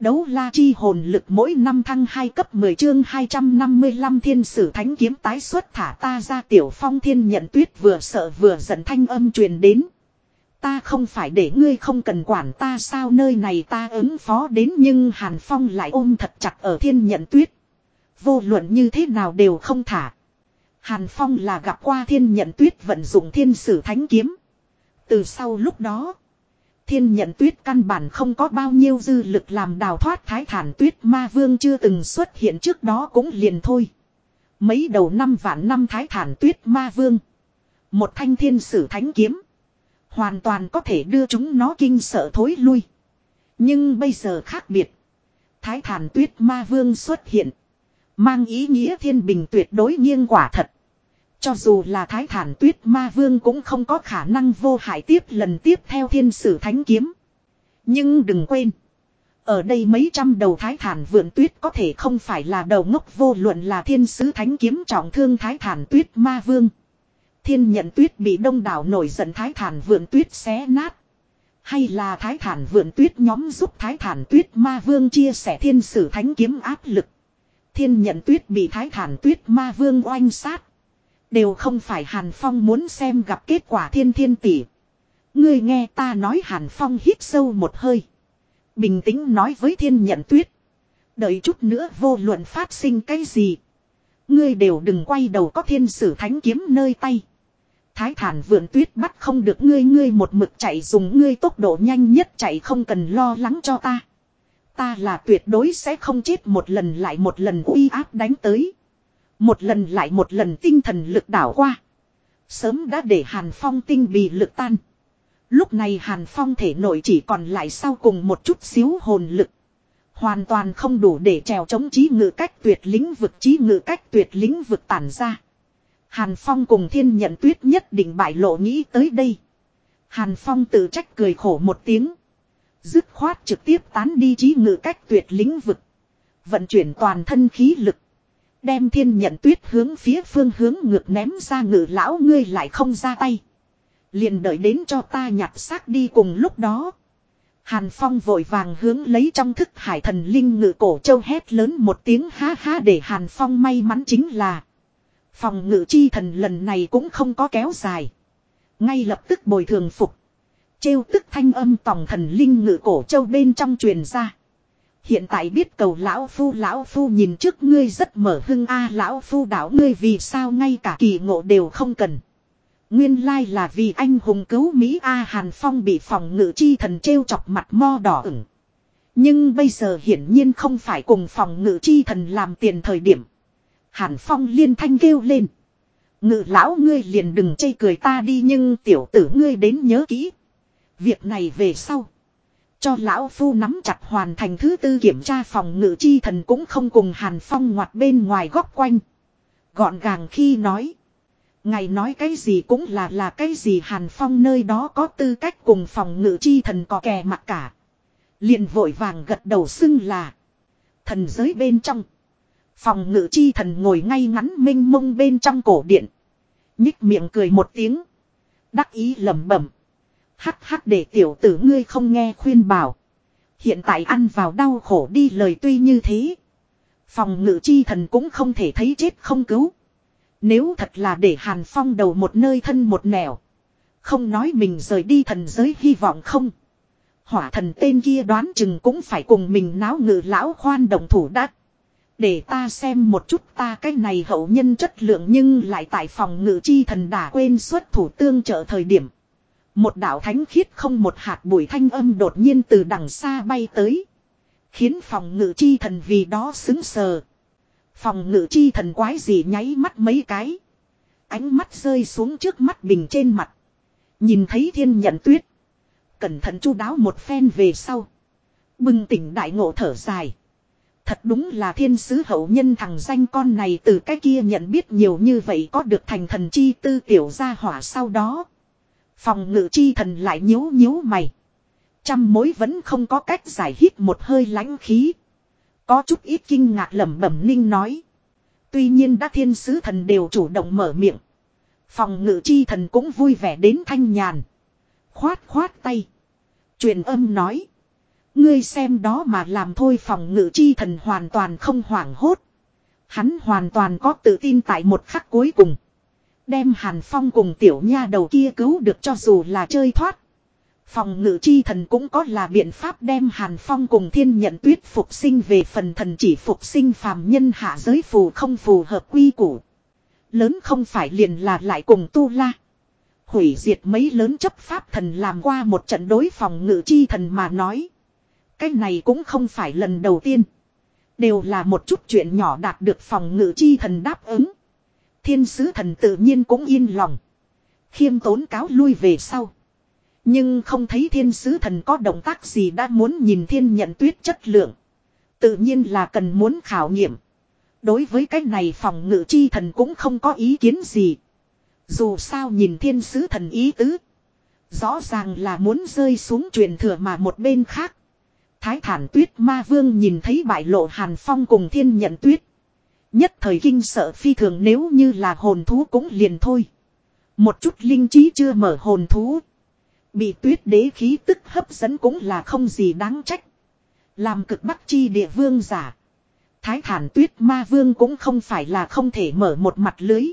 Đấu la chi hồn lực mỗi năm thăng 2 cấp 10 chương 255 thiên sử thánh kiếm tái xuất thả ta ra tiểu phong thiên nhận tuyết vừa sợ vừa giận thanh âm truyền đến. Ta không phải để ngươi không cần quản ta sao nơi này ta ứng phó đến nhưng Hàn Phong lại ôm thật chặt ở thiên nhận tuyết. Vô luận như thế nào đều không thả. Hàn Phong là gặp qua thiên nhận tuyết vận dụng thiên sử thánh kiếm. Từ sau lúc đó. Thiên nhận tuyết căn bản không có bao nhiêu dư lực làm đào thoát thái thản tuyết ma vương chưa từng xuất hiện trước đó cũng liền thôi. Mấy đầu năm vạn năm thái thản tuyết ma vương. Một thanh thiên sử thánh kiếm. Hoàn toàn có thể đưa chúng nó kinh sợ thối lui. Nhưng bây giờ khác biệt. Thái thản tuyết ma vương xuất hiện. Mang ý nghĩa thiên bình tuyệt đối nghiêng quả thật. Cho dù là thái thản tuyết ma vương cũng không có khả năng vô hại tiếp lần tiếp theo thiên sử thánh kiếm. Nhưng đừng quên. Ở đây mấy trăm đầu thái thản vượn tuyết có thể không phải là đầu ngốc vô luận là thiên sứ thánh kiếm trọng thương thái thản tuyết ma vương. Thiên nhận tuyết bị đông đảo nổi giận thái thản vượn tuyết xé nát. Hay là thái thản vượn tuyết nhóm giúp thái thản tuyết ma vương chia sẻ thiên sử thánh kiếm áp lực. Thiên nhận tuyết bị thái thản tuyết ma vương oanh sát. Đều không phải Hàn Phong muốn xem gặp kết quả thiên thiên tỷ. Ngươi nghe ta nói Hàn Phong hít sâu một hơi. Bình tĩnh nói với thiên nhận tuyết. Đợi chút nữa vô luận phát sinh cái gì. Ngươi đều đừng quay đầu có thiên sử thánh kiếm nơi tay. Thái thản vượn tuyết bắt không được ngươi ngươi một mực chạy dùng ngươi tốc độ nhanh nhất chạy không cần lo lắng cho ta. Ta là tuyệt đối sẽ không chết một lần lại một lần uy áp đánh tới. Một lần lại một lần tinh thần lực đảo qua. Sớm đã để Hàn Phong tinh bị lực tan. Lúc này Hàn Phong thể nội chỉ còn lại sau cùng một chút xíu hồn lực. Hoàn toàn không đủ để trèo chống trí ngự cách tuyệt lĩnh vực, trí ngự cách tuyệt lĩnh vực tản ra. Hàn Phong cùng thiên nhận tuyết nhất định bại lộ nghĩ tới đây. Hàn Phong tự trách cười khổ một tiếng. Dứt khoát trực tiếp tán đi trí ngự cách tuyệt lĩnh vực. Vận chuyển toàn thân khí lực. Đem thiên nhận tuyết hướng phía phương hướng ngược ném ra ngự lão ngươi lại không ra tay. Liền đợi đến cho ta nhặt xác đi cùng lúc đó. Hàn Phong vội vàng hướng lấy trong thức hải thần linh ngự cổ châu hét lớn một tiếng ha ha để Hàn Phong may mắn chính là. Phòng ngự chi thần lần này cũng không có kéo dài. Ngay lập tức bồi thường phục. Trêu tức thanh âm tòng thần linh ngự cổ châu bên trong truyền ra. Hiện tại biết cầu lão phu lão phu nhìn trước ngươi rất mở hưng a, lão phu đảo ngươi vì sao ngay cả kỳ ngộ đều không cần. Nguyên lai là vì anh hùng cứu Mỹ A Hàn Phong bị phòng ngự chi thần trêu chọc mặt mo đỏ ửng. Nhưng bây giờ hiển nhiên không phải cùng phòng ngự chi thần làm tiền thời điểm. Hàn Phong liên thanh kêu lên. Ngự lão ngươi liền đừng chây cười ta đi nhưng tiểu tử ngươi đến nhớ kỹ. Việc này về sau. Cho lão phu nắm chặt hoàn thành thứ tư kiểm tra phòng ngự chi thần cũng không cùng Hàn Phong ngoặt bên ngoài góc quanh. Gọn gàng khi nói. Ngày nói cái gì cũng là là cái gì Hàn Phong nơi đó có tư cách cùng phòng ngự chi thần có kè mặt cả. liền vội vàng gật đầu xưng là. Thần giới bên trong. Phòng ngự chi thần ngồi ngay ngắn minh mông bên trong cổ điện. Nhích miệng cười một tiếng. Đắc ý lẩm bẩm. Hắc hắc để tiểu tử ngươi không nghe khuyên bảo. Hiện tại ăn vào đau khổ đi lời tuy như thế. Phòng ngự chi thần cũng không thể thấy chết không cứu. Nếu thật là để Hàn Phong đầu một nơi thân một nẻo. Không nói mình rời đi thần giới hy vọng không. Hỏa thần tên kia đoán chừng cũng phải cùng mình náo ngự lão khoan đồng thủ đắc. Để ta xem một chút ta cái này hậu nhân chất lượng nhưng lại tại phòng ngự chi thần đã quên xuất thủ tương trợ thời điểm. Một đạo thánh khiết không một hạt bụi thanh âm đột nhiên từ đằng xa bay tới. Khiến phòng ngự chi thần vì đó xứng sờ. Phòng ngự chi thần quái gì nháy mắt mấy cái. Ánh mắt rơi xuống trước mắt bình trên mặt. Nhìn thấy thiên nhận tuyết. Cẩn thận chu đáo một phen về sau. Bừng tỉnh đại ngộ thở dài. Thật đúng là thiên sứ hậu nhân thằng danh con này từ cái kia nhận biết nhiều như vậy có được thành thần chi tư tiểu gia hỏa sau đó. Phòng ngự chi thần lại nhíu nhíu mày. Trăm mối vẫn không có cách giải hít một hơi lãnh khí. Có chút ít kinh ngạc lẩm bẩm ninh nói. Tuy nhiên đã thiên sứ thần đều chủ động mở miệng. Phòng ngự chi thần cũng vui vẻ đến thanh nhàn. Khoát khoát tay. Truyền âm nói. Ngươi xem đó mà làm thôi phòng ngự chi thần hoàn toàn không hoảng hốt. Hắn hoàn toàn có tự tin tại một khắc cuối cùng. Đem Hàn Phong cùng tiểu nha đầu kia cứu được cho dù là chơi thoát. Phòng ngự chi thần cũng có là biện pháp đem Hàn Phong cùng thiên nhận tuyết phục sinh về phần thần chỉ phục sinh phàm nhân hạ giới phù không phù hợp quy củ. Lớn không phải liền là lại cùng tu la. Hủy diệt mấy lớn chấp pháp thần làm qua một trận đối phòng ngự chi thần mà nói. Cái này cũng không phải lần đầu tiên. Đều là một chút chuyện nhỏ đạt được phòng ngự chi thần đáp ứng. Thiên sứ thần tự nhiên cũng yên lòng. Khiêm tốn cáo lui về sau. Nhưng không thấy thiên sứ thần có động tác gì đã muốn nhìn thiên nhận tuyết chất lượng. Tự nhiên là cần muốn khảo nghiệm. Đối với cái này phòng ngự chi thần cũng không có ý kiến gì. Dù sao nhìn thiên sứ thần ý tứ. Rõ ràng là muốn rơi xuống truyền thừa mà một bên khác. Thái thản tuyết ma vương nhìn thấy bại lộ hàn phong cùng thiên nhận tuyết. Nhất thời kinh sợ phi thường nếu như là hồn thú cũng liền thôi. Một chút linh trí chưa mở hồn thú. Bị tuyết đế khí tức hấp dẫn cũng là không gì đáng trách. Làm cực bắc chi địa vương giả. Thái thản tuyết ma vương cũng không phải là không thể mở một mặt lưới.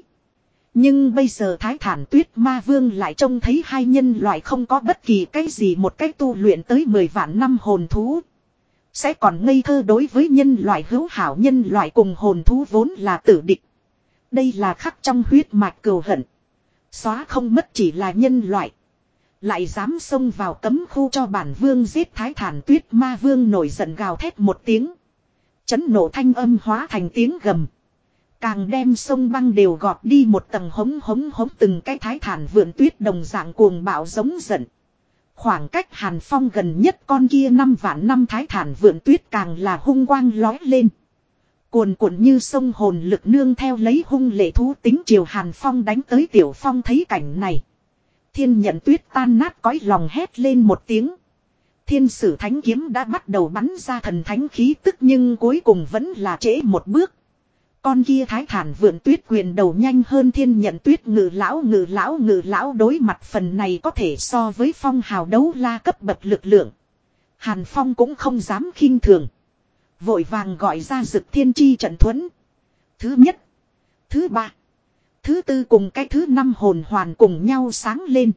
Nhưng bây giờ thái thản tuyết ma vương lại trông thấy hai nhân loại không có bất kỳ cái gì một cách tu luyện tới 10 vạn năm hồn thú. Sẽ còn ngây thơ đối với nhân loại hữu hảo, nhân loại cùng hồn thú vốn là tử địch. Đây là khắc trong huyết mạch cừu hận. Xóa không mất chỉ là nhân loại. Lại dám xông vào cấm khu cho bản vương giết thái thản tuyết ma vương nổi giận gào thét một tiếng. Chấn nổ thanh âm hóa thành tiếng gầm. Càng đem sông băng đều gọt đi một tầng hống hống hống, từng cái thái thản vượn tuyết đồng dạng cuồng bạo giống giận. Khoảng cách hàn phong gần nhất con kia năm vạn năm thái thản vượn tuyết càng là hung quang lói lên. Cuồn cuộn như sông hồn lực nương theo lấy hung lệ thú tính chiều hàn phong đánh tới tiểu phong thấy cảnh này. Thiên nhận tuyết tan nát cõi lòng hét lên một tiếng. Thiên sử thánh kiếm đã bắt đầu bắn ra thần thánh khí tức nhưng cuối cùng vẫn là trễ một bước. Con kia thái thản vượn tuyết quyền đầu nhanh hơn thiên nhận tuyết ngự lão ngự lão ngự lão đối mặt phần này có thể so với phong hào đấu la cấp bậc lực lượng. Hàn phong cũng không dám khinh thường. Vội vàng gọi ra dực thiên chi trận thuẫn. Thứ nhất. Thứ ba. Thứ tư cùng cái thứ năm hồn hoàn cùng nhau sáng lên.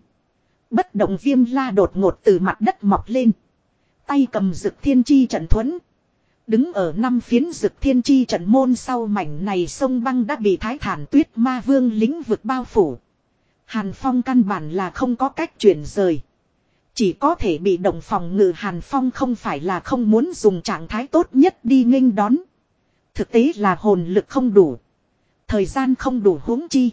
Bất động viêm la đột ngột từ mặt đất mọc lên. Tay cầm dực thiên chi trận thuẫn. Đứng ở năm phiến dực thiên chi trận môn sau mảnh này sông băng đã bị thái thản tuyết ma vương lính vực bao phủ. Hàn Phong căn bản là không có cách chuyển rời. Chỉ có thể bị động phòng ngự Hàn Phong không phải là không muốn dùng trạng thái tốt nhất đi nghênh đón. Thực tế là hồn lực không đủ. Thời gian không đủ huống chi.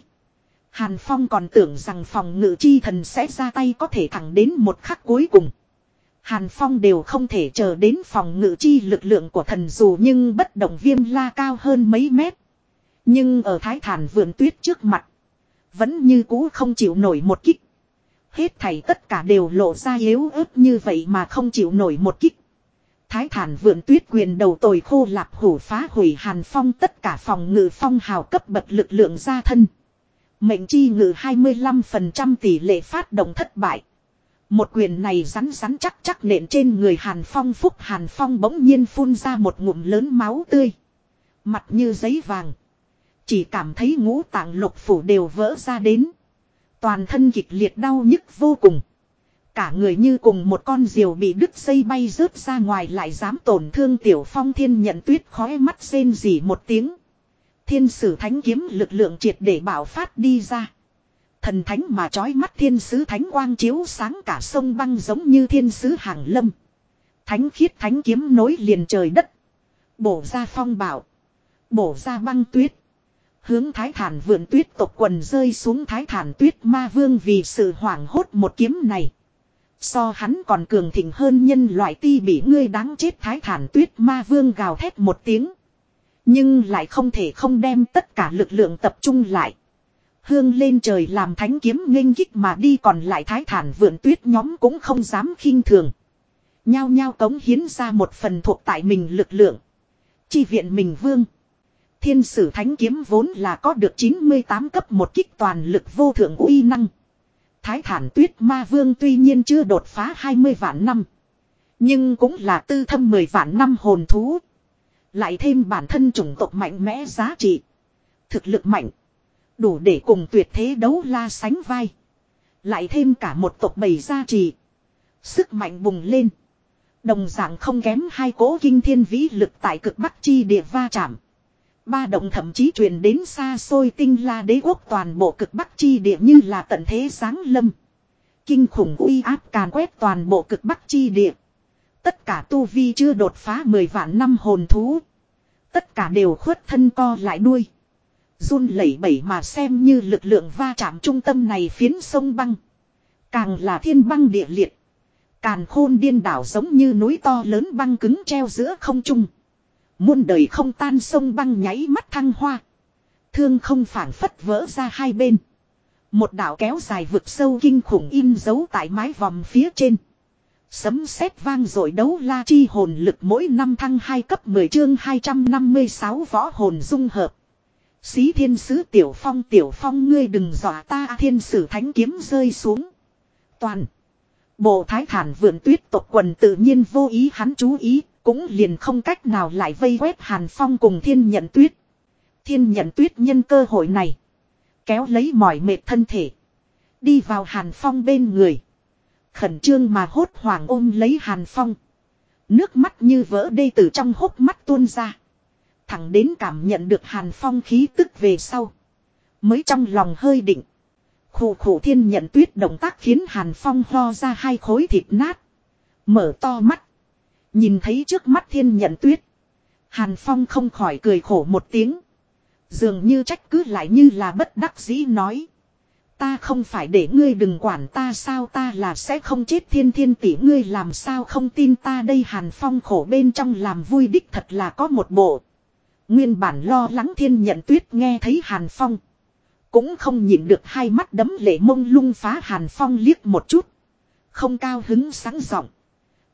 Hàn Phong còn tưởng rằng phòng ngự chi thần sẽ ra tay có thể thẳng đến một khắc cuối cùng. Hàn Phong đều không thể chờ đến phòng ngự chi lực lượng của thần dù nhưng bất động viêm la cao hơn mấy mét. Nhưng ở thái thản vườn tuyết trước mặt. Vẫn như cũ không chịu nổi một kích. Hết thảy tất cả đều lộ ra yếu ớt như vậy mà không chịu nổi một kích. Thái thản vườn tuyết quyền đầu tồi khô lạp hủ phá hủy hàn phong tất cả phòng ngự phong hào cấp bậc lực lượng gia thân. Mệnh chi ngự 25% tỷ lệ phát động thất bại. Một quyền này rắn rắn chắc chắc nện trên người Hàn Phong phúc Hàn Phong bỗng nhiên phun ra một ngụm lớn máu tươi. Mặt như giấy vàng. Chỉ cảm thấy ngũ tạng lục phủ đều vỡ ra đến. Toàn thân kịch liệt đau nhức vô cùng. Cả người như cùng một con diều bị đứt dây bay rớt ra ngoài lại dám tổn thương tiểu phong thiên nhận tuyết khói mắt rên rỉ một tiếng. Thiên sử thánh kiếm lực lượng triệt để bảo phát đi ra. Thần thánh mà trói mắt thiên sứ thánh quang chiếu sáng cả sông băng giống như thiên sứ hàng lâm. Thánh khiết thánh kiếm nối liền trời đất. Bổ ra phong bảo. Bổ ra băng tuyết. Hướng thái thản vượn tuyết tộc quần rơi xuống thái thản tuyết ma vương vì sự hoảng hốt một kiếm này. So hắn còn cường thịnh hơn nhân loại ti bị ngươi đáng chết thái thản tuyết ma vương gào thét một tiếng. Nhưng lại không thể không đem tất cả lực lượng tập trung lại. Hương lên trời làm thánh kiếm nghênh kích mà đi, còn lại thái thản vượn tuyết nhóm cũng không dám khinh thường. Nhao nhao cống hiến ra một phần thuộc tại mình lực lượng. Chi viện mình vương. Thiên sử thánh kiếm vốn là có được 98 cấp một kích toàn lực vô thượng uy năng. Thái thản tuyết ma vương tuy nhiên chưa đột phá 20 vạn năm. Nhưng cũng là tư thâm mười vạn năm hồn thú. Lại thêm bản thân chủng tộc mạnh mẽ giá trị. Thực lực mạnh. Đủ để cùng tuyệt thế đấu la sánh vai. Lại thêm cả một tộc bầy gia trì. Sức mạnh bùng lên. Đồng dạng không kém hai cố kinh thiên vĩ lực tại cực bắc chi địa va chạm. Ba động thậm chí truyền đến xa xôi tinh la đế quốc toàn bộ cực bắc chi địa như là tận thế sáng lâm. Kinh khủng uy áp càn quét toàn bộ cực bắc chi địa. Tất cả tu vi chưa đột phá 10 vạn năm hồn thú. Tất cả đều khuất thân co lại đuôi. Run lẩy bẩy mà xem như lực lượng va chạm trung tâm này phiến sông băng. Càng là thiên băng địa liệt. Càn khôn điên đảo giống như núi to lớn băng cứng treo giữa không trung. Muôn đời không tan sông băng nháy mắt thăng hoa. Thương không phản phất vỡ ra hai bên. Một đảo kéo dài vực sâu kinh khủng in dấu tại mái vòm phía trên. Sấm sét vang rồi đấu la chi hồn lực mỗi năm thăng 2 cấp 10 chương 256 võ hồn dung hợp. Xí thiên sứ tiểu phong tiểu phong ngươi đừng dọa ta thiên sử thánh kiếm rơi xuống. Toàn. Bộ thái thản vườn tuyết tộc quần tự nhiên vô ý hắn chú ý, cũng liền không cách nào lại vây quét hàn phong cùng thiên nhận tuyết. Thiên nhận tuyết nhân cơ hội này. Kéo lấy mỏi mệt thân thể. Đi vào hàn phong bên người. Khẩn trương mà hốt hoảng ôm lấy hàn phong. Nước mắt như vỡ đê từ trong hốc mắt tuôn ra. Thẳng đến cảm nhận được hàn phong khí tức về sau. Mới trong lòng hơi định. Khủ khủ thiên nhận tuyết động tác khiến hàn phong ho ra hai khối thịt nát. Mở to mắt. Nhìn thấy trước mắt thiên nhận tuyết. Hàn phong không khỏi cười khổ một tiếng. Dường như trách cứ lại như là bất đắc dĩ nói. Ta không phải để ngươi đừng quản ta sao ta là sẽ không chết thiên thiên tỷ ngươi làm sao không tin ta đây hàn phong khổ bên trong làm vui đích thật là có một bộ. Nguyên bản lo lắng thiên nhận tuyết nghe thấy hàn phong. Cũng không nhịn được hai mắt đấm lệ mông lung phá hàn phong liếc một chút. Không cao hứng sáng giọng.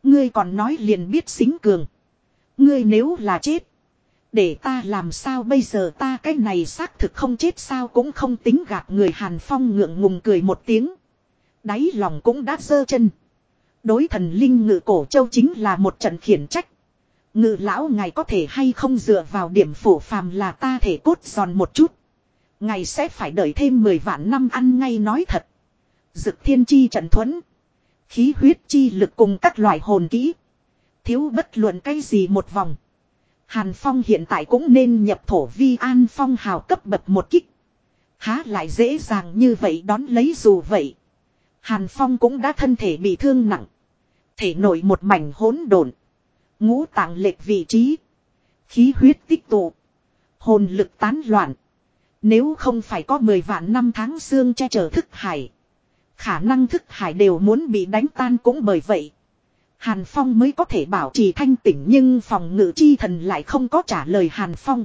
Ngươi còn nói liền biết xính cường. Ngươi nếu là chết. Để ta làm sao bây giờ ta cái này xác thực không chết sao cũng không tính gạt người Hàn Phong ngượng ngùng cười một tiếng. Đáy lòng cũng đã dơ chân. Đối thần linh ngự cổ châu chính là một trận khiển trách. Ngự lão ngài có thể hay không dựa vào điểm phổ phàm là ta thể cốt giòn một chút. Ngài sẽ phải đợi thêm 10 vạn năm ăn ngay nói thật. Dực thiên chi trận thuẫn. Khí huyết chi lực cùng các loại hồn kỹ. Thiếu bất luận cái gì một vòng. Hàn Phong hiện tại cũng nên nhập thổ vi an phong hào cấp bậc một kích. Há lại dễ dàng như vậy đón lấy dù vậy. Hàn Phong cũng đã thân thể bị thương nặng. Thể nổi một mảnh hỗn độn. Ngũ tạng lệch vị trí. Khí huyết tích tụ. Hồn lực tán loạn. Nếu không phải có 10 vạn năm tháng xương che chở thức hải. Khả năng thức hải đều muốn bị đánh tan cũng bởi vậy. Hàn Phong mới có thể bảo trì thanh tỉnh nhưng phòng ngự chi thần lại không có trả lời Hàn Phong.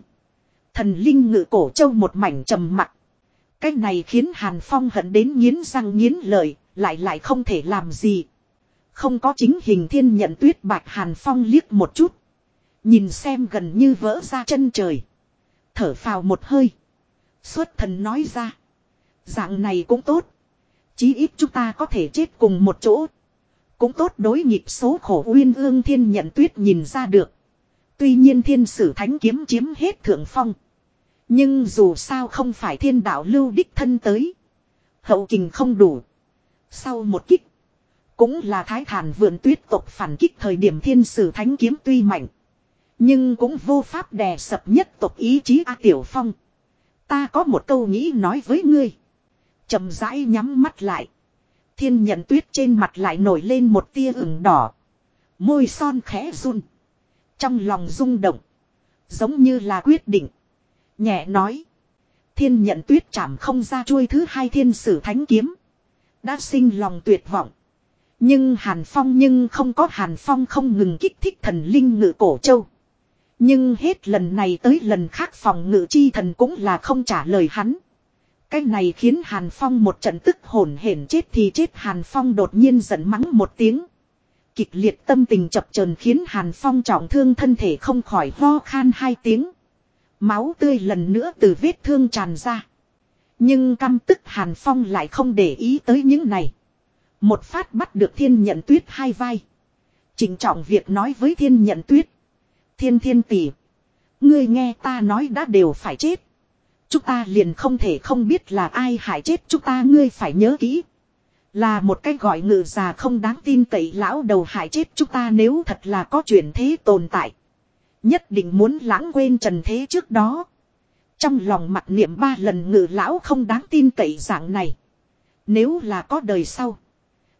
Thần linh ngự cổ châu một mảnh trầm mặc. Cái này khiến Hàn Phong hận đến nghiến răng nghiến lợi, lại lại không thể làm gì. Không có chính hình thiên nhận tuyết bạch Hàn Phong liếc một chút. Nhìn xem gần như vỡ ra chân trời. Thở phào một hơi. Xuất thần nói ra. Dạng này cũng tốt. Chí ít chúng ta có thể chết cùng một chỗ. Cũng tốt đối nhịp số khổ uyên ương thiên nhận tuyết nhìn ra được. Tuy nhiên thiên sử thánh kiếm chiếm hết thượng phong. Nhưng dù sao không phải thiên đạo lưu đích thân tới. Hậu kình không đủ. Sau một kích. Cũng là thái thản vườn tuyết tộc phản kích thời điểm thiên sử thánh kiếm tuy mạnh. Nhưng cũng vô pháp đè sập nhất tộc ý chí A Tiểu Phong. Ta có một câu nghĩ nói với ngươi. chậm rãi nhắm mắt lại. Thiên nhận tuyết trên mặt lại nổi lên một tia ửng đỏ. Môi son khẽ run. Trong lòng rung động. Giống như là quyết định. Nhẹ nói. Thiên nhận tuyết chạm không ra chuôi thứ hai thiên sử thánh kiếm. Đã sinh lòng tuyệt vọng. Nhưng Hàn Phong nhưng không có Hàn Phong không ngừng kích thích thần linh ngự cổ châu. Nhưng hết lần này tới lần khác phòng ngự chi thần cũng là không trả lời hắn. Cái này khiến Hàn Phong một trận tức hồn hển chết thì chết Hàn Phong đột nhiên giận mắng một tiếng. Kịch liệt tâm tình chập chờn khiến Hàn Phong trọng thương thân thể không khỏi ho khan hai tiếng. Máu tươi lần nữa từ vết thương tràn ra. Nhưng căm tức Hàn Phong lại không để ý tới những này. Một phát bắt được thiên nhận tuyết hai vai. Chỉnh trọng việc nói với thiên nhận tuyết. Thiên thiên tỷ. Ngươi nghe ta nói đã đều phải chết. Chúng ta liền không thể không biết là ai hại chết chúng ta, ngươi phải nhớ kỹ. Là một cái gọi ngự già không đáng tin cậy lão đầu hại chết chúng ta nếu thật là có chuyện thế tồn tại. Nhất định muốn lãng quên trần thế trước đó. Trong lòng mặt niệm ba lần ngự lão không đáng tin cậy dạng này. Nếu là có đời sau.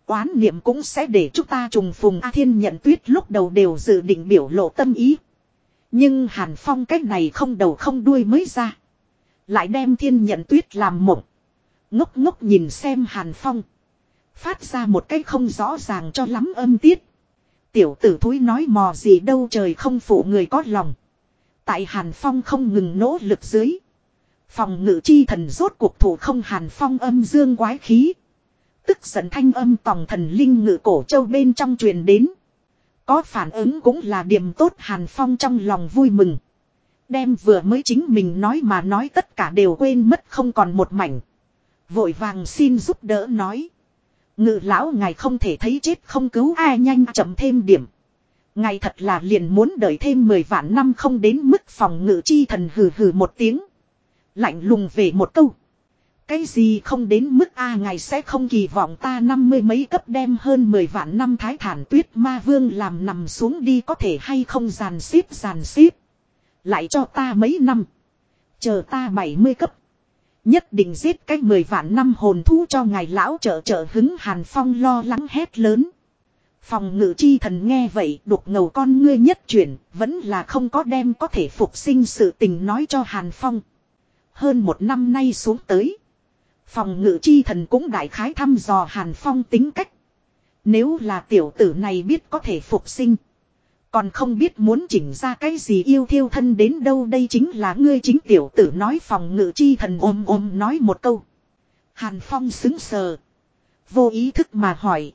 Quán niệm cũng sẽ để chúng ta trùng phùng A Thiên nhận tuyết lúc đầu đều dự định biểu lộ tâm ý. Nhưng Hàn Phong cách này không đầu không đuôi mới ra. Lại đem thiên nhận tuyết làm mộng. Ngốc ngốc nhìn xem Hàn Phong. Phát ra một cách không rõ ràng cho lắm âm tiết. Tiểu tử thúi nói mò gì đâu trời không phụ người có lòng. Tại Hàn Phong không ngừng nỗ lực dưới. Phòng ngự chi thần rốt cuộc thủ không Hàn Phong âm dương quái khí. Tức giận thanh âm tòng thần linh ngự cổ châu bên trong truyền đến. Có phản ứng cũng là điểm tốt Hàn Phong trong lòng vui mừng. Đem vừa mới chính mình nói mà nói tất cả đều quên mất không còn một mảnh. Vội vàng xin giúp đỡ nói. Ngự lão ngài không thể thấy chết không cứu ai nhanh chậm thêm điểm. Ngài thật là liền muốn đợi thêm 10 vạn năm không đến mức phòng ngự chi thần hừ hừ một tiếng. Lạnh lùng về một câu. Cái gì không đến mức A ngài sẽ không kỳ vọng ta năm mươi mấy cấp đem hơn 10 vạn năm thái thản tuyết ma vương làm nằm xuống đi có thể hay không giàn xếp giàn xếp. Lại cho ta mấy năm. Chờ ta 70 cấp. Nhất định giết cách 10 vạn năm hồn thú cho ngài lão trợ trợ hứng hàn phong lo lắng hét lớn. Phòng ngự chi thần nghe vậy, đục ngầu con ngươi nhất chuyển, vẫn là không có đem có thể phục sinh sự tình nói cho hàn phong. Hơn một năm nay xuống tới. Phòng ngự chi thần cũng đại khái thăm dò Hàn Phong tính cách. Nếu là tiểu tử này biết có thể phục sinh. Còn không biết muốn chỉnh ra cái gì yêu thiêu thân đến đâu đây chính là ngươi chính tiểu tử nói phòng ngự chi thần ôm ôm nói một câu. Hàn Phong xứng sờ. Vô ý thức mà hỏi.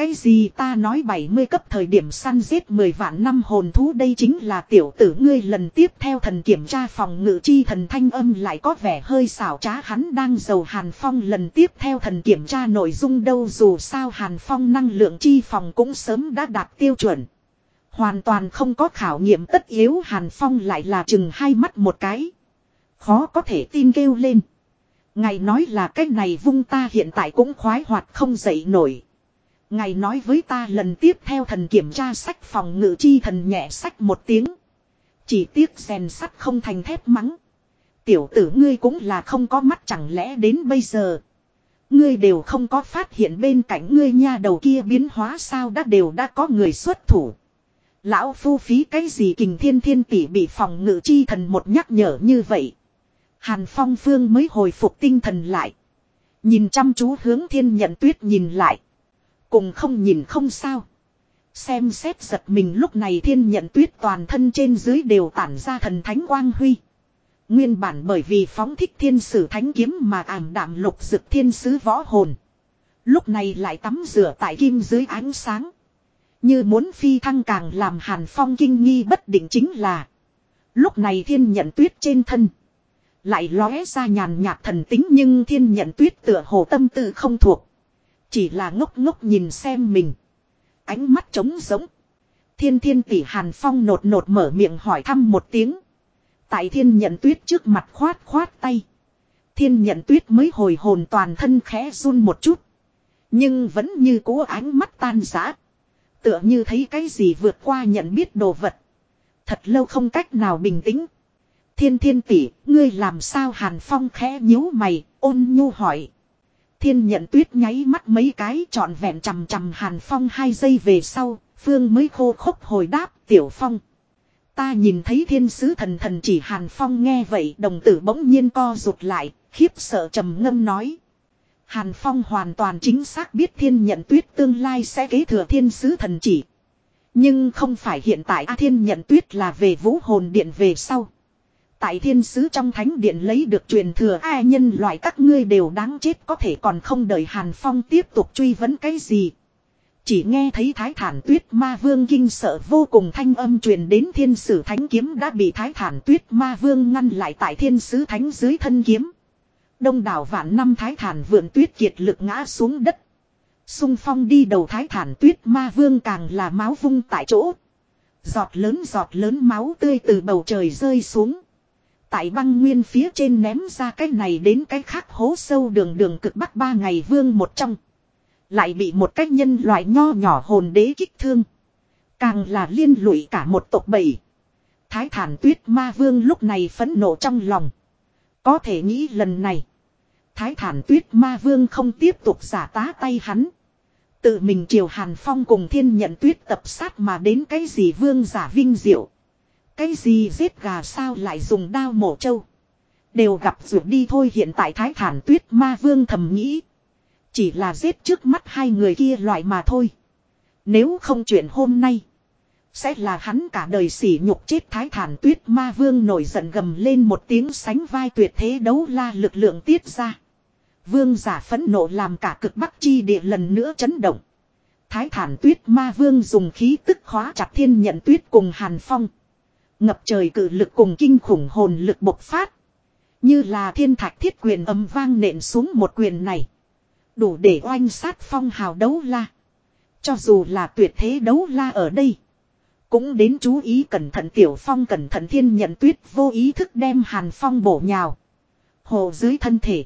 Cái gì ta nói 70 cấp thời điểm săn giết 10 vạn năm hồn thú đây chính là tiểu tử ngươi lần tiếp theo thần kiểm tra phòng ngự chi thần thanh âm lại có vẻ hơi xảo trá hắn đang giàu Hàn Phong lần tiếp theo thần kiểm tra nội dung đâu dù sao Hàn Phong năng lượng chi phòng cũng sớm đã đạt tiêu chuẩn. Hoàn toàn không có khảo nghiệm tất yếu Hàn Phong lại là chừng hai mắt một cái. Khó có thể tin kêu lên. Ngài nói là cái này vung ta hiện tại cũng khoái hoạt không dậy nổi. Ngài nói với ta lần tiếp theo thần kiểm tra sách phòng ngự chi thần nhẹ sách một tiếng. Chỉ tiếc rèn sắt không thành thép mắng. Tiểu tử ngươi cũng là không có mắt chẳng lẽ đến bây giờ. Ngươi đều không có phát hiện bên cạnh ngươi nha đầu kia biến hóa sao đã đều đã có người xuất thủ. Lão phu phí cái gì kình thiên thiên tỷ bị phòng ngự chi thần một nhắc nhở như vậy. Hàn phong phương mới hồi phục tinh thần lại. Nhìn chăm chú hướng thiên nhận tuyết nhìn lại. Cùng không nhìn không sao. Xem xét giật mình lúc này thiên nhận tuyết toàn thân trên dưới đều tản ra thần thánh quang huy. Nguyên bản bởi vì phóng thích thiên sử thánh kiếm mà ảm đạm lục dực thiên sứ võ hồn. Lúc này lại tắm rửa tại kim dưới ánh sáng. Như muốn phi thăng càng làm hàn phong kinh nghi bất định chính là. Lúc này thiên nhận tuyết trên thân. Lại lóe ra nhàn nhạt thần tính nhưng thiên nhận tuyết tựa hồ tâm tư không thuộc. Chỉ là ngốc ngốc nhìn xem mình. Ánh mắt trống rỗng. Thiên thiên tỷ hàn phong nột nột mở miệng hỏi thăm một tiếng. Tại thiên nhận tuyết trước mặt khoát khoát tay. Thiên nhận tuyết mới hồi hồn toàn thân khẽ run một chút. Nhưng vẫn như cố ánh mắt tan rã. Tựa như thấy cái gì vượt qua nhận biết đồ vật. Thật lâu không cách nào bình tĩnh. Thiên thiên tỷ, ngươi làm sao hàn phong khẽ nhíu mày, ôn nhu hỏi. Thiên nhận tuyết nháy mắt mấy cái trọn vẹn chằm chằm hàn phong hai giây về sau, phương mới khô khốc hồi đáp tiểu phong. Ta nhìn thấy thiên sứ thần thần chỉ hàn phong nghe vậy đồng tử bỗng nhiên co rụt lại, khiếp sợ trầm ngâm nói. Hàn phong hoàn toàn chính xác biết thiên nhận tuyết tương lai sẽ kế thừa thiên sứ thần chỉ. Nhưng không phải hiện tại A thiên nhận tuyết là về vũ hồn điện về sau. Tại thiên sứ trong thánh điện lấy được truyền thừa ai nhân loại các ngươi đều đáng chết có thể còn không đợi Hàn Phong tiếp tục truy vấn cái gì. Chỉ nghe thấy thái thản tuyết ma vương kinh sợ vô cùng thanh âm truyền đến thiên sử thánh kiếm đã bị thái thản tuyết ma vương ngăn lại tại thiên sứ thánh dưới thân kiếm. Đông đảo vạn năm thái thản vượn tuyết kiệt lực ngã xuống đất. Xung phong đi đầu thái thản tuyết ma vương càng là máu vung tại chỗ. Giọt lớn giọt lớn máu tươi từ bầu trời rơi xuống. Tại băng nguyên phía trên ném ra cái này đến cái khác hố sâu đường đường cực bắc ba ngày vương một trong. Lại bị một cách nhân loại nho nhỏ hồn đế kích thương. Càng là liên lụy cả một tộc bầy. Thái thản tuyết ma vương lúc này phẫn nộ trong lòng. Có thể nghĩ lần này. Thái thản tuyết ma vương không tiếp tục giả tá tay hắn. Tự mình triều hàn phong cùng thiên nhận tuyết tập sát mà đến cái gì vương giả vinh diệu. Cái gì giết gà sao lại dùng đao mổ trâu. Đều gặp ruột đi thôi, hiện tại thái thản tuyết ma vương thầm nghĩ. Chỉ là giết trước mắt hai người kia loại mà thôi. Nếu không chuyện hôm nay. Sẽ là hắn cả đời sỉ nhục chết thái thản tuyết ma vương nổi giận gầm lên một tiếng sánh vai tuyệt thế đấu la lực lượng tiết ra. Vương giả phẫn nộ làm cả cực bắc chi địa lần nữa chấn động. Thái thản tuyết ma vương dùng khí tức khóa chặt thiên nhận tuyết cùng hàn phong. Ngập trời cử lực cùng kinh khủng hồn lực bộc phát. Như là thiên thạch thiết quyền âm vang nện xuống một quyền này. Đủ để oanh sát phong hào đấu la. Cho dù là tuyệt thế đấu la ở đây. Cũng đến chú ý cẩn thận tiểu phong cẩn thận thiên nhận tuyết vô ý thức đem hàn phong bổ nhào. Hồ dưới thân thể.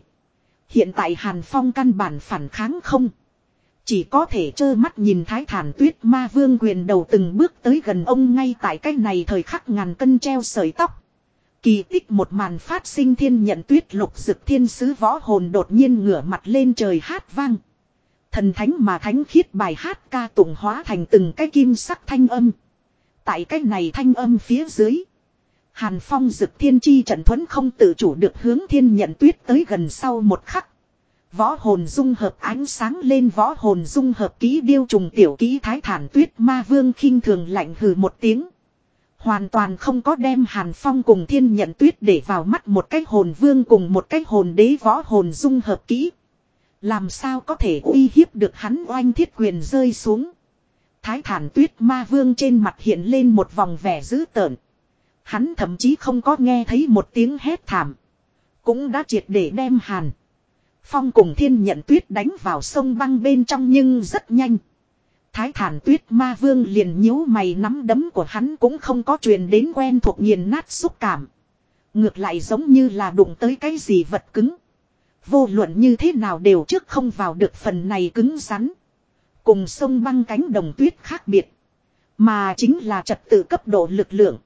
Hiện tại hàn phong căn bản phản kháng không. Chỉ có thể trơ mắt nhìn thái thản tuyết ma vương quyền đầu từng bước tới gần ông ngay tại cái này thời khắc ngàn cân treo sợi tóc. Kỳ tích một màn phát sinh thiên nhận tuyết lục dực thiên sứ võ hồn đột nhiên ngửa mặt lên trời hát vang. Thần thánh mà thánh khiết bài hát ca tụng hóa thành từng cái kim sắc thanh âm. Tại cái này thanh âm phía dưới. Hàn phong dực thiên chi trận thuẫn không tự chủ được hướng thiên nhận tuyết tới gần sau một khắc. Võ hồn dung hợp ánh sáng lên võ hồn dung hợp ký điêu trùng tiểu ký thái thản tuyết ma vương khinh thường lạnh hừ một tiếng. Hoàn toàn không có đem Hàn Phong cùng thiên nhận tuyết để vào mắt một cái hồn vương cùng một cái hồn đế võ hồn dung hợp kỹ. Làm sao có thể uy hiếp được hắn oanh thiết quyền rơi xuống. Thái thản tuyết ma vương trên mặt hiện lên một vòng vẻ dữ tợn. Hắn thậm chí không có nghe thấy một tiếng hét thảm. Cũng đã triệt để đem Hàn. Phong cùng thiên nhận tuyết đánh vào sông băng bên trong nhưng rất nhanh. Thái thản tuyết ma vương liền nhíu mày nắm đấm của hắn cũng không có truyền đến quen thuộc nghiền nát xúc cảm. Ngược lại giống như là đụng tới cái gì vật cứng. Vô luận như thế nào đều trước không vào được phần này cứng rắn. Cùng sông băng cánh đồng tuyết khác biệt. Mà chính là trật tự cấp độ lực lượng.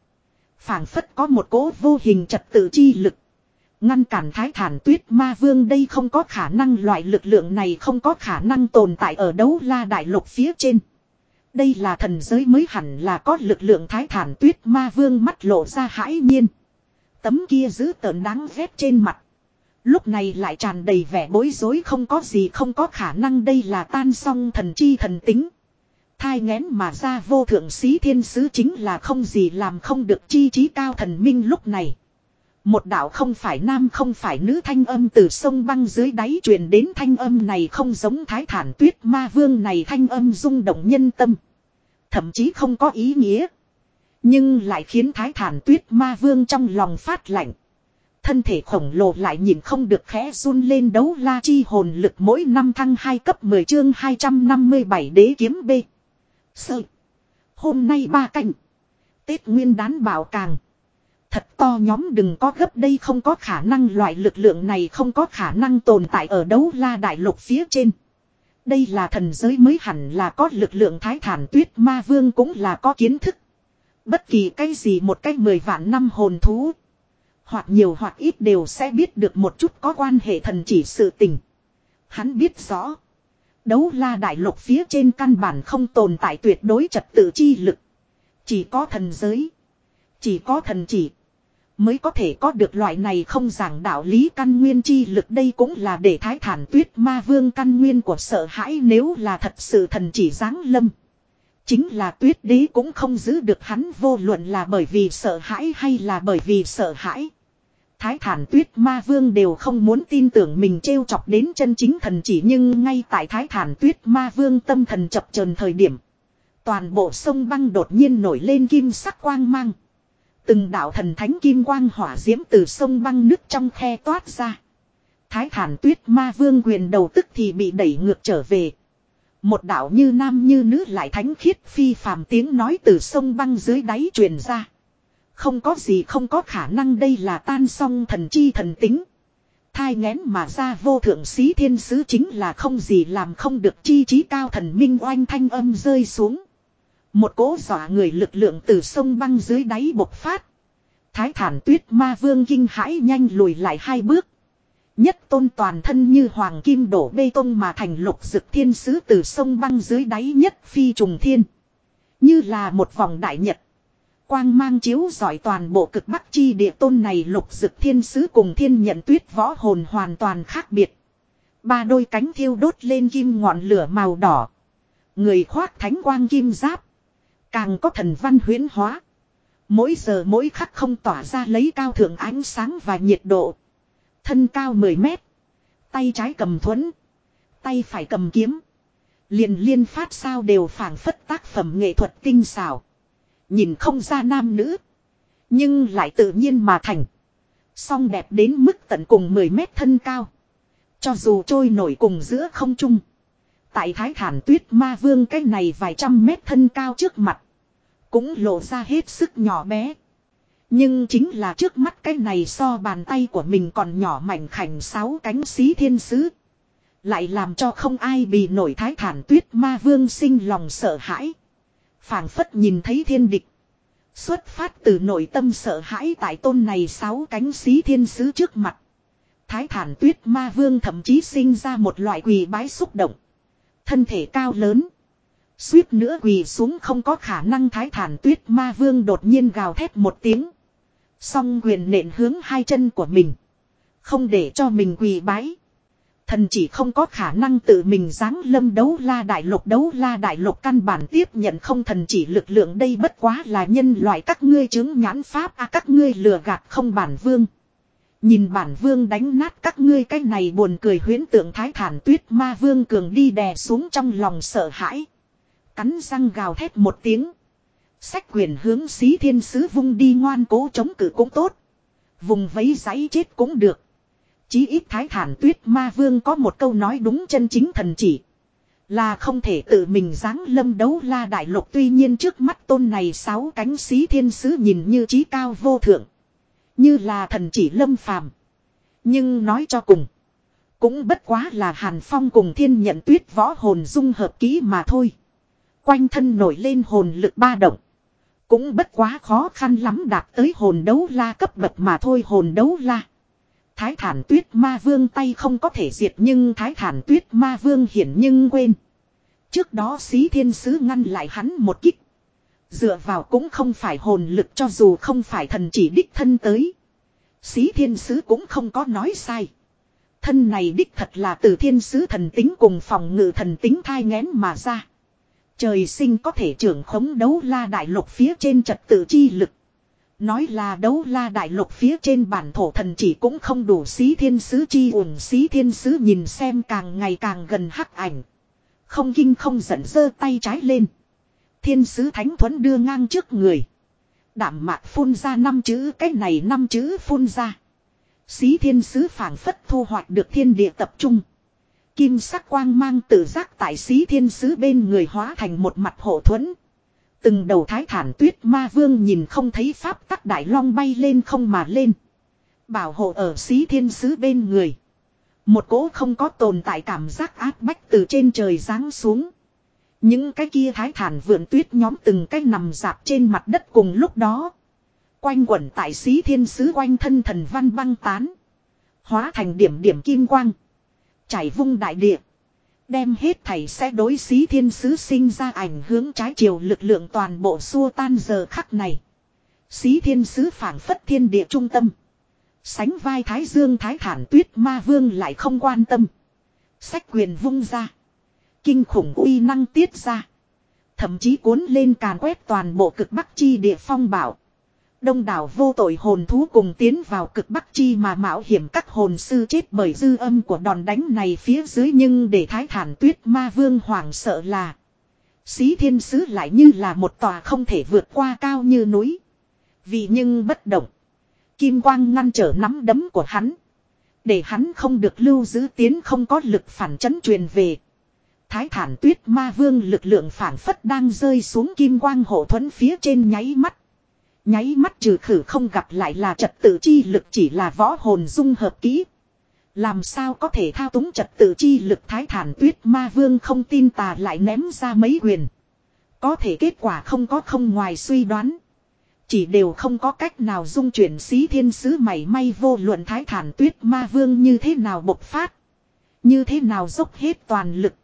phảng phất có một cố vô hình trật tự chi lực. Ngăn cản thái thản tuyết ma vương đây không có khả năng, loại lực lượng này không có khả năng tồn tại ở đấu la đại lục phía trên. Đây là thần giới mới hẳn là có lực lượng thái thản tuyết ma vương mắt lộ ra hãi nhiên. Tấm kia giữ tợn đáng ghét trên mặt. Lúc này lại tràn đầy vẻ bối rối, không có gì, không có khả năng, đây là tan song thần chi thần tính. Thai ngén mà ra vô thượng sĩ thiên sứ chính là không gì làm không được chi trí cao thần minh lúc này. Một đạo không phải nam không phải nữ thanh âm từ sông băng dưới đáy truyền đến thanh âm này không giống thái thản tuyết ma vương này thanh âm rung động nhân tâm. Thậm chí không có ý nghĩa. Nhưng lại khiến thái thản tuyết ma vương trong lòng phát lạnh. Thân thể khổng lồ lại nhìn không được khẽ run lên đấu la chi hồn lực mỗi năm thăng 2 cấp 10 chương 257 đế kiếm B. Sợ. Hôm nay ba cạnh. Tết nguyên đán bảo càng. Thật to nhóm đừng có gấp, đây không có khả năng, loại lực lượng này không có khả năng tồn tại ở đấu la đại lục phía trên. Đây là thần giới mới hẳn là có lực lượng thái thản tuyết ma vương cũng là có kiến thức. Bất kỳ cái gì một cái mười vạn năm hồn thú. Hoặc nhiều hoặc ít đều sẽ biết được một chút có quan hệ thần chỉ sự tình. Hắn biết rõ. Đấu la đại lục phía trên căn bản không tồn tại tuyệt đối trật tự chi lực. Chỉ có thần giới. Chỉ có thần chỉ. Mới có thể có được loại này không giảng đạo lý căn nguyên chi lực đây cũng là để thái thản tuyết ma vương căn nguyên của sợ hãi nếu là thật sự thần chỉ giáng lâm. Chính là tuyết đế cũng không giữ được hắn vô luận là bởi vì sợ hãi hay là bởi vì sợ hãi. Thái thản tuyết ma vương đều không muốn tin tưởng mình trêu chọc đến chân chính thần chỉ nhưng ngay tại thái thản tuyết ma vương tâm thần chập chờn thời điểm. Toàn bộ sông băng đột nhiên nổi lên kim sắc quang mang. Từng đạo thần thánh kim quang hỏa diễm từ sông băng nước trong khe toát ra. Thái thản tuyết ma vương quyền đầu tức thì bị đẩy ngược trở về. Một đạo như nam như nữ lại thánh khiết phi phàm tiếng nói từ sông băng dưới đáy truyền ra. Không có gì không có khả năng đây là tan song thần chi thần tính. Thai ngén mà ra vô thượng sĩ thiên sứ chính là không gì làm không được chi trí cao thần minh oanh thanh âm rơi xuống. Một cỗ dọa người lực lượng từ sông băng dưới đáy bộc phát. Thái thản tuyết ma vương kinh hãi nhanh lùi lại hai bước. Nhất tôn toàn thân như hoàng kim đổ bê tông mà thành lục dực thiên sứ từ sông băng dưới đáy nhất phi trùng thiên. Như là một vòng đại nhật. Quang mang chiếu giỏi toàn bộ cực bắc chi địa tôn này lục dực thiên sứ cùng thiên nhận tuyết võ hồn hoàn toàn khác biệt. Ba đôi cánh thiêu đốt lên kim ngọn lửa màu đỏ. Người khoác thánh quang kim giáp. Càng có thần văn huyến hóa. Mỗi giờ mỗi khắc không tỏa ra lấy cao thượng ánh sáng và nhiệt độ. Thân cao 10 mét. Tay trái cầm thuẫn. Tay phải cầm kiếm. Liền liên phát sao đều phảng phất tác phẩm nghệ thuật tinh xảo. Nhìn không ra nam nữ. Nhưng lại tự nhiên mà thành. Song đẹp đến mức tận cùng 10 mét thân cao. Cho dù trôi nổi cùng giữa không trung. Tại thái thản tuyết ma vương cái này vài trăm mét thân cao trước mặt. Cũng lộ ra hết sức nhỏ bé. Nhưng chính là trước mắt cái này so bàn tay của mình còn nhỏ mảnh khảnh sáu cánh xí thiên sứ. Lại làm cho không ai bị nổi thái thản tuyết ma vương sinh lòng sợ hãi phảng phất nhìn thấy thiên địch. Xuất phát từ nội tâm sợ hãi tại tôn này sáu cánh xí thiên sứ trước mặt. Thái thản tuyết ma vương thậm chí sinh ra một loại quỳ bái xúc động. Thân thể cao lớn. Suýt nữa quỳ xuống không có khả năng thái thản tuyết ma vương đột nhiên gào thét một tiếng. Song quyền nện hướng hai chân của mình. Không để cho mình quỳ bái. Thần chỉ không có khả năng tự mình giáng lâm đấu la đại lục đấu la đại lục căn bản tiếp nhận không thần chỉ lực lượng đây bất quá là nhân loại các ngươi chứng nhãn pháp a các ngươi lừa gạt không bản vương. Nhìn bản vương đánh nát các ngươi cái này buồn cười huyến tượng thái thản tuyết ma vương cường đi đè xuống trong lòng sợ hãi. Cắn răng gào thét một tiếng. Sách quyền hướng xí thiên sứ vung đi ngoan cố chống cự cũng tốt. Vùng vấy giấy chết cũng được. Chí ít thái thản tuyết ma vương có một câu nói đúng chân chính thần chỉ. Là không thể tự mình giáng lâm đấu la đại lục tuy nhiên trước mắt tôn này sáu cánh xí thiên sứ nhìn như trí cao vô thượng. Như là thần chỉ lâm phàm. Nhưng nói cho cùng. Cũng bất quá là hàn phong cùng thiên nhận tuyết võ hồn dung hợp kỹ mà thôi. Quanh thân nổi lên hồn lực ba động. Cũng bất quá khó khăn lắm đạt tới hồn đấu la cấp bậc mà thôi hồn đấu la. Thái thản tuyết ma vương tay không có thể diệt nhưng thái thản tuyết ma vương hiển nhưng quên. Trước đó xí thiên sứ ngăn lại hắn một kích. Dựa vào cũng không phải hồn lực cho dù không phải thần chỉ đích thân tới. Xí thiên sứ cũng không có nói sai. Thân này đích thật là từ thiên sứ thần tính cùng phòng ngự thần tính thai ngén mà ra. Trời sinh có thể trưởng khống đấu la đại lục phía trên trật tự chi lực. Nói là đấu la đại lục phía trên bản thổ thần chỉ cũng không đủ xí thiên sứ chi ủng xí thiên sứ nhìn xem càng ngày càng gần hắc ảnh. Không kinh không giận giơ tay trái lên. Thiên sứ thánh thuẫn đưa ngang trước người. Đảm mạc phun ra năm chữ, cái này năm chữ phun ra. Xí thiên sứ phảng phất thu hoạch được thiên địa tập trung. Kim sắc quang mang tự giác tại xí thiên sứ bên người hóa thành một mặt hộ thuẫn. Từng đầu thái thản tuyết ma vương nhìn không thấy pháp tắc đại long bay lên không mà lên. Bảo hộ ở xí thiên sứ bên người. Một cỗ không có tồn tại cảm giác áp bách từ trên trời giáng xuống. Những cái kia thái thản vượn tuyết nhóm từng cái nằm dạp trên mặt đất cùng lúc đó. Quanh quẩn tại xí thiên sứ quanh thân thần văn băng tán. Hóa thành điểm điểm kim quang. Chảy vung đại địa. Đem hết thảy sẽ đối xí thiên sứ sinh ra ảnh hướng trái chiều lực lượng toàn bộ xua tan giờ khắc này. Xí thiên sứ phảng phất thiên địa trung tâm. Sánh vai thái dương thái thản tuyết ma vương lại không quan tâm. Sách quyền vung ra. Kinh khủng uy năng tiết ra. Thậm chí cuốn lên càn quét toàn bộ cực bắc chi địa phong bảo. Đông đảo vô tội hồn thú cùng tiến vào cực bắc chi mà mạo hiểm các hồn sư chết bởi dư âm của đòn đánh này phía dưới nhưng để thái thản tuyết ma vương hoàng sợ là. Xí thiên sứ lại như là một tòa không thể vượt qua cao như núi. Vì nhưng bất động. Kim quang ngăn trở nắm đấm của hắn. Để hắn không được lưu giữ tiến không có lực phản chấn truyền về. Thái thản tuyết ma vương lực lượng phản phất đang rơi xuống kim quang hộ thuẫn phía trên nháy mắt. Nháy mắt trừ khử không gặp lại là trật tự chi lực chỉ là võ hồn dung hợp kỹ. Làm sao có thể thao túng trật tự chi lực thái thản tuyết ma vương không tin tà lại ném ra mấy quyền. Có thể kết quả không có không ngoài suy đoán. Chỉ đều không có cách nào dung chuyển xí thiên sứ mảy may vô luận thái thản tuyết ma vương như thế nào bộc phát. Như thế nào dốc hết toàn lực.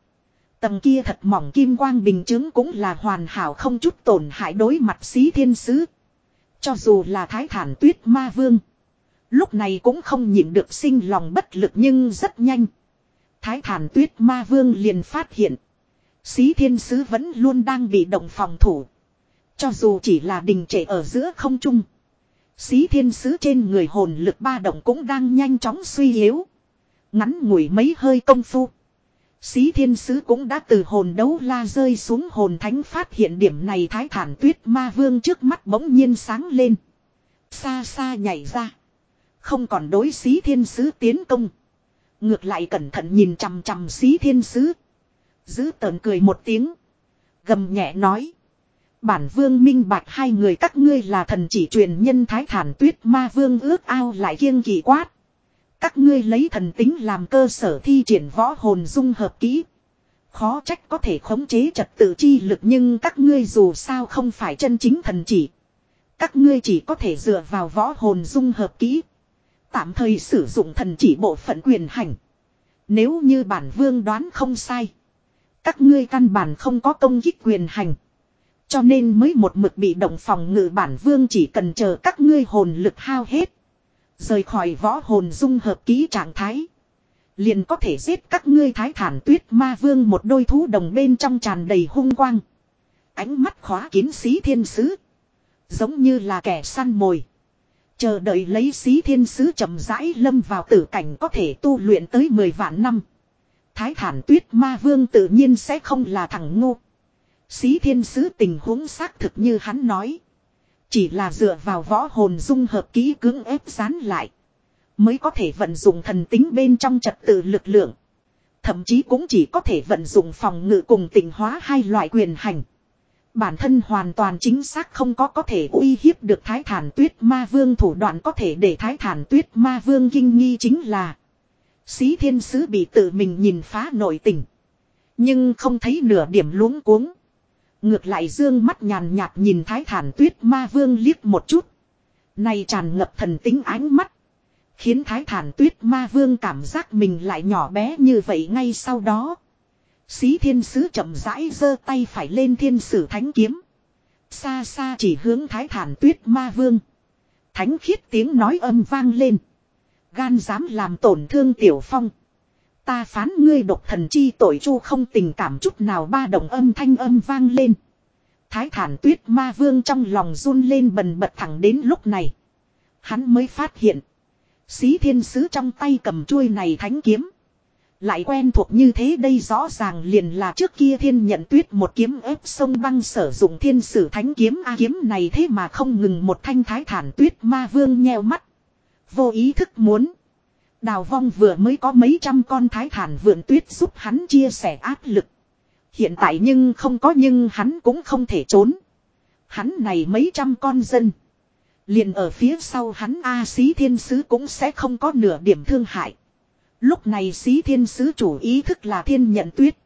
Tầng kia thật mỏng kim quang bình chứng cũng là hoàn hảo không chút tổn hại đối mặt xí thiên sứ. Cho dù là thái thản tuyết ma vương. Lúc này cũng không nhịn được sinh lòng bất lực nhưng rất nhanh. Thái thản tuyết ma vương liền phát hiện. Xí thiên sứ vẫn luôn đang bị động phòng thủ. Cho dù chỉ là đình trệ ở giữa không trung. Xí thiên sứ trên người hồn lực ba động cũng đang nhanh chóng suy yếu. Ngắn ngủi mấy hơi công phu. Xí thiên sứ cũng đã từ hồn đấu la rơi xuống hồn thánh phát hiện điểm này thái thản tuyết ma vương trước mắt bỗng nhiên sáng lên. Xa xa nhảy ra. Không còn đối xí thiên sứ tiến công. Ngược lại cẩn thận nhìn chằm chằm xí thiên sứ. Giữ tờn cười một tiếng. Gầm nhẹ nói. Bản vương minh bạch hai người các ngươi là thần chỉ truyền nhân thái thản tuyết ma vương ước ao lại kiêng kỳ quát. Các ngươi lấy thần tính làm cơ sở thi triển võ hồn dung hợp kỹ. Khó trách có thể khống chế trật tự chi lực nhưng các ngươi dù sao không phải chân chính thần chỉ. Các ngươi chỉ có thể dựa vào võ hồn dung hợp kỹ. Tạm thời sử dụng thần chỉ bộ phận quyền hành. Nếu như bản vương đoán không sai. Các ngươi căn bản không có công kích quyền hành. Cho nên mới một mực bị động phòng ngự bản vương chỉ cần chờ các ngươi hồn lực hao hết. Rời khỏi võ hồn dung hợp ký trạng thái. Liền có thể giết các ngươi thái thản tuyết ma vương một đôi thú đồng bên trong tràn đầy hung quang. Ánh mắt khóa kín xí thiên sứ. Giống như là kẻ săn mồi. Chờ đợi lấy xí thiên sứ chậm rãi lâm vào tử cảnh có thể tu luyện tới 10 vạn năm. Thái thản tuyết ma vương tự nhiên sẽ không là thằng ngu. Xí thiên sứ tình huống xác thực như hắn nói. Chỉ là dựa vào võ hồn dung hợp kỹ cưỡng ép dán lại. Mới có thể vận dụng thần tính bên trong trật tự lực lượng. Thậm chí cũng chỉ có thể vận dụng phòng ngự cùng tình hóa hai loại quyền hành. Bản thân hoàn toàn chính xác không có có thể uy hiếp được thái thản tuyết ma vương thủ đoạn có thể để thái thản tuyết ma vương kinh nghi chính là. Xí thiên sứ bị tự mình nhìn phá nội tình. Nhưng không thấy nửa điểm luống cuống. Ngược lại dương mắt nhàn nhạt nhìn thái thản tuyết ma vương liếc một chút. Này tràn ngập thần tính ánh mắt. Khiến thái thản tuyết ma vương cảm giác mình lại nhỏ bé như vậy ngay sau đó. Xí thiên sứ chậm rãi giơ tay phải lên thiên sử thánh kiếm. Xa xa chỉ hướng thái thản tuyết ma vương. Thánh khiết tiếng nói âm vang lên. Gan dám làm tổn thương tiểu phong. Ta phán ngươi độc thần chi tội chu không tình cảm chút nào ba đồng âm thanh âm vang lên. Thái thản tuyết ma vương trong lòng run lên bần bật thẳng đến lúc này. Hắn mới phát hiện. Xí thiên sứ trong tay cầm chuôi này thánh kiếm. Lại quen thuộc như thế đây rõ ràng liền là trước kia thiên nhận tuyết một kiếm ép sông băng sử dụng thiên sử thánh kiếm A kiếm này thế mà không ngừng một thanh thái thản tuyết ma vương nheo mắt. Vô ý thức muốn. Đào vong vừa mới có mấy trăm con thái thản vượn tuyết giúp hắn chia sẻ áp lực. Hiện tại nhưng không có nhưng hắn cũng không thể trốn. Hắn này mấy trăm con dân. Liền ở phía sau hắn A xí thiên sứ cũng sẽ không có nửa điểm thương hại. Lúc này xí thiên sứ chủ ý thức là thiên nhận tuyết.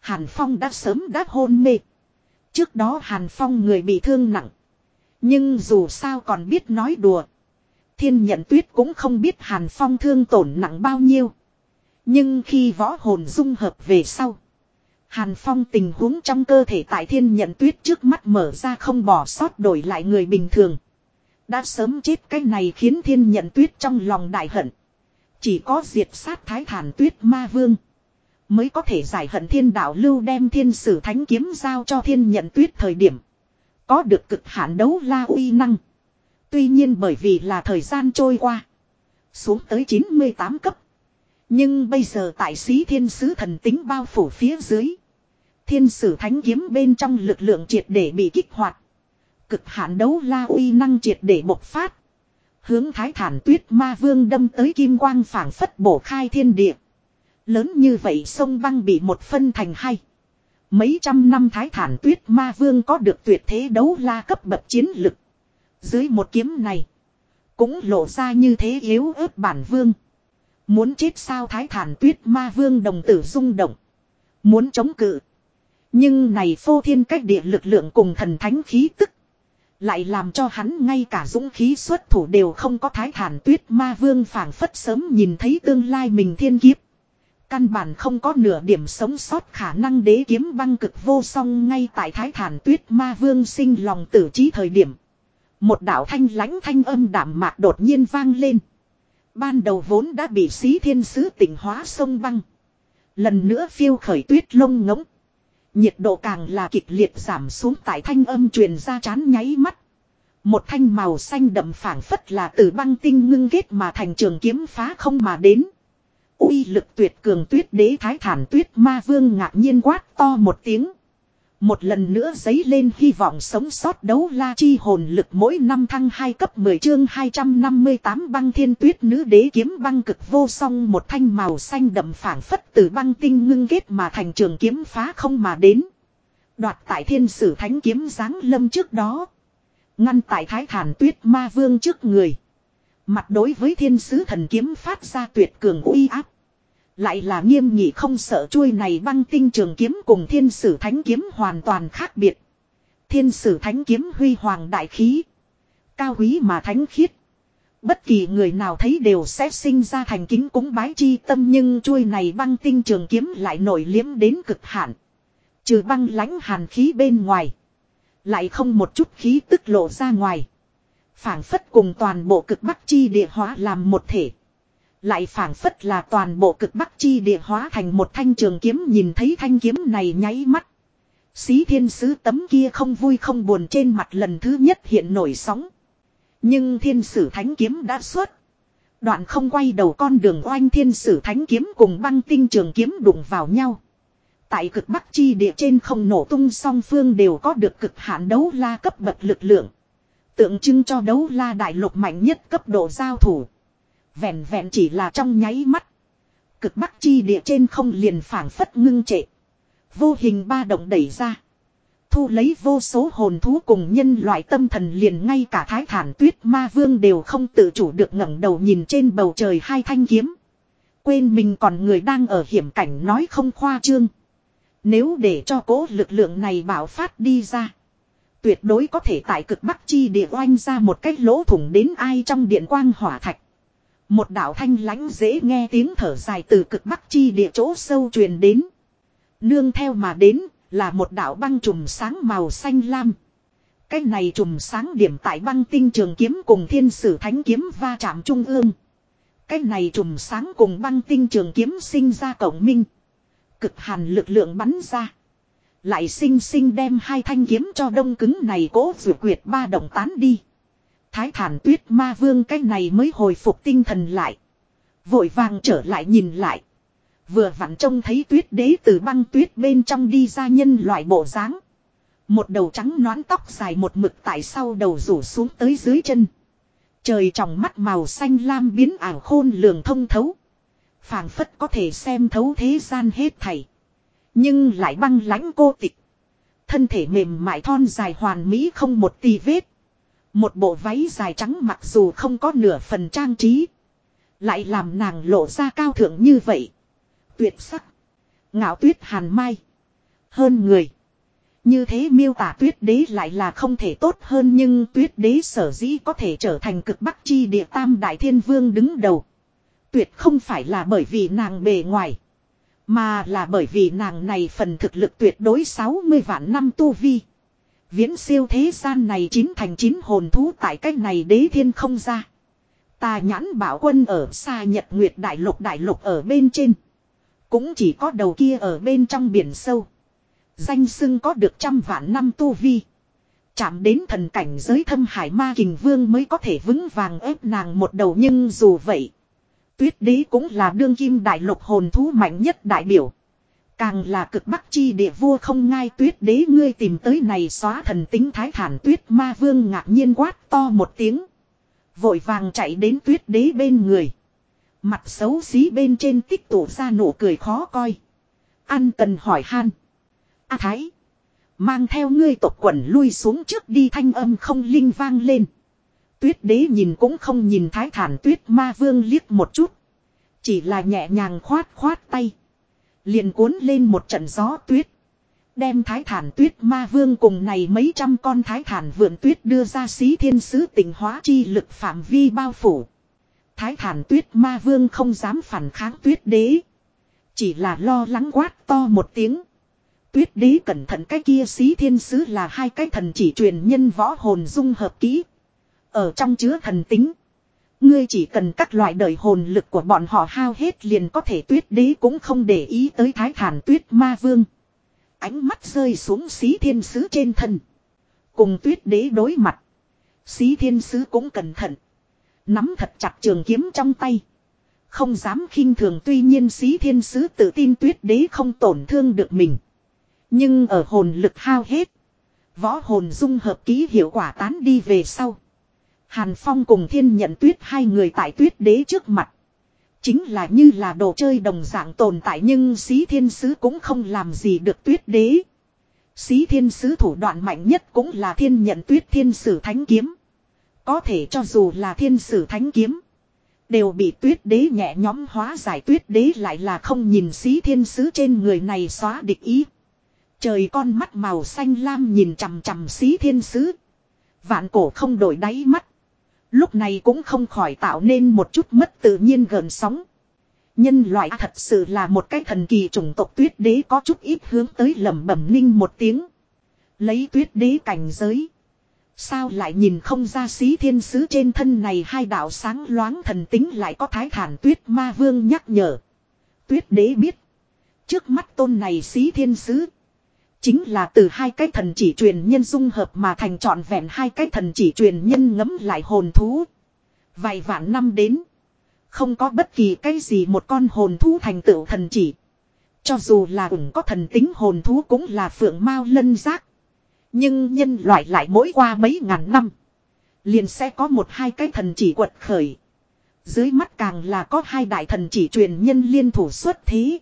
Hàn Phong đã sớm đã hôn mê. Trước đó Hàn Phong người bị thương nặng. Nhưng dù sao còn biết nói đùa. Thiên nhận tuyết cũng không biết Hàn Phong thương tổn nặng bao nhiêu. Nhưng khi võ hồn dung hợp về sau. Hàn Phong tình huống trong cơ thể tại thiên nhận tuyết trước mắt mở ra không bỏ sót đổi lại người bình thường. Đã sớm chết cái này khiến thiên nhận tuyết trong lòng đại hận. Chỉ có diệt sát thái thản tuyết ma vương. Mới có thể giải hận thiên đạo lưu đem thiên sử thánh kiếm giao cho thiên nhận tuyết thời điểm. Có được cực hạn đấu la uy năng. Tuy nhiên bởi vì là thời gian trôi qua. Xuống tới 98 cấp. Nhưng bây giờ tại sĩ thiên sứ thần tính bao phủ phía dưới. Thiên sử thánh kiếm bên trong lực lượng triệt để bị kích hoạt. Cực hạn đấu la uy năng triệt để bộc phát. Hướng thái thản tuyết ma vương đâm tới kim quang phảng phất bổ khai thiên địa. Lớn như vậy sông băng bị một phân thành hai. Mấy trăm năm thái thản tuyết ma vương có được tuyệt thế đấu la cấp bậc chiến lực. Dưới một kiếm này. Cũng lộ ra như thế yếu ớt bản vương. Muốn chết sao thái thản tuyết ma vương đồng tử rung động. Muốn chống cự. Nhưng này phô thiên cách địa lực lượng cùng thần thánh khí tức. Lại làm cho hắn ngay cả dũng khí xuất thủ đều không có thái thản tuyết ma vương phảng phất sớm nhìn thấy tương lai mình thiên kiếp. Căn bản không có nửa điểm sống sót khả năng đế kiếm băng cực vô song ngay tại thái thản tuyết ma vương sinh lòng tử trí thời điểm. Một đạo thanh lãnh thanh âm đảm mạc đột nhiên vang lên. Ban đầu vốn đã bị xí thiên sứ tỉnh hóa sông băng. Lần nữa phiêu khởi tuyết lông ngỗng. Nhiệt độ càng là kịch liệt giảm xuống tại thanh âm truyền ra chán nháy mắt. Một thanh màu xanh đậm phảng phất là từ băng tinh ngưng kết mà thành trường kiếm phá không mà đến. uy lực tuyệt cường tuyết đế thái thản tuyết ma vương ngạc nhiên quát to một tiếng. Một lần nữa giấy lên hy vọng sống sót đấu la chi hồn lực mỗi năm thăng 2 cấp 10 chương 258 băng thiên tuyết nữ đế kiếm băng cực vô song một thanh màu xanh đậm phảng phất từ băng tinh ngưng kết mà thành trường kiếm phá không mà đến. Đoạt tại thiên sử thánh kiếm giáng lâm trước đó. Ngăn tại thái thản tuyết ma vương trước người. Mặt đối với thiên sứ thần kiếm phát ra tuyệt cường uy áp. Lại là nghiêm nghị không sợ chuôi này băng tinh trường kiếm cùng thiên sử thánh kiếm hoàn toàn khác biệt. Thiên sử thánh kiếm huy hoàng đại khí. Cao quý mà thánh khiết. Bất kỳ người nào thấy đều sẽ sinh ra thành kính cúng bái chi tâm nhưng chuôi này băng tinh trường kiếm lại nổi liếm đến cực hạn. Trừ băng lãnh hàn khí bên ngoài. Lại không một chút khí tức lộ ra ngoài. phảng phất cùng toàn bộ cực bắc chi địa hóa làm một thể. Lại phảng phất là toàn bộ cực bắc chi địa hóa thành một thanh trường kiếm nhìn thấy thanh kiếm này nháy mắt. Xí thiên sứ tấm kia không vui không buồn trên mặt lần thứ nhất hiện nổi sóng. Nhưng thiên sử thánh kiếm đã xuất. Đoạn không quay đầu con đường oanh thiên sử thánh kiếm cùng băng tinh trường kiếm đụng vào nhau. Tại cực bắc chi địa trên không nổ tung song phương đều có được cực hạn đấu la cấp bậc lực lượng. Tượng trưng cho đấu la đại lục mạnh nhất cấp độ giao thủ. Vẹn vẹn chỉ là trong nháy mắt. Cực bắc chi địa trên không liền phảng phất ngưng trệ. Vô hình ba động đẩy ra. Thu lấy vô số hồn thú cùng nhân loại tâm thần liền ngay cả thái thản tuyết ma vương đều không tự chủ được ngẩng đầu nhìn trên bầu trời hai thanh kiếm. Quên mình còn người đang ở hiểm cảnh nói không khoa trương. Nếu để cho cố lực lượng này bảo phát đi ra. Tuyệt đối có thể tại cực bắc chi địa oanh ra một cách lỗ thủng đến ai trong điện quang hỏa thạch. Một đạo thanh lãnh dễ nghe tiếng thở dài từ cực bắc chi địa chỗ sâu truyền đến. Nương theo mà đến là một đạo băng trùm sáng màu xanh lam. Cái này trùm sáng điểm tại băng tinh trường kiếm cùng thiên sử thánh kiếm va chạm trung ương. Cái này trùm sáng cùng băng tinh trường kiếm sinh ra cộng minh. Cực hàn lực lượng bắn ra. Lại sinh sinh đem hai thanh kiếm cho đông cứng này cố vượt quyệt ba động tán đi. Thái thản tuyết ma vương cái này mới hồi phục tinh thần lại. Vội vàng trở lại nhìn lại. Vừa vặn trông thấy tuyết đế từ băng tuyết bên trong đi ra nhân loại bộ dáng Một đầu trắng nón tóc dài một mực tại sau đầu rủ xuống tới dưới chân. Trời trong mắt màu xanh lam biến ảo khôn lường thông thấu. phảng phất có thể xem thấu thế gian hết thảy. Nhưng lại băng lãnh cô tịch. Thân thể mềm mại thon dài hoàn mỹ không một tì vết. Một bộ váy dài trắng mặc dù không có nửa phần trang trí. Lại làm nàng lộ ra cao thượng như vậy. Tuyệt sắc. Ngạo tuyết hàn mai. Hơn người. Như thế miêu tả tuyết đế lại là không thể tốt hơn nhưng tuyết đế sở dĩ có thể trở thành cực bắc chi địa tam đại thiên vương đứng đầu. Tuyệt không phải là bởi vì nàng bề ngoài. Mà là bởi vì nàng này phần thực lực tuyệt đối 60 vạn năm tu vi. Viễn siêu thế gian này chín thành chín hồn thú tại cách này đế thiên không ra. Tà nhãn bảo quân ở xa nhật nguyệt đại lục đại lục ở bên trên. Cũng chỉ có đầu kia ở bên trong biển sâu. Danh sưng có được trăm vạn năm tu vi. Chạm đến thần cảnh giới thâm hải ma kình vương mới có thể vững vàng ép nàng một đầu nhưng dù vậy. Tuyết đế cũng là đương kim đại lục hồn thú mạnh nhất đại biểu. Càng là cực bắc chi địa vua không ngai tuyết đế ngươi tìm tới này xóa thần tính thái thản tuyết ma vương ngạc nhiên quát to một tiếng. Vội vàng chạy đến tuyết đế bên người. Mặt xấu xí bên trên tích tụ ra nụ cười khó coi. an cần hỏi han. A Thái. Mang theo ngươi tộc quần lui xuống trước đi thanh âm không linh vang lên. Tuyết đế nhìn cũng không nhìn thái thản tuyết ma vương liếc một chút. Chỉ là nhẹ nhàng khoát khoát tay. Liền cuốn lên một trận gió tuyết. Đem thái thản tuyết ma vương cùng này mấy trăm con thái thản vượn tuyết đưa ra xí thiên sứ tỉnh hóa chi lực phạm vi bao phủ. Thái thản tuyết ma vương không dám phản kháng tuyết đế. Chỉ là lo lắng quát to một tiếng. Tuyết đế cẩn thận cái kia xí thiên sứ là hai cái thần chỉ truyền nhân võ hồn dung hợp kỹ. Ở trong chứa thần tính. Ngươi chỉ cần các loại đời hồn lực của bọn họ hao hết liền có thể tuyết đế cũng không để ý tới thái thản tuyết ma vương. Ánh mắt rơi xuống xí thiên sứ trên thân. Cùng tuyết đế đối mặt. Xí thiên sứ cũng cẩn thận. Nắm thật chặt trường kiếm trong tay. Không dám khinh thường tuy nhiên xí thiên sứ tự tin tuyết đế không tổn thương được mình. Nhưng ở hồn lực hao hết. Võ hồn dung hợp ký hiệu quả tán đi về sau. Hàn Phong cùng thiên nhận tuyết, hai người tại tuyết đế trước mặt. Chính là như là đồ chơi đồng dạng tồn tại nhưng xí thiên sứ cũng không làm gì được tuyết đế. Xí thiên sứ thủ đoạn mạnh nhất cũng là thiên nhận tuyết, thiên sử thánh kiếm. Có thể cho dù là thiên sử thánh kiếm. Đều bị tuyết đế nhẹ nhóm hóa giải tuyết đế lại là không nhìn xí thiên sứ trên người này xóa địch ý. Trời con mắt màu xanh lam nhìn chằm chằm xí thiên sứ. Vạn cổ không đổi đáy mắt. Lúc này cũng không khỏi tạo nên một chút mất tự nhiên gần sóng. Nhân loại thật sự là một cái thần kỳ chủng tộc tuyết đế có chút ít hướng tới lẩm bẩm ninh một tiếng. Lấy tuyết đế cảnh giới. Sao lại nhìn không ra xí thiên sứ trên thân này hai đạo sáng loáng thần tính lại có thái thản tuyết ma vương nhắc nhở. Tuyết đế biết. Trước mắt tôn này xí thiên sứ. Chính là từ hai cái thần chỉ truyền nhân dung hợp mà thành trọn vẹn hai cái thần chỉ truyền nhân ngấm lại hồn thú. Vài vạn năm đến. Không có bất kỳ cái gì một con hồn thú thành tựu thần chỉ. Cho dù là ủng có thần tính hồn thú cũng là phượng mao lân giác. Nhưng nhân loại lại mỗi qua mấy ngàn năm. Liền sẽ có một hai cái thần chỉ quật khởi. Dưới mắt càng là có hai đại thần chỉ truyền nhân liên thủ xuất thế.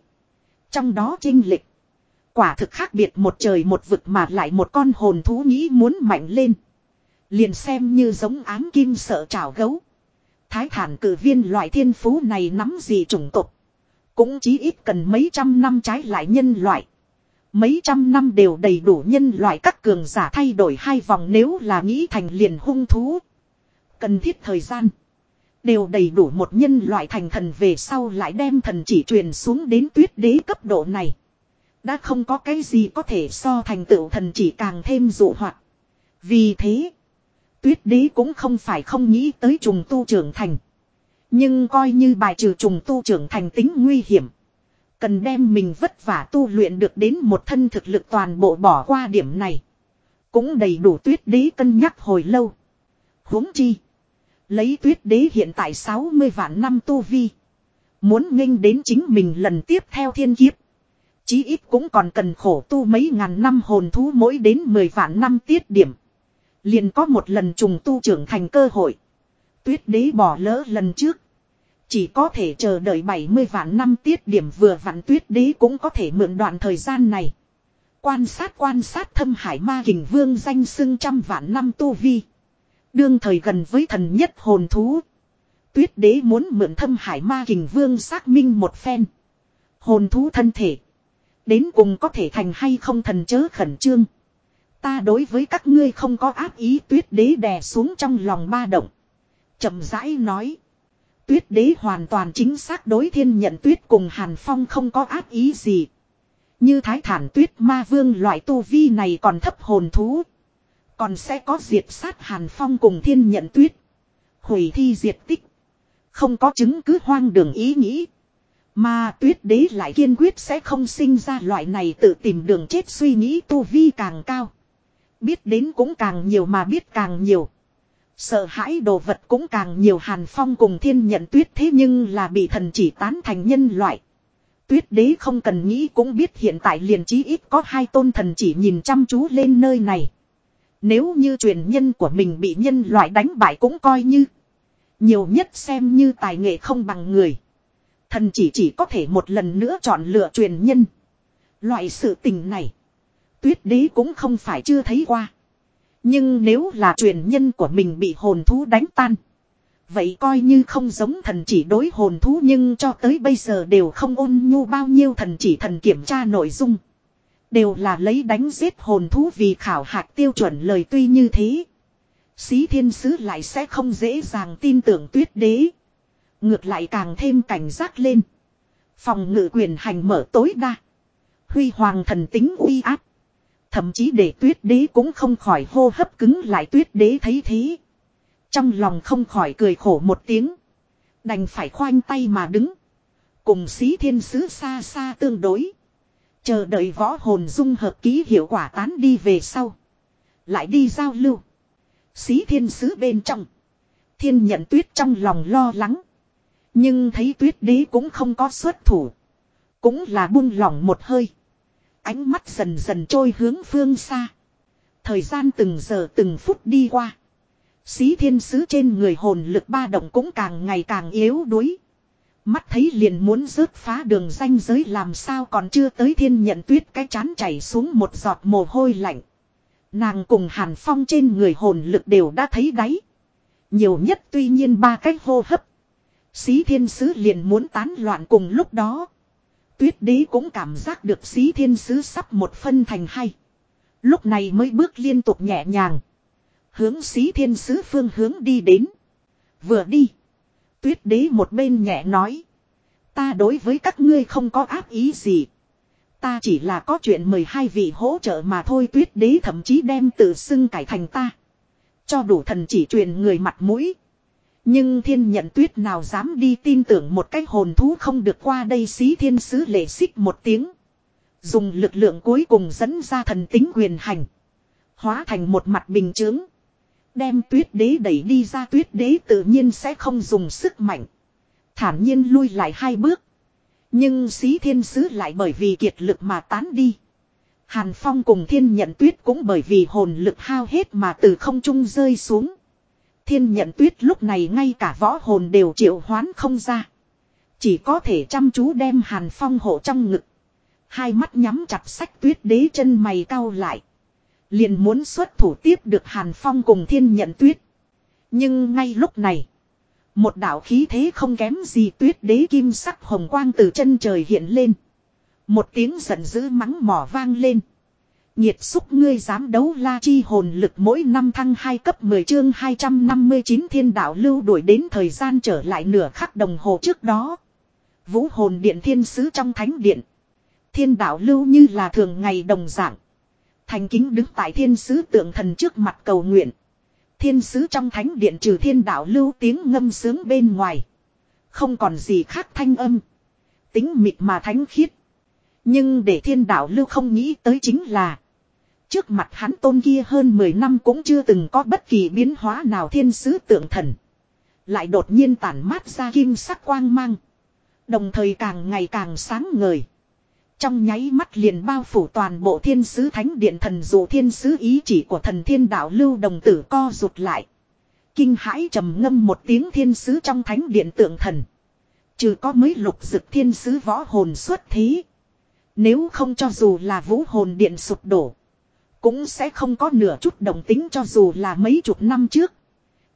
Trong đó trinh lịch. Quả thực khác biệt một trời một vực mà lại một con hồn thú nghĩ muốn mạnh lên. Liền xem như giống ám kim sợ trào gấu. Thái thản cử viên loại thiên phú này nắm gì chủng tục. Cũng chí ít cần mấy trăm năm trái lại nhân loại. Mấy trăm năm đều đầy đủ nhân loại các cường giả thay đổi hai vòng nếu là nghĩ thành liền hung thú. Cần thiết thời gian. Đều đầy đủ một nhân loại thành thần về sau lại đem thần chỉ truyền xuống đến tuyết đế cấp độ này. Đã không có cái gì có thể so thành tựu thần chỉ càng thêm dụ hoạt. Vì thế, tuyết đế cũng không phải không nghĩ tới trùng tu trưởng thành. Nhưng coi như bài trừ trùng tu trưởng thành tính nguy hiểm. Cần đem mình vất vả tu luyện được đến một thân thực lực toàn bộ bỏ qua điểm này. Cũng đầy đủ tuyết đế cân nhắc hồi lâu. huống chi. Lấy tuyết đế hiện tại 60 vạn năm tu vi. Muốn nghênh đến chính mình lần tiếp theo thiên kiếp. Chí ít cũng còn cần khổ tu mấy ngàn năm hồn thú mỗi đến 10 vạn năm tiết điểm. Liền có một lần trùng tu trưởng thành cơ hội. Tuyết đế bỏ lỡ lần trước. Chỉ có thể chờ đợi 70 vạn năm tiết điểm vừa vặn tuyết đế cũng có thể mượn đoạn thời gian này. Quan sát quan sát thâm hải ma hình vương danh xưng trăm vạn năm tu vi. Đương thời gần với thần nhất hồn thú. Tuyết đế muốn mượn thâm hải ma hình vương xác minh một phen. Hồn thú thân thể. Đến cùng có thể thành hay không thần chớ khẩn trương. Ta đối với các ngươi không có áp ý, tuyết đế đè xuống trong lòng ba động. chậm rãi nói. Tuyết đế hoàn toàn chính xác đối thiên nhận tuyết cùng Hàn Phong không có áp ý gì. Như thái thản tuyết ma vương loại tu vi này còn thấp hồn thú. Còn sẽ có diệt sát Hàn Phong cùng thiên nhận tuyết. Hủy thi diệt tích. Không có chứng cứ hoang đường ý nghĩ. Mà tuyết đế lại kiên quyết sẽ không sinh ra loại này tự tìm đường chết suy nghĩ tu vi càng cao. Biết đến cũng càng nhiều mà biết càng nhiều. Sợ hãi đồ vật cũng càng nhiều hàn phong cùng thiên nhận tuyết thế nhưng là bị thần chỉ tán thành nhân loại. Tuyết đế không cần nghĩ cũng biết hiện tại liền chí ít có hai tôn thần chỉ nhìn chăm chú lên nơi này. Nếu như truyền nhân của mình bị nhân loại đánh bại cũng coi như. Nhiều nhất xem như tài nghệ không bằng người. Thần chỉ chỉ có thể một lần nữa chọn lựa truyền nhân. Loại sự tình này. Tuyết đế cũng không phải chưa thấy qua. Nhưng nếu là truyền nhân của mình bị hồn thú đánh tan. Vậy coi như không giống thần chỉ đối hồn thú nhưng cho tới bây giờ đều không ôn nhu bao nhiêu thần chỉ thần kiểm tra nội dung. Đều là lấy đánh giết hồn thú vì khảo hạch tiêu chuẩn lời tuy như thế. Xí thiên sứ lại sẽ không dễ dàng tin tưởng tuyết đế. Ngược lại càng thêm cảnh giác lên. Phòng ngự quyền hành mở tối đa. Huy hoàng thần tính uy áp. Thậm chí để tuyết đế cũng không khỏi hô hấp cứng lại tuyết đế thấy thế. Trong lòng không khỏi cười khổ một tiếng. Đành phải khoanh tay mà đứng. Cùng xí thiên sứ xa xa tương đối. Chờ đợi võ hồn dung hợp ký hiệu quả tán đi về sau. Lại đi giao lưu. Xí thiên sứ bên trong. Thiên nhận tuyết trong lòng lo lắng. Nhưng thấy tuyết đế cũng không có xuất thủ. Cũng là buông lỏng một hơi. Ánh mắt dần dần trôi hướng phương xa. Thời gian từng giờ từng phút đi qua. Xí thiên sứ trên người hồn lực ba động cũng càng ngày càng yếu đuối. Mắt thấy liền muốn rớt phá đường ranh giới làm sao còn chưa tới thiên nhận tuyết cái chán chảy xuống một giọt mồ hôi lạnh. Nàng cùng hàn phong trên người hồn lực đều đã thấy đáy. Nhiều nhất tuy nhiên ba cái hô hấp. Xí thiên sứ liền muốn tán loạn cùng lúc đó. Tuyết đế cũng cảm giác được xí thiên sứ sắp một phân thành hai. Lúc này mới bước liên tục nhẹ nhàng. Hướng xí thiên sứ phương hướng đi đến. Vừa đi. Tuyết đế một bên nhẹ nói. Ta đối với các ngươi không có áp ý gì. Ta chỉ là có chuyện mời hai vị hỗ trợ mà thôi tuyết đế thậm chí đem tự xưng cải thành ta. Cho đủ thần chỉ truyền người mặt mũi. Nhưng thiên nhận tuyết nào dám đi tin tưởng một cái hồn thú không được qua đây xí thiên sứ lệ xích một tiếng. Dùng lực lượng cuối cùng dẫn ra thần tính quyền hành. Hóa thành một mặt bình chướng. Đem tuyết đế đẩy đi ra tuyết đế tự nhiên sẽ không dùng sức mạnh. Thản nhiên lui lại hai bước. Nhưng xí thiên sứ lại bởi vì kiệt lực mà tán đi. Hàn Phong cùng thiên nhận tuyết cũng bởi vì hồn lực hao hết mà từ không trung rơi xuống. Thiên nhận tuyết lúc này ngay cả võ hồn đều triệu hoán không ra. Chỉ có thể chăm chú đem Hàn Phong hộ trong ngực. Hai mắt nhắm chặt sách tuyết đế chân mày cau lại. Liền muốn xuất thủ tiếp được Hàn Phong cùng thiên nhận tuyết. Nhưng ngay lúc này. Một đạo khí thế không kém gì tuyết đế kim sắc hồng quang từ chân trời hiện lên. Một tiếng giận dữ mắng mỏ vang lên. Nhiệt xúc ngươi dám đấu la chi hồn lực mỗi năm thăng 2 cấp 10 chương 259 thiên đạo lưu đuổi đến thời gian trở lại nửa khắc đồng hồ trước đó. Vũ hồn điện thiên sứ trong thánh điện. Thiên đạo lưu như là thường ngày đồng dạng. Thành kính đứng tại thiên sứ tượng thần trước mặt cầu nguyện. Thiên sứ trong thánh điện trừ thiên đạo lưu tiếng ngâm sướng bên ngoài. Không còn gì khác thanh âm. Tính mịt mà thánh khiết. Nhưng để thiên đạo lưu không nghĩ tới chính là. Trước mặt hắn tôn kia hơn 10 năm cũng chưa từng có bất kỳ biến hóa nào thiên sứ tượng thần. Lại đột nhiên tản mát ra kim sắc quang mang. Đồng thời càng ngày càng sáng ngời. Trong nháy mắt liền bao phủ toàn bộ thiên sứ thánh điện thần dụ thiên sứ ý chỉ của thần thiên đạo lưu đồng tử co rụt lại. Kinh hãi trầm ngâm một tiếng thiên sứ trong thánh điện tượng thần. Trừ có mấy lục dực thiên sứ võ hồn xuất thế. Nếu không cho dù là vũ hồn điện sụp đổ. Cũng sẽ không có nửa chút đồng tính cho dù là mấy chục năm trước.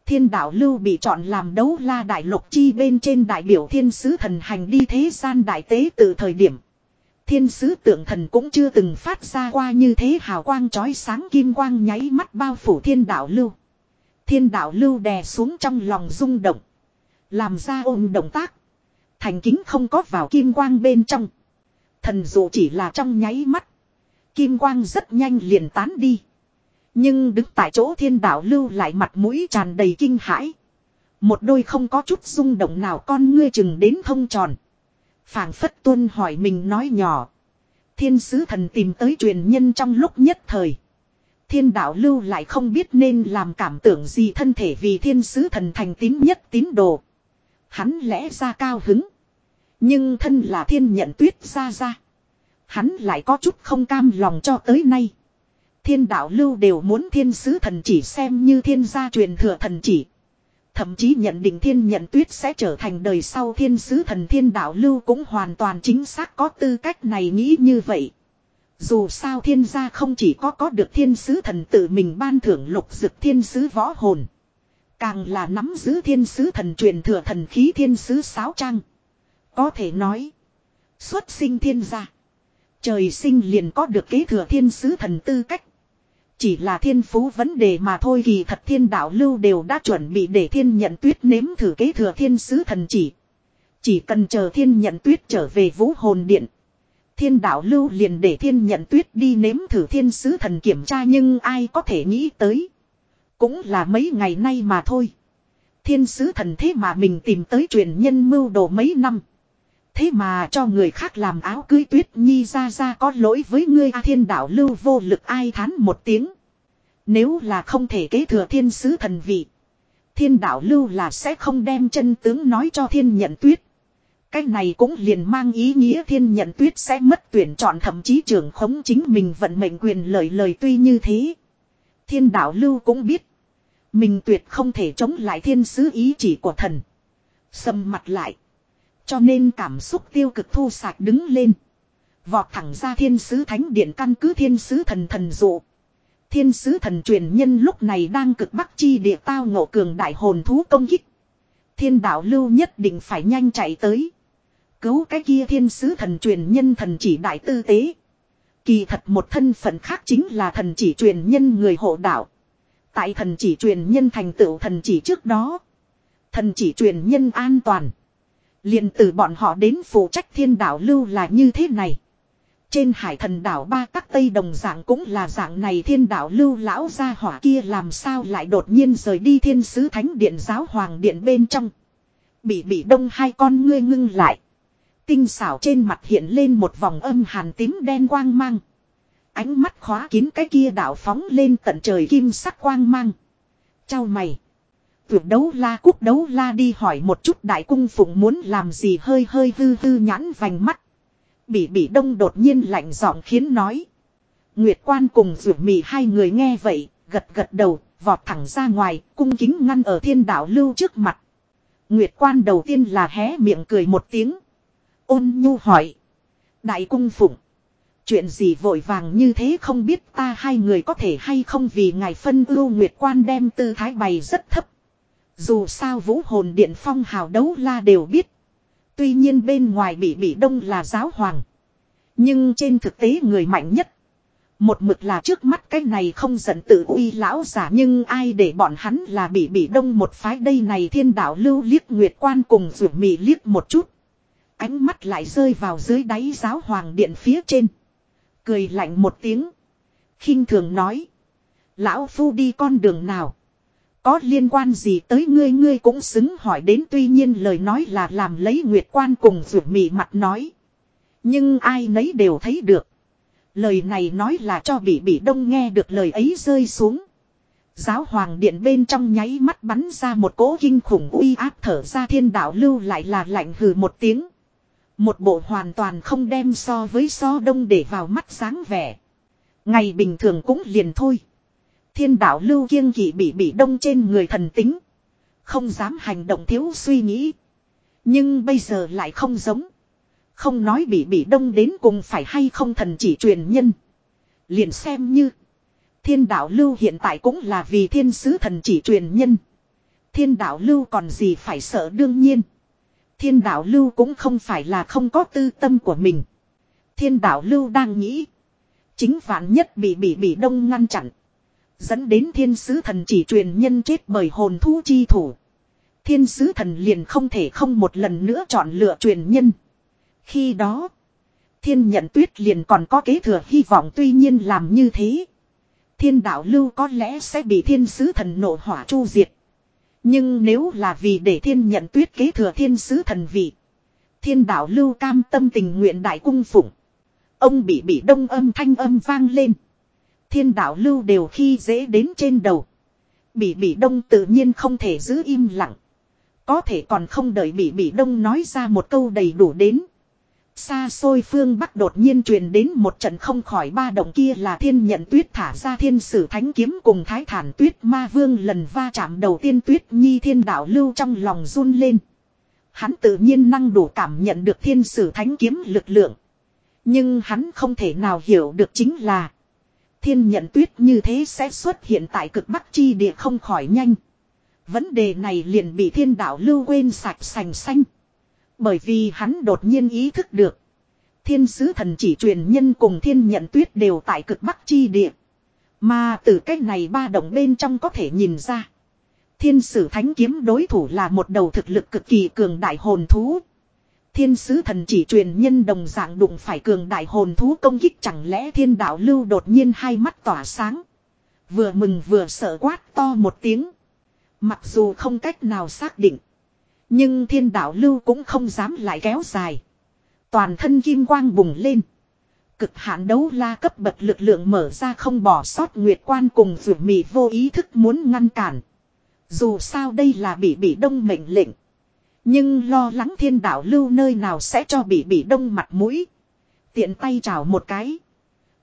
Thiên đạo lưu bị chọn làm đấu la đại lục chi bên trên đại biểu thiên sứ thần hành đi thế gian đại tế từ thời điểm. Thiên sứ tượng thần cũng chưa từng phát ra qua như thế hào quang chói sáng kim quang nháy mắt bao phủ thiên đạo lưu. Thiên đạo lưu đè xuống trong lòng rung động. Làm ra ôm động tác. Thành kính không có vào kim quang bên trong. Thần dụ chỉ là trong nháy mắt. Kim quang rất nhanh liền tán đi. Nhưng đứng tại chỗ thiên đạo lưu lại mặt mũi tràn đầy kinh hãi. Một đôi không có chút rung động nào con ngươi chừng đến thông tròn phảng phất tuân hỏi mình nói nhỏ. Thiên sứ thần tìm tới truyền nhân trong lúc nhất thời. Thiên đạo lưu lại không biết nên làm cảm tưởng gì thân thể vì thiên sứ thần thành tín nhất tín đồ. Hắn lẽ ra cao hứng. Nhưng thân là thiên nhận tuyết ra ra. Hắn lại có chút không cam lòng cho tới nay. Thiên đạo lưu đều muốn thiên sứ thần chỉ xem như thiên gia truyền thừa thần chỉ. Thậm chí nhận định thiên nhận tuyết sẽ trở thành đời sau thiên sứ thần thiên đạo lưu cũng hoàn toàn chính xác có tư cách này nghĩ như vậy. Dù sao thiên gia không chỉ có có được thiên sứ thần tự mình ban thưởng lục dực thiên sứ võ hồn. Càng là nắm giữ thiên sứ thần truyền thừa thần khí thiên sứ sáo trang. Có thể nói. Xuất sinh thiên gia. Trời sinh liền có được kế thừa thiên sứ thần tư cách. Chỉ là thiên phú vấn đề mà thôi thì thật thiên đạo lưu đều đã chuẩn bị để thiên nhận tuyết nếm thử kế thừa thiên sứ thần chỉ. Chỉ cần chờ thiên nhận tuyết trở về vũ hồn điện. Thiên đạo lưu liền để thiên nhận tuyết đi nếm thử thiên sứ thần kiểm tra, nhưng ai có thể nghĩ tới. Cũng là mấy ngày nay mà thôi. Thiên sứ thần thế mà mình tìm tới truyền nhân mưu đồ mấy năm. Thế mà cho người khác làm áo cưới tuyết nhi ra ra có lỗi với ngươi, A thiên đạo lưu vô lực ai thán một tiếng. Nếu là không thể kế thừa thiên sứ thần vị. Thiên đạo lưu là sẽ không đem chân tướng nói cho thiên nhận tuyết. Cái này cũng liền mang ý nghĩa thiên nhận tuyết sẽ mất tuyển chọn thậm chí trưởng khống chính mình vận mệnh quyền lời lời tuy như thế. Thiên đạo lưu cũng biết. Mình tuyệt không thể chống lại thiên sứ ý chỉ của thần. Sầm mặt lại. Cho nên cảm xúc tiêu cực thu sạc đứng lên. Vọt thẳng ra thiên sứ thánh điện căn cứ thiên sứ thần thần dụ. Thiên sứ thần truyền nhân lúc này đang cực bắc chi địa tao ngộ cường đại hồn thú công kích. Thiên đạo lưu nhất định phải nhanh chạy tới. Cứu cái kia thiên sứ thần truyền nhân thần chỉ đại tư tế. Kỳ thật một thân phận khác chính là thần chỉ truyền nhân người hộ đạo. Tại thần chỉ truyền nhân thành tựu thần chỉ trước đó. Thần chỉ truyền nhân an toàn liền từ bọn họ đến phụ trách thiên đạo lưu là như thế này. Trên hải thần đảo ba các tây đồng dạng cũng là dạng này thiên đạo lưu lão gia hỏa kia làm sao lại đột nhiên rời đi thiên sứ thánh điện giáo hoàng điện bên trong. Bị bị đông hai con ngươi ngưng lại. Tinh xảo trên mặt hiện lên một vòng âm hàn tím đen quang mang. Ánh mắt khóa kín cái kia đảo phóng lên tận trời kim sắc quang mang. Chào mày. Tuyệt đấu la cúc đấu la đi hỏi một chút đại cung phụng muốn làm gì hơi hơi hư hư nhãn vành mắt. Bỉ bỉ đông đột nhiên lạnh giọng khiến nói. Nguyệt quan cùng rượu mì hai người nghe vậy, gật gật đầu, vọt thẳng ra ngoài, cung kính ngăn ở thiên đạo lưu trước mặt. Nguyệt quan đầu tiên là hé miệng cười một tiếng. Ôn nhu hỏi. Đại cung phụng. Chuyện gì vội vàng như thế không biết ta hai người có thể hay không vì ngài phân ưu Nguyệt quan đem tư thái bày rất thấp. Dù sao vũ hồn điện phong hào đấu la đều biết. Tuy nhiên bên ngoài bị bị đông là giáo hoàng. Nhưng trên thực tế người mạnh nhất. Một mực là trước mắt cái này không giận tự uy lão giả nhưng ai để bọn hắn là bị bị đông một phái đây này thiên đạo lưu liếc nguyệt quan cùng rủ mị liếc một chút. Ánh mắt lại rơi vào dưới đáy giáo hoàng điện phía trên. Cười lạnh một tiếng. khinh thường nói. Lão phu đi con đường nào. Có liên quan gì tới ngươi ngươi cũng xứng hỏi đến, tuy nhiên lời nói là làm lấy nguyệt quan cùng rủ mị mặt nói. Nhưng ai nấy đều thấy được. Lời này nói là cho bị bị đông nghe được lời ấy rơi xuống. Giáo hoàng điện bên trong nháy mắt bắn ra một cỗ kinh khủng uy áp thở ra, thiên đạo lưu lại là lạnh hừ một tiếng. Một bộ hoàn toàn không đem so với so đông để vào mắt sáng vẻ. Ngày bình thường cũng liền thôi. Thiên đạo lưu kiêng kỵ bị bị đông trên người thần tính. Không dám hành động thiếu suy nghĩ. Nhưng bây giờ lại không giống. Không nói bị bị đông đến cùng phải hay không thần chỉ truyền nhân. Liền xem như. Thiên đạo lưu hiện tại cũng là vì thiên sứ thần chỉ truyền nhân. Thiên đạo lưu còn gì phải sợ đương nhiên. Thiên đạo lưu cũng không phải là không có tư tâm của mình. Thiên đạo lưu đang nghĩ. Chính vạn nhất bị bị bị đông ngăn chặn. Dẫn đến thiên sứ thần chỉ truyền nhân chết bởi hồn thú chi thủ. Thiên sứ thần liền không thể không một lần nữa chọn lựa truyền nhân. Khi đó, thiên nhận tuyết liền còn có kế thừa hy vọng tuy nhiên làm như thế. Thiên đạo lưu có lẽ sẽ bị thiên sứ thần nổ hỏa chu diệt. Nhưng nếu là vì để thiên nhận tuyết kế thừa thiên sứ thần vị. Thiên đạo lưu cam tâm tình nguyện đại cung phụng. Ông bị bị đông âm thanh âm vang lên. Thiên đạo lưu đều khi dễ đến trên đầu. Bị bỉ đông tự nhiên không thể giữ im lặng. Có thể còn không đợi bị bỉ đông nói ra một câu đầy đủ đến. Xa xôi phương Bắc đột nhiên truyền đến một trận không khỏi ba động kia là thiên nhận tuyết thả ra thiên sử thánh kiếm cùng thái thản tuyết ma vương lần va chạm đầu tiên tuyết nhi thiên đạo lưu trong lòng run lên. Hắn tự nhiên năng đủ cảm nhận được thiên sử thánh kiếm lực lượng. Nhưng hắn không thể nào hiểu được chính là thiên nhận tuyết như thế sẽ xuất hiện tại cực bắc chi địa không khỏi nhanh. Vấn đề này liền bị thiên đạo lưu quên sạch sành xanh. Bởi vì hắn đột nhiên ý thức được. Thiên sứ thần chỉ truyền nhân cùng thiên nhận tuyết đều tại cực bắc chi địa. Mà từ cách này ba động bên trong có thể nhìn ra. Thiên sử thánh kiếm đối thủ là một đầu thực lực cực kỳ cường đại hồn thú. Thiên sứ thần chỉ truyền nhân đồng dạng đụng phải cường đại hồn thú công kích chẳng lẽ thiên đạo lưu đột nhiên hai mắt tỏa sáng. Vừa mừng vừa sợ quát to một tiếng. Mặc dù không cách nào xác định. Nhưng thiên đạo lưu cũng không dám lại kéo dài. Toàn thân kim quang bùng lên. Cực hạn đấu la cấp bậc lực lượng mở ra không bỏ sót nguyệt quan cùng ruột mì vô ý thức muốn ngăn cản. Dù sao đây là bị bị đông mệnh lệnh. Nhưng lo lắng thiên đạo lưu nơi nào sẽ cho bị bị đông mặt mũi. Tiện tay chào một cái.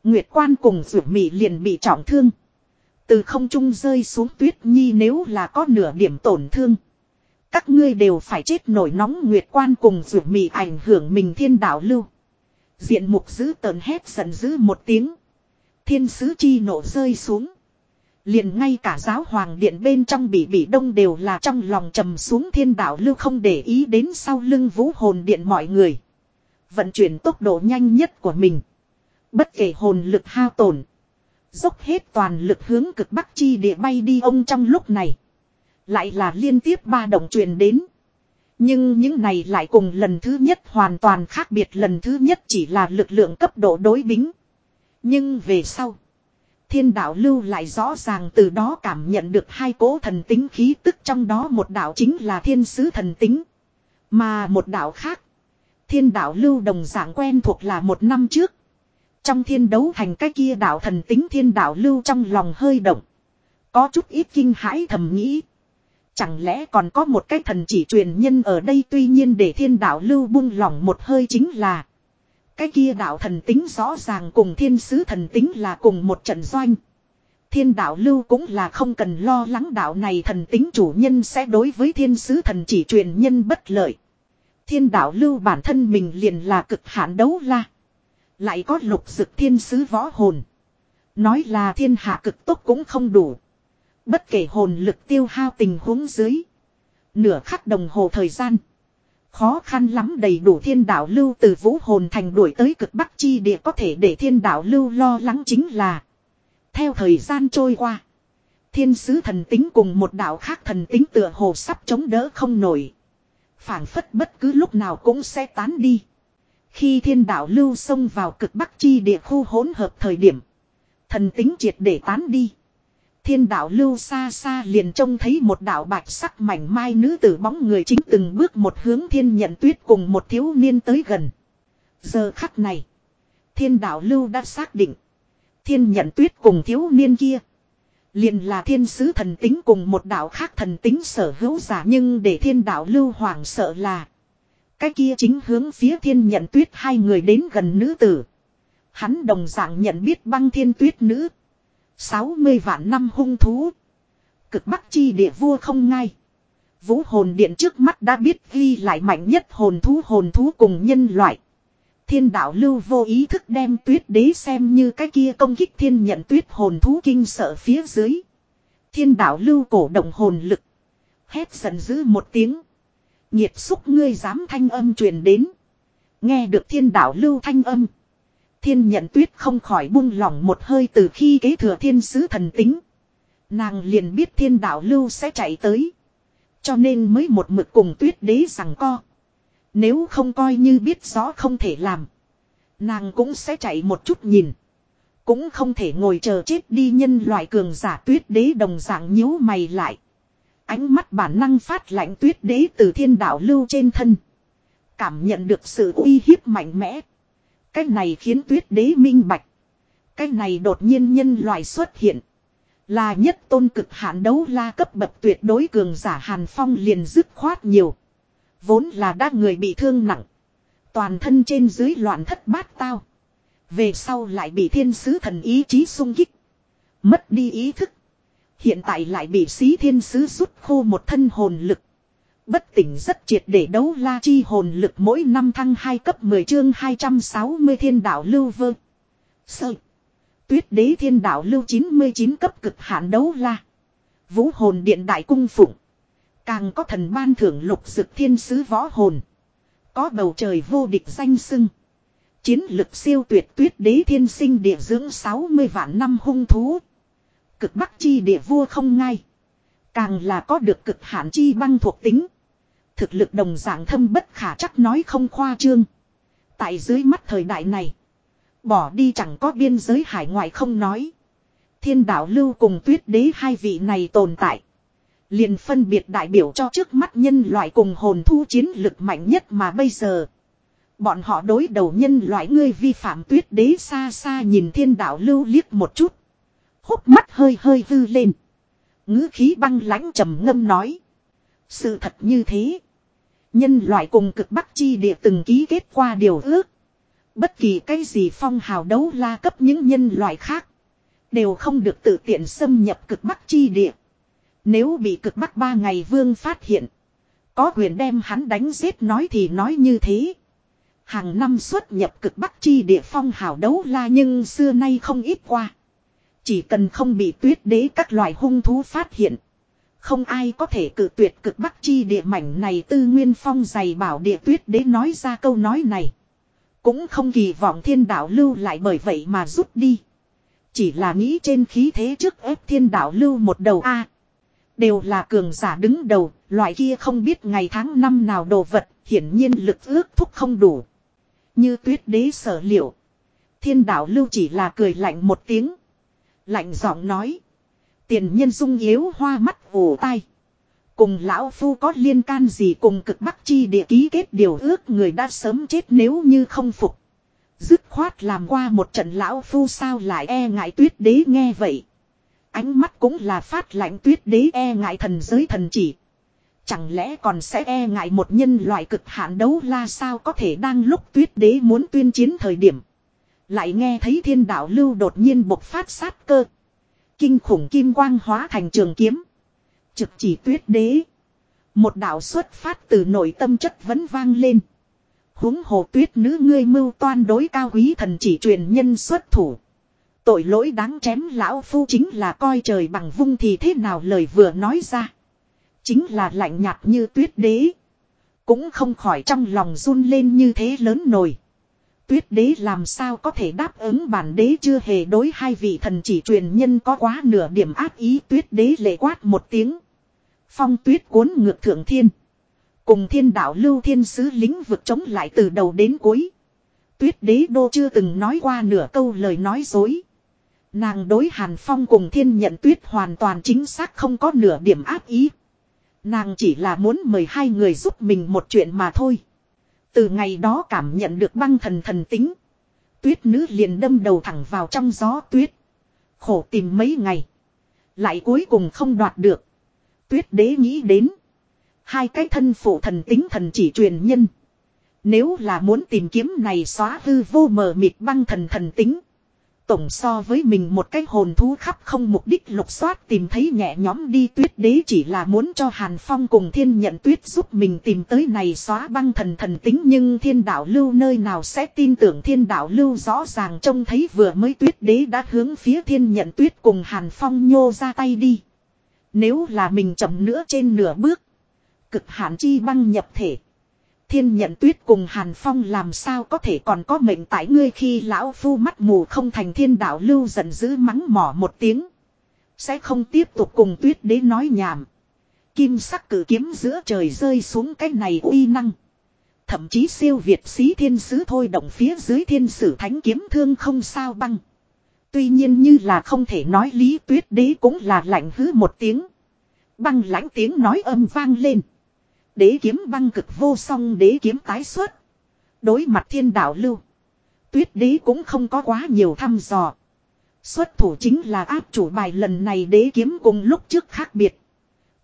Nguyệt quan cùng vượt mì liền bị trọng thương. Từ không trung rơi xuống tuyết nhi nếu là có nửa điểm tổn thương. Các ngươi đều phải chết nổi nóng nguyệt quan cùng rủ mì ảnh hưởng mình thiên đạo lưu. Diện mục giữ tờn hét giận dữ một tiếng. Thiên sứ chi nổ rơi xuống. Liền ngay cả giáo hoàng điện bên trong bị bị đông đều là trong lòng trầm xuống thiên đạo lưu không để ý đến sau lưng vũ hồn điện mọi người. Vận chuyển tốc độ nhanh nhất của mình. Bất kể hồn lực hao tổn. Dốc hết toàn lực hướng cực bắc chi địa bay đi ông trong lúc này. Lại là liên tiếp ba động truyền đến. Nhưng những này lại cùng lần thứ nhất hoàn toàn khác biệt lần thứ nhất chỉ là lực lượng cấp độ đối bính. Nhưng về sau. Thiên đạo lưu lại rõ ràng từ đó cảm nhận được hai cố thần tính khí tức trong đó một đạo chính là thiên sứ thần tính. Mà một đạo khác. Thiên đạo lưu đồng dạng quen thuộc là một năm trước. Trong thiên đấu thành cái kia đạo thần tính thiên đạo lưu trong lòng hơi động. Có chút ít kinh hãi thầm nghĩ. Chẳng lẽ còn có một cái thần chỉ truyền nhân ở đây tuy nhiên để thiên đạo lưu buông lỏng một hơi chính là. Cái kia đạo thần tính rõ ràng cùng thiên sứ thần tính là cùng một trận doanh. Thiên đạo lưu cũng là không cần lo lắng đạo này thần tính chủ nhân sẽ đối với thiên sứ thần chỉ truyền nhân bất lợi. Thiên đạo lưu bản thân mình liền là cực hạn đấu la. Lại có lục dực thiên sứ võ hồn. Nói là thiên hạ cực tốt cũng không đủ. Bất kể hồn lực tiêu hao tình huống dưới. Nửa khắc đồng hồ thời gian. Khó khăn lắm đầy đủ thiên đạo lưu từ vũ hồn thành đuổi tới cực bắc chi địa có thể để thiên đạo lưu lo lắng chính là. Theo thời gian trôi qua. Thiên sứ thần tính cùng một đạo khác thần tính tựa hồ sắp chống đỡ không nổi. phảng phất bất cứ lúc nào cũng sẽ tán đi. Khi thiên đạo lưu xông vào cực bắc chi địa khu hỗn hợp thời điểm. Thần tính triệt để tán đi. Thiên đạo lưu xa xa liền trông thấy một đạo bạch sắc mảnh mai nữ tử bóng người chính từng bước một hướng thiên nhận tuyết cùng một thiếu niên tới gần. Giờ khắc này. Thiên đạo lưu đã xác định. Thiên nhận tuyết cùng thiếu niên kia. Liền là thiên sứ thần tính cùng một đạo khác thần tính sở hữu giả, nhưng để thiên đạo lưu hoàng sợ là. Cái kia chính hướng phía thiên nhận tuyết hai người đến gần nữ tử. Hắn đồng dạng nhận biết băng thiên tuyết nữ. 60 vạn năm hung thú. Cực bắc chi địa vua không ngay. Vũ hồn điện trước mắt đã biết ghi lại mạnh nhất hồn thú hồn thú cùng nhân loại. Thiên đạo lưu vô ý thức đem tuyết đế xem như cái kia công kích thiên nhận tuyết hồn thú kinh sợ phía dưới. Thiên đạo lưu cổ động hồn lực. Hét giận dữ một tiếng. Nhiệt xúc ngươi dám thanh âm truyền đến. Nghe được thiên đạo lưu thanh âm. Thiên nhận tuyết không khỏi buông lỏng một hơi từ khi kế thừa thiên sứ thần tính. Nàng liền biết thiên đạo lưu sẽ chạy tới. Cho nên mới một mực cùng tuyết đế rằng co. Nếu không coi như biết rõ không thể làm. Nàng cũng sẽ chạy một chút nhìn. Cũng không thể ngồi chờ chết đi nhân loại cường giả tuyết đế đồng dạng nhíu mày lại. Ánh mắt bản năng phát lạnh tuyết đế từ thiên đạo lưu trên thân. Cảm nhận được sự uy hiếp mạnh mẽ. Cái này khiến tuyết đế minh bạch. Cái này đột nhiên nhân loại xuất hiện. Là nhất tôn cực hạn đấu la cấp bậc tuyệt đối cường giả Hàn Phong liền dứt khoát nhiều. Vốn là đã người bị thương nặng. Toàn thân trên dưới loạn thất bát tao. Về sau lại bị thiên sứ thần ý chí sung kích. Mất đi ý thức. Hiện tại lại bị xí thiên sứ rút khô một thân hồn lực. Bất tỉnh rất triệt để đấu la chi hồn lực mỗi năm thăng 2 cấp 10 chương 260 thiên đạo lưu vơ. Sơ. Tuyết đế thiên đạo lưu 99 cấp cực hạn đấu la. Vũ hồn điện đại cung phụng. Càng có thần ban thưởng lục dực thiên sứ võ hồn. Có bầu trời vô địch danh sưng. Chiến lực siêu tuyệt tuyết đế thiên sinh địa dưỡng 60 vạn năm hung thú. Cực bắc chi địa vua không ngay. Càng là có được cực hạn chi băng thuộc tính. Thực lực đồng dạng thâm bất khả chắc nói không khoa trương. Tại dưới mắt thời đại này. Bỏ đi chẳng có biên giới hải ngoại không nói. Thiên đạo lưu cùng tuyết đế hai vị này tồn tại. Liền phân biệt đại biểu cho trước mắt nhân loại cùng hồn thu chiến lực mạnh nhất mà bây giờ. Bọn họ đối đầu nhân loại ngươi vi phạm tuyết đế xa xa nhìn thiên đạo lưu liếc một chút. Hút mắt hơi hơi vư lên. ngữ khí băng lãnh trầm ngâm nói. Sự thật như thế. Nhân loại cùng cực bắc chi địa từng ký kết qua điều ước. Bất kỳ cái gì phong hào đấu la cấp những nhân loại khác. Đều không được tự tiện xâm nhập cực bắc chi địa. Nếu bị cực bắc ba ngày vương phát hiện. Có quyền đem hắn đánh giết nói thì nói như thế. Hàng năm xuất nhập cực bắc chi địa phong hào đấu la nhưng xưa nay không ít qua. Chỉ cần không bị tuyết đế các loài hung thú phát hiện. Không ai có thể cự tuyệt cực bắc chi địa mảnh này tư nguyên phong dày bảo địa tuyết đế nói ra câu nói này. Cũng không kỳ vọng thiên đạo lưu lại bởi vậy mà rút đi. Chỉ là nghĩ trên khí thế trước ép thiên đạo lưu một đầu A. đều là cường giả đứng đầu, loại kia không biết ngày tháng năm nào đồ vật, hiển nhiên lực ước thúc không đủ. Như tuyết đế sở liệu. Thiên đạo lưu chỉ là cười lạnh một tiếng. Lạnh giọng nói. Tiền nhân dung yếu hoa mắt ủ tai. Cùng lão phu có liên can gì cùng cực bắc chi địa ký kết điều ước người đã sớm chết nếu như không phục. Dứt khoát làm qua một trận lão phu sao lại e ngại tuyết đế nghe vậy. Ánh mắt cũng là phát lạnh tuyết đế e ngại thần giới thần chỉ. Chẳng lẽ còn sẽ e ngại một nhân loại cực hạn đấu la sao có thể đang lúc tuyết đế muốn tuyên chiến thời điểm. Lại nghe thấy thiên đạo lưu đột nhiên bộc phát sát cơ. Kinh khủng kim quang hóa thành trường kiếm. Trực chỉ tuyết đế. Một đạo xuất phát từ nội tâm chất vẫn vang lên. huống hồ tuyết nữ ngươi mưu toan đối cao quý thần chỉ truyền nhân xuất thủ. Tội lỗi đáng chém lão phu chính là coi trời bằng vung thì thế nào lời vừa nói ra. Chính là lạnh nhạt như tuyết đế. Cũng không khỏi trong lòng run lên như thế lớn nổi. Tuyết đế làm sao có thể đáp ứng bản đế chưa hề đối hai vị thần chỉ truyền nhân có quá nửa điểm ác ý tuyết đế lệ quát một tiếng. Phong tuyết cuốn ngược thượng thiên. Cùng thiên đạo lưu thiên sứ lính vực chống lại từ đầu đến cuối. Tuyết đế đô chưa từng nói qua nửa câu lời nói dối. Nàng đối hàn phong cùng thiên nhận tuyết hoàn toàn chính xác không có nửa điểm ác ý. Nàng chỉ là muốn mời hai người giúp mình một chuyện mà thôi. Từ ngày đó cảm nhận được băng thần thần tính. Tuyết nữ liền đâm đầu thẳng vào trong gió tuyết. Khổ tìm mấy ngày. Lại cuối cùng không đoạt được. Tuyết đế nghĩ đến. Hai cái thân phụ thần tính thần chỉ truyền nhân. Nếu là muốn tìm kiếm này xóa hư vô mờ mịt băng thần thần tính. Tổng so với mình một cái hồn thú khắp không mục đích lục soát tìm thấy nhẹ nhóm đi tuyết đế chỉ là muốn cho Hàn Phong cùng thiên nhận tuyết giúp mình tìm tới này xóa băng thần thần tính nhưng thiên đạo lưu nơi nào sẽ tin tưởng thiên đạo lưu rõ ràng trông thấy vừa mới tuyết đế đã hướng phía thiên nhận tuyết cùng Hàn Phong nhô ra tay đi. Nếu là mình chậm nữa trên nửa bước. Cực hạn chi băng nhập thể. Thiên nhận tuyết cùng Hàn Phong làm sao có thể còn có mệnh tại ngươi khi lão phu mắt mù không thành thiên đạo lưu giận dữ mắng mỏ một tiếng. Sẽ không tiếp tục cùng tuyết đế nói nhảm. Kim sắc cử kiếm giữa trời rơi xuống cái này uy năng. Thậm chí siêu việt sĩ thiên sứ thôi động phía dưới thiên sử thánh kiếm thương không sao băng. Tuy nhiên như là không thể nói lý tuyết đế cũng là lạnh hứ một tiếng. Băng lãnh tiếng nói âm vang lên. Đế kiếm băng cực vô song đế kiếm tái xuất. Đối mặt thiên đạo lưu. Tuyết đế cũng không có quá nhiều thăm dò. Xuất thủ chính là áp chủ bài lần này đế kiếm cùng lúc trước khác biệt.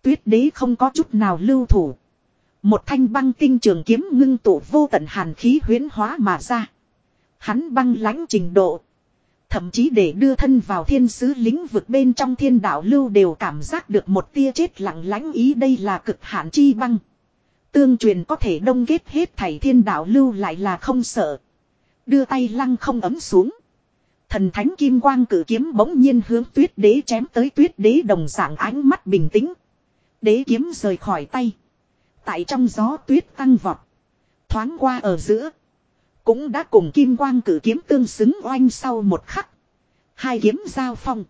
Tuyết đế không có chút nào lưu thủ. Một thanh băng tinh trường kiếm ngưng tụ vô tận hàn khí huyến hóa mà ra. Hắn băng lãnh trình độ. Thậm chí để đưa thân vào thiên sứ lĩnh vực bên trong thiên đạo lưu đều cảm giác được một tia chết lặng lãnh ý đây là cực hạn chi băng. Tương truyền có thể đông kết hết thảy thiên đạo lưu lại là không sợ. Đưa tay lăng không ấm xuống. Thần thánh kim quang cử kiếm bỗng nhiên hướng tuyết đế chém tới tuyết đế đồng dạng ánh mắt bình tĩnh. Đế kiếm rời khỏi tay. Tại trong gió tuyết tăng vọt. Thoáng qua ở giữa. Cũng đã cùng kim quang cử kiếm tương xứng oanh sau một khắc. Hai kiếm giao phong.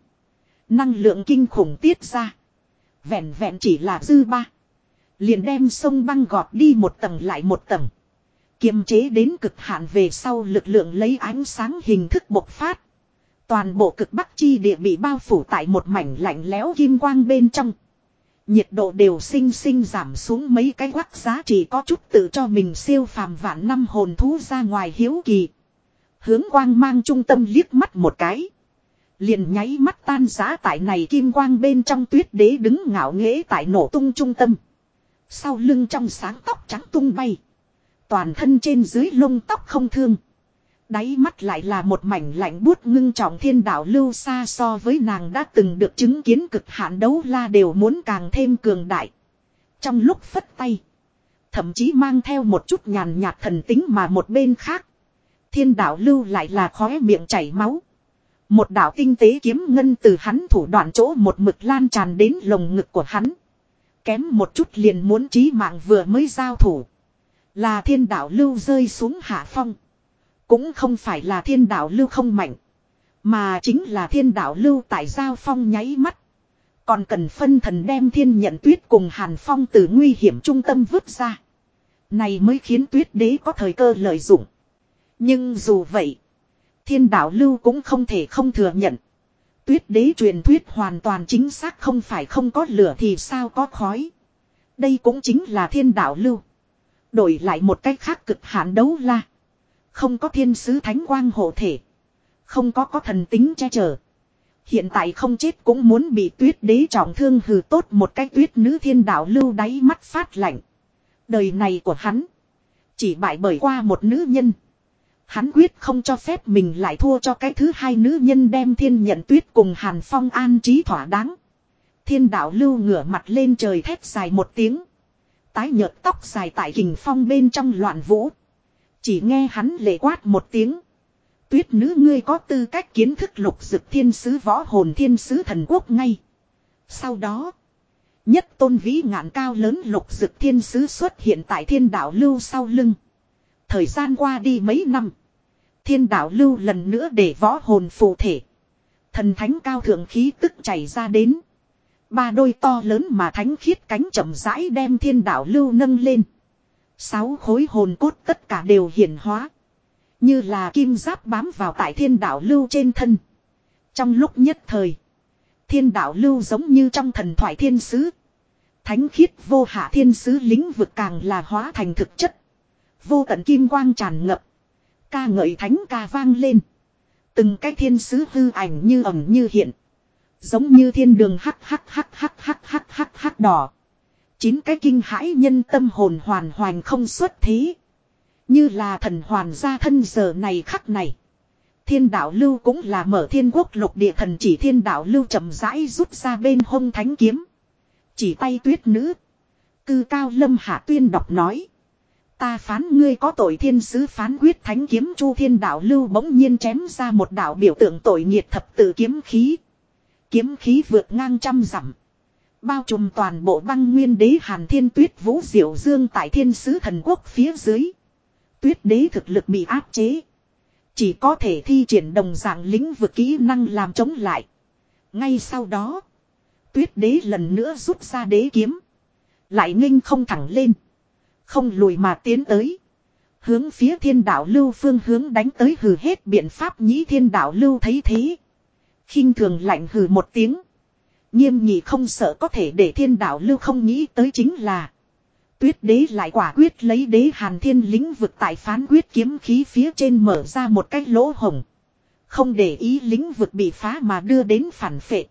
Năng lượng kinh khủng tiết ra. Vẹn vẹn chỉ là dư ba. Liền đem sông băng gọt đi một tầng lại một tầng. Kiềm chế đến cực hạn về sau lực lượng lấy ánh sáng hình thức bộc phát. Toàn bộ cực bắc chi địa bị bao phủ tại một mảnh lạnh lẽo kim quang bên trong. Nhiệt độ đều sinh sinh giảm xuống mấy cái quắc giá chỉ có chút tự cho mình siêu phàm vạn năm hồn thú ra ngoài hiếu kỳ. Hướng quang mang trung tâm liếc mắt một cái. Liền nháy mắt tan giá tại này kim quang bên trong tuyết đế đứng ngạo nghễ tại nổ tung trung tâm. Sau lưng trong sáng tóc trắng tung bay. Toàn thân trên dưới lông tóc không thương. Đáy mắt lại là một mảnh lạnh buốt ngưng trọng thiên đạo lưu xa so với nàng đã từng được chứng kiến cực hạn đấu la đều muốn càng thêm cường đại. Trong lúc phất tay. Thậm chí mang theo một chút nhàn nhạt thần tính mà một bên khác. Thiên đạo lưu lại là khóe miệng chảy máu. Một đạo tinh tế kiếm ngân từ hắn thủ đoạn chỗ một mực lan tràn đến lồng ngực của hắn. Kém một chút liền muốn chí mạng vừa mới giao thủ. Là thiên đạo lưu rơi xuống hạ phong. Cũng không phải là thiên đạo lưu không mạnh. Mà chính là thiên đạo lưu tại giao phong nháy mắt. Còn cần phân thần đem thiên nhận tuyết cùng hàn phong từ nguy hiểm trung tâm vứt ra. Này mới khiến tuyết đế có thời cơ lợi dụng. Nhưng dù vậy. Thiên đạo lưu cũng không thể không thừa nhận. Tuyết đế truyền thuyết hoàn toàn chính xác không phải không có lửa thì sao có khói. Đây cũng chính là thiên đạo lưu. Đổi lại một cách khác cực hạn đấu la. Không có thiên sứ thánh quang hộ thể. Không có có thần tính che chở. Hiện tại không chết cũng muốn bị tuyết đế trọng thương hừ tốt một cái tuyết nữ thiên đạo lưu đáy mắt phát lạnh. Đời này của hắn. Chỉ bại bởi qua một nữ nhân. Hắn quyết không cho phép mình lại thua cho cái thứ hai nữ nhân đem thiên nhận tuyết cùng hàn phong an trí thỏa đáng. Thiên đạo lưu ngửa mặt lên trời thét dài một tiếng. Tái nhợt tóc dài tại hình phong bên trong loạn vũ. Chỉ nghe hắn lệ quát một tiếng. Tuyết nữ ngươi có tư cách kiến thức lục dực thiên sứ võ hồn thiên sứ thần quốc ngay. Sau đó. Nhất tôn vĩ ngạn cao lớn lục dực thiên sứ xuất hiện tại thiên đạo lưu sau lưng. Thời gian qua đi mấy năm. Thiên đạo lưu lần nữa để võ hồn phù thể. Thần thánh cao thượng khí tức chảy ra đến. Ba đôi to lớn mà thánh khiết cánh chậm rãi đem thiên đạo lưu nâng lên. Sáu khối hồn cốt tất cả đều hiển hóa. Như là kim giáp bám vào tại thiên đạo lưu trên thân. Trong lúc nhất thời. Thiên đạo lưu giống như trong thần thoại thiên sứ. Thánh khiết vô hạ thiên sứ lĩnh vực càng là hóa thành thực chất. Vô tận kim quang tràn ngập. Ca ngợi thánh ca vang lên. Từng cái thiên sứ hư ảnh như ẩm như hiện. Giống như thiên đường hắc hắc hắc hắc hắc hắc hắc hắc đỏ. Chín cái kinh hãi nhân tâm hồn hoàn hoàn không xuất thế. Như là thần hoàn gia thân giờ này khắc này. Thiên đạo lưu cũng là mở thiên quốc lục địa thần chỉ thiên đạo lưu chậm rãi rút ra bên hông thánh kiếm. Chỉ tay tuyết nữ. Cư cao lâm hạ tuyên đọc nói. Ta phán ngươi có tội thiên sứ phán quyết thánh kiếm chu thiên đạo lưu bỗng nhiên chém ra một đạo biểu tượng tội nghiệt thập tự kiếm khí. Kiếm khí vượt ngang trăm dặm. Bao trùm toàn bộ băng nguyên đế hàn thiên tuyết vũ diệu dương tại thiên sứ thần quốc phía dưới. Tuyết đế thực lực bị áp chế. Chỉ có thể thi triển đồng dạng lĩnh vực kỹ năng làm chống lại. Ngay sau đó. Tuyết đế lần nữa rút ra đế kiếm. Lại nghênh không thẳng lên. Không lùi mà tiến tới. Hướng phía thiên đạo lưu phương hướng đánh tới hừ hết biện pháp nhĩ thiên đạo lưu thấy thế khinh thường lạnh hừ một tiếng. Nghiêm nhị không sợ có thể để thiên đạo lưu không nghĩ tới chính là. Tuyết đế lại quả quyết lấy đế hàn thiên lĩnh vực tại phán quyết kiếm khí phía trên mở ra một cái lỗ hồng. Không để ý lĩnh vực bị phá mà đưa đến phản phệ.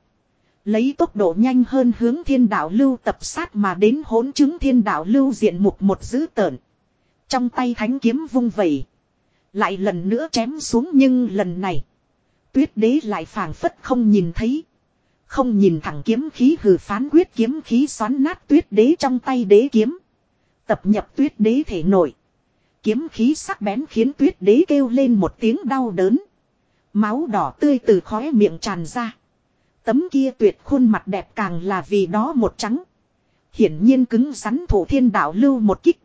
Lấy tốc độ nhanh hơn hướng thiên đạo lưu tập sát mà đến hỗn chứng thiên đạo lưu diện mục một dữ tợn. Trong tay thánh kiếm vung vẩy. Lại lần nữa chém xuống nhưng lần này. Tuyết đế lại phảng phất không nhìn thấy. Không nhìn thẳng kiếm khí hừ phán quyết kiếm khí xoắn nát tuyết đế trong tay đế kiếm. Tập nhập tuyết đế thể nổi. Kiếm khí sắc bén khiến tuyết đế kêu lên một tiếng đau đớn. Máu đỏ tươi từ khóe miệng tràn ra. Tấm kia tuyệt khuôn mặt đẹp càng là vì đó một trắng. Hiển nhiên cứng rắn thủ thiên đạo lưu một kích.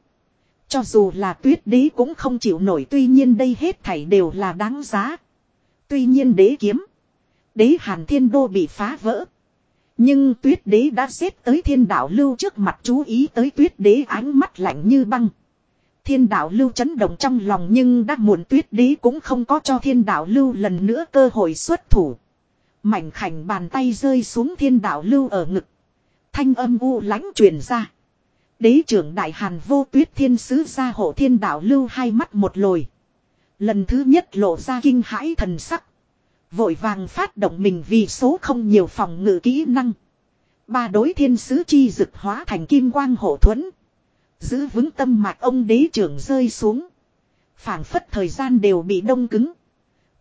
Cho dù là tuyết đế cũng không chịu nổi, tuy nhiên đây hết thảy đều là đáng giá. Tuy nhiên đế kiếm. Đế hàn thiên đô bị phá vỡ. Nhưng tuyết đế đã xếp tới thiên đạo lưu trước mặt, chú ý tới tuyết đế ánh mắt lạnh như băng. Thiên đạo lưu chấn động trong lòng nhưng đã muộn, tuyết đế cũng không có cho thiên đạo lưu lần nữa cơ hội xuất thủ. Mảnh khảnh bàn tay rơi xuống thiên đạo lưu ở ngực. Thanh âm u lãnh truyền ra. Đế trưởng đại hàn vô tuyết thiên sứ ra hộ thiên đạo lưu hai mắt một lồi. Lần thứ nhất lộ ra kinh hãi thần sắc. Vội vàng phát động mình vì số không nhiều phòng ngự kỹ năng. Ba đối thiên sứ chi dực hóa thành kim quang hộ thuẫn. Giữ vững tâm mạch ông đế trưởng rơi xuống. phảng phất thời gian đều bị đông cứng.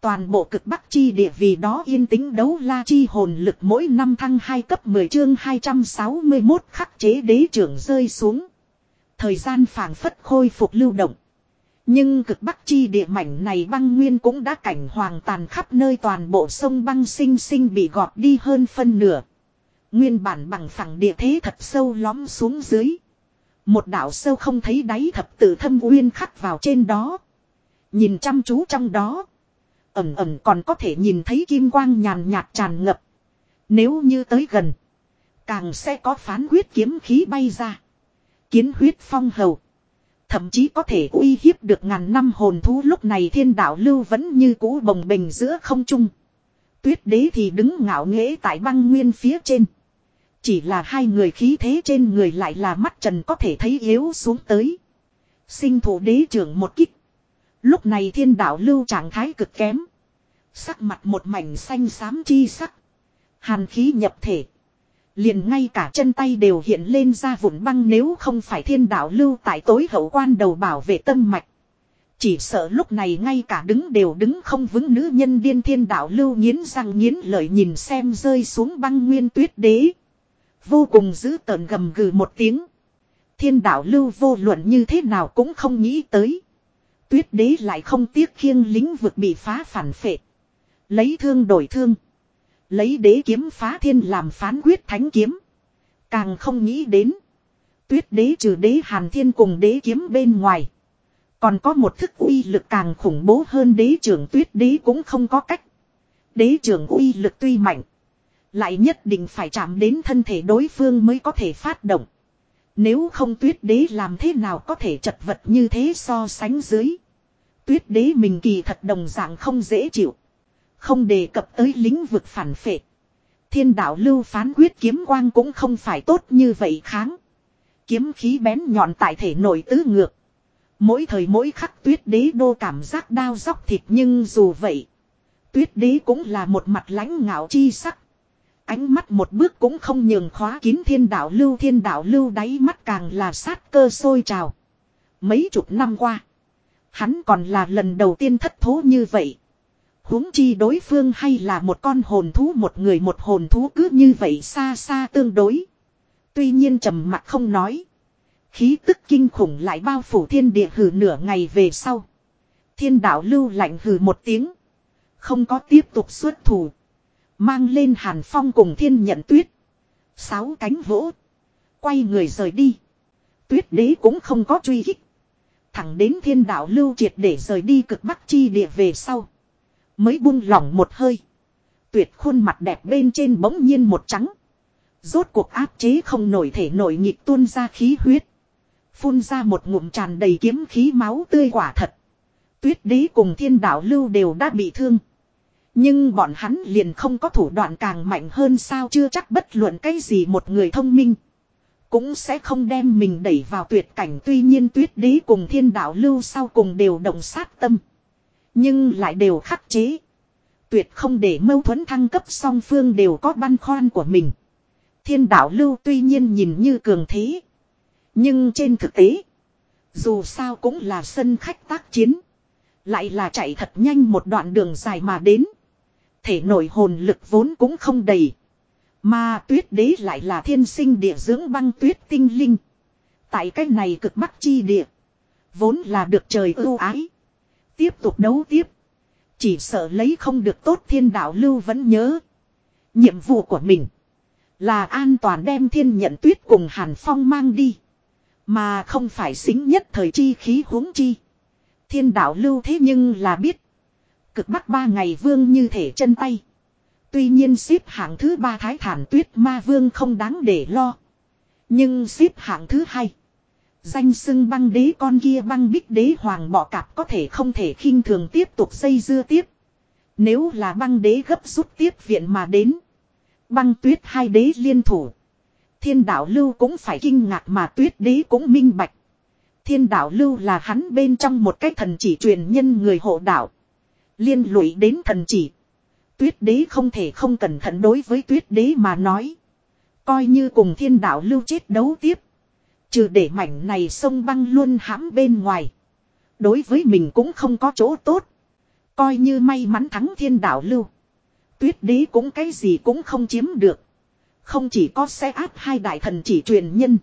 Toàn bộ cực bắc chi địa vì đó yên tĩnh đấu la chi hồn lực mỗi năm thăng 2 cấp 10 chương 261 khắc chế đế trưởng rơi xuống. Thời gian phảng phất khôi phục lưu động. Nhưng cực bắc chi địa mảnh này băng nguyên cũng đã cảnh hoàng tàn khắp nơi toàn bộ sông băng sinh sinh bị gọt đi hơn phân nửa. Nguyên bản bằng phẳng địa thế thật sâu lõm xuống dưới. Một đảo sâu không thấy đáy thập tử thâm uyên khắc vào trên đó. Nhìn chăm chú trong đó. Ẩm ẩm còn có thể nhìn thấy kim quang nhàn nhạt tràn ngập. Nếu như tới gần. Càng sẽ có phán quyết kiếm khí bay ra. Kiến huyết phong hầu. Thậm chí có thể uy hiếp được ngàn năm hồn thú lúc này thiên đạo lưu vẫn như cũ bồng bềnh giữa không trung. Tuyết đế thì đứng ngạo nghễ tại băng nguyên phía trên. Chỉ là hai người khí thế trên người lại là mắt trần có thể thấy yếu xuống tới. Sinh thủ đế trưởng một kích. Lúc này thiên đạo lưu trạng thái cực kém. Sắc mặt một mảnh xanh xám chi sắc. Hàn khí nhập thể. Liền ngay cả chân tay đều hiện lên ra vụn băng nếu không phải thiên đạo lưu tại tối hậu quan đầu bảo vệ tâm mạch. Chỉ sợ lúc này ngay cả đứng đều đứng không vững nữ nhân điên thiên đạo lưu nghiến răng nghiến lợi nhìn xem rơi xuống băng nguyên tuyết đế. Vô cùng giữ tợn gầm gừ một tiếng. Thiên đạo lưu vô luận như thế nào cũng không nghĩ tới. Tuyết đế lại không tiếc khiêng lính vực bị phá phản phệ. Lấy thương đổi thương. Lấy đế kiếm phá thiên làm phán quyết thánh kiếm. Càng không nghĩ đến. Tuyết đế trừ đế hàn thiên cùng đế kiếm bên ngoài. Còn có một thức uy lực càng khủng bố hơn đế trưởng tuyết đế cũng không có cách. Đế trưởng uy lực tuy mạnh. Lại nhất định phải chạm đến thân thể đối phương mới có thể phát động. Nếu không tuyết đế làm thế nào có thể chật vật như thế so sánh dưới. Tuyết đế mình kỳ thật đồng dạng không dễ chịu. Không đề cập tới lĩnh vực phản phệ. Thiên đạo lưu phán quyết kiếm quang cũng không phải tốt như vậy kháng. Kiếm khí bén nhọn tại thể nội tứ ngược. Mỗi thời mỗi khắc tuyết đế đô cảm giác đau dóc thịt nhưng dù vậy. Tuyết đế cũng là một mặt lãnh ngạo chi sắc. Ánh mắt một bước cũng không nhường khóa kín thiên đạo lưu, thiên đạo lưu đáy mắt càng là sát cơ sôi trào. Mấy chục năm qua. Hắn còn là lần đầu tiên thất thố như vậy huống chi đối phương hay là một con hồn thú, một người một hồn thú cứ như vậy xa xa tương đối. Tuy nhiên trầm mặt không nói. Khí tức kinh khủng lại bao phủ thiên địa hử nửa ngày về sau. Thiên đạo lưu lạnh hử một tiếng. Không có tiếp tục xuất thủ. Mang lên hàn phong cùng thiên nhận tuyết. Sáu cánh vỗ. Quay người rời đi. Tuyết đế cũng không có truy hích. Thẳng đến thiên đạo lưu triệt để rời đi cực bắc chi địa về sau. Mới buông lỏng một hơi. Tuyệt khuôn mặt đẹp bên trên bỗng nhiên một trắng. Rốt cuộc áp chế không nổi thể nổi nhịp tuôn ra khí huyết. Phun ra một ngụm tràn đầy kiếm khí máu tươi quả thật. Tuyết đế cùng thiên đạo lưu đều đã bị thương. Nhưng bọn hắn liền không có thủ đoạn càng mạnh hơn sao chưa chắc bất luận cái gì một người thông minh. Cũng sẽ không đem mình đẩy vào tuyệt cảnh tuy nhiên tuyết đế cùng thiên đạo lưu sau cùng đều động sát tâm. Nhưng lại đều khắc chế. Tuyệt không để mâu thuẫn thăng cấp song phương đều có băn khoăn của mình. Thiên đạo lưu tuy nhiên nhìn như cường thế. Nhưng trên thực tế. Dù sao cũng là sân khách tác chiến. Lại là chạy thật nhanh một đoạn đường dài mà đến. Thể nội hồn lực vốn cũng không đầy. Mà tuyết đế lại là thiên sinh địa dưỡng băng tuyết tinh linh. Tại cái này cực bắc chi địa. Vốn là được trời ưu ái. Tiếp tục đấu tiếp. Chỉ sợ lấy không được tốt thiên đạo lưu vẫn nhớ. Nhiệm vụ của mình. Là an toàn đem thiên nhận tuyết cùng Hàn Phong mang đi. Mà không phải xính nhất thời chi khí huống chi. Thiên đạo lưu thế nhưng là biết. Cực bắc ba ngày vương như thể chân tay. Tuy nhiên xếp hạng thứ ba thái thản tuyết ma vương không đáng để lo. Nhưng xếp hạng thứ hai. Danh sưng băng đế con kia băng bích đế hoàng bỏ cạp có thể không thể khinh thường tiếp tục xây dưa tiếp. Nếu là băng đế gấp rút tiếp viện mà đến. Băng tuyết hai đế liên thủ. Thiên đạo lưu cũng phải kinh ngạc mà tuyết đế cũng minh bạch. Thiên đạo lưu là hắn bên trong một cái thần chỉ truyền nhân người hộ đạo. Liên lụy đến thần chỉ. Tuyết đế không thể không cẩn thận đối với tuyết đế mà nói. Coi như cùng thiên đạo lưu chết đấu tiếp. Trừ để mảnh này sông băng luôn hãm bên ngoài. Đối với mình cũng không có chỗ tốt. Coi như may mắn thắng thiên đạo lưu. Tuyết đế cũng cái gì cũng không chiếm được. Không chỉ có sẽ áp hai đại thần chỉ truyền nhân.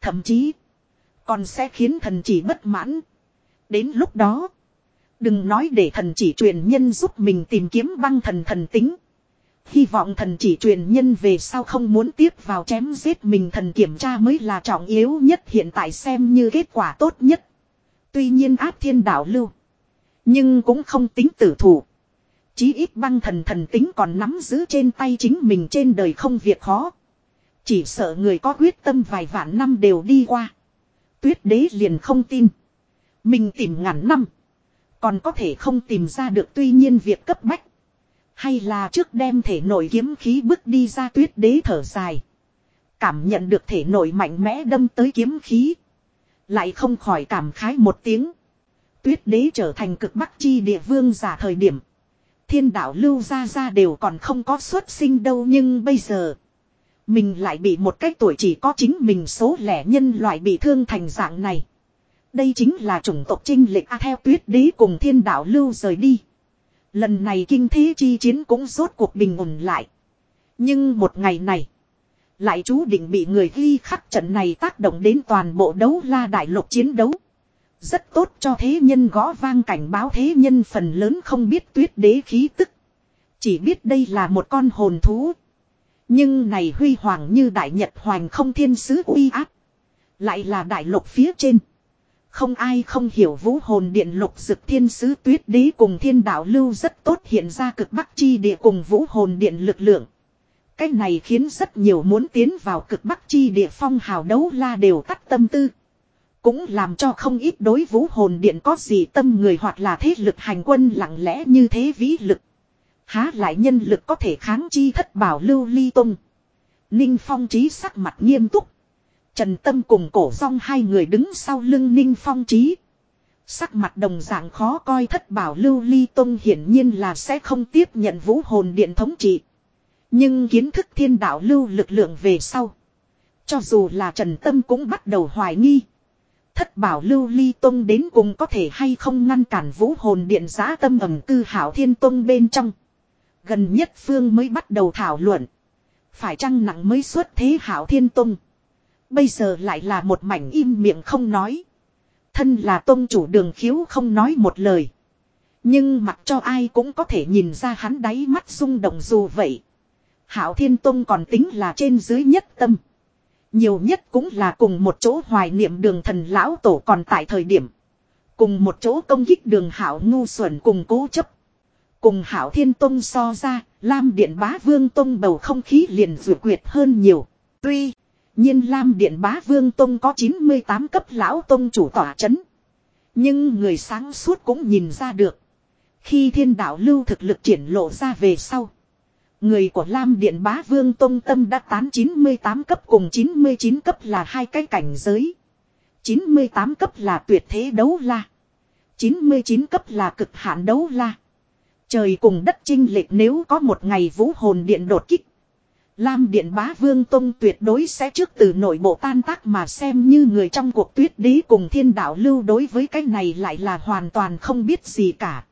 Thậm chí. Còn sẽ khiến thần chỉ bất mãn. Đến lúc đó. Đừng nói để thần chỉ truyền nhân giúp mình tìm kiếm băng thần thần tính. Hy vọng thần chỉ truyền nhân về sau không muốn tiếp vào chém giết mình thần kiểm tra mới là trọng yếu nhất, hiện tại xem như kết quả tốt nhất. Tuy nhiên áp thiên đạo lưu. Nhưng cũng không tính tử thủ. Chí ít băng thần thần tính còn nắm giữ trên tay chính mình trên đời không việc khó. Chỉ sợ người có quyết tâm vài vạn năm đều đi qua. Tuyết đế liền không tin. Mình tìm ngàn năm. Còn có thể không tìm ra được tuy nhiên việc cấp bách. Hay là trước đem thể nội kiếm khí bước đi ra tuyết đế thở dài. Cảm nhận được thể nội mạnh mẽ đâm tới kiếm khí. Lại không khỏi cảm khái một tiếng. Tuyết đế trở thành cực bắc chi địa vương giả thời điểm. Thiên đạo lưu ra ra đều còn không có xuất sinh đâu nhưng bây giờ. Mình lại bị một cái tuổi chỉ có chính mình số lẻ nhân loại bị thương thành dạng này. Đây chính là chủng tộc trinh lệch A à, theo tuyết đế cùng thiên đạo lưu rời đi. Lần này kinh thế chi chiến cũng rốt cuộc bình ổn lại. Nhưng một ngày này. Lại chú định bị người ghi khắc trận này tác động đến toàn bộ đấu la đại lục chiến đấu. Rất tốt cho thế nhân gõ vang cảnh báo thế nhân phần lớn không biết tuyết đế khí tức. Chỉ biết đây là một con hồn thú. Nhưng này huy hoàng như đại nhật hoàng không thiên sứ uy áp. Lại là đại lục phía trên. Không ai không hiểu vũ hồn điện lục dực thiên sứ tuyết đế cùng thiên đạo lưu rất tốt hiện ra cực bắc chi địa cùng vũ hồn điện lực lượng. Cái này khiến rất nhiều muốn tiến vào cực bắc chi địa phong hào đấu la đều tắt tâm tư. Cũng làm cho không ít đối vũ hồn điện có gì tâm người hoặc là thế lực hành quân lặng lẽ như thế vĩ lực. Há lại nhân lực có thể kháng chi thất bảo lưu ly tung. Ninh phong trí sắc mặt nghiêm túc. Trần Tâm cùng cổ song hai người đứng sau lưng Ninh Phong Trí. Sắc mặt đồng dạng khó coi thất bảo lưu ly tông hiển nhiên là sẽ không tiếp nhận vũ hồn điện thống trị. Nhưng kiến thức thiên đạo lưu lực lượng về sau. Cho dù là Trần Tâm cũng bắt đầu hoài nghi. Thất bảo lưu ly tông đến cùng có thể hay không ngăn cản vũ hồn điện giá tâm ẩm cư hảo thiên tông bên trong. Gần nhất phương mới bắt đầu thảo luận. Phải chăng nặng mới xuất thế hảo thiên tông. Bây giờ lại là một mảnh im miệng không nói. Thân là tôn chủ đường khiếu không nói một lời. Nhưng mặc cho ai cũng có thể nhìn ra hắn đáy mắt rung động dù vậy. Hảo Thiên Tông còn tính là trên dưới nhất tâm. Nhiều nhất cũng là cùng một chỗ hoài niệm đường thần lão tổ còn tại thời điểm. Cùng một chỗ công kích đường Hảo ngu xuẩn cùng cố chấp. Cùng Hảo Thiên Tông so ra, Lam Điện Bá Vương Tông bầu không khí liền vượt quyệt hơn nhiều. Tuy nhiên Lam Điện Bá Vương Tông có 98 cấp lão tông chủ tỏa chấn. Nhưng người sáng suốt cũng nhìn ra được. Khi thiên đạo lưu thực lực triển lộ ra về sau. Người của Lam Điện Bá Vương Tông Tâm đã tán 98 cấp cùng 99 cấp là hai cái cảnh giới. 98 cấp là tuyệt thế đấu la. 99 cấp là cực hạn đấu la. Trời cùng đất chinh lệch nếu có một ngày vũ hồn điện đột kích. Lam Điện Bá Vương Tông tuyệt đối sẽ trước từ nội bộ tan tác mà xem như người trong cuộc tuyết đế cùng thiên đạo lưu đối với cái này lại là hoàn toàn không biết gì cả.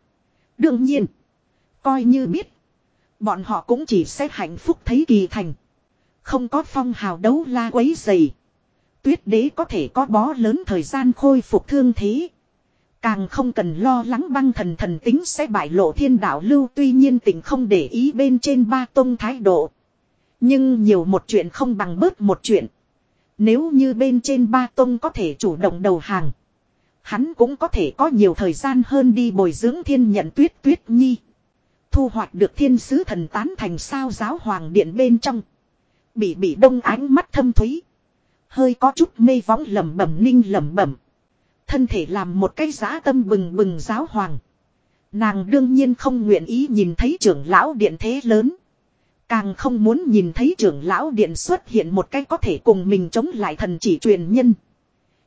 Đương nhiên, coi như biết, bọn họ cũng chỉ sẽ hạnh phúc thấy kỳ thành. Không có phong hào đấu la quấy dày. Tuyết đế có thể có bó lớn thời gian khôi phục thương thế. Càng không cần lo lắng băng thần thần tính sẽ bại lộ thiên đạo lưu tuy nhiên tình không để ý bên trên ba tông thái độ. Nhưng nhiều một chuyện không bằng bớt một chuyện. Nếu như bên trên ba tông có thể chủ động đầu hàng. Hắn cũng có thể có nhiều thời gian hơn đi bồi dưỡng thiên nhận tuyết tuyết nhi. Thu hoạch được thiên sứ thần tán thành sao giáo hoàng điện bên trong. Bị bị đông ánh mắt thâm thúy. Hơi có chút mê võng lẩm bẩm ninh lẩm bẩm. Thân thể làm một cái giá tâm bừng bừng giáo hoàng. Nàng đương nhiên không nguyện ý nhìn thấy trưởng lão điện thế lớn. Càng không muốn nhìn thấy trưởng lão điện xuất hiện một cái có thể cùng mình chống lại thần chỉ truyền nhân.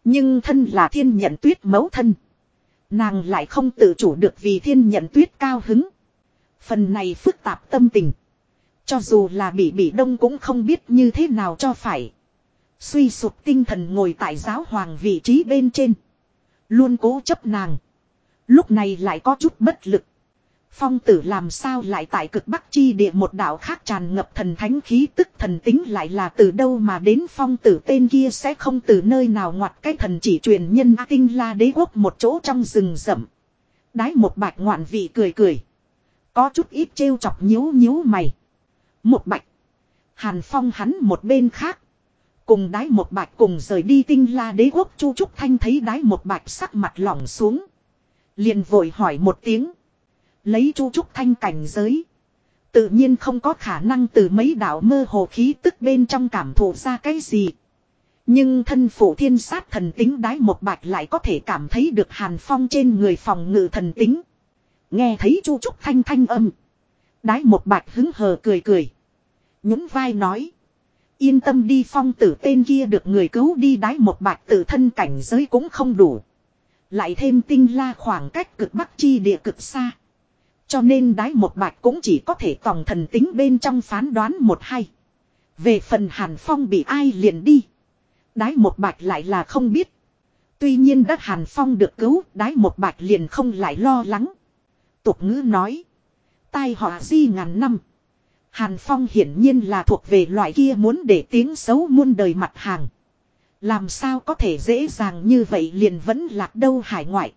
Nhưng thân là thiên nhận tuyết mẫu thân. Nàng lại không tự chủ được vì thiên nhận tuyết cao hứng. Phần này phức tạp tâm tình. Cho dù là bị bị đông cũng không biết như thế nào cho phải. Suy sụp tinh thần ngồi tại giáo hoàng vị trí bên trên. Luôn cố chấp nàng. Lúc này lại có chút bất lực. Phong tử làm sao lại tại cực bắc chi địa một đảo khác tràn ngập thần thánh khí tức thần tính lại là từ đâu mà đến phong tử tên kia sẽ không từ nơi nào ngoặt cái thần chỉ truyền nhân A tinh la đế quốc một chỗ trong rừng rậm. Đái một bạch ngoạn vị cười cười. Có chút ít trêu chọc nhíu nhíu mày. Một bạch. Hàn phong hắn một bên khác. Cùng đái một bạch cùng rời đi tinh la đế quốc chu trúc thanh thấy đái một bạch sắc mặt lỏng xuống. Liền vội hỏi một tiếng. Lấy chu trúc thanh cảnh giới. Tự nhiên không có khả năng từ mấy đạo mơ hồ khí tức bên trong cảm thụ ra cái gì. Nhưng thân phụ thiên sát thần tính đái một bạch lại có thể cảm thấy được hàn phong trên người phòng ngự thần tính. Nghe thấy chu trúc thanh thanh âm. Đái một bạch hứng hờ cười cười. Nhún vai nói. Yên tâm đi phong tử tên kia được người cứu đi đái một bạch tự thân cảnh giới cũng không đủ. Lại thêm tinh la khoảng cách cực bắc chi địa cực xa. Cho nên đái một bạch cũng chỉ có thể tòng thần tính bên trong phán đoán một hay. Về phần hàn phong bị ai liền đi. Đái một bạch lại là không biết. Tuy nhiên đất hàn phong được cứu, đái một bạch liền không lại lo lắng. Tục ngữ nói. Tai họa di ngàn năm. Hàn Phong hiển nhiên là thuộc về loại kia muốn để tiếng xấu muôn đời mặt hàng. Làm sao có thể dễ dàng như vậy liền vẫn lạc đâu hải ngoại.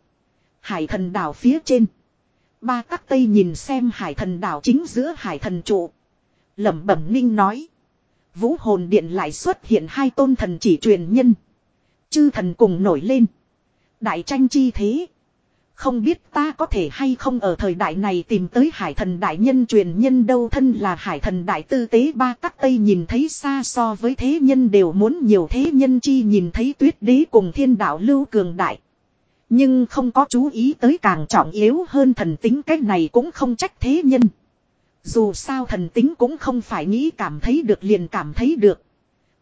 Hải thần đảo phía trên. Ba tắc tây nhìn xem hải thần đảo chính giữa hải thần trụ. lẩm bẩm ninh nói. Vũ hồn điện lại xuất hiện hai tôn thần chỉ truyền nhân. Chư thần cùng nổi lên. Đại tranh chi thế. Không biết ta có thể hay không ở thời đại này tìm tới hải thần đại nhân truyền nhân đâu thân là hải thần đại tư tế ba tắc tây nhìn thấy xa so với thế nhân đều muốn nhiều thế nhân chi nhìn thấy tuyết đế cùng thiên đạo lưu cường đại. Nhưng không có chú ý tới càng trọng yếu hơn thần tính cái này cũng không trách thế nhân. Dù sao thần tính cũng không phải nghĩ cảm thấy được liền cảm thấy được.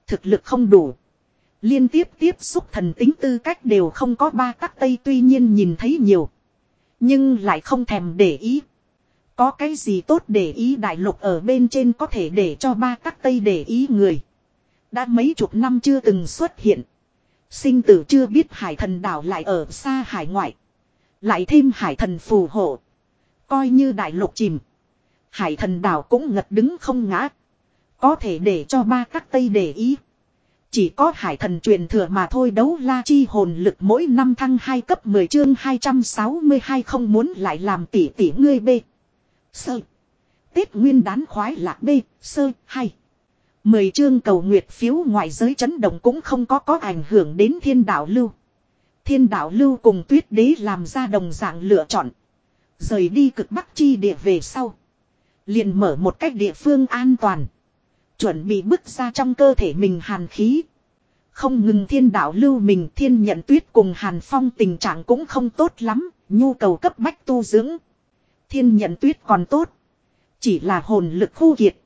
Thực lực không đủ. Liên tiếp tiếp xúc thần tính tư cách đều không có ba các tây tuy nhiên nhìn thấy nhiều. Nhưng lại không thèm để ý. Có cái gì tốt để ý đại lục ở bên trên có thể để cho ba các tây để ý người. Đã mấy chục năm chưa từng xuất hiện. Sinh tử chưa biết hải thần đảo lại ở xa hải ngoại. Lại thêm hải thần phù hộ. Coi như đại lục chìm. Hải thần đảo cũng ngật đứng không ngã. Có thể để cho ba các tây để ý. Chỉ có hải thần truyền thừa mà thôi đấu la chi hồn lực mỗi năm thăng hai cấp 10 chương 262 không muốn lại làm tỷ tỷ ngươi B. Sơ. Tết nguyên đán khoái lạc B. Sơ. Hay. Mười chương cầu nguyệt phiếu ngoại giới chấn động cũng không có có ảnh hưởng đến thiên đạo lưu. Thiên đạo lưu cùng tuyết đế làm ra đồng dạng lựa chọn. Rời đi cực bắc chi địa về sau. Liền mở một cách địa phương an toàn. Chuẩn bị bước ra trong cơ thể mình hàn khí. Không ngừng thiên đạo lưu mình thiên nhận tuyết cùng hàn phong tình trạng cũng không tốt lắm. Nhu cầu cấp bách tu dưỡng. Thiên nhận tuyết còn tốt. Chỉ là hồn lực khu kiệt.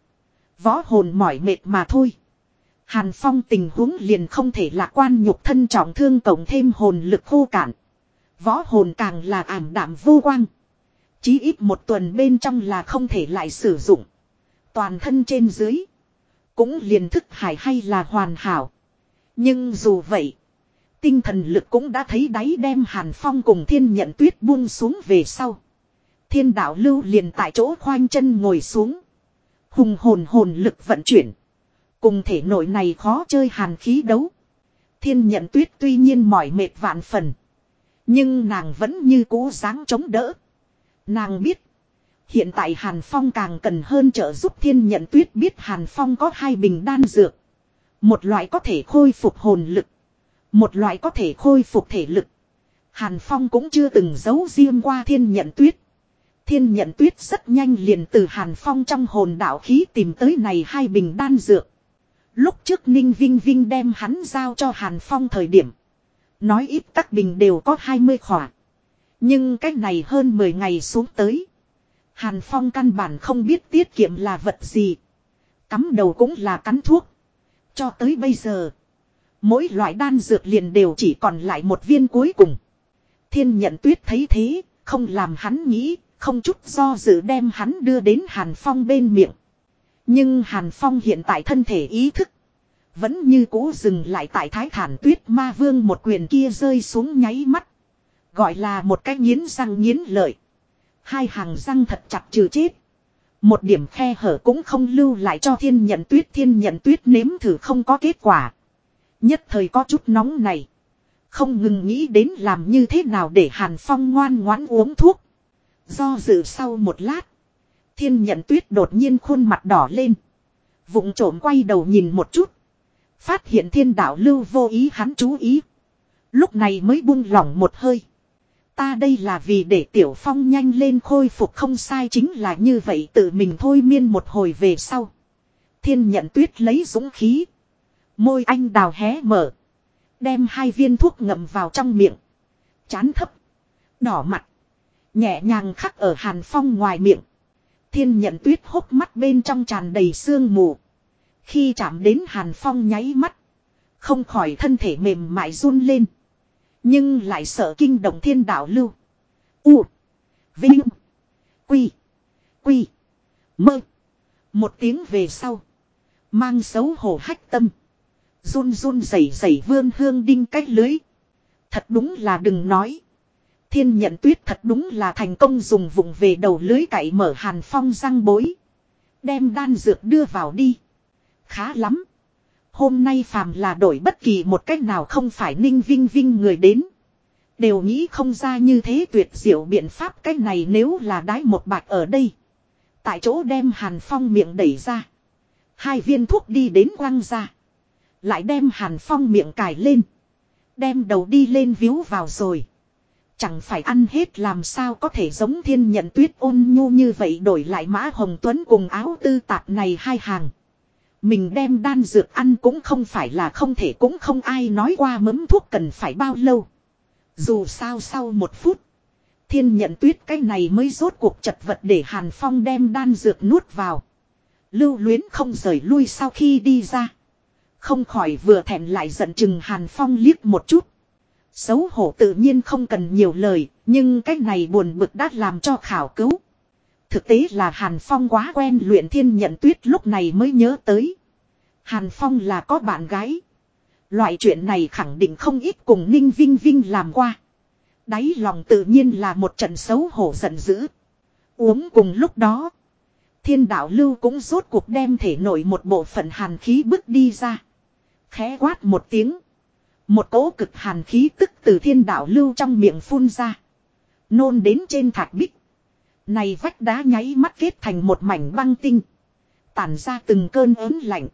Võ hồn mỏi mệt mà thôi. Hàn Phong tình huống liền không thể lạc quan nhục thân trọng thương cộng thêm hồn lực khô cạn. Võ hồn càng là ảm đạm vô quang. Chí ít một tuần bên trong là không thể lại sử dụng. Toàn thân trên dưới. Cũng liền thức hải hay là hoàn hảo. Nhưng dù vậy. Tinh thần lực cũng đã thấy đáy đem Hàn Phong cùng thiên nhận tuyết buông xuống về sau. Thiên đạo lưu liền tại chỗ khoanh chân ngồi xuống. Hùng hồn hồn lực vận chuyển. Cùng thể nội này khó chơi hàn khí đấu. Thiên nhận tuyết tuy nhiên mỏi mệt vạn phần. Nhưng nàng vẫn như cũ dáng chống đỡ. Nàng biết. Hiện tại Hàn Phong càng cần hơn trợ giúp thiên nhận tuyết biết Hàn Phong có hai bình đan dược. Một loại có thể khôi phục hồn lực. Một loại có thể khôi phục thể lực. Hàn Phong cũng chưa từng giấu riêng qua thiên nhận tuyết. Thiên nhận tuyết rất nhanh liền từ Hàn Phong trong hồn đạo khí tìm tới này hai bình đan dược. Lúc trước Ninh Vinh Vinh đem hắn giao cho Hàn Phong thời điểm. Nói ít các bình đều có 20 khỏa. Nhưng cách này hơn 10 ngày xuống tới. Hàn Phong căn bản không biết tiết kiệm là vật gì. Cắm đầu cũng là cắn thuốc. Cho tới bây giờ. Mỗi loại đan dược liền đều chỉ còn lại một viên cuối cùng. Thiên nhận tuyết thấy thế, không làm hắn nghĩ, không chút do dự đem hắn đưa đến Hàn Phong bên miệng. Nhưng Hàn Phong hiện tại thân thể ý thức. Vẫn như cũ dừng lại tại thái thản tuyết ma vương một quyền kia rơi xuống nháy mắt. Gọi là một cái nghiến răng nghiến lợi. Hai hàng răng thật chặt trừ chết. Một điểm khe hở cũng không lưu lại cho thiên nhận tuyết thiên nhận tuyết nếm thử không có kết quả. Nhất thời có chút nóng này. Không ngừng nghĩ đến làm như thế nào để Hàn Phong ngoan ngoãn uống thuốc. Do dự sau một lát. Thiên nhận tuyết đột nhiên khuôn mặt đỏ lên. Vụng trộm quay đầu nhìn một chút. Phát hiện thiên đạo lưu vô ý hắn chú ý. Lúc này mới buông lỏng một hơi. Ta đây là vì để tiểu phong nhanh lên khôi phục không sai chính là như vậy tự mình thôi miên một hồi về sau. Thiên nhận tuyết lấy dũng khí. Môi anh đào hé mở. Đem hai viên thuốc ngậm vào trong miệng. Chán thấp. Đỏ mặt. Nhẹ nhàng khắc ở hàn phong ngoài miệng. Thiên nhận tuyết hốc mắt bên trong tràn đầy sương mù. Khi chạm đến hàn phong nháy mắt. Không khỏi thân thể mềm mại run lên. Nhưng lại sợ kinh động thiên đạo lưu. U. Vinh. Quy. Quy. Mơ. Một tiếng về sau. Mang xấu hổ hách tâm. Run run rẩy rẩy vươn hương đinh cách lưới. Thật đúng là đừng nói. Thiên nhận tuyết thật đúng là thành công dùng vùng về đầu lưới cậy mở hàn phong răng bối. Đem đan dược đưa vào đi. Khá lắm. Hôm nay phàm là đổi bất kỳ một cách nào không phải ninh vinh vinh người đến. Đều nghĩ không ra như thế tuyệt diệu biện pháp cách này nếu là đái một bạc ở đây. Tại chỗ đem hàn phong miệng đẩy ra. Hai viên thuốc đi đến quăng ra. Lại đem hàn phong miệng cài lên. Đem đầu đi lên víu vào rồi. Chẳng phải ăn hết làm sao có thể giống thiên nhận tuyết ôn nhu như vậy đổi lại mã hồng tuấn cùng áo tư tạp này hai hàng. Mình đem đan dược ăn cũng không phải là không thể cũng không ai nói qua mấm thuốc cần phải bao lâu. Dù sao sau một phút. Thiên nhận tuyết cái này mới rốt cuộc chật vật để Hàn Phong đem đan dược nuốt vào. Lưu luyến không rời lui sau khi đi ra. Không khỏi vừa thẹn lại giận chừng Hàn Phong liếc một chút. Xấu hổ tự nhiên không cần nhiều lời, nhưng cái này buồn bực đã làm cho khảo cứu. Thực tế là Hàn Phong quá quen luyện thiên nhận tuyết lúc này mới nhớ tới. Hàn Phong là có bạn gái. Loại chuyện này khẳng định không ít cùng Ninh Vinh Vinh làm qua. Đáy lòng tự nhiên là một trận xấu hổ giận dữ. Uống cùng lúc đó. Thiên đạo lưu cũng rốt cuộc đem thể nổi một bộ phận hàn khí bước đi ra. Khẽ quát một tiếng. Một cỗ cực hàn khí tức từ thiên đạo lưu trong miệng phun ra. Nôn đến trên thạch bích. Này vách đá nháy mắt kết thành một mảnh băng tinh. Tản ra từng cơn ớn lạnh.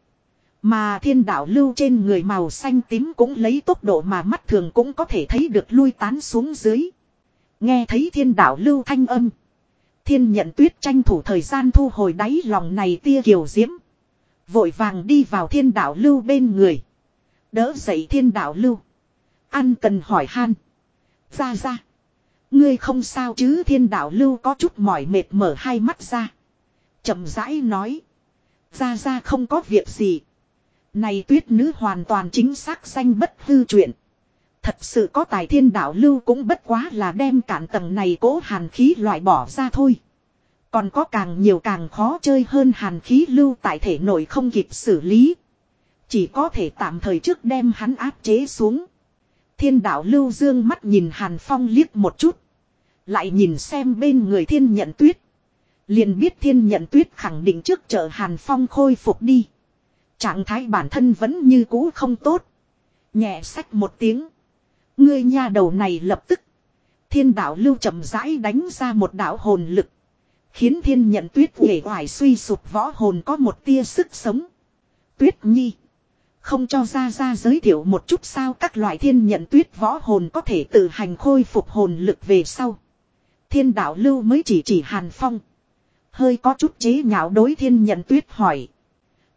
Mà thiên đạo lưu trên người màu xanh tím cũng lấy tốc độ mà mắt thường cũng có thể thấy được lui tán xuống dưới. Nghe thấy thiên đạo lưu thanh âm. Thiên nhận tuyết tranh thủ thời gian thu hồi đáy lòng này tia kiều diễm. Vội vàng đi vào thiên đạo lưu bên người. Đỡ dậy thiên đạo lưu. Ăn cần hỏi han. Ra ra. Ngươi không sao chứ thiên đạo lưu có chút mỏi mệt mở hai mắt ra. chậm rãi nói. Ra ra không có việc gì. Này tuyết nữ hoàn toàn chính xác danh bất hư chuyện. Thật sự có tài thiên đạo lưu cũng bất quá là đem cản tầng này cố hàn khí loại bỏ ra thôi. Còn có càng nhiều càng khó chơi hơn hàn khí lưu tại thể nội không kịp xử lý. Chỉ có thể tạm thời trước đem hắn áp chế xuống. Thiên đạo lưu dương mắt nhìn hàn phong liếc một chút. Lại nhìn xem bên người thiên nhận tuyết. Liền biết thiên nhận tuyết khẳng định trước chợ hàn phong khôi phục đi. Trạng thái bản thân vẫn như cũ không tốt. Nhẹ sách một tiếng. Ngươi nha đầu này lập tức. Thiên đạo lưu chậm rãi đánh ra một đạo hồn lực. Khiến thiên nhận tuyết uể oải suy sụp võ hồn có một tia sức sống. Tuyết nhi. Không cho ra ra giới thiệu một chút sao các loại thiên nhận tuyết võ hồn có thể tự hành khôi phục hồn lực về sau. Thiên đạo lưu mới chỉ chỉ hàn phong. Hơi có chút chế nhạo đối thiên nhận tuyết hỏi.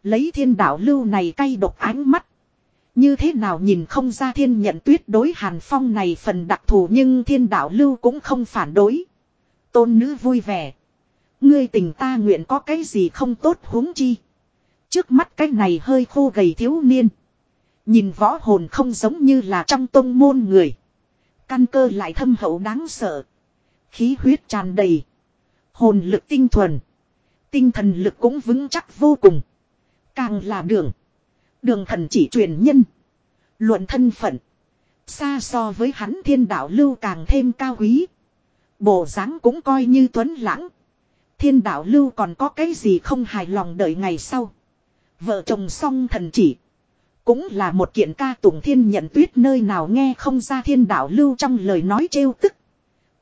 Lấy thiên đạo lưu này cay độc ánh mắt. Như thế nào nhìn không ra thiên nhận tuyết đối hàn phong này phần đặc thù nhưng thiên đạo lưu cũng không phản đối. Tôn nữ vui vẻ. Ngươi tình ta nguyện có cái gì không tốt huống chi. Trước mắt cái này hơi khô gầy thiếu niên. Nhìn võ hồn không giống như là trong tông môn người. Căn cơ lại thâm hậu đáng sợ. Khí huyết tràn đầy. Hồn lực tinh thuần. Tinh thần lực cũng vững chắc vô cùng. Càng là đường. Đường thần chỉ truyền nhân. Luận thân phận. Xa so với hắn thiên đạo lưu càng thêm cao quý. Bộ dáng cũng coi như tuấn lãng. Thiên đạo lưu còn có cái gì không hài lòng đợi ngày sau. Vợ chồng song thần chỉ. Cũng là một kiện ca tùng thiên nhận tuyết nơi nào nghe không ra thiên đạo lưu trong lời nói trêu tức.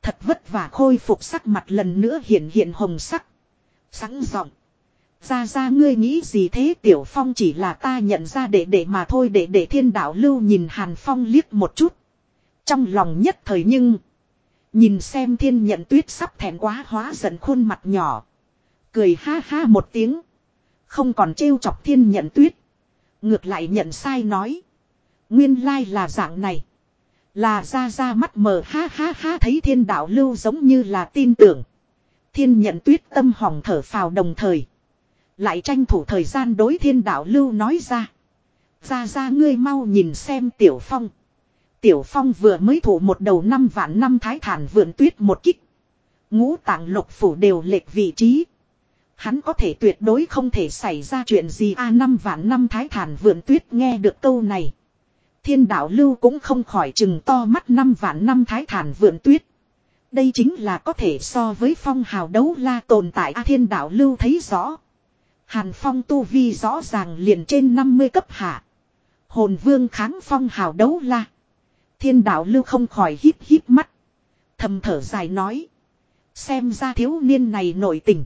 Thật vất vả khôi phục sắc mặt lần nữa hiện hiện hồng sắc. Sáng giọng. Ra ra ngươi nghĩ gì thế tiểu phong chỉ là ta nhận ra để để mà thôi để để thiên đạo lưu nhìn hàn phong liếc một chút. Trong lòng nhất thời nhưng. Nhìn xem thiên nhận tuyết sắp thẹn quá hóa giận khuôn mặt nhỏ. Cười ha ha một tiếng. Không còn trêu chọc thiên nhận tuyết. Ngược lại nhận sai nói. Nguyên lai là dạng này. Là ra ra mắt mờ ha ha ha thấy thiên đạo lưu giống như là tin tưởng. Thiên nhận tuyết tâm hỏng thở phào đồng thời. Lại tranh thủ thời gian đối thiên đạo lưu nói ra. Ra ra ngươi mau nhìn xem tiểu phong. Tiểu phong vừa mới thủ một đầu năm vạn năm thái thản vượn tuyết một kích. Ngũ tạng lục phủ đều lệch vị trí. Hắn có thể tuyệt đối không thể xảy ra chuyện gì a năm vạn năm thái thản vườn tuyết nghe được câu này. Thiên đạo lưu cũng không khỏi chừng to mắt năm vạn năm thái thản vườn tuyết. Đây chính là có thể so với phong hào đấu la tồn tại a thiên đạo lưu thấy rõ. Hàn phong tu vi rõ ràng liền trên 50 cấp hạ. Hồn vương kháng phong hào đấu la. Thiên đạo lưu không khỏi hít hít mắt. Thầm thở dài nói. Xem ra thiếu niên này nổi tình.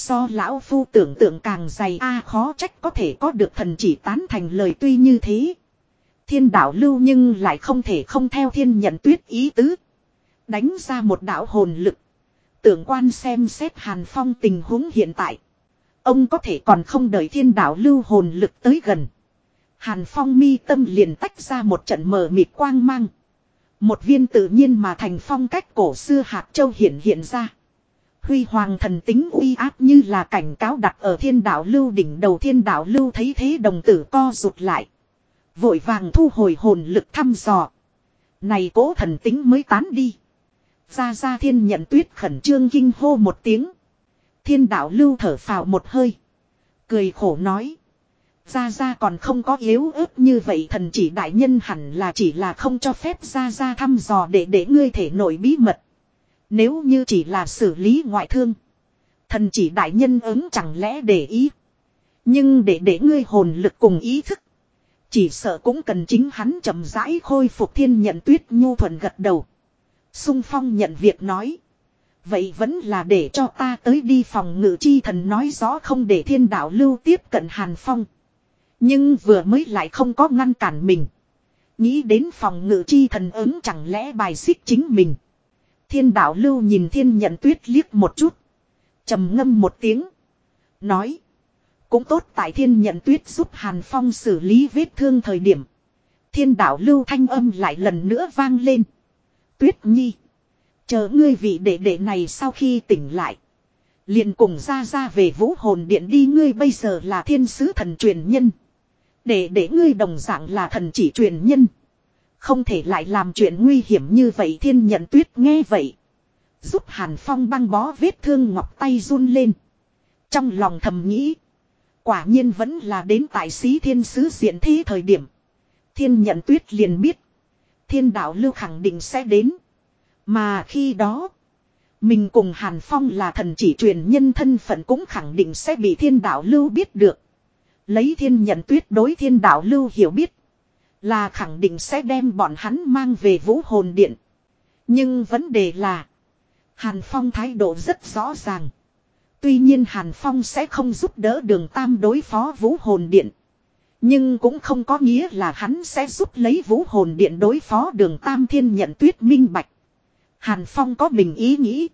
So lão phu tưởng tượng càng dày, a khó trách có thể có được thần chỉ tán thành lời tuy như thế. Thiên đạo lưu nhưng lại không thể không theo thiên nhận tuyết ý tứ. Đánh ra một đạo hồn lực. Tưởng quan xem xét hàn phong tình huống hiện tại. Ông có thể còn không đợi thiên đạo lưu hồn lực tới gần. Hàn phong mi tâm liền tách ra một trận mờ mịt quang mang. Một viên tự nhiên mà thành phong cách cổ xưa hạt châu hiện hiện ra. Huy hoàng thần tính uy áp như là cảnh cáo đặt ở thiên đạo lưu đỉnh đầu thiên đạo lưu thấy thế đồng tử co rụt lại. Vội vàng thu hồi hồn lực thăm dò. Này cố thần tính mới tán đi. Ra ra thiên nhận tuyết khẩn trương kinh hô một tiếng. Thiên đạo lưu thở phào một hơi. Cười khổ nói. Ra ra còn không có yếu ớt như vậy thần chỉ đại nhân hẳn là chỉ là không cho phép ra ra thăm dò để để ngươi thể nổi bí mật. Nếu như chỉ là xử lý ngoại thương. Thần chỉ đại nhân ứng chẳng lẽ để ý. Nhưng để để ngươi hồn lực cùng ý thức. Chỉ sợ cũng cần chính hắn chậm rãi khôi phục thiên nhận tuyết nhu thuần gật đầu. Sung phong nhận việc nói. Vậy vẫn là để cho ta tới đi phòng ngự chi thần nói rõ không để thiên đạo lưu tiếp cận hàn phong. Nhưng vừa mới lại không có ngăn cản mình. Nghĩ đến phòng ngự chi thần ứng chẳng lẽ bài xích chính mình. Thiên đạo lưu nhìn thiên nhận tuyết liếc một chút. trầm ngâm một tiếng. Nói. Cũng tốt tại thiên nhận tuyết giúp Hàn Phong xử lý vết thương thời điểm. Thiên đạo lưu thanh âm lại lần nữa vang lên. Tuyết nhi. Chờ ngươi vị đệ đệ này sau khi tỉnh lại. liền cùng ra ra về vũ hồn điện đi ngươi bây giờ là thiên sứ thần truyền nhân. Để để ngươi đồng dạng là thần chỉ truyền nhân. Không thể lại làm chuyện nguy hiểm như vậy thiên nhận tuyết nghe vậy. Giúp Hàn Phong băng bó vết thương ngọc tay run lên. Trong lòng thầm nghĩ. Quả nhiên vẫn là đến tại sĩ thiên sứ diện thi thời điểm. Thiên nhận tuyết liền biết. Thiên đạo lưu khẳng định sẽ đến. Mà khi đó. Mình cùng Hàn Phong là thần chỉ truyền nhân thân phận cũng khẳng định sẽ bị thiên đạo lưu biết được. Lấy thiên nhận tuyết đối thiên đạo lưu hiểu biết. Là khẳng định sẽ đem bọn hắn mang về vũ hồn điện. Nhưng vấn đề là. Hàn Phong thái độ rất rõ ràng. Tuy nhiên Hàn Phong sẽ không giúp đỡ đường Tam đối phó vũ hồn điện. Nhưng cũng không có nghĩa là hắn sẽ giúp lấy vũ hồn điện đối phó đường Tam Thiên nhận tuyết minh bạch. Hàn Phong có bình ý nghĩ.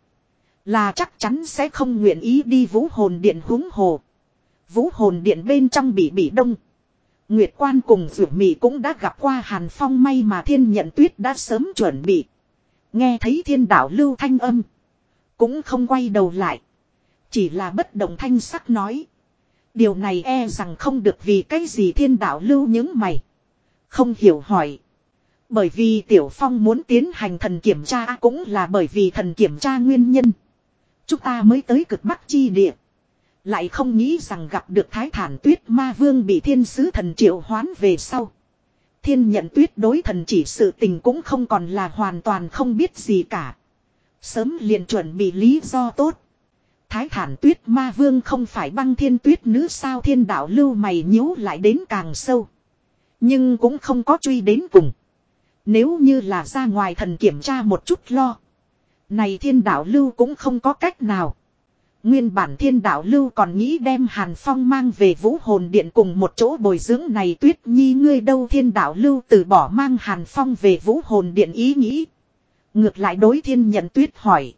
Là chắc chắn sẽ không nguyện ý đi vũ hồn điện húng hồ. Vũ hồn điện bên trong bị bị đông. Nguyệt quan cùng Dược mị cũng đã gặp qua Hàn Phong, may mà thiên nhận tuyết đã sớm chuẩn bị. Nghe thấy thiên đạo lưu thanh âm. Cũng không quay đầu lại. Chỉ là bất động thanh sắc nói. Điều này e rằng không được vì cái gì thiên đạo lưu những mày. Không hiểu hỏi. Bởi vì Tiểu Phong muốn tiến hành thần kiểm tra cũng là bởi vì thần kiểm tra nguyên nhân. Chúng ta mới tới cực bắc chi địa. Lại không nghĩ rằng gặp được thái thản tuyết ma vương bị thiên sứ thần triệu hoán về sau. Thiên nhận tuyết đối thần chỉ sự tình cũng không còn là hoàn toàn không biết gì cả. Sớm liền chuẩn bị lý do tốt. Thái thản tuyết ma vương không phải băng thiên tuyết nữ sao thiên đạo lưu mày nhíu lại đến càng sâu. Nhưng cũng không có truy đến cùng. Nếu như là ra ngoài thần kiểm tra một chút lo. Này thiên đạo lưu cũng không có cách nào. Nguyên bản thiên đạo lưu còn nghĩ đem Hàn Phong mang về vũ hồn điện cùng một chỗ bồi dưỡng này tuyết nhi, ngươi đâu thiên đạo lưu từ bỏ mang Hàn Phong về vũ hồn điện ý nghĩ. Ngược lại đối thiên nhận tuyết hỏi.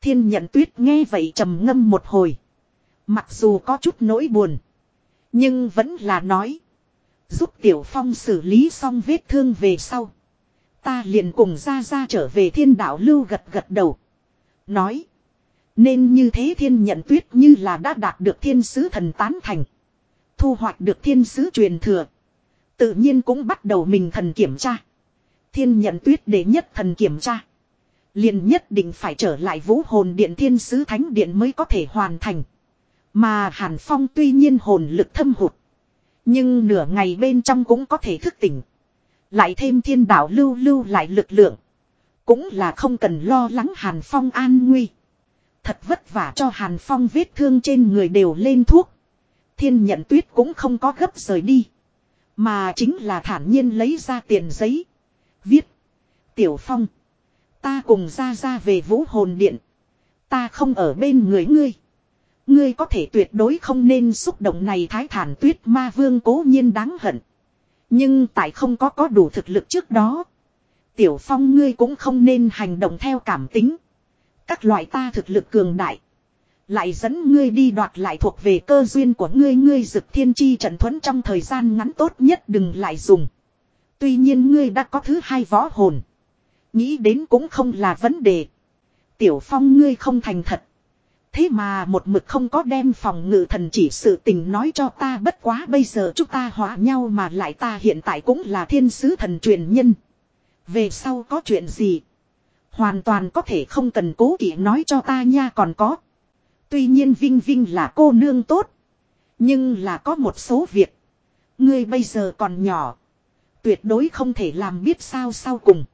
Thiên nhận tuyết nghe vậy trầm ngâm một hồi. Mặc dù có chút nỗi buồn. Nhưng vẫn là nói. Giúp Tiểu Phong xử lý xong vết thương về sau. Ta liền cùng ra ra trở về thiên đạo lưu gật gật đầu. Nói. Nên như thế thiên nhận tuyết như là đã đạt được thiên sứ thần tán thành. Thu hoạch được thiên sứ truyền thừa. Tự nhiên cũng bắt đầu mình thần kiểm tra. Thiên nhận tuyết để nhất thần kiểm tra. Liền nhất định phải trở lại vũ hồn điện thiên sứ thánh điện mới có thể hoàn thành. Mà Hàn Phong tuy nhiên hồn lực thâm hụt. Nhưng nửa ngày bên trong cũng có thể thức tỉnh. Lại thêm thiên đạo lưu lưu lại lực lượng. Cũng là không cần lo lắng Hàn Phong an nguy. Thật vất vả cho Hàn Phong vết thương trên người đều lên thuốc. Thiên nhận tuyết cũng không có gấp rời đi. Mà chính là thản nhiên lấy ra tiền giấy. Viết. Tiểu Phong. Ta cùng ra ra về vũ hồn điện. Ta không ở bên người ngươi. Ngươi có thể tuyệt đối không nên xúc động này thái thản tuyết ma vương cố nhiên đáng hận. Nhưng tại không có có đủ thực lực trước đó. Tiểu phong ngươi cũng không nên hành động theo cảm tính. Các loại ta thực lực cường đại. Lại dẫn ngươi đi đoạt lại thuộc về cơ duyên của ngươi ngươi dực thiên chi trận thuẫn trong thời gian ngắn tốt nhất đừng lại dùng. Tuy nhiên ngươi đã có thứ hai võ hồn. Nghĩ đến cũng không là vấn đề. Tiểu phong ngươi không thành thật. Thế mà một mực không có đem phòng ngự thần chỉ sự tình nói cho ta bất quá bây giờ chúng ta hóa nhau mà lại ta hiện tại cũng là thiên sứ thần truyền nhân. Về sau có chuyện gì? Hoàn toàn có thể không cần cố kỵ nói cho ta nha còn có. Tuy nhiên Vinh Vinh là cô nương tốt. Nhưng là có một số việc. Ngươi bây giờ còn nhỏ. Tuyệt đối không thể làm biết sao sau cùng.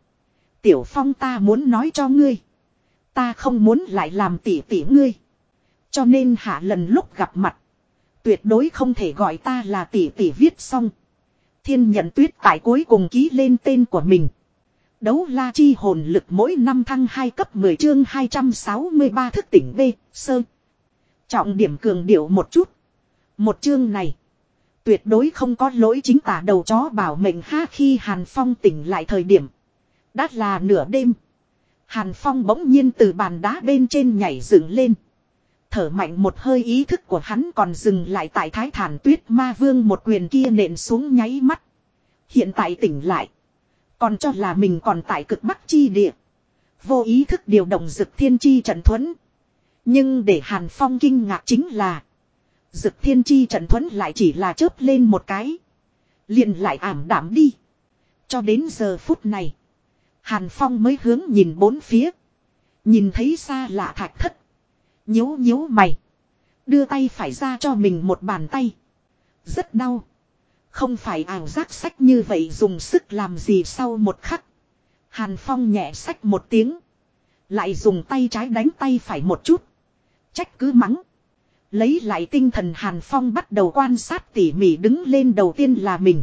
Tiểu Phong ta muốn nói cho ngươi. Ta không muốn lại làm tỉ tỉ ngươi. Cho nên hạ lần lúc gặp mặt. Tuyệt đối không thể gọi ta là tỷ tỷ viết xong. Thiên nhận tuyết tại cuối cùng ký lên tên của mình. Đấu la chi hồn lực mỗi năm thăng 2 cấp 10 chương 263 thức tỉnh B, sơ. Trọng điểm cường điệu một chút. Một chương này. Tuyệt đối không có lỗi chính tả đầu chó bảo mệnh ha khi Hàn Phong tỉnh lại thời điểm. Đã là nửa đêm. Hàn Phong bỗng nhiên từ bàn đá bên trên nhảy dựng lên. Thở mạnh một hơi ý thức của hắn còn dừng lại tại thái thản tuyết ma vương một quyền kia nện xuống nháy mắt. Hiện tại tỉnh lại. Còn cho là mình còn tại cực bắc chi địa. Vô ý thức điều động dực thiên chi trận thuẫn. Nhưng để Hàn Phong kinh ngạc chính là. Dực thiên chi trận thuẫn lại chỉ là chớp lên một cái. Liền lại ảm đảm đi. Cho đến giờ phút này. Hàn Phong mới hướng nhìn bốn phía. Nhìn thấy xa lạ thạch thất. Nhíu nhíu mày. Đưa tay phải ra cho mình một bàn tay. Rất đau. Không phải ảo giác sách như vậy dùng sức làm gì sau một khắc. Hàn Phong nhẹ sách một tiếng. Lại dùng tay trái đánh tay phải một chút. Trách cứ mắng. Lấy lại tinh thần Hàn Phong bắt đầu quan sát tỉ mỉ đứng lên đầu tiên là mình.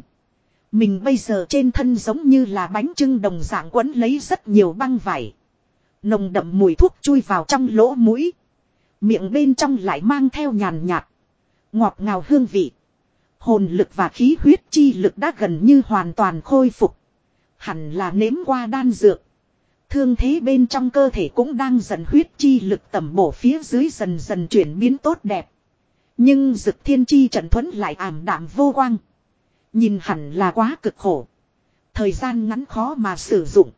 Mình bây giờ trên thân giống như là bánh trưng đồng dạng quấn lấy rất nhiều băng vải. Nồng đậm mùi thuốc chui vào trong lỗ mũi. Miệng bên trong lại mang theo nhàn nhạt. Ngọt ngào hương vị. Hồn lực và khí huyết chi lực đã gần như hoàn toàn khôi phục. Hẳn là nếm qua đan dược. Thương thế bên trong cơ thể cũng đang dần huyết chi lực tẩm bổ phía dưới dần dần chuyển biến tốt đẹp. Nhưng dực thiên chi trận thuẫn lại ảm đạm vô quang. Nhìn hẳn là quá cực khổ. Thời gian ngắn khó mà sử dụng.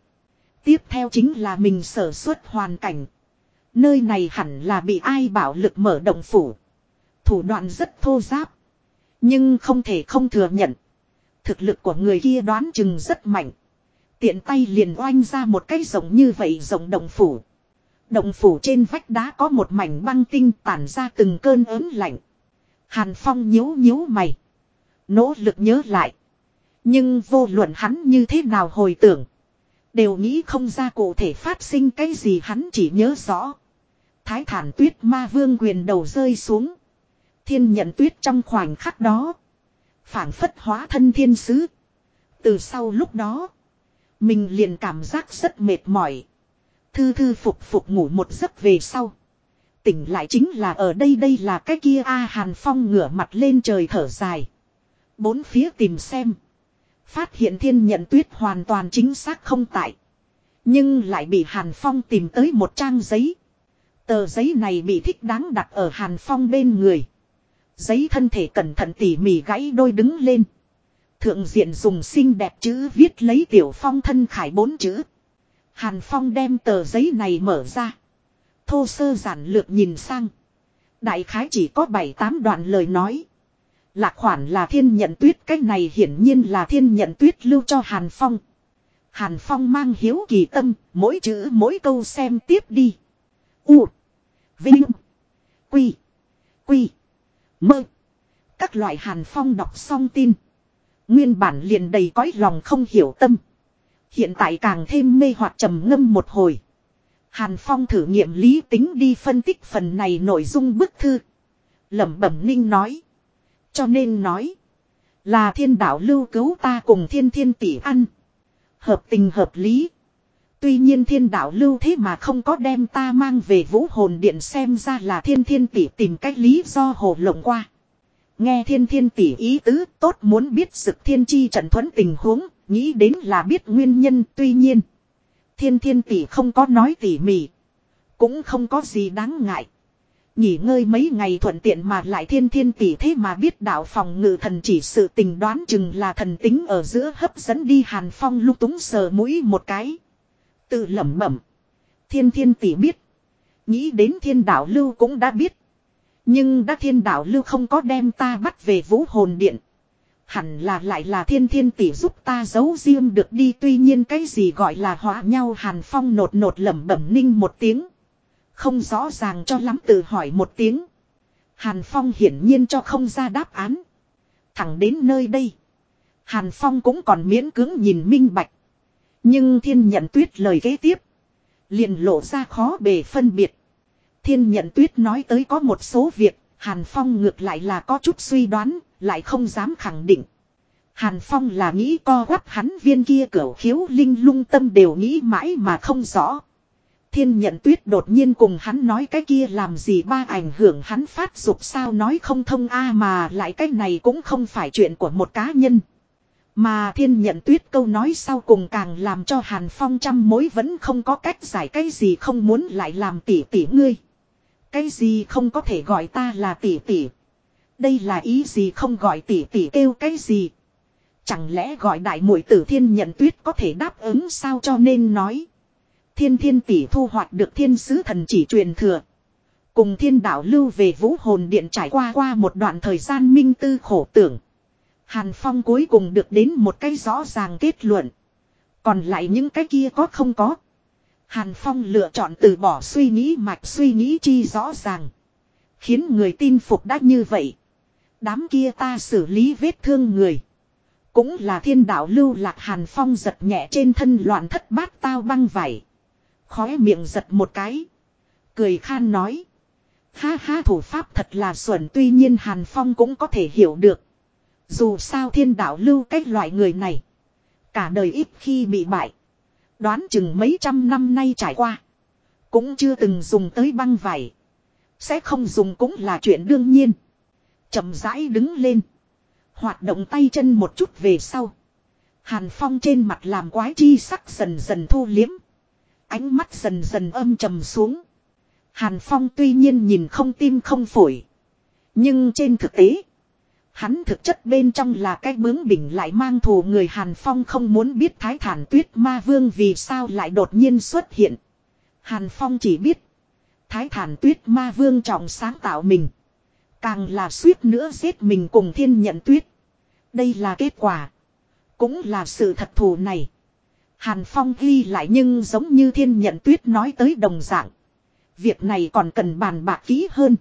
Tiếp theo chính là mình sở xuất hoàn cảnh. Nơi này hẳn là bị ai bảo lực mở động phủ. Thủ đoạn rất thô giáp. Nhưng không thể không thừa nhận. Thực lực của người kia đoán chừng rất mạnh. Tiện tay liền oanh ra một cái rộng như vậy rộng động phủ. Động phủ trên vách đá có một mảnh băng tinh tản ra từng cơn ớn lạnh. Hàn Phong nhíu nhíu mày. Nỗ lực nhớ lại. Nhưng vô luận hắn như thế nào hồi tưởng. Đều nghĩ không ra cụ thể phát sinh cái gì hắn chỉ nhớ rõ. Thái thản tuyết ma vương quyền đầu rơi xuống. Thiên nhận tuyết trong khoảnh khắc đó. phảng phất hóa thân thiên sứ. Từ sau lúc đó. Mình liền cảm giác rất mệt mỏi. Thư thư phục phục ngủ một giấc về sau. Tỉnh lại chính là ở đây đây là cái kia A Hàn Phong ngửa mặt lên trời thở dài. Bốn phía tìm xem. Phát hiện thiên nhận tuyết hoàn toàn chính xác không tại. Nhưng lại bị Hàn Phong tìm tới một trang giấy. Tờ giấy này bị thích đáng đặt ở Hàn Phong bên người. Giấy thân thể cẩn thận tỉ mỉ gãy đôi đứng lên. Thượng diện dùng xinh đẹp chữ viết lấy tiểu phong thân khải bốn chữ. Hàn Phong đem tờ giấy này mở ra. Thô sơ giản lược nhìn sang. Đại khái chỉ có 7-8 đoạn lời nói. Lạc khoản là thiên nhận tuyết cách này hiển nhiên là thiên nhận tuyết lưu cho Hàn Phong. Hàn Phong mang hiếu kỳ tâm, mỗi chữ mỗi câu xem tiếp đi. U. Vinh. Quy. Quy. Mơ. Các loại Hàn Phong đọc xong tin. Nguyên bản liền đầy cõi lòng không hiểu tâm. Hiện tại càng thêm mê hoặc trầm ngâm một hồi. Hàn Phong thử nghiệm lý tính đi phân tích phần này nội dung bức thư. lẩm bẩm ninh nói. Cho nên nói. Là thiên đạo lưu cứu ta cùng thiên thiên tỷ ăn. Hợp tình hợp lý. Tuy nhiên thiên đạo lưu thế mà không có đem ta mang về vũ hồn điện xem ra là thiên thiên tỷ tìm cách lý do hồ lộng qua. Nghe thiên thiên tỷ ý tứ tốt muốn biết sự thiên chi trận thuẫn tình huống, nghĩ đến là biết nguyên nhân tuy nhiên. Thiên thiên tỷ không có nói tỉ mỉ. Cũng không có gì đáng ngại. Nghỉ ngơi mấy ngày thuận tiện mà lại thiên thiên tỷ thế mà biết đạo phòng ngự thần chỉ sự tình đoán chừng là thần tính ở giữa hấp dẫn đi hàn phong lúc túng sờ mũi một cái. Tự lẩm bẩm. Thiên thiên tỷ biết. Nghĩ đến thiên đạo lưu cũng đã biết. Nhưng đã thiên đạo lưu không có đem ta bắt về vũ hồn điện. Hẳn là lại là thiên thiên tỷ giúp ta giấu riêng được đi tuy nhiên cái gì gọi là hóa nhau hàn phong nột nột lẩm bẩm ninh một tiếng. Không rõ ràng cho lắm tự hỏi một tiếng. Hàn phong hiển nhiên cho không ra đáp án. Thẳng đến nơi đây. Hàn phong cũng còn miễn cưỡng nhìn minh bạch. Nhưng thiên nhận tuyết lời kế tiếp. liền lộ ra khó bề phân biệt. Thiên nhận tuyết nói tới có một số việc, Hàn Phong ngược lại là có chút suy đoán, lại không dám khẳng định. Hàn Phong là nghĩ co quắp hắn viên kia cửa khiếu linh lung tâm đều nghĩ mãi mà không rõ. Thiên nhận tuyết đột nhiên cùng hắn nói cái kia làm gì ba ảnh hưởng hắn phát dục sao nói không thông a à mà lại cái này cũng không phải chuyện của một cá nhân. Mà thiên nhận tuyết câu nói sau cùng càng làm cho Hàn Phong trăm mối vẫn không có cách giải cái gì không muốn lại làm tỉ tỉ ngươi. Cái gì không có thể gọi ta là tỷ tỷ. Đây là ý gì không gọi tỷ tỷ kêu cái gì. Chẳng lẽ gọi đại muội tử thiên nhận tuyết có thể đáp ứng sao cho nên nói. Thiên thiên tỷ thu hoạch được thiên sứ thần chỉ truyền thừa. Cùng thiên đạo lưu về vũ hồn điện trải qua qua một đoạn thời gian minh tư khổ tưởng. Hàn Phong cuối cùng được đến một cái rõ ràng kết luận. Còn lại những cái kia có không có. Hàn Phong lựa chọn từ bỏ suy nghĩ mạch suy nghĩ chi rõ ràng. Khiến người tin phục đã như vậy. Đám kia ta xử lý vết thương người. Cũng là thiên đạo lưu lạc Hàn Phong giật nhẹ trên thân loạn thất bát tao băng vải. Khóe miệng giật một cái. Cười khan nói. Ha ha, thủ pháp thật là xuẩn, tuy nhiên Hàn Phong cũng có thể hiểu được. Dù sao thiên đạo lưu cách loại người này. Cả đời ít khi bị bại. Đoán chừng mấy trăm năm nay trải qua. Cũng chưa từng dùng tới băng vải. Sẽ không dùng cũng là chuyện đương nhiên. chậm rãi đứng lên. Hoạt động tay chân một chút về sau. Hàn Phong trên mặt làm quái chi sắc dần dần thu liếm. Ánh mắt dần dần âm trầm xuống. Hàn Phong tuy nhiên nhìn không tim không phổi. Nhưng trên thực tế. Hắn thực chất bên trong là cái bướng bỉnh lại mang thù người Hàn Phong không muốn biết thái thản tuyết ma vương vì sao lại đột nhiên xuất hiện. Hàn Phong chỉ biết. Thái thản tuyết ma vương trọng sáng tạo mình. Càng là suýt nữa giết mình cùng thiên nhận tuyết. Đây là kết quả. Cũng là sự thật thù này. Hàn Phong ghi lại nhưng giống như thiên nhận tuyết nói tới đồng dạng. Việc này còn cần bàn bạc kỹ hơn.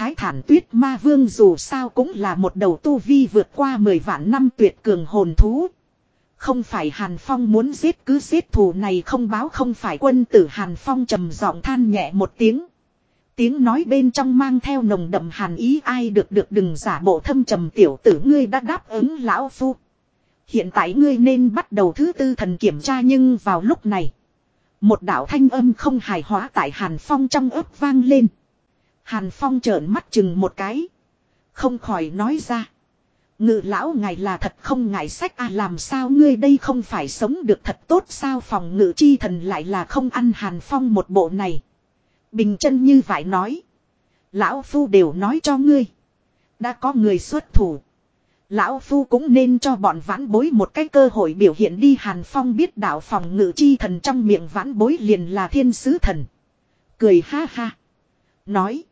Thái thản tuyết ma vương dù sao cũng là một đầu tu vi vượt qua 10 vạn năm tuyệt cường hồn thú. Không phải Hàn Phong muốn giết cứ giết thù này không báo không phải quân tử Hàn Phong trầm giọng than nhẹ một tiếng. Tiếng nói bên trong mang theo nồng đậm hàn ý ai được được đừng giả bộ thâm trầm tiểu tử ngươi đã đáp ứng lão phu. Hiện tại ngươi nên bắt đầu thứ tư thần kiểm tra nhưng vào lúc này. Một đạo thanh âm không hài hóa tại Hàn Phong trong ớt vang lên. Hàn Phong trợn mắt chừng một cái. Không khỏi nói ra. Ngự lão ngài là thật không ngại sách à làm sao ngươi đây không phải sống được thật tốt sao phòng ngự chi thần lại là không ăn Hàn Phong một bộ này. Bình chân như vậy nói. Lão Phu đều nói cho ngươi. Đã có người xuất thủ. Lão Phu cũng nên cho bọn vãn bối một cái cơ hội biểu hiện đi Hàn Phong biết đạo phòng ngự chi thần trong miệng vãn bối liền là thiên sứ thần. Cười ha ha. Nói.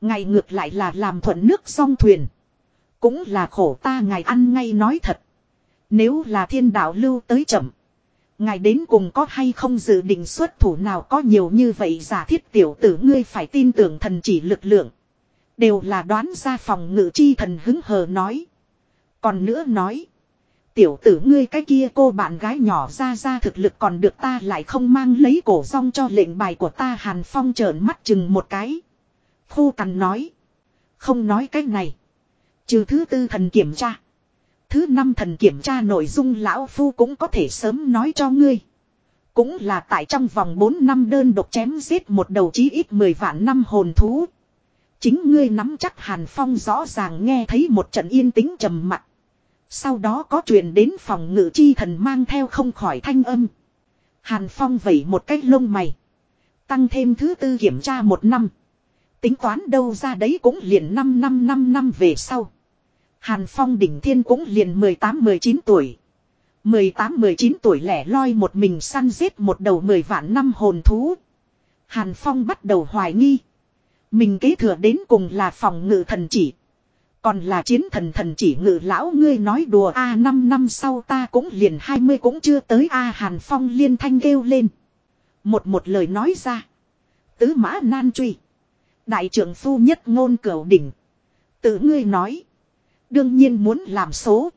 Ngày ngược lại là làm thuận nước song thuyền. Cũng là khổ ta ngài ăn ngay nói thật. Nếu là thiên đạo lưu tới chậm. Ngài đến cùng có hay không dự định xuất thủ nào có nhiều như vậy giả thiết tiểu tử ngươi phải tin tưởng thần chỉ lực lượng. Đều là đoán ra phòng ngự chi thần hứng hờ nói. Còn nữa nói. Tiểu tử ngươi cái kia cô bạn gái nhỏ ra ra thực lực còn được ta lại không mang lấy cổ rong cho lệnh bài của ta Hàn Phong trợn mắt chừng một cái. Phu cằn nói. Không nói cái này. Trừ thứ tư thần kiểm tra. Thứ năm thần kiểm tra nội dung lão phu cũng có thể sớm nói cho ngươi. Cũng là tại trong vòng 4 năm đơn độc chém giết một đầu chí ít 10 vạn năm hồn thú. Chính ngươi nắm chắc Hàn Phong rõ ràng nghe thấy một trận yên tĩnh trầm mặc. Sau đó có truyền đến phòng ngự chi thần mang theo không khỏi thanh âm. Hàn Phong vẩy một cái lông mày. Tăng thêm thứ tư kiểm tra một năm. Tính toán đâu ra đấy cũng liền 5 năm 5 năm về sau. Hàn Phong đỉnh thiên cũng liền 18-19 tuổi. 18-19 tuổi lẻ loi một mình săn giết một đầu 10 vạn năm hồn thú. Hàn Phong bắt đầu hoài nghi. Mình kế thừa đến cùng là phòng ngự thần chỉ. Còn là chiến thần thần chỉ ngự lão ngươi nói đùa a à, 5 năm sau ta cũng liền 20 cũng chưa tới a Hàn Phong liên thanh kêu lên. Một một lời nói ra. Tứ mã nan truy. Đại trưởng phu nhất ngôn cửu đỉnh. Tự ngươi nói. Đương nhiên muốn làm số.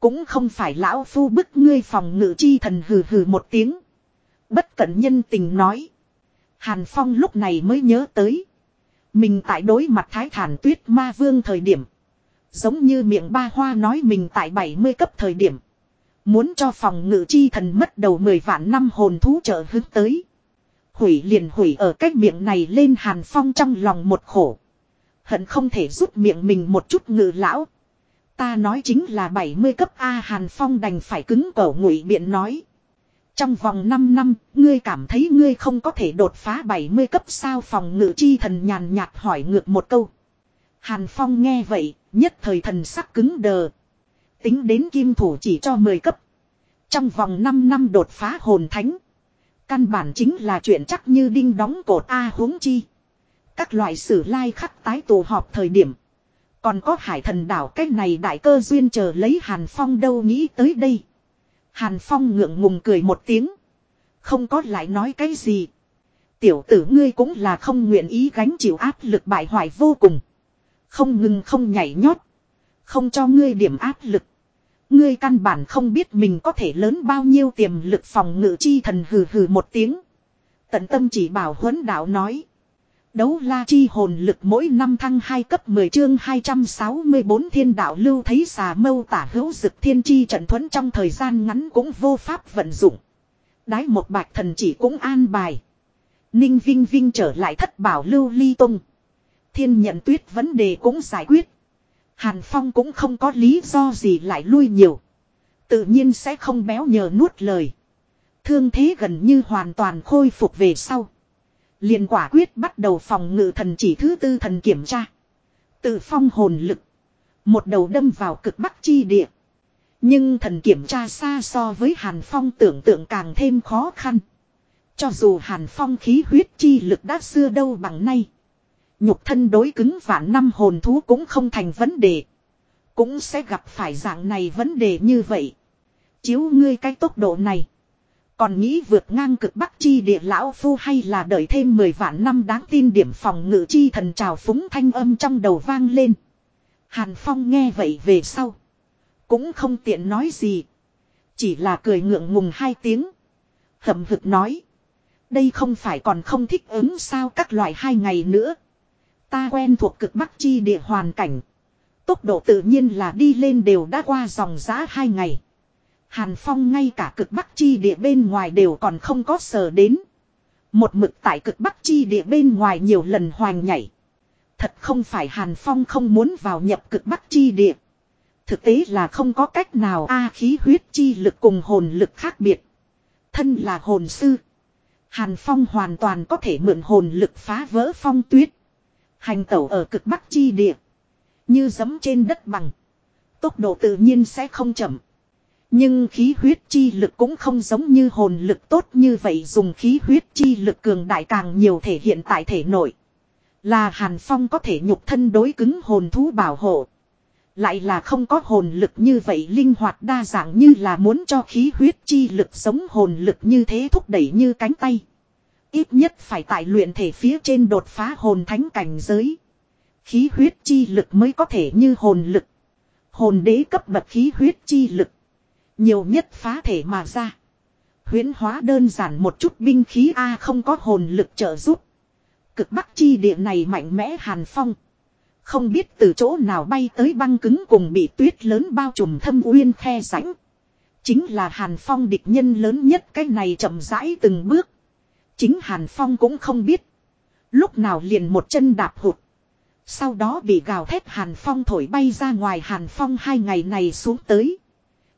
Cũng không phải lão phu bức ngươi phòng ngự chi thần hừ hừ một tiếng. Bất cẩn nhân tình nói. Hàn Phong lúc này mới nhớ tới. Mình tại đối mặt thái thản tuyết ma vương thời điểm. Giống như miệng ba hoa nói mình tại 70 cấp thời điểm. Muốn cho phòng ngự chi thần mất đầu 10 vạn năm hồn thú trợ hướng tới. Hủy liền hủy ở cách miệng này lên Hàn Phong trong lòng một khổ. Hận không thể rút miệng mình một chút ngự lão. Ta nói chính là 70 cấp A Hàn Phong đành phải cứng cổ ngụy biện nói. Trong vòng 5 năm, ngươi cảm thấy ngươi không có thể đột phá 70 cấp sao phòng ngự chi thần nhàn nhạt hỏi ngược một câu. Hàn Phong nghe vậy, nhất thời thần sắc cứng đờ. Tính đến kim thủ chỉ cho 10 cấp. Trong vòng 5 năm đột phá hồn thánh. Căn bản chính là chuyện chắc như đinh đóng cột A huống chi. Các loại sử lai khắc tái tụ họp thời điểm. Còn có hải thần đảo cái này đại cơ duyên chờ lấy Hàn Phong đâu nghĩ tới đây. Hàn Phong ngượng ngùng cười một tiếng. Không có lại nói cái gì. Tiểu tử ngươi cũng là không nguyện ý gánh chịu áp lực bại hoại vô cùng. Không ngừng không nhảy nhót. Không cho ngươi điểm áp lực. Ngươi căn bản không biết mình có thể lớn bao nhiêu tiềm lực phòng ngự chi thần hừ hừ một tiếng. Tận tâm chỉ bảo huấn đạo nói. Đấu la chi hồn lực mỗi năm thăng 2 cấp 10 chương 264 thiên đạo lưu thấy xà mâu tả hữu dực thiên chi trận thuẫn trong thời gian ngắn cũng vô pháp vận dụng. Đái một bạch thần chỉ cũng an bài. Ninh Vinh Vinh trở lại thất bảo lưu ly tung. Thiên nhận tuyết vấn đề cũng giải quyết. Hàn Phong cũng không có lý do gì lại lui nhiều. Tự nhiên sẽ không béo nhờ nuốt lời. Thương thế gần như hoàn toàn khôi phục về sau. liền quả quyết bắt đầu phòng ngự thần chỉ thứ tư thần kiểm tra. tự phong hồn lực. Một đầu đâm vào cực bắc chi địa. Nhưng thần kiểm tra xa so với Hàn Phong tưởng tượng càng thêm khó khăn. Cho dù Hàn Phong khí huyết chi lực đã xưa đâu bằng nay. Nhục thân đối cứng vạn năm hồn thú cũng không thành vấn đề. Cũng sẽ gặp phải dạng này vấn đề như vậy. Chiếu ngươi cái tốc độ này. Còn nghĩ vượt ngang cực bắc chi địa lão phu hay là đợi thêm 10 vạn năm đáng tin điểm phòng ngự chi thần trào phúng thanh âm trong đầu vang lên. Hàn Phong nghe vậy về sau. Cũng không tiện nói gì. Chỉ là cười ngượng ngùng hai tiếng. Hậm hực nói. Đây không phải còn không thích ứng sao các loại hai ngày nữa. Ta quen thuộc cực bắc chi địa hoàn cảnh. Tốc độ tự nhiên là đi lên đều đã qua dòng giã hai ngày. Hàn Phong ngay cả cực bắc chi địa bên ngoài đều còn không có sờ đến. Một mực tại cực bắc chi địa bên ngoài nhiều lần hoành nhảy. Thật không phải Hàn Phong không muốn vào nhập cực bắc chi địa. Thực tế là không có cách nào a khí huyết chi lực cùng hồn lực khác biệt. Thân là hồn sư. Hàn Phong hoàn toàn có thể mượn hồn lực phá vỡ phong tuyết. Hành tẩu ở cực bắc chi địa. Như giấm trên đất bằng. Tốc độ tự nhiên sẽ không chậm. Nhưng khí huyết chi lực cũng không giống như hồn lực tốt như vậy dùng khí huyết chi lực cường đại càng nhiều thể hiện tại thể nội. Là Hàn Phong có thể nhục thân đối cứng hồn thú bảo hộ. Lại là không có hồn lực như vậy linh hoạt đa dạng như là muốn cho khí huyết chi lực sống hồn lực như thế thúc đẩy như cánh tay. Ít nhất phải tại luyện thể phía trên đột phá hồn thánh cảnh giới. Khí huyết chi lực mới có thể như hồn lực. Hồn đế cấp bậc khí huyết chi lực. Nhiều nhất phá thể mà ra. Huyến hóa đơn giản một chút binh khí A không có hồn lực trợ giúp. Cực bắc chi địa này mạnh mẽ hàn phong. Không biết từ chỗ nào bay tới băng cứng cùng bị tuyết lớn bao trùm thâm uyên khe rãnh. Chính là Hàn Phong địch nhân lớn nhất cái này chậm rãi từng bước. Chính Hàn Phong cũng không biết. Lúc nào liền một chân đạp hụt. Sau đó bị gào thét Hàn Phong thổi bay ra ngoài Hàn Phong hai ngày này xuống tới.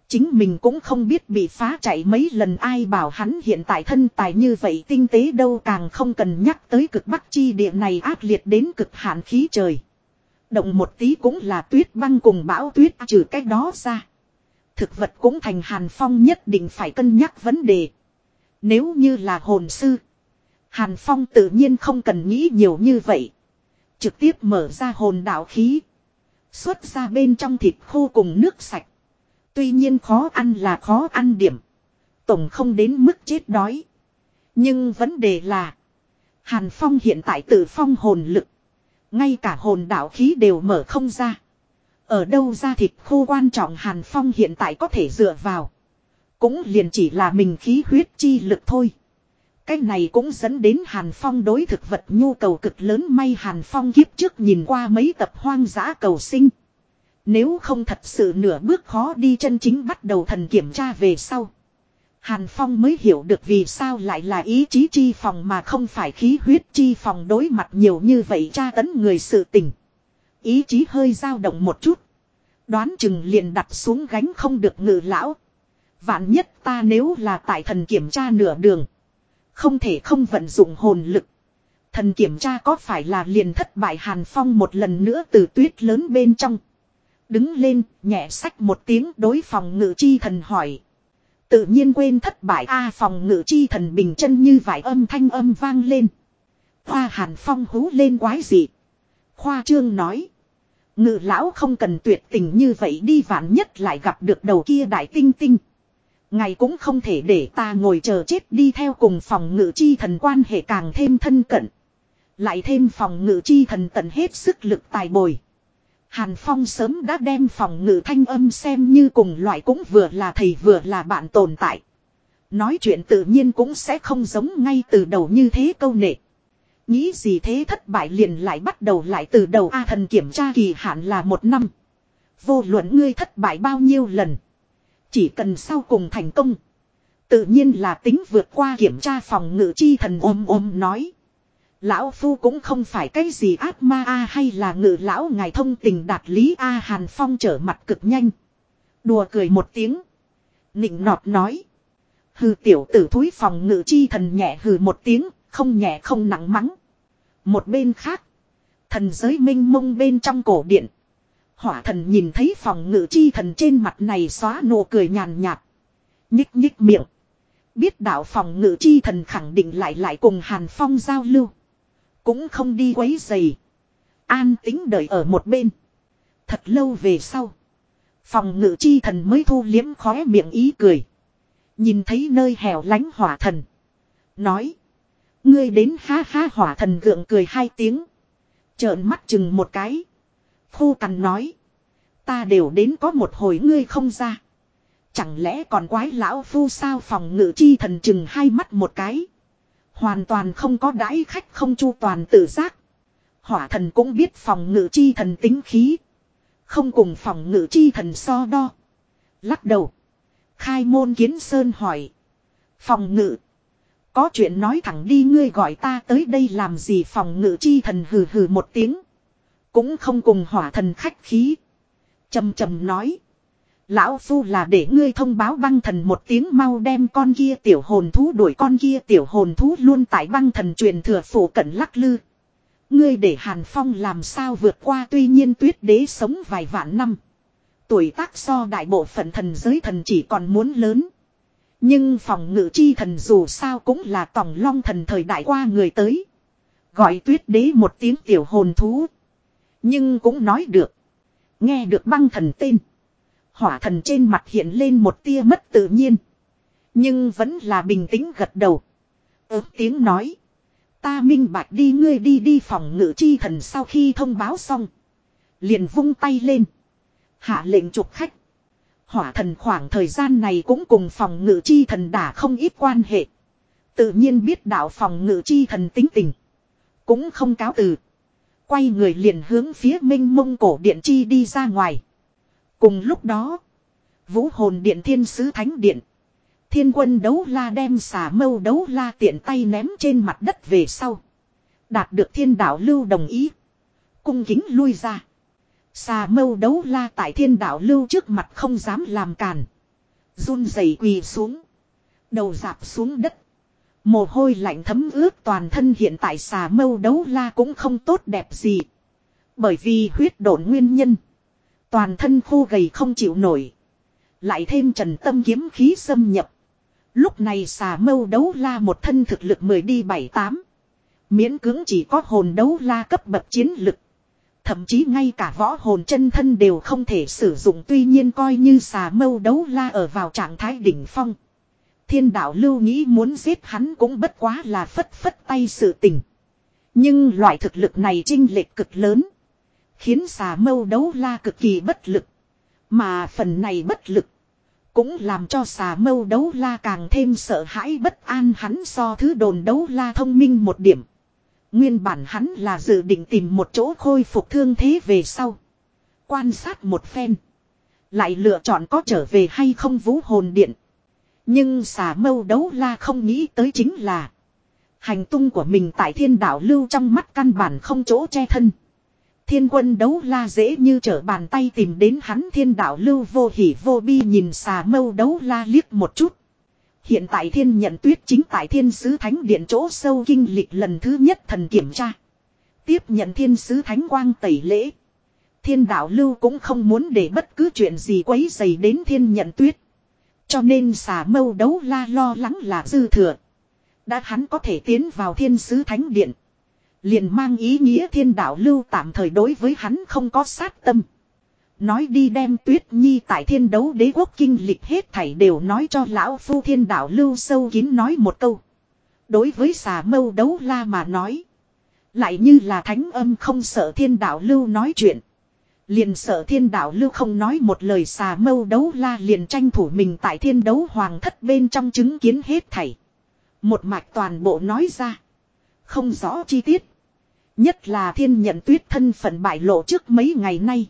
Chính mình cũng không biết bị phá chạy mấy lần ai bảo hắn hiện tại thân tài như vậy tinh tế đâu càng không cần nhắc tới cực bắc chi địa này ác liệt đến cực hạn khí trời. Động một tí cũng là tuyết băng cùng bão tuyết trừ cái đó ra. Thực vật cũng thành Hàn Phong nhất định phải cân nhắc vấn đề. Nếu như là hồn sư. Hàn Phong tự nhiên không cần nghĩ nhiều như vậy. Trực tiếp mở ra hồn đạo khí. Xuất ra bên trong thịt khô cùng nước sạch. Tuy nhiên khó ăn là khó ăn điểm. Tổng không đến mức chết đói. Nhưng vấn đề là. Hàn Phong hiện tại tự phong hồn lực. Ngay cả hồn đạo khí đều mở không ra. Ở đâu ra thịt khô quan trọng Hàn Phong hiện tại có thể dựa vào. Cũng liền chỉ là mình khí huyết chi lực thôi. Cái này cũng dẫn đến Hàn Phong đối thực vật nhu cầu cực lớn may Hàn Phong kiếp trước nhìn qua mấy tập hoang dã cầu sinh. Nếu không thật sự nửa bước khó đi chân chính bắt đầu thần kiểm tra về sau. Hàn Phong mới hiểu được vì sao lại là ý chí chi phòng mà không phải khí huyết chi phòng đối mặt nhiều như vậy tra tấn người sự tình. Ý chí hơi dao động một chút. Đoán chừng liền đặt xuống gánh không được ngự lão. Vạn nhất ta nếu là tại thần kiểm tra nửa đường. Không thể không vận dụng hồn lực. Thần kiểm tra có phải là liền thất bại Hàn Phong một lần nữa từ tuyết lớn bên trong. Đứng lên, nhẹ sách một tiếng đối phòng ngự chi thần hỏi. Tự nhiên quên thất bại A phòng ngự chi thần bình chân như vải âm thanh âm vang lên. Hoa hàn phong hú lên quái dị. Khoa trương nói. Ngự lão không cần tuyệt tình như vậy đi vạn nhất lại gặp được đầu kia đại tinh tinh. Ngài cũng không thể để ta ngồi chờ chết đi theo cùng phòng ngự chi thần quan hệ càng thêm thân cận. Lại thêm phòng ngự chi thần tận hết sức lực tài bồi. Hàn Phong sớm đã đem phòng ngự thanh âm xem như cùng loại cũng vừa là thầy vừa là bạn tồn tại. Nói chuyện tự nhiên cũng sẽ không giống ngay từ đầu như thế câu nệ. Nghĩ gì thế thất bại liền lại bắt đầu lại từ đầu A thần kiểm tra kỳ hạn là một năm. Vô luận ngươi thất bại bao nhiêu lần. Chỉ cần sau cùng thành công. Tự nhiên là tính vượt qua kiểm tra phòng ngự chi thần ôm ôm nói. Lão Phu cũng không phải cái gì ác ma A hay là ngự lão ngài thông tình đạt lý A Hàn Phong trở mặt cực nhanh. Đùa cười một tiếng. Nịnh nọt nói. Hừ tiểu tử thúi phòng ngự chi thần nhẹ hừ một tiếng, không nhẹ không nặng mắng. Một bên khác. Thần giới minh mông bên trong cổ điện. Hỏa thần nhìn thấy phòng ngự chi thần trên mặt này xóa nụ cười nhàn nhạt. Nhích nhích miệng. Biết đạo phòng ngự chi thần khẳng định lại lại cùng Hàn Phong giao lưu. Cũng không đi quấy giày. An tính đợi ở một bên. Thật lâu về sau. Phòng ngự chi thần mới thu liếm khóe miệng ý cười. Nhìn thấy nơi hẻo lánh hỏa thần. Nói. Ngươi đến ha ha hỏa thần gượng cười hai tiếng. Trợn mắt chừng một cái. Khô cằn nói. Ta đều đến có một hồi ngươi không ra. Chẳng lẽ còn quái lão phu sao phòng ngự chi thần chừng hai mắt một cái. Hoàn toàn không có đãi khách không chu toàn tự giác. Hỏa thần cũng biết phòng ngự chi thần tính khí. Không cùng phòng ngự chi thần so đo. Lắc đầu. Khai môn kiến sơn hỏi. Phòng ngự. Có chuyện nói thẳng đi ngươi gọi ta tới đây làm gì phòng ngự chi thần hừ hừ một tiếng. Cũng không cùng hỏa thần khách khí. trầm trầm nói. Lão Phu là để ngươi thông báo băng thần một tiếng mau đem con kia tiểu hồn thú đuổi, con kia tiểu hồn thú luôn tại băng thần truyền thừa phủ cận lắc lư. Ngươi để Hàn Phong làm sao vượt qua, tuy nhiên tuyết đế sống vài vạn năm. Tuổi tác so đại bộ phận thần giới thần chỉ còn muốn lớn. Nhưng phòng ngự chi thần dù sao cũng là tòng long thần thời đại qua người tới. Gọi tuyết đế một tiếng tiểu hồn thú. Nhưng cũng nói được. Nghe được băng thần tên. Hỏa thần trên mặt hiện lên một tia mất tự nhiên. Nhưng vẫn là bình tĩnh gật đầu. ước tiếng nói. Ta minh bạch đi, ngươi đi đi phòng ngự chi thần sau khi thông báo xong. Liền vung tay lên. Hạ lệnh trục khách. Hỏa thần khoảng thời gian này cũng cùng phòng ngự chi thần đã không ít quan hệ. Tự nhiên biết đạo phòng ngự chi thần tính tình. Cũng không cáo từ. Quay người liền hướng phía minh mông cổ điện chi đi ra ngoài. Cùng lúc đó. Vũ hồn điện thiên sứ thánh điện. Thiên quân đấu la đem xà mâu đấu la tiện tay ném trên mặt đất về sau. Đạt được thiên đạo lưu đồng ý. Cung kính lui ra. Xà mâu đấu la tại thiên đạo lưu trước mặt không dám làm càn. run rẩy quỳ xuống. Đầu dạp xuống đất. Mồ hôi lạnh thấm ướt toàn thân hiện tại xà mâu đấu la cũng không tốt đẹp gì. Bởi vì huyết độn nguyên nhân. Toàn thân khô gầy không chịu nổi. Lại thêm trần tâm kiếm khí xâm nhập. Lúc này xà mâu đấu la một thân thực lực mười đi bảy tám. Miễn cưỡng chỉ có hồn đấu la cấp bậc chiến lực. Thậm chí ngay cả võ hồn chân thân đều không thể sử dụng, tuy nhiên coi như xà mâu đấu la ở vào trạng thái đỉnh phong. Thiên đạo lưu nghĩ muốn giết hắn cũng bất quá là phất phất tay sự tình. Nhưng loại thực lực này trinh lệch cực lớn. Khiến xà mâu đấu la cực kỳ bất lực. Mà phần này bất lực. Cũng làm cho xà mâu đấu la càng thêm sợ hãi bất an hắn so thứ đồn đấu la thông minh một điểm. Nguyên bản hắn là dự định tìm một chỗ khôi phục thương thế về sau. Quan sát một phen. Lại lựa chọn có trở về hay không vũ hồn điện. Nhưng xà mâu đấu la không nghĩ tới chính là. Hành tung của mình tại thiên đạo lưu trong mắt căn bản không chỗ che thân. Thiên quân đấu la dễ như trở bàn tay tìm đến hắn thiên đạo lưu vô hỉ vô bi nhìn xà mâu đấu la liếc một chút. Hiện tại thiên nhận tuyết chính tại thiên sứ thánh điện chỗ sâu kinh lịch lần thứ nhất thần kiểm tra. Tiếp nhận thiên sứ thánh quang tẩy lễ. Thiên đạo lưu cũng không muốn để bất cứ chuyện gì quấy dày đến thiên nhận tuyết. Cho nên xà mâu đấu la lo lắng là dư thừa. Đã hắn có thể tiến vào thiên sứ thánh điện. Liền mang ý nghĩa thiên đạo lưu tạm thời đối với hắn không có sát tâm. Nói đi đem tuyết nhi tại thiên đấu đế quốc kinh lịch hết thảy đều nói cho lão phu thiên đạo lưu sâu kín nói một câu. Đối với xà mâu đấu la mà nói. Lại như là thánh âm không sợ thiên đạo lưu nói chuyện. Liền sợ thiên đạo lưu không nói một lời xà mâu đấu la liền tranh thủ mình tại thiên đấu hoàng thất bên trong chứng kiến hết thảy. Một mạch toàn bộ nói ra. Không rõ chi tiết. Nhất là thiên nhận tuyết thân phận bại lộ trước mấy ngày nay.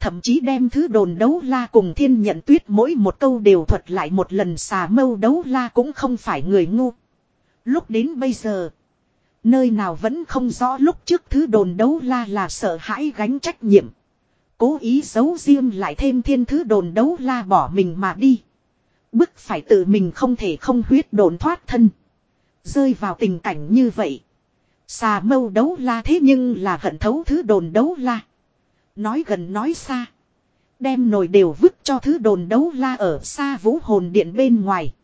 Thậm chí đem thứ đồn đấu la cùng thiên nhận tuyết mỗi một câu đều thuật lại một lần xà mâu đấu la cũng không phải người ngu. Lúc đến bây giờ. Nơi nào vẫn không rõ lúc trước thứ đồn đấu la là sợ hãi gánh trách nhiệm. Cố ý giấu riêng lại thêm thiên thứ đồn đấu la bỏ mình mà đi. Bức phải tự mình không thể không huyết đồn thoát thân. Rơi vào tình cảnh như vậy. Xà mâu đấu la thế nhưng là hận thấu thứ đồn đấu la. Nói gần nói xa. Đem nồi đều vứt cho thứ đồn đấu la ở xa vũ hồn điện bên ngoài.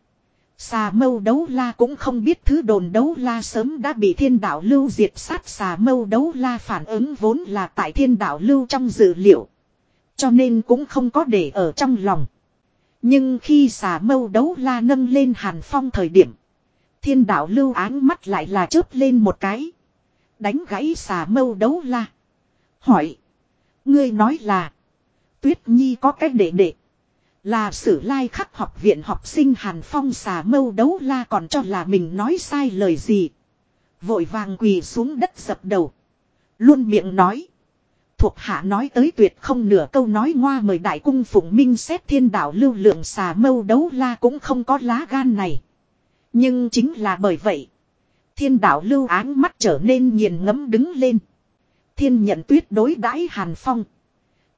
Xà mâu đấu la cũng không biết thứ đồn đấu la sớm đã bị thiên đạo lưu diệt sát xà mâu đấu la phản ứng vốn là tại thiên đạo lưu trong dự liệu. Cho nên cũng không có để ở trong lòng. Nhưng khi xà mâu đấu la nâng lên hàn phong thời điểm. Thiên đạo lưu áng mắt lại là chớp lên một cái. Đánh gãy xà mâu đấu la. Hỏi. Ngươi nói là. Tuyết Nhi có cách đệ đệ. Là sử lai khắc học viện học sinh Hàn Phong xà mâu đấu la còn cho là mình nói sai lời gì. Vội vàng quỳ xuống đất dập đầu. Luôn miệng nói. Thuộc hạ nói tới tuyệt không nửa câu nói ngoa mời đại cung phụng minh xét thiên đạo lưu lượng xà mâu đấu la cũng không có lá gan này. Nhưng chính là bởi vậy. Thiên đạo lưu áng mắt trở nên nghiền ngẫm đứng lên. Thiên nhận tuyết đối đãi Hàn Phong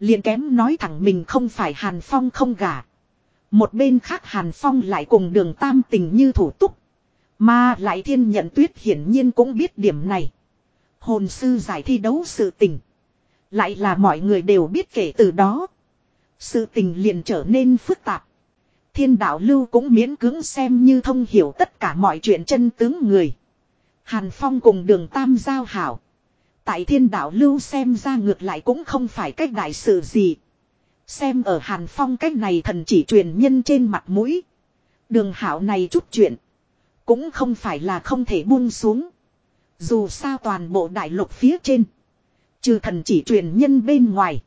liền kém nói thẳng mình không phải Hàn Phong không gả. Một bên khác Hàn Phong lại cùng đường tam tình như thủ túc. Mà lại thiên nhận tuyết hiển nhiên cũng biết điểm này. Hồn sư giải thi đấu sự tình. Lại là mọi người đều biết kể từ đó. Sự tình liền trở nên phức tạp. Thiên đạo lưu cũng miễn cưỡng xem như thông hiểu tất cả mọi chuyện chân tướng người. Hàn Phong cùng đường Tam giao hảo. Tại thiên đạo lưu xem ra ngược lại cũng không phải cách đại sự gì. Xem ở Hàn Phong cách này thần chỉ truyền nhân trên mặt mũi. Đường hảo này chút chuyện. Cũng không phải là không thể buông xuống. Dù sao toàn bộ đại lục phía trên. Trừ thần chỉ truyền nhân bên ngoài.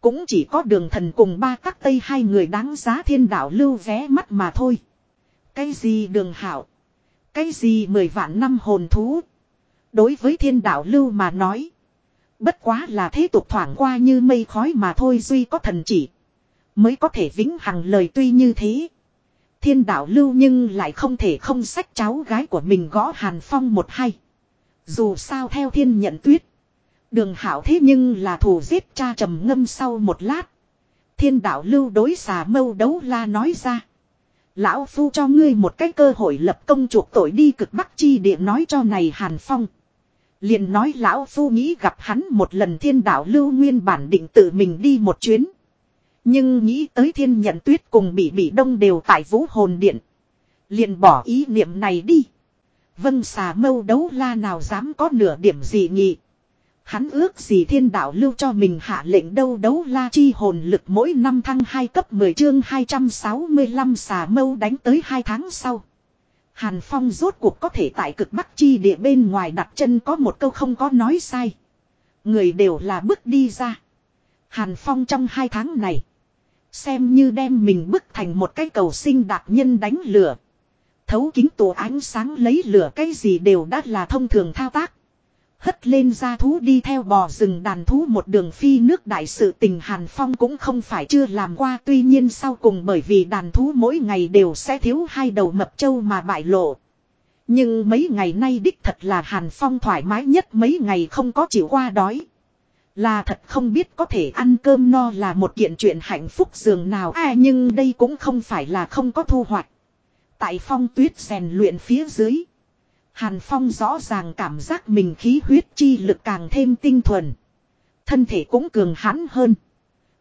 Cũng chỉ có đường thần cùng ba các tây hai người đáng giá thiên đạo lưu vé mắt mà thôi. Cái gì đường hảo? Cái gì mười vạn năm hồn thú? Đối với thiên đạo lưu mà nói. Bất quá là thế tục thoảng qua như mây khói mà thôi duy có thần chỉ. Mới có thể vĩnh hằng lời tuy như thế. Thiên đạo lưu nhưng lại không thể không sách cháu gái của mình gõ hàn phong một hay. Dù sao theo thiên nhận tuyết. Đường hảo thế nhưng là thù giết cha trầm ngâm sau một lát. Thiên đạo lưu đối xà mâu đấu la nói ra. Lão phu cho ngươi một cái cơ hội lập công chuộc tội đi cực bắc chi địa nói cho này hàn phong liền nói lão phu nghĩ gặp hắn một lần thiên đạo lưu nguyên bản định tự mình đi một chuyến. Nhưng nghĩ tới thiên nhận tuyết cùng bị bị đông đều tại vũ hồn điện. liền bỏ ý niệm này đi. Vân xà mâu đấu la nào dám có nửa điểm gì nghị. Hắn ước gì thiên đạo lưu cho mình hạ lệnh đâu đấu la chi hồn lực mỗi năm thăng 2 cấp 10 chương 265 xà mâu đánh tới 2 tháng sau. Hàn Phong rốt cuộc có thể tại cực bắc chi địa bên ngoài đặt chân có một câu không có nói sai. Người đều là bước đi ra. Hàn Phong trong hai tháng này. Xem như đem mình bức thành một cái cầu sinh đạt nhân đánh lửa. Thấu kính tổ ánh sáng lấy lửa cái gì đều đã là thông thường thao tác. Hất lên ra thú đi theo bò rừng đàn thú một đường phi nước đại sự tình Hàn Phong cũng không phải chưa làm qua, tuy nhiên sau cùng bởi vì đàn thú mỗi ngày đều sẽ thiếu hai đầu mập trâu mà bại lộ. Nhưng mấy ngày nay đích thật là Hàn Phong thoải mái nhất, mấy ngày không có chịu qua đói. Là thật không biết có thể ăn cơm no là một kiện chuyện hạnh phúc dường nào à nhưng đây cũng không phải là không có thu hoạch. Tại phong tuyết rèn luyện phía dưới. Hàn Phong rõ ràng cảm giác mình khí huyết chi lực càng thêm tinh thuần. Thân thể cũng cường hãn hơn.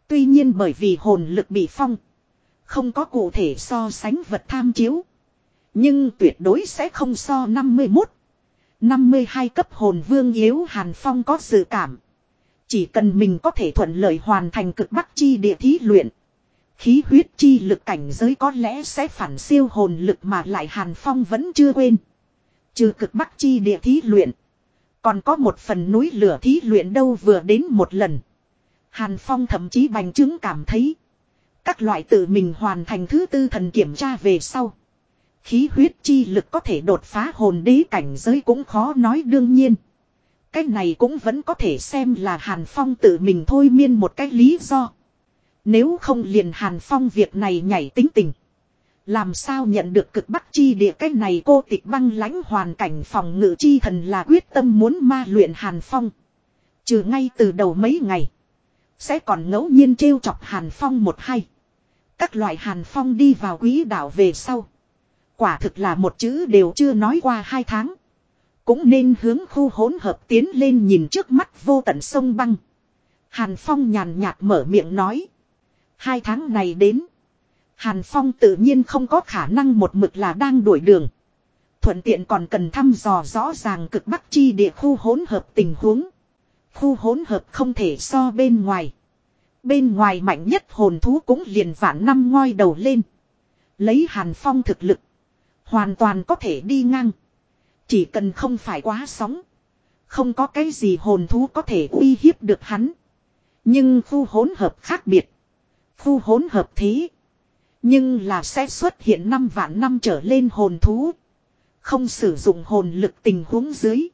Tuy nhiên bởi vì hồn lực bị phong. Không có cụ thể so sánh vật tham chiếu. Nhưng tuyệt đối sẽ không so 51. 52 cấp hồn vương yếu Hàn Phong có sự cảm. Chỉ cần mình có thể thuận lợi hoàn thành cực bắc chi địa thí luyện. Khí huyết chi lực cảnh giới có lẽ sẽ phản siêu hồn lực mà lại Hàn Phong vẫn chưa quên. Trừ cực bắc chi địa thí luyện. Còn có một phần núi lửa thí luyện đâu vừa đến một lần. Hàn Phong thậm chí bành chứng cảm thấy. Các loại tự mình hoàn thành thứ tư thần kiểm tra về sau. Khí huyết chi lực có thể đột phá hồn đế cảnh giới cũng khó nói đương nhiên. Cái này cũng vẫn có thể xem là Hàn Phong tự mình thôi miên một cái lý do. Nếu không liền Hàn Phong việc này nhảy tính tình. Làm sao nhận được cực bắc chi địa cái này cô tịch băng lãnh hoàn cảnh phòng ngự chi thần là quyết tâm muốn ma luyện Hàn Phong. Trừ ngay từ đầu mấy ngày. Sẽ còn ngẫu nhiên trêu chọc Hàn Phong một hay. Các loại Hàn Phong đi vào quý đảo về sau. Quả thực là một chữ đều chưa nói qua hai tháng. Cũng nên hướng khu hỗn hợp tiến lên nhìn trước mắt vô tận sông băng. Hàn Phong nhàn nhạt mở miệng nói. Hai tháng này đến. Hàn Phong tự nhiên không có khả năng một mực là đang đuổi đường. Thuận tiện còn cần thăm dò rõ ràng cực bắc chi địa khu hỗn hợp tình huống. Khu hỗn hợp không thể so bên ngoài. Bên ngoài mạnh nhất hồn thú cũng liền vạn năm ngoi đầu lên. Lấy Hàn Phong thực lực. Hoàn toàn có thể đi ngang. Chỉ cần không phải quá sóng. Không có cái gì hồn thú có thể uy hiếp được hắn. Nhưng khu hỗn hợp khác biệt. Khu hỗn hợp thế. Nhưng là sẽ xuất hiện năm vạn năm trở lên hồn thú. Không sử dụng hồn lực tình huống dưới.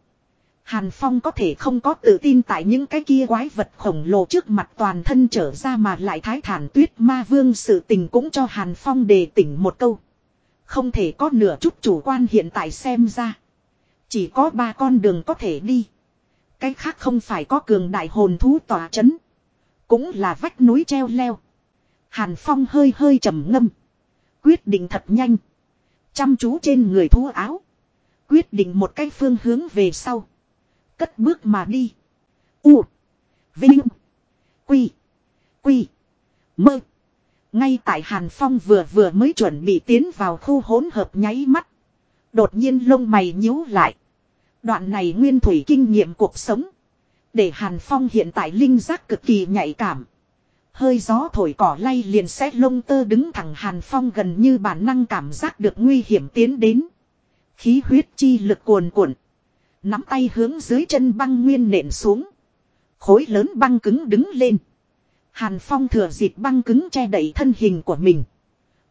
Hàn Phong có thể không có tự tin tại những cái kia quái vật khổng lồ trước mặt toàn thân trở ra mà lại thái thản tuyết ma vương sự tình cũng cho Hàn Phong đề tỉnh một câu. Không thể có nửa chút chủ quan hiện tại xem ra. Chỉ có ba con đường có thể đi. Cái khác không phải có cường đại hồn thú tỏa chấn. Cũng là vách núi treo leo. Hàn Phong hơi hơi trầm ngâm. Quyết định thật nhanh. Chăm chú trên người thú áo. Quyết định một cái phương hướng về sau. Cất bước mà đi. U. Vinh. Quy. Quy. Mơ. Ngay tại Hàn Phong vừa vừa mới chuẩn bị tiến vào khu hỗn hợp nháy mắt. Đột nhiên lông mày nhíu lại. Đoạn này nguyên thủy kinh nghiệm cuộc sống. Để Hàn Phong hiện tại linh giác cực kỳ nhạy cảm. Hơi gió thổi cỏ lay liền xét lông tơ đứng thẳng Hàn Phong gần như bản năng cảm giác được nguy hiểm tiến đến. Khí huyết chi lực cuồn cuộn. Nắm tay hướng dưới chân băng nguyên nện xuống. Khối lớn băng cứng đứng lên. Hàn Phong thừa dịp băng cứng che đậy thân hình của mình.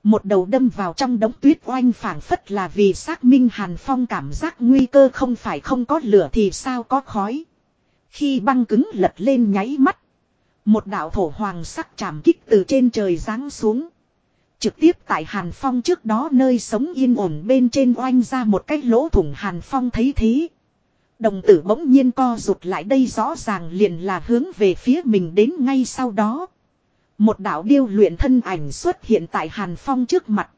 Một đầu đâm vào trong đống tuyết oanh phảng phất là vì xác minh Hàn Phong cảm giác nguy cơ không phải không có lửa thì sao có khói. Khi băng cứng lật lên nháy mắt. Một đạo thổ hoàng sắc chạm kích từ trên trời giáng xuống. Trực tiếp tại Hàn Phong trước đó nơi sống yên ổn bên trên oanh ra một cái lỗ thủng Hàn Phong thấy thế. Đồng tử bỗng nhiên co rụt lại đây rõ ràng liền là hướng về phía mình đến ngay sau đó. Một đạo điêu luyện thân ảnh xuất hiện tại Hàn Phong trước mặt.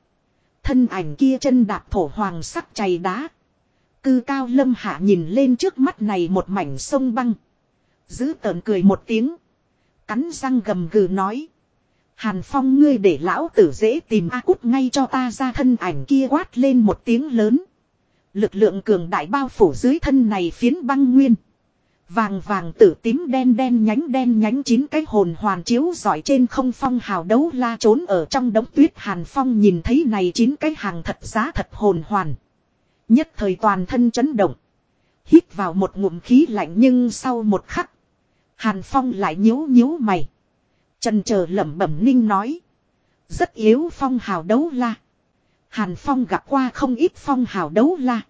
Thân ảnh kia chân đạp thổ hoàng sắc chày đá. Cư cao lâm hạ nhìn lên trước mắt này một mảnh sông băng. Giữ tợn cười một tiếng. Cắn răng gầm gừ nói. Hàn Phong ngươi để lão tử dễ tìm A cút ngay cho ta ra thân ảnh kia quát lên một tiếng lớn. Lực lượng cường đại bao phủ dưới thân này phiến băng nguyên. Vàng vàng tử tím đen đen nhánh đen nhánh chín cái hồn hoàn chiếu giỏi trên không phong hào đấu la trốn ở trong đống tuyết hàn phong nhìn thấy này chín cái hàng thật giá thật hồn hoàn. Nhất thời toàn thân chấn động. Hít vào một ngụm khí lạnh nhưng sau một khắc. Hàn phong lại nhíu nhíu mày. Trần chờ lẩm bẩm ninh nói. Rất yếu phong hào đấu la. Hàn phong gặp qua không ít phong hào đấu la.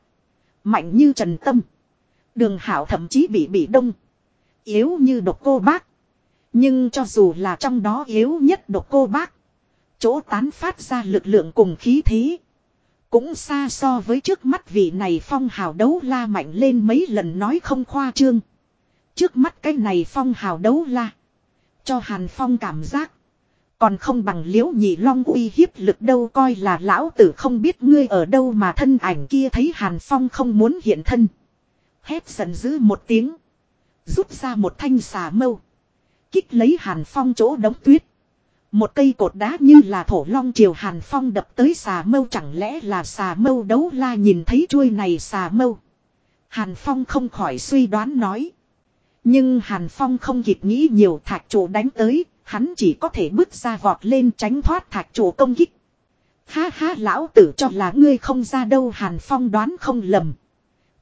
Mạnh như trần tâm. Đường hảo thậm chí bị bị đông. Yếu như độc cô bác. Nhưng cho dù là trong đó yếu nhất độc cô bác. Chỗ tán phát ra lực lượng cùng khí thế. Cũng xa so với trước mắt vị này phong hào đấu la mạnh lên mấy lần nói không khoa trương. Trước mắt cái này phong hào đấu la. Cho hàn phong cảm giác. Còn không bằng liễu nhị long uy hiếp lực đâu coi là lão tử không biết ngươi ở đâu mà thân ảnh kia thấy hàn phong không muốn hiện thân. Hét giận dữ một tiếng. Rút ra một thanh xà mâu. Kích lấy hàn phong chỗ đóng tuyết. Một cây cột đá như là thổ long triều hàn phong đập tới xà mâu chẳng lẽ là xà mâu đấu la nhìn thấy chuôi này xà mâu. Hàn phong không khỏi suy đoán nói. Nhưng Hàn Phong không kịp nghĩ nhiều thạch trụ đánh tới, hắn chỉ có thể bước ra vọt lên tránh thoát thạch trụ công kích. Ha ha lão tử cho là ngươi không ra đâu Hàn Phong đoán không lầm.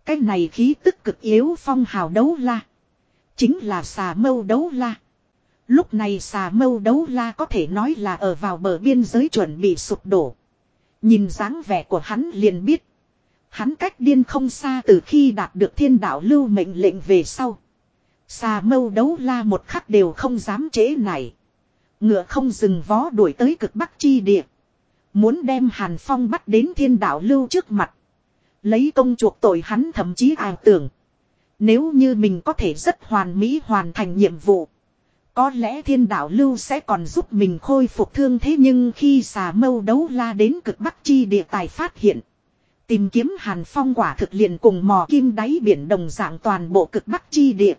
Cái này khí tức cực yếu phong hào đấu la. Chính là xà mâu đấu la. Lúc này xà mâu đấu la có thể nói là ở vào bờ biên giới chuẩn bị sụp đổ. Nhìn dáng vẻ của hắn liền biết. Hắn cách điên không xa từ khi đạt được thiên đạo lưu mệnh lệnh về sau. Xà mâu đấu la một khắc đều không dám chế này. Ngựa không dừng vó đuổi tới cực bắc chi địa. Muốn đem Hàn Phong bắt đến thiên đạo lưu trước mặt. Lấy công chuộc tội hắn thậm chí ảo tưởng. Nếu như mình có thể rất hoàn mỹ hoàn thành nhiệm vụ. Có lẽ thiên đạo lưu sẽ còn giúp mình khôi phục thương thế nhưng khi xà mâu đấu la đến cực bắc chi địa tài phát hiện. Tìm kiếm hàn phong quả thực liền cùng mò kim đáy biển đồng dạng toàn bộ cực bắc chi địa.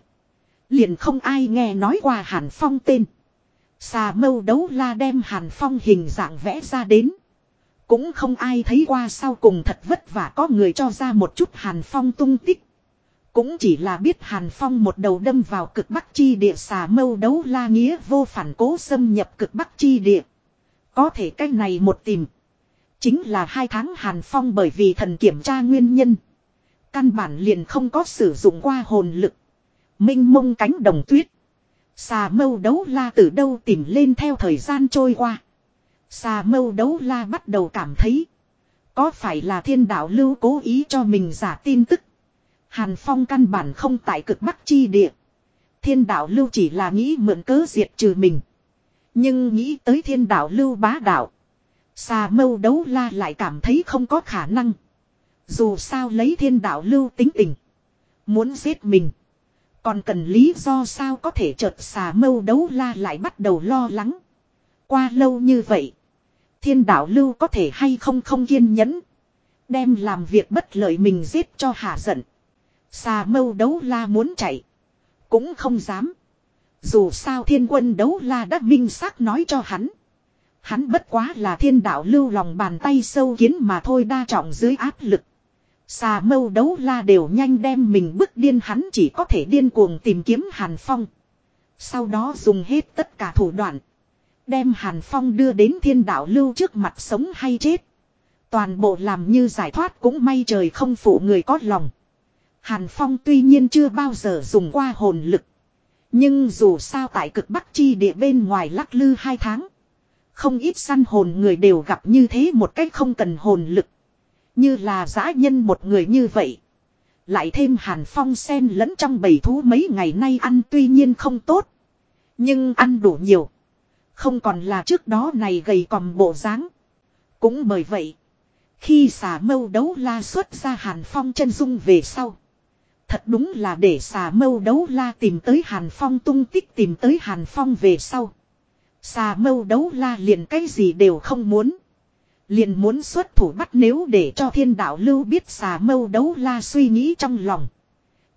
Liền không ai nghe nói qua hàn phong tên. Xà mâu đấu la đem hàn phong hình dạng vẽ ra đến. Cũng không ai thấy qua sau cùng thật vất vả có người cho ra một chút hàn phong tung tích. Cũng chỉ là biết hàn phong một đầu đâm vào cực bắc chi địa xà mâu đấu la nghĩa vô phản cố xâm nhập cực bắc chi địa. Có thể cách này một tìm. Chính là hai tháng hàn phong bởi vì thần kiểm tra nguyên nhân. Căn bản liền không có sử dụng qua hồn lực. Minh mông cánh đồng tuyết. Xà mâu đấu la từ đâu tìm lên theo thời gian trôi qua. Xà mâu đấu la bắt đầu cảm thấy. Có phải là thiên đạo lưu cố ý cho mình giả tin tức. Hàn Phong căn bản không tại cực bắc chi địa. Thiên đạo lưu chỉ là nghĩ mượn cớ diệt trừ mình. Nhưng nghĩ tới thiên đạo lưu bá đạo. Xà mâu đấu la lại cảm thấy không có khả năng. Dù sao lấy thiên đạo lưu tính tình. Muốn giết mình. Còn cần lý do sao có thể chợt xà mâu đấu la lại bắt đầu lo lắng. Qua lâu như vậy. Thiên đạo lưu có thể hay không không kiên nhẫn. Đem làm việc bất lợi mình giết cho hạ giận. Xà mâu đấu la muốn chạy. Cũng không dám. Dù sao thiên quân đấu la đã minh xác nói cho hắn. Hắn bất quá là thiên đạo lưu lòng bàn tay sâu kiến mà thôi, đa trọng dưới áp lực. Xà mâu đấu la đều nhanh đem mình bức điên, hắn chỉ có thể điên cuồng tìm kiếm Hàn Phong. Sau đó dùng hết tất cả thủ đoạn. Đem Hàn Phong đưa đến thiên đạo lưu trước mặt sống hay chết. Toàn bộ làm như giải thoát cũng may trời không phụ người có lòng. Hàn Phong tuy nhiên chưa bao giờ dùng qua hồn lực. Nhưng dù sao tại cực bắc chi địa bên ngoài lắc lư hai tháng. Không ít săn hồn người đều gặp như thế một cách không cần hồn lực. Như là giã nhân một người như vậy. Lại thêm Hàn Phong sen lẫn trong bầy thú mấy ngày nay ăn tuy nhiên không tốt. Nhưng ăn đủ nhiều. Không còn là trước đó này gầy còm bộ dáng. Cũng bởi vậy. Khi xà mâu đấu la xuất ra Hàn Phong chân dung về sau. Thật đúng là để xà mâu đấu la tìm tới Hàn Phong tung tích tìm tới Hàn Phong về sau. Xà mâu đấu la liền cái gì đều không muốn. Liền muốn xuất thủ bắt nếu để cho thiên đạo lưu biết xà mâu đấu la suy nghĩ trong lòng.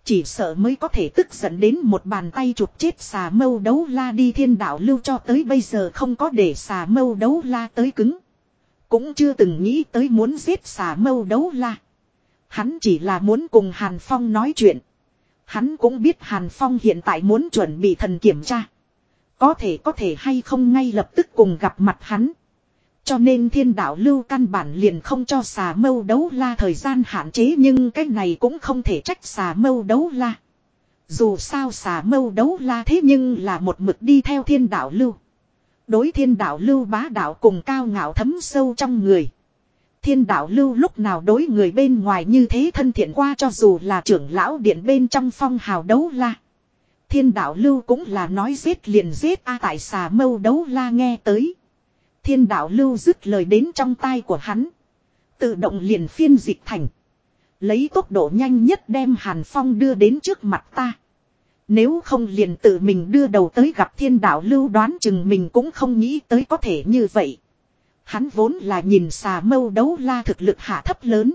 Chỉ sợ mới có thể tức giận đến một bàn tay chụp chết xà mâu đấu la đi thiên đạo lưu cho tới bây giờ không có để xà mâu đấu la tới cứng. Cũng chưa từng nghĩ tới muốn giết xà mâu đấu la. Hắn chỉ là muốn cùng Hàn Phong nói chuyện. Hắn cũng biết Hàn Phong hiện tại muốn chuẩn bị thần kiểm tra. Có thể có thể hay không ngay lập tức cùng gặp mặt hắn. Cho nên thiên đạo lưu căn bản liền không cho xà mâu đấu la thời gian hạn chế nhưng cái này cũng không thể trách xà mâu đấu la. Dù sao xà mâu đấu la thế nhưng là một mực đi theo thiên đạo lưu. Đối thiên đạo lưu bá đạo cùng cao ngạo thấm sâu trong người. Thiên đạo lưu lúc nào đối người bên ngoài như thế thân thiện qua cho dù là trưởng lão điện bên trong phong hào đấu la. Thiên đạo lưu cũng là nói giết liền giết, a tại xà mâu đấu la nghe tới. Thiên đạo lưu dứt lời đến trong tai của hắn. Tự động liền phiên dịch thành. Lấy tốc độ nhanh nhất đem Hàn Phong đưa đến trước mặt ta. Nếu không liền tự mình đưa đầu tới gặp thiên đạo lưu đoán chừng mình cũng không nghĩ tới có thể như vậy. Hắn vốn là nhìn xà mâu đấu la thực lực hạ thấp lớn.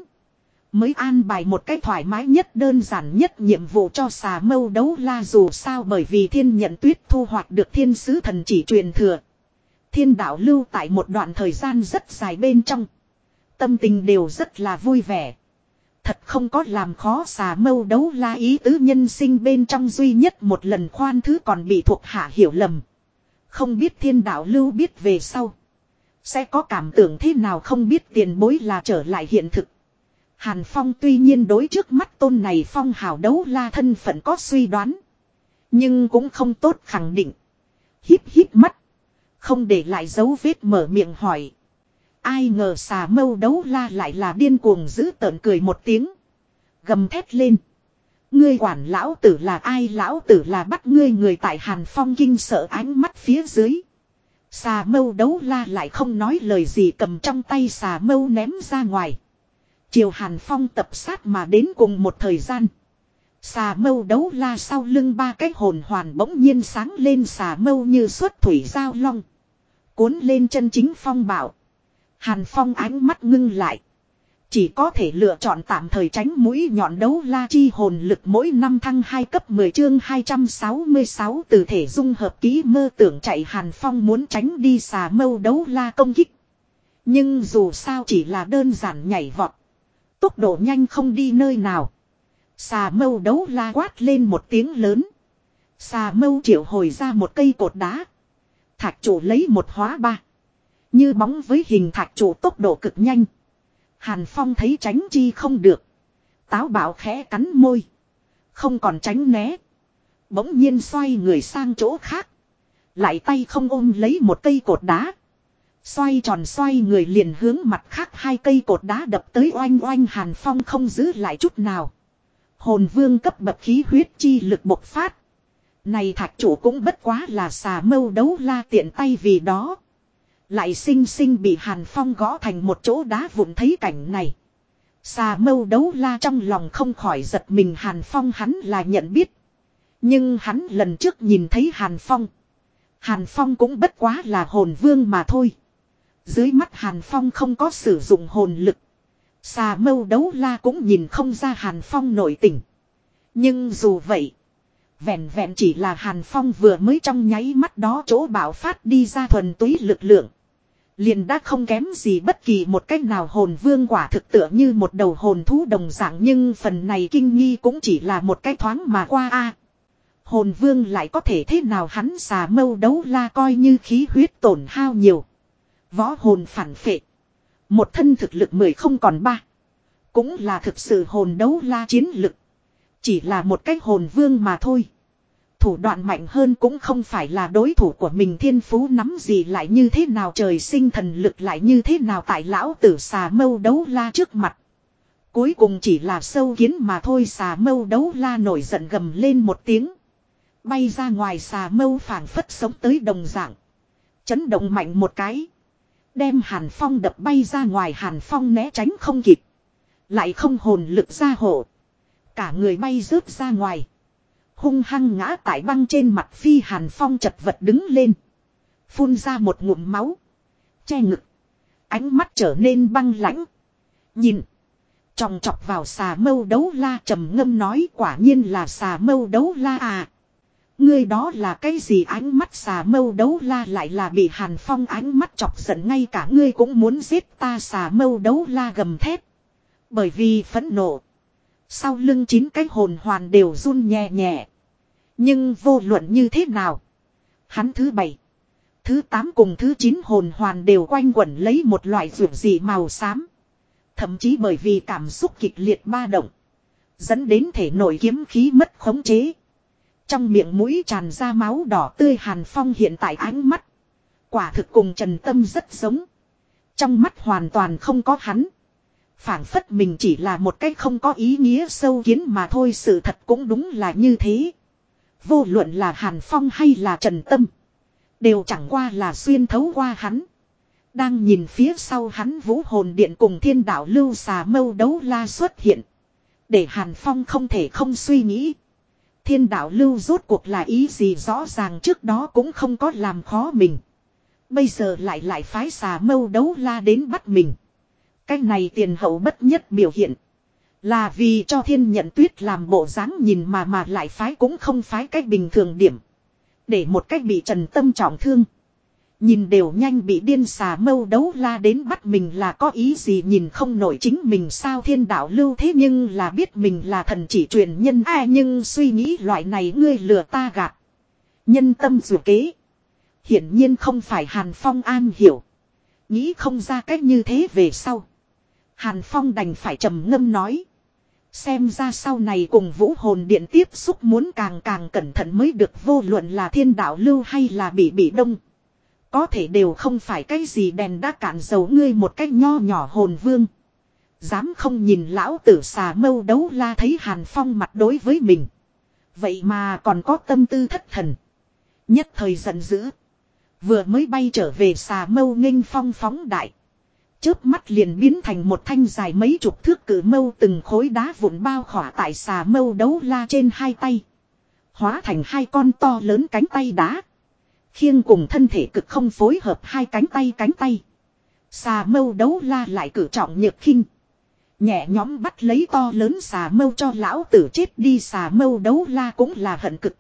Mới an bài một cách thoải mái nhất đơn giản nhất nhiệm vụ cho xà mâu đấu la dù sao bởi vì thiên nhận tuyết thu hoạch được thiên sứ thần chỉ truyền thừa. Thiên đạo lưu tại một đoạn thời gian rất dài bên trong. Tâm tình đều rất là vui vẻ. Thật không có làm khó xà mâu đấu la ý tứ nhân sinh bên trong duy nhất một lần khoan thứ còn bị thuộc hạ hiểu lầm. Không biết thiên đạo lưu biết về sau. Sẽ có cảm tưởng thế nào không biết tiền bối là trở lại hiện thực. Hàn Phong tuy nhiên đối trước mắt tôn này Phong hào đấu la thân phận có suy đoán. Nhưng cũng không tốt khẳng định. Híp híp mắt. Không để lại dấu vết mở miệng hỏi. Ai ngờ xà mâu đấu la lại là điên cuồng giữ tợn cười một tiếng. Gầm thét lên. Ngươi quản lão tử là ai lão tử là bắt ngươi người tại Hàn Phong kinh sợ ánh mắt phía dưới. Xà mâu đấu la lại không nói lời gì cầm trong tay xà mâu ném ra ngoài. Chiều Hàn Phong tập sát mà đến cùng một thời gian. Xà mâu đấu la sau lưng ba cái hồn hoàn bỗng nhiên sáng lên xà mâu như xuất thủy giao long. Cuốn lên chân chính phong bảo. Hàn Phong ánh mắt ngưng lại. Chỉ có thể lựa chọn tạm thời tránh mũi nhọn đấu la chi hồn lực mỗi năm thăng 2 cấp 10 chương 266 từ thể dung hợp ký mơ tưởng chạy Hàn Phong muốn tránh đi xà mâu đấu la công kích. Nhưng dù sao chỉ là đơn giản nhảy vọt. Tốc độ nhanh không đi nơi nào. Xà mâu đấu la quát lên một tiếng lớn. Xà mâu triệu hồi ra một cây cột đá. Thạch chủ lấy một hóa ba. Như bóng với hình thạch chủ tốc độ cực nhanh. Hàn Phong thấy tránh chi không được. Táo bảo khẽ cắn môi. Không còn tránh né. Bỗng nhiên xoay người sang chỗ khác. Lại tay không ôm lấy một cây cột đá. Xoay tròn xoay người liền hướng mặt khác hai cây cột đá đập tới oanh oanh Hàn Phong không giữ lại chút nào. Hồn vương cấp bậc khí huyết chi lực bộc phát. Này thạch chủ cũng bất quá là xà mâu đấu la tiện tay vì đó. Lại xinh xinh bị Hàn Phong gõ thành một chỗ đá vụn thấy cảnh này. Xà mâu đấu la trong lòng không khỏi giật mình Hàn Phong hắn là nhận biết. Nhưng hắn lần trước nhìn thấy Hàn Phong. Hàn Phong cũng bất quá là hồn vương mà thôi. Dưới mắt Hàn Phong không có sử dụng hồn lực. Xà mâu đấu la cũng nhìn không ra Hàn Phong nổi tình. Nhưng dù vậy. Vẹn vẹn chỉ là Hàn Phong vừa mới trong nháy mắt đó chỗ bảo phát đi ra thuần túy lực lượng. Liền đã không kém gì bất kỳ một cách nào hồn vương quả thực tựa như một đầu hồn thú đồng dạng nhưng phần này kinh nghi cũng chỉ là một cái thoáng mà qua a Hồn vương lại có thể thế nào hắn xà mâu đấu la coi như khí huyết tổn hao nhiều. Võ hồn phản phệ. Một thân thực lực mười không còn ba. Cũng là thực sự hồn đấu la chiến lực. Chỉ là một cái hồn vương mà thôi. Thủ đoạn mạnh hơn cũng không phải là đối thủ của mình thiên phú nắm gì lại như thế nào, trời sinh thần lực lại như thế nào tại lão tử xà mâu đấu la trước mặt. Cuối cùng chỉ là sâu kiến mà thôi, xà mâu đấu la nổi giận gầm lên một tiếng. Bay ra ngoài xà mâu phảng phất sống tới đồng dạng. Chấn động mạnh một cái. Đem Hàn Phong đập bay ra ngoài, Hàn Phong né tránh không kịp. Lại không hồn lực ra hộ. Cả người bay rớt ra ngoài. Hung hăng ngã tại băng trên mặt phi Hàn Phong chật vật đứng lên. Phun ra một ngụm máu. Che ngực. Ánh mắt trở nên băng lãnh. Nhìn. Tròng chọc vào xà mâu đấu la trầm ngâm nói quả nhiên là xà mâu đấu la à. Ngươi đó là cái gì ánh mắt xà mâu đấu la lại là bị hàn phong ánh mắt chọc giận ngay cả ngươi cũng muốn giết ta xà mâu đấu la gầm thép. Bởi vì phẫn nộ. Sau lưng chín cái hồn hoàn đều run nhẹ nhẹ. Nhưng vô luận như thế nào. Hắn thứ bảy. Thứ tám cùng thứ chín hồn hoàn đều quanh quẩn lấy một loại ruột dị màu xám. Thậm chí bởi vì cảm xúc kịch liệt ba động. Dẫn đến thể nội kiếm khí mất khống chế. Trong miệng mũi tràn ra máu đỏ tươi hàn phong hiện tại ánh mắt. Quả thực cùng Trần Tâm rất giống. Trong mắt hoàn toàn không có hắn phảng phất mình chỉ là một cái không có ý nghĩa sâu kiến mà thôi, sự thật cũng đúng là như thế. Vô luận là Hàn Phong hay là Trần Tâm. Đều chẳng qua là xuyên thấu qua hắn. Đang nhìn phía sau hắn vũ hồn điện cùng thiên đạo lưu xà mâu đấu la xuất hiện. Để Hàn Phong không thể không suy nghĩ. Thiên đạo lưu rốt cuộc là ý gì rõ ràng trước đó cũng không có làm khó mình. Bây giờ lại lại phái xà mâu đấu la đến bắt mình. Cái này tiền hậu bất nhất biểu hiện. Là vì cho thiên nhận tuyết làm bộ dáng nhìn mà mà lại phái cũng không phái cách bình thường điểm. Để một cách bị trần tâm trọng thương. Nhìn đều nhanh bị điên xà mâu đấu la đến bắt mình là có ý gì nhìn không nổi chính mình sao thiên đạo lưu thế nhưng là biết mình là thần chỉ truyền nhân ai nhưng suy nghĩ loại này ngươi lừa ta gạt. Nhân tâm dù kế. Hiển nhiên không phải Hàn Phong an hiểu. Nghĩ không ra cách như thế về sau. Hàn Phong đành phải trầm ngâm nói. Xem ra sau này cùng vũ hồn điện tiếp xúc muốn càng càng cẩn thận mới được, vô luận là thiên đạo lưu hay là bị bị đông. Có thể đều không phải cái gì đèn đã cạn dầu ngươi một cách nho nhỏ hồn vương. Dám không nhìn lão tử xà mâu đấu la thấy Hàn Phong mặt đối với mình. Vậy mà còn có tâm tư thất thần. Nhất thời giận dữ. Vừa mới bay trở về xà mâu nghênh phong phóng đại. Chớp mắt liền biến thành một thanh dài mấy chục thước cử mâu từng khối đá vụn bao khỏa tại xà mâu đấu la trên hai tay. Hóa thành hai con to lớn cánh tay đá. Khiêng cùng thân thể cực không phối hợp hai cánh tay cánh tay. Xà mâu đấu la lại cử trọng nhược khinh. Nhẹ nhóm bắt lấy to lớn xà mâu cho lão tử chết đi xà mâu đấu la cũng là hận cực.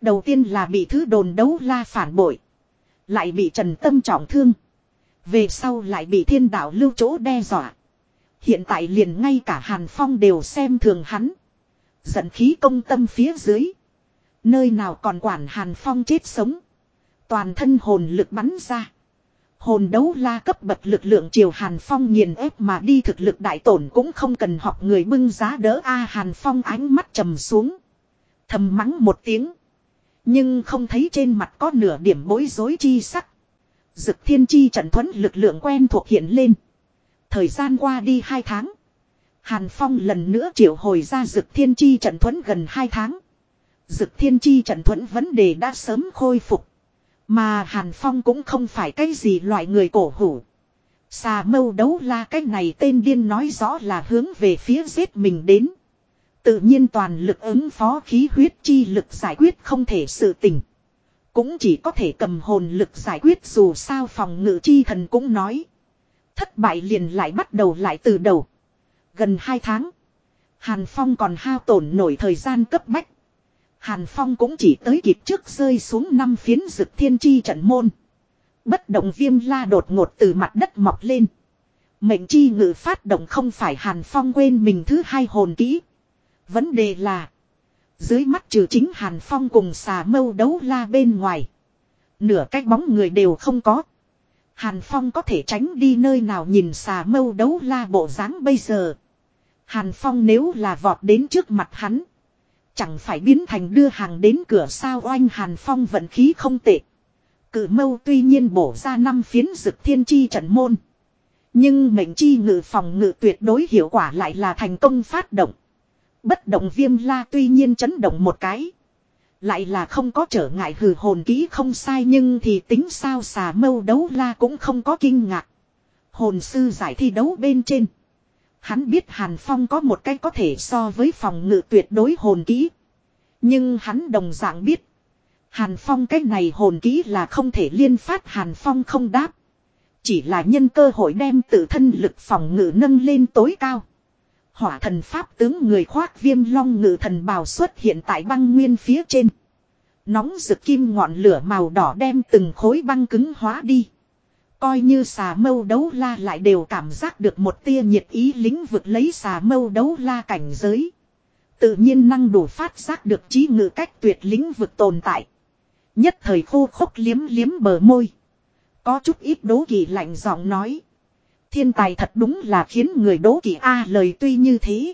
Đầu tiên là bị thứ đồn đấu la phản bội. Lại bị trần tâm trọng thương. Về sau lại bị thiên đạo lưu chỗ đe dọa. Hiện tại liền ngay cả Hàn Phong đều xem thường hắn. Giận khí công tâm phía dưới. Nơi nào còn quản Hàn Phong chết sống. Toàn thân hồn lực bắn ra. Hồn đấu la cấp bậc lực lượng chiều Hàn Phong nghiền ép mà đi thực lực đại tổn cũng không cần học người bưng giá đỡ A Hàn Phong ánh mắt trầm xuống. Thầm mắng một tiếng. Nhưng không thấy trên mặt có nửa điểm bối rối chi sắc. Dực thiên chi trận thuẫn lực lượng quen thuộc hiện lên. Thời gian qua đi hai tháng. Hàn Phong lần nữa triệu hồi ra dực thiên chi trận thuẫn gần hai tháng. Dực thiên chi trận thuẫn vấn đề đã sớm khôi phục. Mà Hàn Phong cũng không phải cái gì loại người cổ hủ. Xà mâu đấu la cái này tên điên nói rõ là hướng về phía giết mình đến. Tự nhiên toàn lực ứng phó khí huyết chi lực giải quyết không thể sự tình. Cũng chỉ có thể cầm hồn lực giải quyết dù sao phòng ngự chi thần cũng nói. Thất bại liền lại bắt đầu lại từ đầu. Gần 2 tháng. Hàn Phong còn hao tổn nổi thời gian cấp bách. Hàn Phong cũng chỉ tới kịp trước rơi xuống năm phiến rực thiên chi trận môn. Bất động viêm la đột ngột từ mặt đất mọc lên. Mệnh chi ngự phát động không phải Hàn Phong quên mình thứ hai hồn kỹ. Vấn đề là. Dưới mắt trừ chính Hàn Phong cùng xà mâu đấu la bên ngoài. Nửa cách bóng người đều không có. Hàn Phong có thể tránh đi nơi nào nhìn xà mâu đấu la bộ dáng bây giờ. Hàn Phong nếu là vọt đến trước mặt hắn. Chẳng phải biến thành đưa hàng đến cửa sao oanh Hàn Phong vận khí không tệ. Cử mâu tuy nhiên bổ ra năm phiến dực thiên chi trận môn. Nhưng mệnh chi ngự phòng ngự tuyệt đối hiệu quả lại là thành công phát động. Bất động viêm la tuy nhiên chấn động một cái. Lại là không có trở ngại hừ hồn kỹ không sai nhưng thì tính sao xà mâu đấu la cũng không có kinh ngạc. Hồn sư giải thi đấu bên trên. Hắn biết Hàn Phong có một cái có thể so với phòng ngự tuyệt đối hồn kỹ. Nhưng hắn đồng dạng biết. Hàn Phong cái này hồn kỹ là không thể liên phát Hàn Phong không đáp. Chỉ là nhân cơ hội đem tự thân lực phòng ngự nâng lên tối cao. Hỏa thần pháp tướng người khoác viêm long ngự thần bào xuất hiện tại băng nguyên phía trên. Nóng rực kim ngọn lửa màu đỏ đem từng khối băng cứng hóa đi. Coi như xà mâu đấu la lại đều cảm giác được một tia nhiệt ý lĩnh vực lấy xà mâu đấu la cảnh giới. Tự nhiên năng đủ phát giác được trí ngự cách tuyệt lĩnh vực tồn tại. Nhất thời khô khốc liếm liếm bờ môi. Có chút ít đố kỳ lạnh giọng nói. Thiên tài thật đúng là khiến người đố kỵ a lời tuy như thế.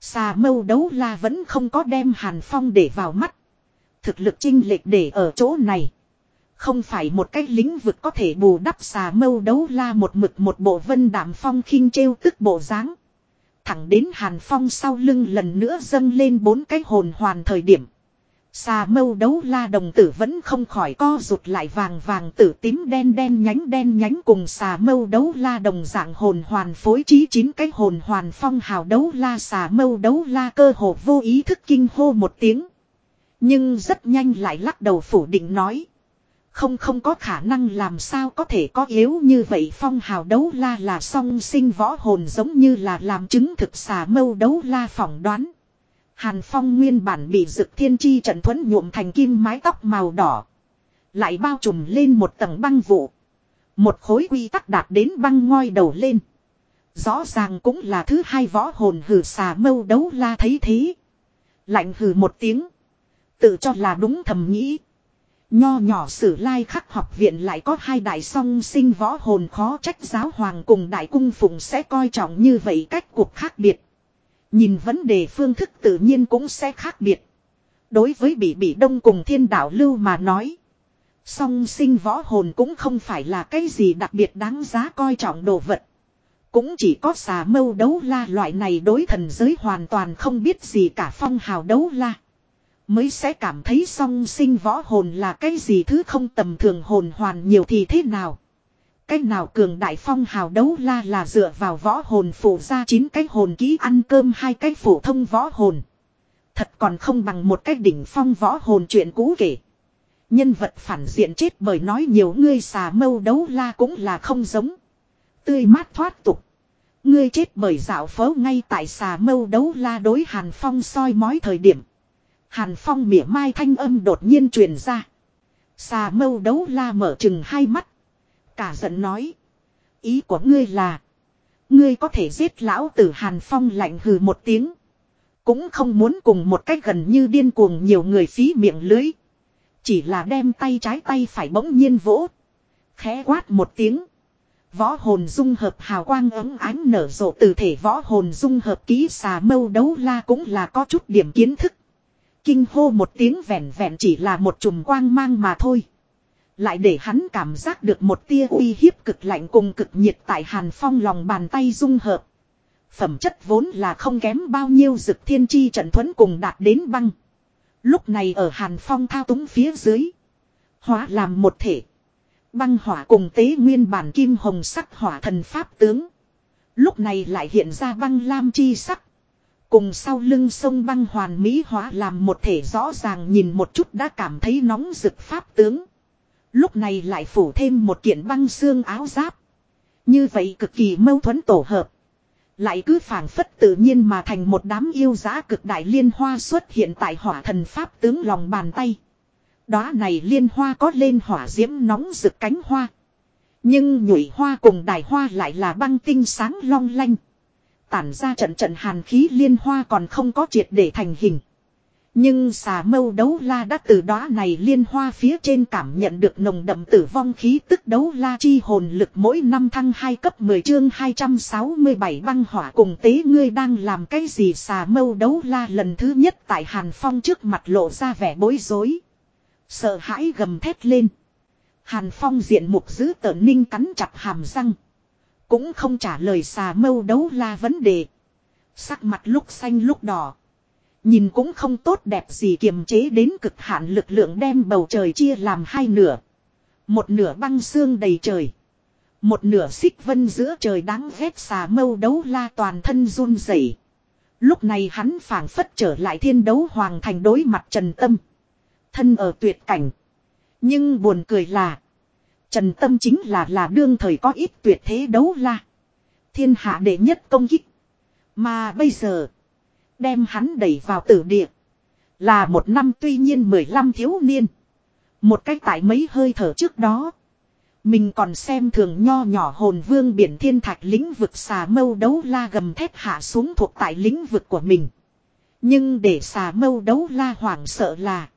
Xà mâu đấu la vẫn không có đem Hàn Phong để vào mắt. Thực lực chinh lệch để ở chỗ này. Không phải một cái lĩnh vực có thể bù đắp xà mâu đấu la một mực một bộ vân đảm phong khinh trêu tức bộ dáng Thẳng đến Hàn Phong sau lưng lần nữa dâng lên bốn cái hồn hoàn thời điểm. Xà mâu đấu la đồng tử vẫn không khỏi co rụt lại vàng vàng tử tím đen đen nhánh đen nhánh cùng xà mâu đấu la đồng dạng hồn hoàn phối trí chín cái hồn hoàn phong hào đấu la xà mâu đấu la cơ hồ vô ý thức kinh hô một tiếng. Nhưng rất nhanh lại lắc đầu phủ định nói. Không không có khả năng làm sao có thể có yếu như vậy phong hào đấu la là song sinh võ hồn giống như là làm chứng thực xà mâu đấu la phỏng đoán. Hàn Phong nguyên bản bị dực thiên chi trận thuẫn nhuộm thành kim mái tóc màu đỏ. Lại bao trùm lên một tầng băng vụ. Một khối quy tắc đạt đến băng ngoi đầu lên. Rõ ràng cũng là thứ hai võ hồn hử xà mâu đấu la thấy thế. Lạnh hử một tiếng. Tự cho là đúng thầm nghĩ. Nho nhỏ sử lai khắc học viện lại có hai đại song sinh võ hồn khó trách giáo hoàng cùng đại cung phụng sẽ coi trọng như vậy cách cuộc khác biệt. Nhìn vấn đề phương thức tự nhiên cũng sẽ khác biệt. Đối với bị bị đông cùng thiên đạo lưu mà nói. Song sinh võ hồn cũng không phải là cái gì đặc biệt đáng giá coi trọng đồ vật. Cũng chỉ có xà mâu đấu la loại này đối thần giới hoàn toàn không biết gì cả phong hào đấu la. Mới sẽ cảm thấy song sinh võ hồn là cái gì thứ không tầm thường hồn hoàn nhiều thì thế nào. Cái nào cường đại phong hào đấu la là dựa vào võ hồn phụ ra chín cái hồn ký ăn cơm hai cái phổ thông võ hồn. Thật còn không bằng một cái đỉnh phong võ hồn chuyện cũ kể. Nhân vật phản diện chết bởi nói nhiều ngươi xà mâu đấu la cũng là không giống. Tươi mát thoát tục. Ngươi chết bởi dạo phớ ngay tại xà mâu đấu la đối Hàn Phong soi mói thời điểm. Hàn Phong mỉa mai thanh âm đột nhiên truyền ra. Xà mâu đấu la mở chừng hai mắt. Cả giận nói. Ý của ngươi là. Ngươi có thể giết lão tử Hàn Phong lạnh hừ một tiếng. Cũng không muốn cùng một cách gần như điên cuồng nhiều người phí miệng lưới. Chỉ là đem tay trái tay phải bỗng nhiên vỗ. Khẽ quát một tiếng. Võ hồn dung hợp hào quang ấm ánh nở rộ từ thể võ hồn dung hợp ký xà mâu đấu la cũng là có chút điểm kiến thức. Kinh hô một tiếng vẹn vẹn chỉ là một chùm quang mang mà thôi. Lại để hắn cảm giác được một tia uy hiếp cực lạnh cùng cực nhiệt tại hàn phong lòng bàn tay dung hợp. Phẩm chất vốn là không kém bao nhiêu dực thiên chi trận thuẫn cùng đạt đến băng. Lúc này ở hàn phong thao túng phía dưới. Hóa làm một thể. Băng hỏa cùng tế nguyên bản kim hồng sắc hỏa thần pháp tướng. Lúc này lại hiện ra băng lam chi sắc. Cùng sau lưng sông băng hoàn mỹ hóa làm một thể rõ ràng nhìn một chút đã cảm thấy nóng rực pháp tướng. Lúc này lại phủ thêm một kiện băng xương áo giáp. Như vậy cực kỳ mâu thuẫn tổ hợp. Lại cứ phảng phất tự nhiên mà thành một đám yêu giá cực đại liên hoa xuất hiện tại hỏa thần pháp tướng lòng bàn tay. Đóa này liên hoa có lên hỏa diễm nóng rực cánh hoa. Nhưng nhụy hoa cùng đài hoa lại là băng tinh sáng long lanh. Tản ra trận trận hàn khí liên hoa còn không có triệt để thành hình. Nhưng xà mâu đấu la đã từ đó này liên hoa phía trên cảm nhận được nồng đậm tử vong khí tức đấu la chi hồn lực mỗi năm thăng 2 cấp 10 chương 267 băng hỏa cùng tế ngươi đang làm cái gì xà mâu đấu la lần thứ nhất tại Hàn Phong trước mặt lộ ra vẻ bối rối. Sợ hãi gầm thét lên. Hàn Phong diện mục giữ tợn ninh cắn chặt hàm răng. Cũng không trả lời xà mâu đấu la vấn đề. Sắc mặt lúc xanh lúc đỏ. Nhìn cũng không tốt đẹp gì kiềm chế đến cực hạn lực lượng đem bầu trời chia làm hai nửa. Một nửa băng xương đầy trời. Một nửa xích vân giữa trời đáng ghét xà mâu đấu la toàn thân run rẩy. Lúc này hắn phảng phất trở lại thiên đấu hoàng thành đối mặt Trần Tâm. Thân ở tuyệt cảnh. Nhưng buồn cười là. Trần Tâm chính là là đương thời có ít tuyệt thế đấu la. Thiên hạ đệ nhất công kích. Mà bây giờ. Đem hắn đẩy vào tử địa. Là một năm tuy nhiên 15 thiếu niên. Một cách tại mấy hơi thở trước đó. Mình còn xem thường nho nhỏ hồn vương biển thiên thạch lĩnh vực xà mâu đấu la gầm thép hạ xuống thuộc tại lĩnh vực của mình. Nhưng để xà mâu đấu la hoảng sợ là.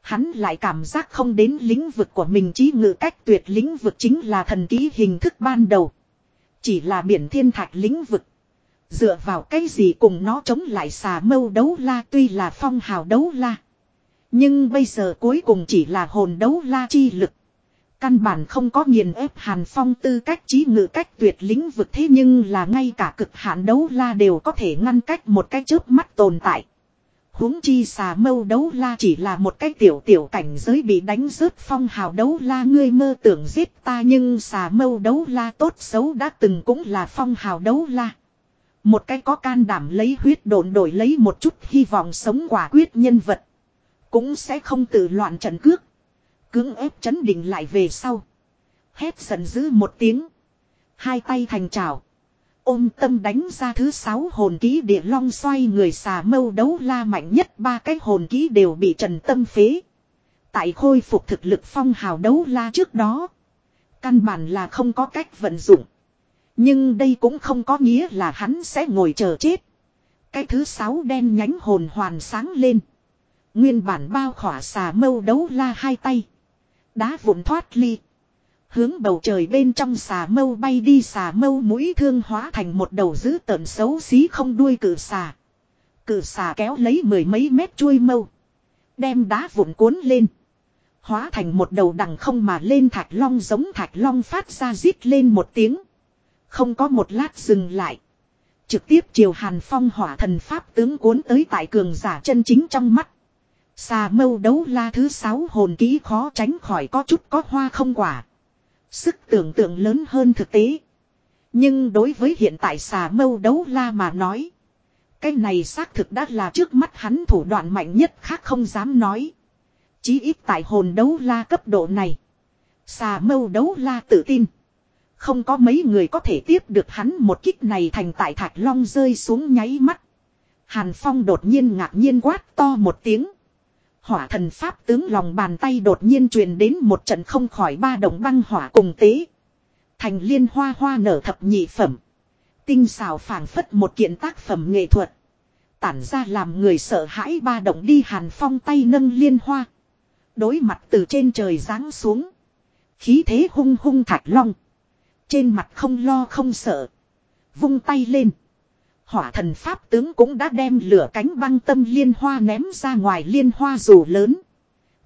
Hắn lại cảm giác không đến lĩnh vực của mình chí ngự cách tuyệt lĩnh vực chính là thần ký hình thức ban đầu. Chỉ là biển thiên thạch lĩnh vực. Dựa vào cái gì cùng nó chống lại xà mâu đấu la tuy là phong hào đấu la. Nhưng bây giờ cuối cùng chỉ là hồn đấu la chi lực. Căn bản không có nghiền ép hàn phong tư cách trí ngự cách tuyệt lĩnh vực thế nhưng là ngay cả cực hạn đấu la đều có thể ngăn cách một cái chớp mắt tồn tại huống chi xà mâu đấu la chỉ là một cái tiểu tiểu cảnh giới bị đánh rớt phong hào đấu la ngươi mơ tưởng giết ta nhưng xà mâu đấu la tốt xấu đã từng cũng là phong hào đấu la. Một cái có can đảm lấy huyết đồn đổi lấy một chút hy vọng sống quả quyết nhân vật. Cũng sẽ không tự loạn trận cước. Cưỡng ép chấn định lại về sau. Hét giận dữ một tiếng. Hai tay thành trào. Ôm tâm đánh ra thứ sáu hồn ký địa long xoay người xà mâu đấu la mạnh nhất ba cái hồn ký đều bị trần tâm phế. Tại khôi phục thực lực phong hào đấu la trước đó. Căn bản là không có cách vận dụng. Nhưng đây cũng không có nghĩa là hắn sẽ ngồi chờ chết. Cái thứ sáu đen nhánh hồn hoàn sáng lên. Nguyên bản bao khỏa xà mâu đấu la hai tay. Đá vụn thoát ly. Hướng bầu trời bên trong xà mâu bay đi xà mâu mũi thương hóa thành một đầu dữ tợn xấu xí không đuôi cử xà. Cử xà kéo lấy mười mấy mét chuôi mâu. Đem đá vụn cuốn lên. Hóa thành một đầu đằng không mà lên thạch long giống thạch long phát ra rít lên một tiếng. Không có một lát dừng lại. Trực tiếp chiều hàn phong hỏa thần pháp tướng cuốn tới tại cường giả chân chính trong mắt. Xà mâu đấu la thứ sáu hồn kỹ khó tránh khỏi có chút có hoa không quả. Sức tưởng tượng lớn hơn thực tế. Nhưng đối với hiện tại xà mâu đấu la mà nói. Cái này xác thực đã là trước mắt hắn thủ đoạn mạnh nhất khác không dám nói. Chí ít tại hồn đấu la cấp độ này. Xà mâu đấu la tự tin. Không có mấy người có thể tiếp được hắn một kích này thành tại thạch long rơi xuống nháy mắt. Hàn Phong đột nhiên ngạc nhiên quát to một tiếng. Hỏa thần pháp tướng lòng bàn tay đột nhiên truyền đến một trận không khỏi ba đồng băng hỏa cùng tế. Thành liên hoa hoa nở thập nhị phẩm. Tinh xào phảng phất một kiện tác phẩm nghệ thuật. Tản ra làm người sợ hãi ba động đi hàn phong tay nâng liên hoa. Đối mặt từ trên trời giáng xuống. Khí thế hung hung thạch long. Trên mặt không lo không sợ. Vung tay lên. Hỏa thần pháp tướng cũng đã đem lửa cánh băng tâm liên hoa ném ra ngoài liên hoa dù lớn.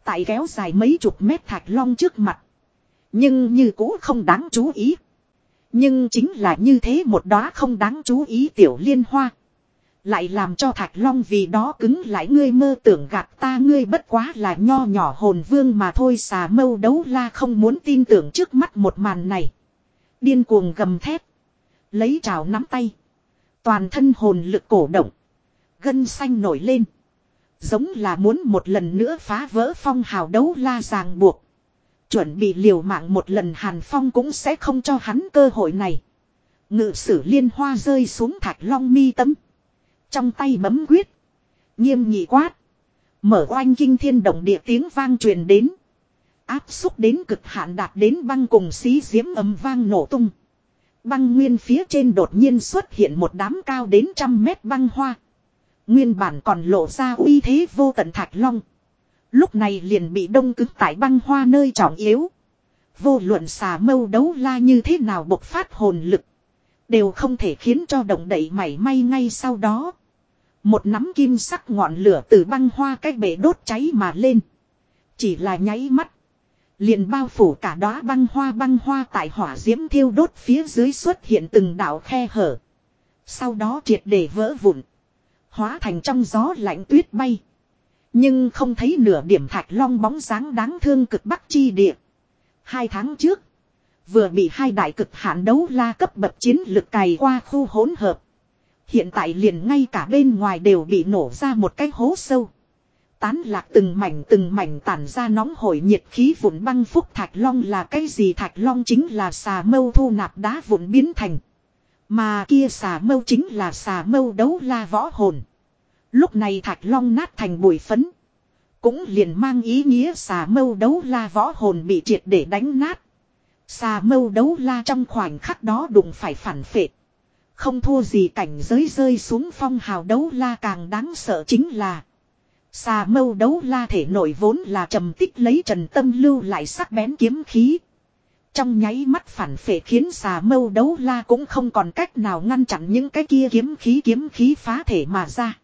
Tại kéo dài mấy chục mét thạch long trước mặt. Nhưng như cũ không đáng chú ý. Nhưng chính là như thế một đóa không đáng chú ý tiểu liên hoa. Lại làm cho thạch long vì đó cứng lại ngươi mơ tưởng gạt ta ngươi bất quá là nho nhỏ hồn vương mà thôi xà mâu đấu la không muốn tin tưởng trước mắt một màn này. Điên cuồng gầm thép. Lấy trào nắm tay. Toàn thân hồn lực cổ động. Gân xanh nổi lên. Giống là muốn một lần nữa phá vỡ phong hào đấu la ràng buộc. Chuẩn bị liều mạng một lần Hàn Phong cũng sẽ không cho hắn cơ hội này. Ngự sử liên hoa rơi xuống thạch long mi tấm. Trong tay bấm quyết. Nghiêm nghị quát. Mở oanh kinh thiên động địa tiếng vang truyền đến. Áp xúc đến cực hạn đạt đến băng cùng xí diễm ấm vang nổ tung. Băng nguyên phía trên đột nhiên xuất hiện một đám cao đến trăm mét băng hoa. Nguyên bản còn lộ ra uy thế vô tận thạch long. Lúc này liền bị đông cứng tại băng hoa nơi trọng yếu. Vô luận xà mâu đấu la như thế nào bộc phát hồn lực. Đều không thể khiến cho động đậy mảy may ngay sau đó. Một nắm kim sắc ngọn lửa từ băng hoa cách bể đốt cháy mà lên. Chỉ là nháy mắt. Liền bao phủ cả đóa băng hoa băng hoa tại hỏa diễm thiêu đốt phía dưới xuất hiện từng đạo khe hở. Sau đó triệt để vỡ vụn. Hóa thành trong gió lạnh tuyết bay. Nhưng không thấy nửa điểm thạch long bóng dáng đáng thương cực bắc chi địa. Hai tháng trước. Vừa bị hai đại cực hạn đấu la cấp bậc chiến lực cày qua khu hỗn hợp. Hiện tại liền ngay cả bên ngoài đều bị nổ ra một cái hố sâu. Tán lạc từng mảnh từng mảnh tản ra nóng hổi nhiệt khí vụn băng phúc thạch long là cái gì thạch long chính là xà mâu thu nạp đá vụn biến thành. Mà kia xà mâu chính là xà mâu đấu la võ hồn. Lúc này thạch long nát thành bụi phấn. Cũng liền mang ý nghĩa xà mâu đấu la võ hồn bị triệt để đánh nát. Xà mâu đấu la trong khoảnh khắc đó đụng phải phản phệ. Không thua gì cảnh giới rơi xuống phong hào đấu la càng đáng sợ chính là. Xà mâu đấu la thể nội vốn là trầm tích lấy trần tâm lưu lại sắc bén kiếm khí. Trong nháy mắt phản phệ khiến xà mâu đấu la cũng không còn cách nào ngăn chặn những cái kia kiếm khí kiếm khí phá thể mà ra.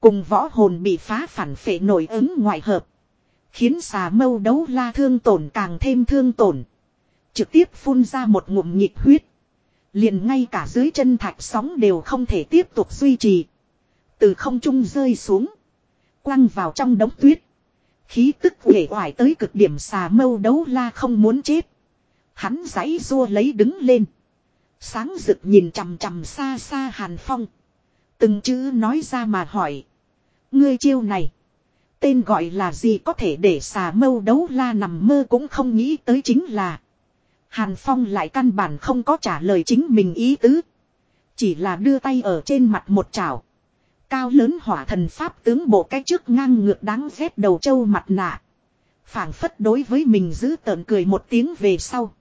Cùng võ hồn bị phá phản phệ nổi ứng ngoại hợp. Khiến xà mâu đấu la thương tổn càng thêm thương tổn. Trực tiếp phun ra một ngụm nhịp huyết. Liền ngay cả dưới chân thạch sóng đều không thể tiếp tục duy trì. Từ không trung rơi xuống. Quăng vào trong đống tuyết. Khí tức uể hoài tới cực điểm xà mâu đấu la không muốn chết. Hắn giãy rua lấy đứng lên. Sáng rực nhìn chằm chằm xa xa hàn phong. Từng chữ nói ra mà hỏi. Ngươi chiêu này. Tên gọi là gì có thể để xà mâu đấu la nằm mơ cũng không nghĩ tới chính là. Hàn Phong lại căn bản không có trả lời chính mình ý tứ. Chỉ là đưa tay ở trên mặt một chảo. Cao lớn hỏa thần pháp tướng bộ cái trước ngang ngược đáng ghét đầu trâu mặt nạ. phảng phất đối với mình giữ tợn cười một tiếng về sau.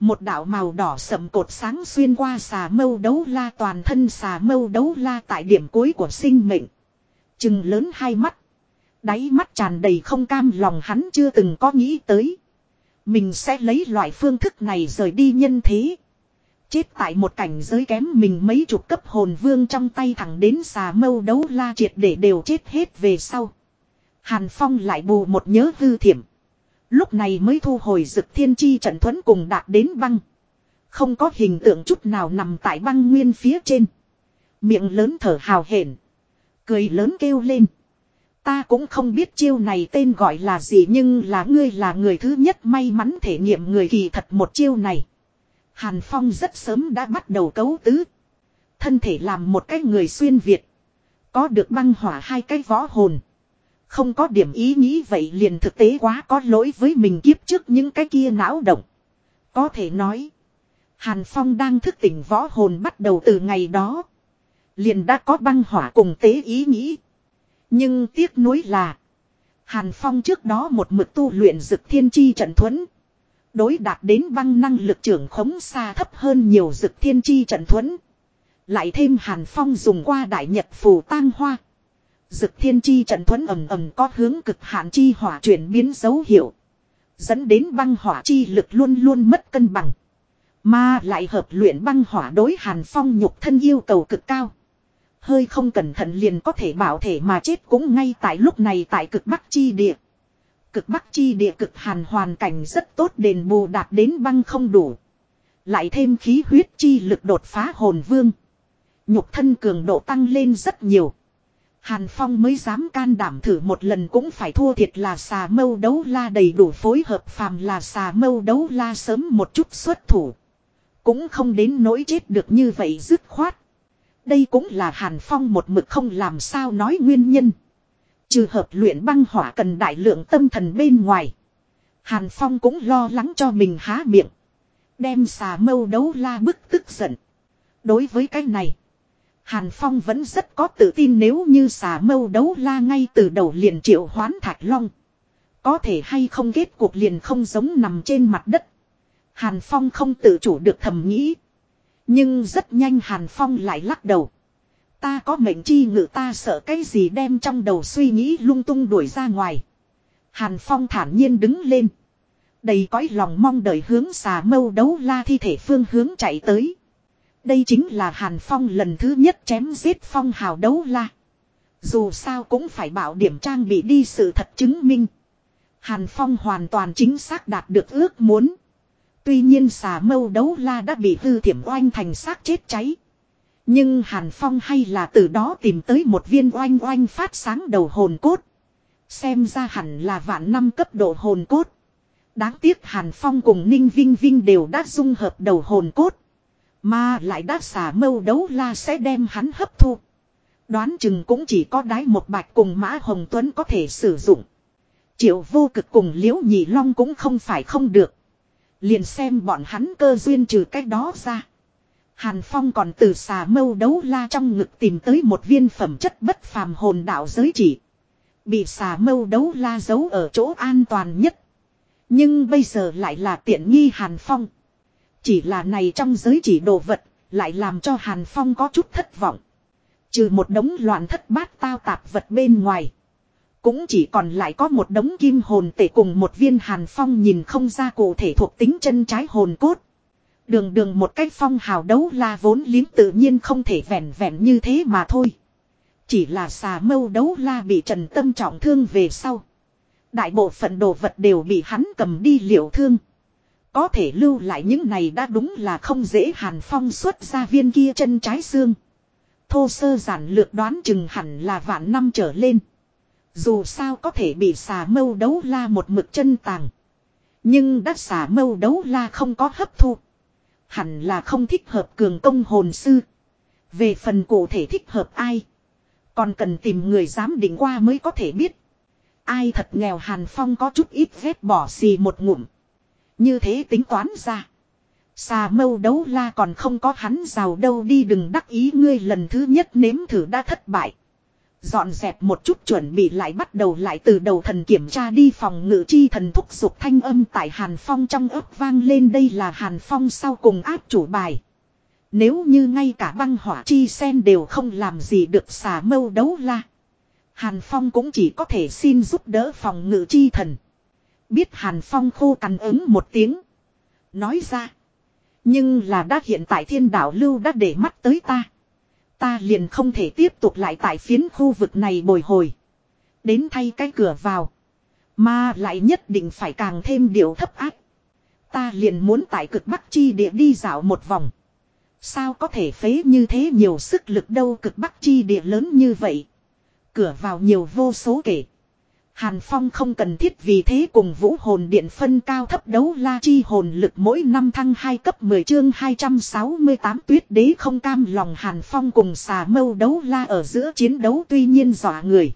Một đạo màu đỏ sậm cột sáng xuyên qua xà mâu đấu la toàn thân xà mâu đấu la tại điểm cuối của sinh mệnh. Chừng lớn hai mắt. Đáy mắt tràn đầy không cam lòng hắn chưa từng có nghĩ tới. Mình sẽ lấy loại phương thức này rời đi nhân thế. Chết tại một cảnh giới kém mình mấy chục cấp hồn vương trong tay thẳng đến xà mâu đấu la triệt để đều chết hết về sau. Hàn Phong lại bù một nhớ hư thiểm. Lúc này mới thu hồi dực thiên chi trận thuẫn cùng đạt đến băng. Không có hình tượng chút nào nằm tại băng nguyên phía trên. Miệng lớn thở hào hển. Cười lớn kêu lên. Ta cũng không biết chiêu này tên gọi là gì nhưng là ngươi là người thứ nhất may mắn thể nghiệm người kỳ thật một chiêu này. Hàn Phong rất sớm đã bắt đầu cấu tứ. Thân thể làm một cái người xuyên Việt. Có được băng hỏa hai cái võ hồn. Không có điểm ý nghĩ vậy liền thực tế quá có lỗi với mình kiếp trước những cái kia não động. Có thể nói. Hàn Phong đang thức tỉnh võ hồn bắt đầu từ ngày đó. Liền đã có băng hỏa cùng tế ý nghĩ. Nhưng tiếc nuối là. Hàn Phong trước đó một mực tu luyện dực thiên chi trận thuẫn. Đối đạt đến băng năng lực trưởng khống xa thấp hơn nhiều dực thiên chi trận thuẫn. Lại thêm Hàn Phong dùng qua đại nhật phù tang hoa. Dực thiên chi trận thuẫn ầm ầm có hướng cực hạn chi hỏa chuyển biến dấu hiệu. Dẫn đến băng hỏa chi lực luôn luôn mất cân bằng. Mà lại hợp luyện băng hỏa đối Hàn Phong nhục thân yêu cầu cực cao. Hơi không cẩn thận liền có thể bảo thể mà chết cũng ngay tại lúc này tại cực bắc chi địa. Cực bắc chi địa cực hàn hoàn cảnh rất tốt, đền bù đạt đến băng không đủ. Lại thêm khí huyết chi lực đột phá hồn vương. Nhục thân cường độ tăng lên rất nhiều. Hàn Phong mới dám can đảm thử một lần cũng phải thua thiệt là xà mâu đấu la đầy đủ phối hợp phàm là xà mâu đấu la sớm một chút xuất thủ. Cũng không đến nỗi chết được như vậy dứt khoát. Đây cũng là Hàn Phong một mực không làm sao nói nguyên nhân. Trừ hợp luyện băng hỏa cần đại lượng tâm thần bên ngoài. Hàn Phong cũng lo lắng cho mình há miệng. Đem xà mâu đấu la bức tức giận. Đối với cái này. Hàn Phong vẫn rất có tự tin nếu như xà mâu đấu la ngay từ đầu liền triệu hoán thạch long. Có thể hay không kết cuộc liền không giống nằm trên mặt đất. Hàn Phong không tự chủ được thầm nghĩ. Nhưng rất nhanh Hàn Phong lại lắc đầu. Ta có mệnh chi ngự ta sợ cái gì đem trong đầu suy nghĩ lung tung đuổi ra ngoài. Hàn Phong thản nhiên đứng lên. Đầy cõi lòng mong đợi hướng xà mâu đấu la thi thể phương hướng chạy tới. Đây chính là Hàn Phong lần thứ nhất chém giết phong hào đấu la. Dù sao cũng phải bảo điểm trang bị đi sự thật chứng minh. Hàn Phong hoàn toàn chính xác đạt được ước muốn. Tuy nhiên xà mâu đấu la đã bị hư thiểm oanh thành xác chết cháy. Nhưng Hàn Phong hay là từ đó tìm tới một viên oanh oanh phát sáng đầu hồn cốt. Xem ra hẳn là vạn năm cấp độ hồn cốt. Đáng tiếc Hàn Phong cùng Ninh Vinh Vinh đều đã dung hợp đầu hồn cốt. Mà lại đã xả mâu đấu la sẽ đem hắn hấp thu. Đoán chừng cũng chỉ có đái một bạch cùng Mã Hồng Tuấn có thể sử dụng. Triệu vô cực cùng liễu nhị long cũng không phải không được. Liền xem bọn hắn cơ duyên trừ cách đó ra. Hàn Phong còn từ xà mâu đấu la trong ngực tìm tới một viên phẩm chất bất phàm hồn đạo giới chỉ. Bị xà mâu đấu la giấu ở chỗ an toàn nhất. Nhưng bây giờ lại là tiện nghi Hàn Phong. Chỉ là này trong giới chỉ đồ vật, lại làm cho Hàn Phong có chút thất vọng. Trừ một đống loạn thất bát tao tạp vật bên ngoài. Cũng chỉ còn lại có một đống kim hồn tể cùng một viên Hàn Phong nhìn không ra cụ thể thuộc tính chân trái hồn cốt. Đường đường một cách phong hào đấu la vốn liếng tự nhiên không thể vẹn vẹn như thế mà thôi. Chỉ là xà mâu đấu la bị trần tâm trọng thương về sau. Đại bộ phận đồ vật đều bị hắn cầm đi liệu thương. Có thể lưu lại những này đã đúng là không dễ hàn phong xuất ra viên kia chân trái xương. Thô sơ giản lược đoán chừng hẳn là vạn năm trở lên. Dù sao có thể bị xà mâu đấu la một mực chân tàng. Nhưng đất xà mâu đấu la không có hấp thu. Hẳn là không thích hợp cường công hồn sư. Về phần cụ thể thích hợp ai. Còn cần tìm người dám định qua mới có thể biết. Ai thật nghèo Hàn Phong có chút ít vết bỏ xì một ngụm. Như thế tính toán ra. Xà mâu đấu la còn không có hắn giàu đâu đi đừng đắc ý ngươi lần thứ nhất nếm thử đã thất bại. Dọn dẹp một chút chuẩn bị lại bắt đầu lại từ đầu thần kiểm tra đi phòng ngự chi thần thúc giục thanh âm tại Hàn Phong trong ấp vang lên đây là Hàn Phong sau cùng áp chủ bài. Nếu như ngay cả băng hỏa chi sen đều không làm gì được xà mâu đấu la. Hàn Phong cũng chỉ có thể xin giúp đỡ phòng ngự chi thần. Biết Hàn Phong khô cằn ứng một tiếng. Nói ra. Nhưng là đã hiện tại thiên đạo lưu đã để mắt tới ta. Ta liền không thể tiếp tục lại tại phiến khu vực này bồi hồi. Đến thay cái cửa vào. Mà lại nhất định phải càng thêm điều thấp áp. Ta liền muốn tại cực bắc chi địa đi dạo một vòng. Sao có thể phế như thế nhiều sức lực đâu cực bắc chi địa lớn như vậy. Cửa vào nhiều vô số kể. Hàn Phong không cần thiết vì thế cùng vũ hồn điện phân cao thấp đấu la chi hồn lực mỗi năm thăng 2 cấp 10 chương 268 tuyết đế không cam lòng Hàn Phong cùng xà mâu đấu la ở giữa chiến đấu tuy nhiên dọa người.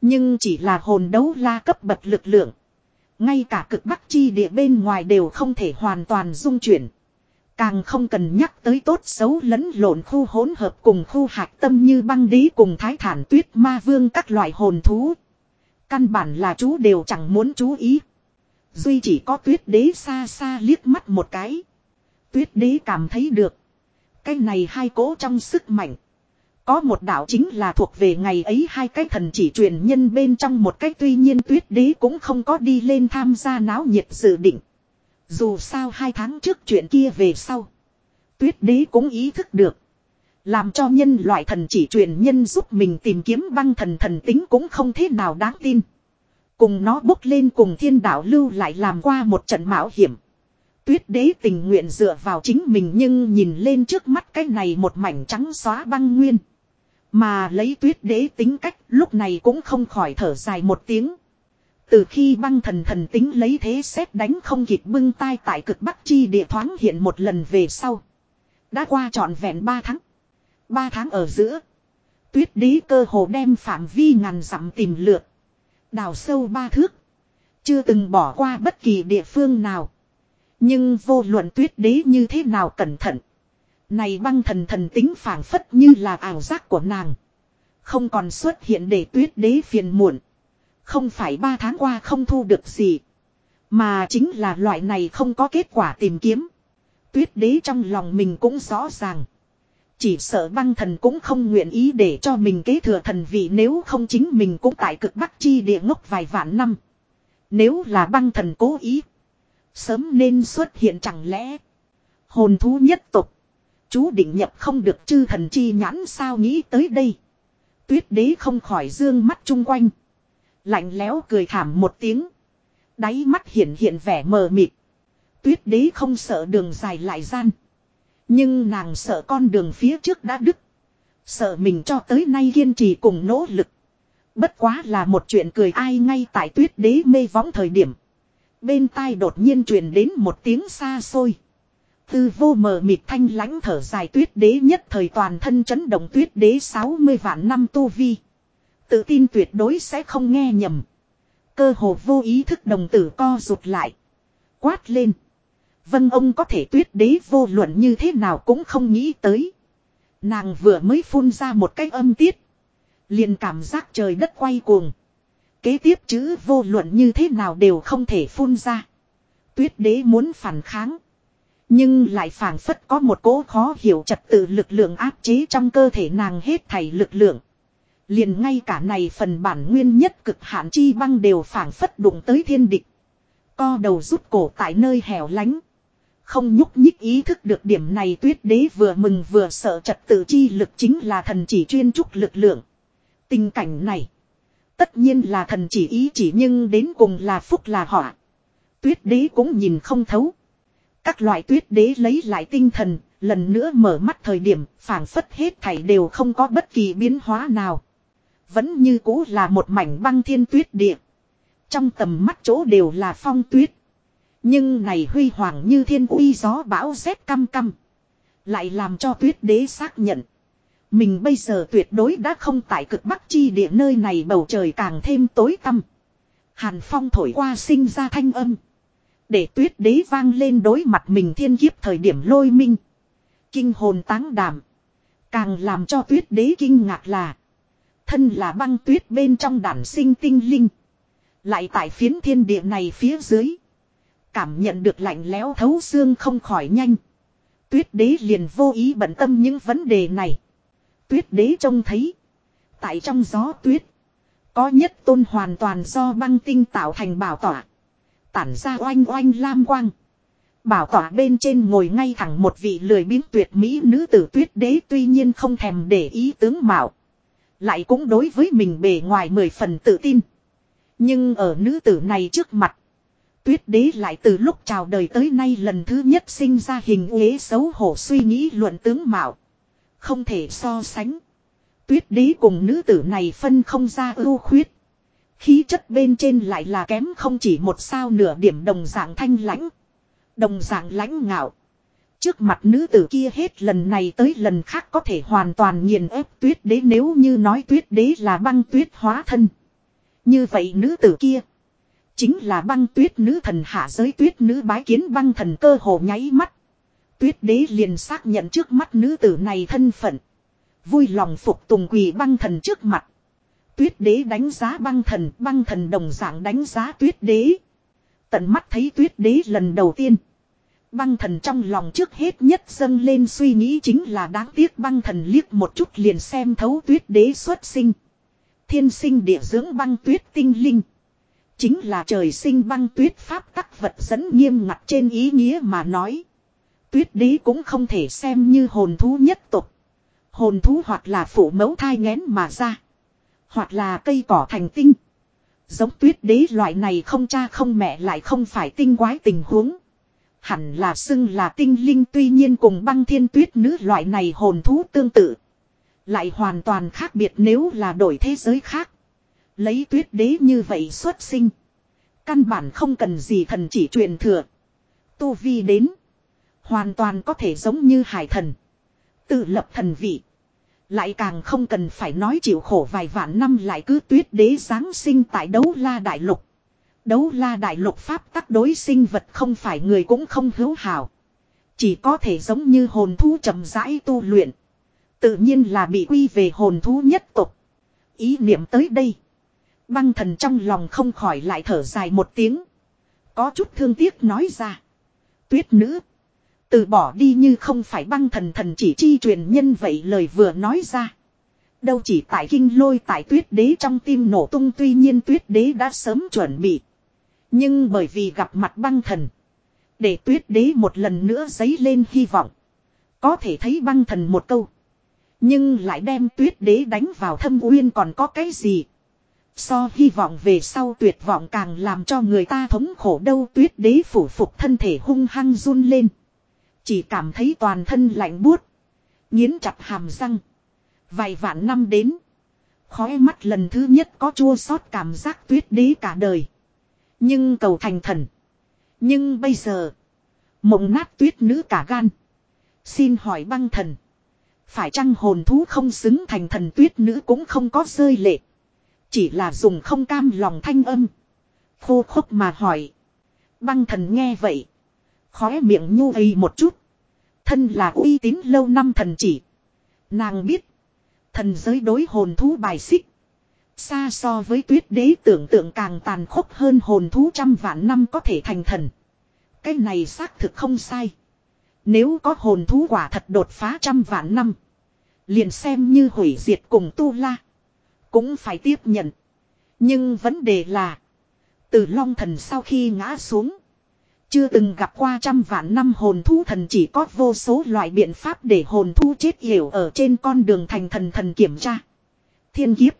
Nhưng chỉ là hồn đấu la cấp bậc lực lượng. Ngay cả cực bắc chi địa bên ngoài đều không thể hoàn toàn dung chuyển. Càng không cần nhắc tới tốt xấu lẫn lộn khu hỗn hợp cùng khu hạch tâm như băng đế cùng thái thản tuyết ma vương các loại hồn thú. Căn bản là chú đều chẳng muốn chú ý. Duy chỉ có tuyết đế xa xa liếc mắt một cái. Tuyết đế cảm thấy được. Cái này hai cố trong sức mạnh. Có một đạo chính là thuộc về ngày ấy hai cái thần chỉ truyền nhân bên trong một cái tuy nhiên tuyết đế cũng không có đi lên tham gia náo nhiệt dự định. Dù sao hai tháng trước chuyện kia về sau. Tuyết đế cũng ý thức được. Làm cho nhân loại thần chỉ truyền nhân giúp mình tìm kiếm băng thần thần tính cũng không thế nào đáng tin. Cùng nó bốc lên cùng thiên đạo lưu lại làm qua một trận mạo hiểm. Tuyết đế tình nguyện dựa vào chính mình nhưng nhìn lên trước mắt cái này một mảnh trắng xóa băng nguyên. Mà lấy tuyết đế tính cách lúc này cũng không khỏi thở dài một tiếng. Từ khi băng thần thần tính lấy thế xét đánh không kịp bưng tay tại cực bắc chi địa thoáng hiện một lần về sau. Đã qua trọn vẹn 3 tháng. Ba tháng ở giữa. Tuyết đế cơ hồ đem phạm vi ngàn dặm tìm lượt. Đào sâu ba thước. Chưa từng bỏ qua bất kỳ địa phương nào. Nhưng vô luận tuyết đế như thế nào cẩn thận. Này băng thần thần tính phảng phất như là ảo giác của nàng. Không còn xuất hiện để tuyết đế phiền muộn. Không phải ba tháng qua không thu được gì. Mà chính là loại này không có kết quả tìm kiếm. Tuyết đế trong lòng mình cũng rõ ràng. Chỉ sợ băng thần cũng không nguyện ý để cho mình kế thừa thần vị nếu không chính mình cũng tại cực bắc chi địa ngốc vài vạn năm. Nếu là băng thần cố ý. Sớm nên xuất hiện chẳng lẽ. Hồn thú nhất tục. Chú định nhập không được chư thần chi nhãn sao nghĩ tới đây. Tuyết đế không khỏi dương mắt chung quanh. Lạnh lẽo cười thảm một tiếng. Đáy mắt hiện hiện vẻ mờ mịt. Tuyết đế không sợ đường dài lại gian. Nhưng nàng sợ con đường phía trước đã đứt. Sợ mình cho tới nay kiên trì cùng nỗ lực. Bất quá là một chuyện cười ai ngay tại tuyết đế mê võng thời điểm. Bên tai đột nhiên truyền đến một tiếng xa xôi. Tư vô mờ mịt thanh lãnh thở dài tuyết đế nhất thời toàn thân chấn động tuyết đế 60 vạn năm tu vi. Tự tin tuyệt đối sẽ không nghe nhầm. Cơ hồ vô ý thức đồng tử co rụt lại. Quát lên. Vân ông có thể tuyết đế vô luận như thế nào cũng không nghĩ tới. Nàng vừa mới phun ra một cái âm tiết. liền cảm giác trời đất quay cuồng. Kế tiếp chữ vô luận như thế nào đều không thể phun ra. Tuyết đế muốn phản kháng. Nhưng lại phản phất có một cố khó hiểu trật tự lực lượng áp chế trong cơ thể nàng hết thảy lực lượng. Liền ngay cả này phần bản nguyên nhất cực hạn chi băng đều phản phất đụng tới thiên địch. Co đầu rút cổ tại nơi hẻo lánh. Không nhúc nhích ý thức được điểm này tuyết đế vừa mừng vừa sợ trật tự chi lực chính là thần chỉ chuyên trúc lực lượng. Tình cảnh này. Tất nhiên là thần chỉ ý chỉ nhưng đến cùng là phúc là họa. Tuyết đế cũng nhìn không thấu. Các loại tuyết đế lấy lại tinh thần, lần nữa mở mắt thời điểm phảng phất hết thảy đều không có bất kỳ biến hóa nào. Vẫn như cũ là một mảnh băng thiên tuyết địa. Trong tầm mắt chỗ đều là phong tuyết. Nhưng này huy hoàng như thiên uy gió bão rét căm căm. Lại làm cho tuyết đế xác nhận. Mình bây giờ tuyệt đối đã không tại cực bắc chi địa nơi này, bầu trời càng thêm tối tăm. Hàn phong thổi qua sinh ra thanh âm. Để tuyết đế vang lên đối mặt mình thiên kiếp thời điểm lôi minh. Kinh hồn táng đảm. Càng làm cho tuyết đế kinh ngạc là. Thân là băng tuyết bên trong đản sinh tinh linh. Lại tại phiến thiên địa này phía dưới. Cảm nhận được lạnh lẽo thấu xương không khỏi nhanh. Tuyết đế liền vô ý bận tâm những vấn đề này. Tuyết đế trông thấy. Tại trong gió tuyết. Có nhất tôn hoàn toàn do băng tinh tạo thành bảo tỏa. Tản ra oanh oanh lam quang. Bảo tỏa bên trên ngồi ngay thẳng một vị lười biếng tuyệt mỹ nữ tử tuyết đế tuy nhiên không thèm để ý tướng mạo. Lại cũng đối với mình bề ngoài mười phần tự tin. Nhưng ở nữ tử này trước mặt. Tuyết đế lại từ lúc chào đời tới nay lần thứ nhất sinh ra hình uế xấu hổ suy nghĩ luận tướng mạo. Không thể so sánh. Tuyết đế cùng nữ tử này phân không ra ưu khuyết. Khí chất bên trên lại là kém không chỉ một sao nửa điểm đồng dạng thanh lãnh. Đồng dạng lãnh ngạo. Trước mặt nữ tử kia hết lần này tới lần khác có thể hoàn toàn nghiền ép tuyết đế nếu như nói tuyết đế là băng tuyết hóa thân. Như vậy nữ tử kia. Chính là băng tuyết nữ thần hạ giới tuyết nữ bái kiến băng thần cơ hồ nháy mắt. Tuyết đế liền xác nhận trước mắt nữ tử này thân phận. Vui lòng phục tùng quỳ băng thần trước mặt. Tuyết đế đánh giá băng thần, băng thần đồng dạng đánh giá tuyết đế. Tận mắt thấy tuyết đế lần đầu tiên. Băng thần trong lòng trước hết nhất dâng lên suy nghĩ chính là đáng tiếc băng thần liếc một chút liền xem thấu tuyết đế xuất sinh. Thiên sinh địa dưỡng băng tuyết tinh linh. Chính là trời sinh băng tuyết pháp tắc vật dẫn nghiêm ngặt trên ý nghĩa mà nói. Tuyết đế cũng không thể xem như hồn thú nhất tục. Hồn thú hoặc là phụ mẫu thai ngén mà ra. Hoặc là cây cỏ thành tinh. Giống tuyết đế loại này không cha không mẹ lại không phải tinh quái tình huống. Hẳn là xưng là tinh linh tuy nhiên cùng băng thiên tuyết nữ loại này hồn thú tương tự. Lại hoàn toàn khác biệt nếu là đổi thế giới khác. Lấy tuyết đế như vậy xuất sinh. Căn bản không cần gì thần chỉ truyền thừa. Tu Vi đến. Hoàn toàn có thể giống như hải thần. Tự lập thần vị. Lại càng không cần phải nói chịu khổ vài vạn năm lại cứ tuyết đế giáng sinh tại đấu la đại lục. Đấu la đại lục pháp tắc đối sinh vật không phải người cũng không hữu hảo. Chỉ có thể giống như hồn thú chậm rãi tu luyện. Tự nhiên là bị quy về hồn thú nhất tục. Ý niệm tới đây. Băng thần trong lòng không khỏi lại thở dài một tiếng. Có chút thương tiếc nói ra. Tuyết nữ. Từ bỏ đi như không phải băng thần thần chỉ chi truyền nhân vậy lời vừa nói ra. Đâu chỉ tại kinh lôi tại tuyết đế trong tim nổ tung tuy nhiên tuyết đế đã sớm chuẩn bị. Nhưng bởi vì gặp mặt băng thần. Để tuyết đế một lần nữa dấy lên hy vọng. Có thể thấy băng thần một câu. Nhưng lại đem tuyết đế đánh vào thâm uyên còn có cái gì. So hy vọng về sau tuyệt vọng càng làm cho người ta thống khổ đâu tuyết đế phủ phục thân thể hung hăng run lên. Chỉ cảm thấy toàn thân lạnh buốt. Nghiến chặt hàm răng. Vài vạn năm đến. Khói mắt lần thứ nhất có chua xót cảm giác tuyết đế cả đời. Nhưng cầu thành thần. Nhưng bây giờ. Mộng nát tuyết nữ cả gan. Xin hỏi băng thần. Phải chăng hồn thú không xứng thành thần tuyết nữ cũng không có rơi lệ. Chỉ là dùng không cam lòng thanh âm. Khô khốc mà hỏi. Băng thần nghe vậy. Khóe miệng nhu y một chút. Thân là uy tín lâu năm thần chỉ. Nàng biết. Thần giới đối hồn thú bài xích. Xa so với tuyết đế tưởng tượng càng tàn khốc hơn hồn thú trăm vạn năm có thể thành thần. Cái này xác thực không sai. Nếu có hồn thú quả thật đột phá trăm vạn năm. Liền xem như hủy diệt cùng tu la. Cũng phải tiếp nhận. Nhưng vấn đề là. Từ long thần sau khi ngã xuống. Chưa từng gặp qua trăm vạn năm hồn thú thần chỉ có vô số loại biện pháp để hồn thú chết hiểu ở trên con đường thành thần thần kiểm tra. Thiên kiếp.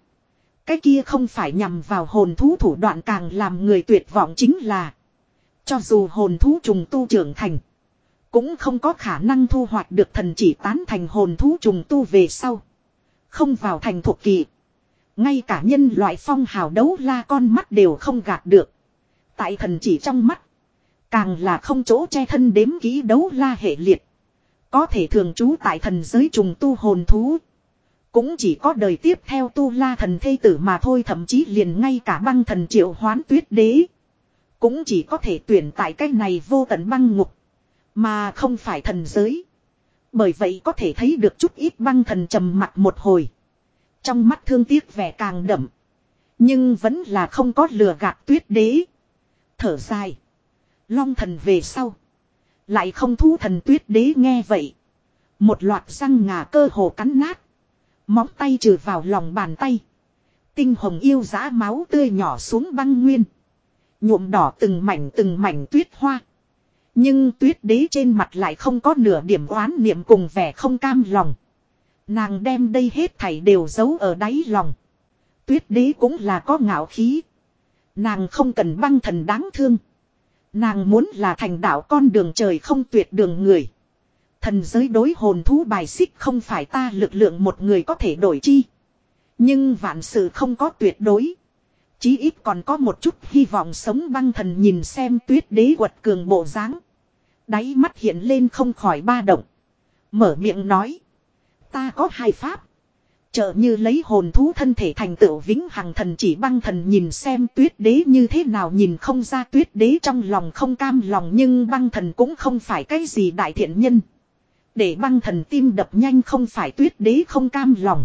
Cái kia không phải nhằm vào hồn thú thủ đoạn càng làm người tuyệt vọng chính là. Cho dù hồn thú trùng tu trưởng thành. Cũng không có khả năng thu hoạch được thần chỉ tán thành hồn thú trùng tu về sau. Không vào thành thuộc kỳ. Ngay cả nhân loại phong hào đấu la con mắt đều không gạt được. Tại thần chỉ trong mắt. Càng là không chỗ che thân đếm ký đấu la hệ liệt. Có thể thường trú tại thần giới trùng tu hồn thú. Cũng chỉ có đời tiếp theo tu la thần thây tử mà thôi, thậm chí liền ngay cả băng thần triệu hoán tuyết đế. Cũng chỉ có thể tuyển tại cái này vô tận băng ngục. Mà không phải thần giới. Bởi vậy có thể thấy được chút ít băng thần trầm mặt một hồi. Trong mắt thương tiếc vẻ càng đậm. Nhưng vẫn là không có lừa gạt tuyết đế. Thở dài. Long thần về sau. Lại không thu thần tuyết đế nghe vậy. Một loạt răng ngà cơ hồ cắn nát. Móng tay trừ vào lòng bàn tay. Tinh hồng yêu giá máu tươi nhỏ xuống băng nguyên. Nhuộm đỏ từng mảnh từng mảnh tuyết hoa. Nhưng tuyết đế trên mặt lại không có nửa điểm oán niệm cùng vẻ không cam lòng. Nàng đem đây hết thảy đều giấu ở đáy lòng. Tuyết đế cũng là có ngạo khí. Nàng không cần băng thần đáng thương. Nàng muốn là thành đạo con đường trời không tuyệt đường người. Thần giới đối hồn thú bài xích không phải ta lực lượng một người có thể đổi chi. Nhưng vạn sự không có tuyệt đối. Chí ít còn có một chút hy vọng sống băng thần nhìn xem tuyết đế quật cường bộ dáng Đáy mắt hiện lên không khỏi ba động. Mở miệng nói. Ta có hai pháp. chợ như lấy hồn thú thân thể thành tựu vĩnh hằng thần chỉ băng thần nhìn xem tuyết đế như thế nào nhìn không ra tuyết đế trong lòng không cam lòng nhưng băng thần cũng không phải cái gì đại thiện nhân. Để băng thần tim đập nhanh không phải tuyết đế không cam lòng.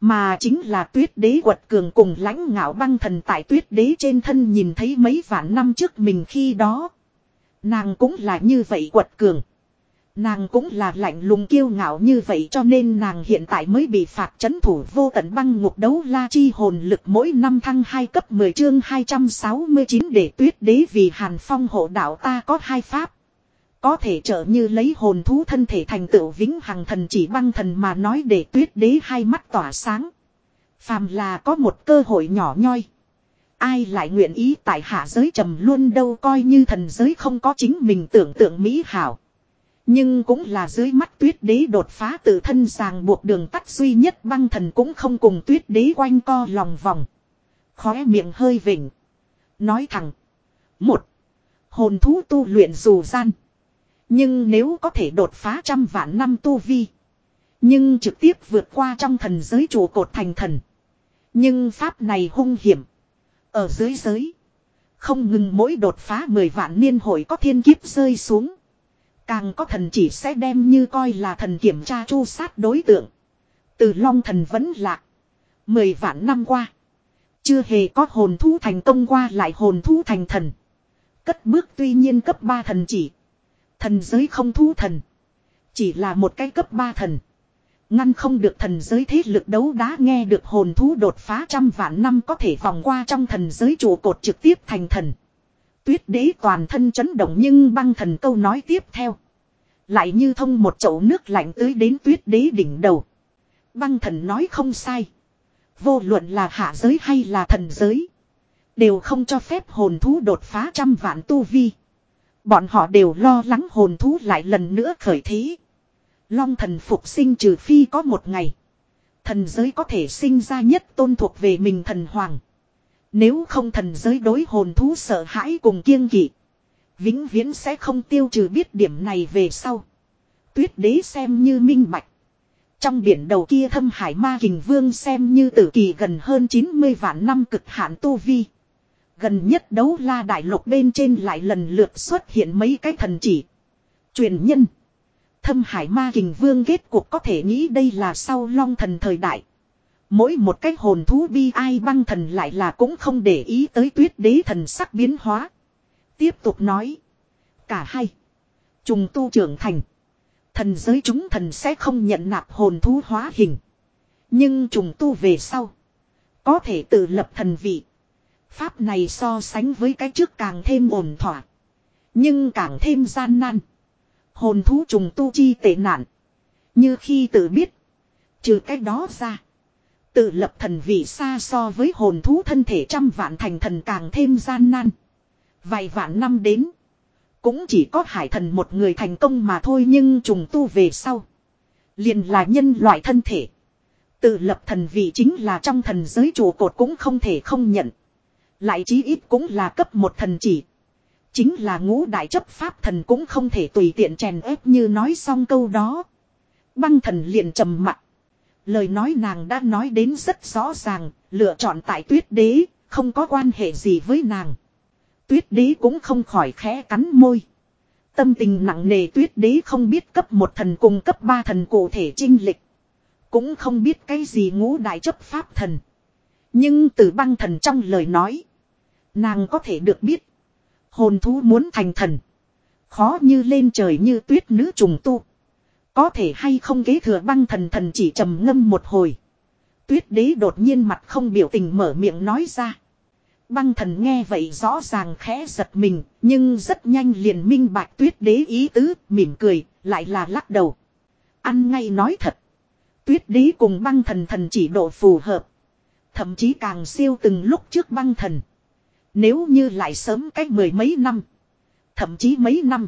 Mà chính là tuyết đế quật cường cùng lãnh ngạo băng thần tại tuyết đế trên thân nhìn thấy mấy vạn năm trước mình khi đó. Nàng cũng là như vậy quật cường. Nàng cũng là lạnh lùng kiêu ngạo như vậy cho nên nàng hiện tại mới bị phạt chấn thủ vô tận băng ngục đấu la chi hồn lực mỗi năm thăng 2 cấp 10 chương 269 để tuyết đế vì hàn phong hộ đạo ta có hai pháp. Có thể trợ như lấy hồn thú thân thể thành tựu vĩnh hằng thần chỉ băng thần mà nói để tuyết đế hai mắt tỏa sáng. Phàm là có một cơ hội nhỏ nhoi. Ai lại nguyện ý tại hạ giới trầm luôn đâu coi như thần giới không có chính mình tưởng tượng mỹ hảo. Nhưng cũng là dưới mắt tuyết đế đột phá tự thân ràng buộc đường tắt duy nhất băng thần cũng không cùng tuyết đế quanh co lòng vòng. Khóe miệng hơi vỉnh. Nói thẳng. Một. Hồn thú tu luyện dù gian. Nhưng nếu có thể đột phá trăm vạn năm tu vi. Nhưng trực tiếp vượt qua trong thần giới trụ cột thành thần. Nhưng pháp này hung hiểm. Ở dưới giới. Không ngừng mỗi đột phá mười vạn niên hội có thiên kiếp rơi xuống. Càng có thần chỉ sẽ đem như coi là thần kiểm tra chu sát đối tượng. Từ long thần vẫn lạc. Mười vạn năm qua. Chưa hề có hồn thú thành công qua lại hồn thú thành thần. Cất bước tuy nhiên cấp 3 thần chỉ. Thần giới không thú thần. Chỉ là một cái cấp 3 thần. Ngăn không được thần giới thế lực đấu đá nghe được hồn thú đột phá trăm vạn năm có thể vòng qua trong thần giới trụ cột trực tiếp thành thần. Tuyết đế toàn thân chấn động nhưng băng thần câu nói tiếp theo. Lại như thông một chậu nước lạnh tới đến tuyết đế đỉnh đầu. Băng thần nói không sai. Vô luận là hạ giới hay là thần giới. Đều không cho phép hồn thú đột phá trăm vạn tu vi. Bọn họ đều lo lắng hồn thú lại lần nữa khởi thế. Long thần phục sinh trừ phi có một ngày. Thần giới có thể sinh ra nhất tôn thuộc về mình thần hoàng. Nếu không thần giới đối hồn thú sợ hãi cùng kiêng kỵ. Vĩnh viễn sẽ không tiêu trừ biết điểm này về sau. Tuyết đế xem như minh bạch. Trong biển đầu kia thâm hải ma kình vương xem như tử kỳ gần hơn 90 vạn năm cực hạn tu vi. Gần nhất đấu la đại lục bên trên lại lần lượt xuất hiện mấy cái thần chỉ. Truyền nhân. Thâm hải ma kình vương kết cuộc có thể nghĩ đây là sau long thần thời đại. Mỗi một cái hồn thú bi ai băng thần lại là cũng không để ý tới tuyết đế thần sắc biến hóa. Tiếp tục nói. Cả hai. Trùng tu trưởng thành. Thần giới chúng thần sẽ không nhận nạp hồn thú hóa hình. Nhưng trùng tu về sau. Có thể tự lập thần vị. Pháp này so sánh với cái trước càng thêm ổn thỏa. Nhưng càng thêm gian nan. Hồn thú trùng tu chi tệ nạn. Như khi tự biết. Trừ cái đó ra. Tự lập thần vị xa so với hồn thú thân thể trăm vạn thành thần càng thêm gian nan. Vài vạn năm đến. Cũng chỉ có hải thần một người thành công mà thôi nhưng trùng tu về sau. Liền là nhân loại thân thể. Tự lập thần vị chính là trong thần giới trụ cột cũng không thể không nhận. Lại chí ít cũng là cấp một thần chỉ. Chính là ngũ đại chấp pháp thần cũng không thể tùy tiện chèn ép như nói xong câu đó. Băng thần liền trầm mặt. Lời nói nàng đã nói đến rất rõ ràng, lựa chọn tại tuyết đế, không có quan hệ gì với nàng. Tuyết đế cũng không khỏi khẽ cắn môi. Tâm tình nặng nề tuyết đế không biết cấp một thần cùng cấp ba thần cụ thể trinh lịch. Cũng không biết cái gì ngũ đại chấp pháp thần. Nhưng từ băng thần trong lời nói. Nàng có thể được biết. Hồn thú muốn thành thần. Khó như lên trời như tuyết nữ trùng tu. Có thể hay không kế thừa băng thần thần chỉ trầm ngâm một hồi. Tuyết đế đột nhiên mặt không biểu tình mở miệng nói ra. Băng thần nghe vậy rõ ràng khẽ giật mình, nhưng rất nhanh liền minh bạch tuyết đế ý tứ, mỉm cười, lại là lắc đầu. Ăn ngay nói thật. Tuyết đế cùng băng thần thần chỉ độ phù hợp. Thậm chí càng siêu từng lúc trước băng thần. Nếu như lại sớm cách mười mấy năm. Thậm chí mấy năm.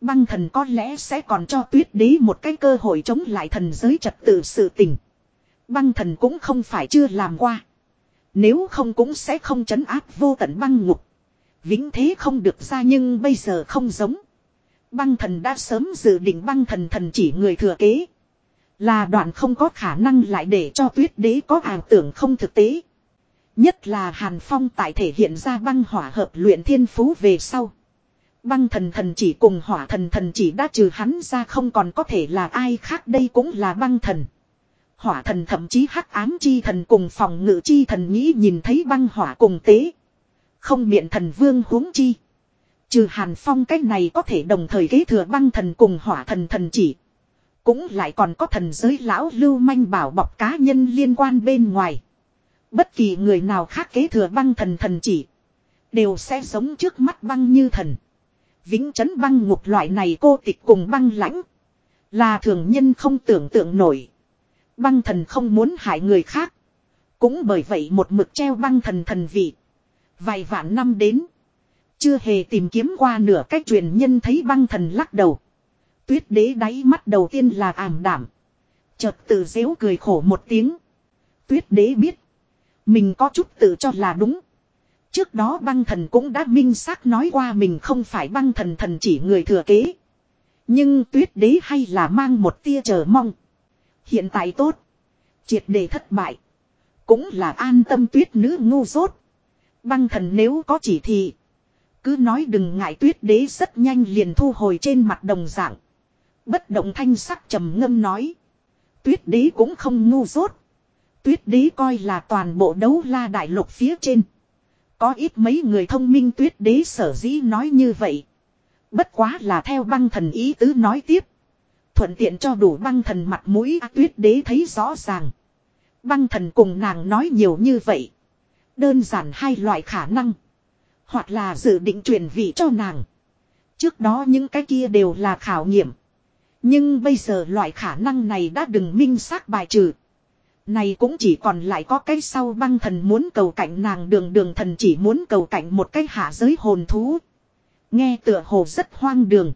Băng thần có lẽ sẽ còn cho tuyết đế một cái cơ hội chống lại thần giới trật tự sự tình. Băng thần cũng không phải chưa làm qua. Nếu không cũng sẽ không chấn áp vô tận băng ngục. Vĩnh thế không được ra nhưng bây giờ không giống. Băng thần đã sớm dự định băng thần thần chỉ người thừa kế. Là đoạn không có khả năng lại để cho tuyết đế có ảo tưởng không thực tế. Nhất là Hàn Phong tại thể hiện ra băng hỏa hợp luyện thiên phú về sau. Băng thần thần chỉ cùng hỏa thần thần chỉ đã trừ hắn ra không còn có thể là ai khác, đây cũng là băng thần. Hỏa thần thậm chí hắc ám chi thần cùng phòng ngự chi thần nghĩ nhìn thấy băng hỏa cùng tế. Không miệng thần vương huống chi. Trừ hàn phong cách này có thể đồng thời kế thừa băng thần cùng hỏa thần thần chỉ. Cũng lại còn có thần giới lão lưu manh bảo bọc cá nhân liên quan bên ngoài. Bất kỳ người nào khác kế thừa băng thần thần chỉ. Đều sẽ sống trước mắt băng như thần. Vĩnh chấn băng ngục loại này cô tịch cùng băng lãnh. Là thường nhân không tưởng tượng nổi. Băng thần không muốn hại người khác. Cũng bởi vậy một mực treo băng thần thần vị. Vài vạn năm đến. Chưa hề tìm kiếm qua nửa cách truyền nhân thấy băng thần lắc đầu. Tuyết đế đáy mắt đầu tiên là ảm đảm. Chợt tự dễu cười khổ một tiếng. Tuyết đế biết. Mình có chút tự cho là đúng. Trước đó băng thần cũng đã minh xác nói qua mình không phải băng thần thần chỉ người thừa kế. Nhưng tuyết đế hay là mang một tia chờ mong. Hiện tại tốt. Triệt đề thất bại. Cũng là an tâm tuyết nữ ngu dốt. Băng thần nếu có chỉ thị. Cứ nói đừng ngại tuyết đế rất nhanh liền thu hồi trên mặt đồng dạng. Bất động thanh sắc trầm ngâm nói. Tuyết đế cũng không ngu dốt. Tuyết đế coi là toàn bộ đấu la đại lục phía trên. Có ít mấy người thông minh tuyết đế sở dĩ nói như vậy. Bất quá là theo băng thần ý tứ nói tiếp. Thuận tiện cho đủ băng thần mặt mũi à, tuyết đế thấy rõ ràng. Băng thần cùng nàng nói nhiều như vậy. Đơn giản hai loại khả năng. Hoặc là dự định truyền vị cho nàng. Trước đó những cái kia đều là khảo nghiệm. Nhưng bây giờ loại khả năng này đã đừng minh xác bài trừ. Này cũng chỉ còn lại có cái sau băng thần muốn cầu cạnh nàng đường đường thần chỉ muốn cầu cạnh một cái hạ giới hồn thú. Nghe tựa hồ rất hoang đường.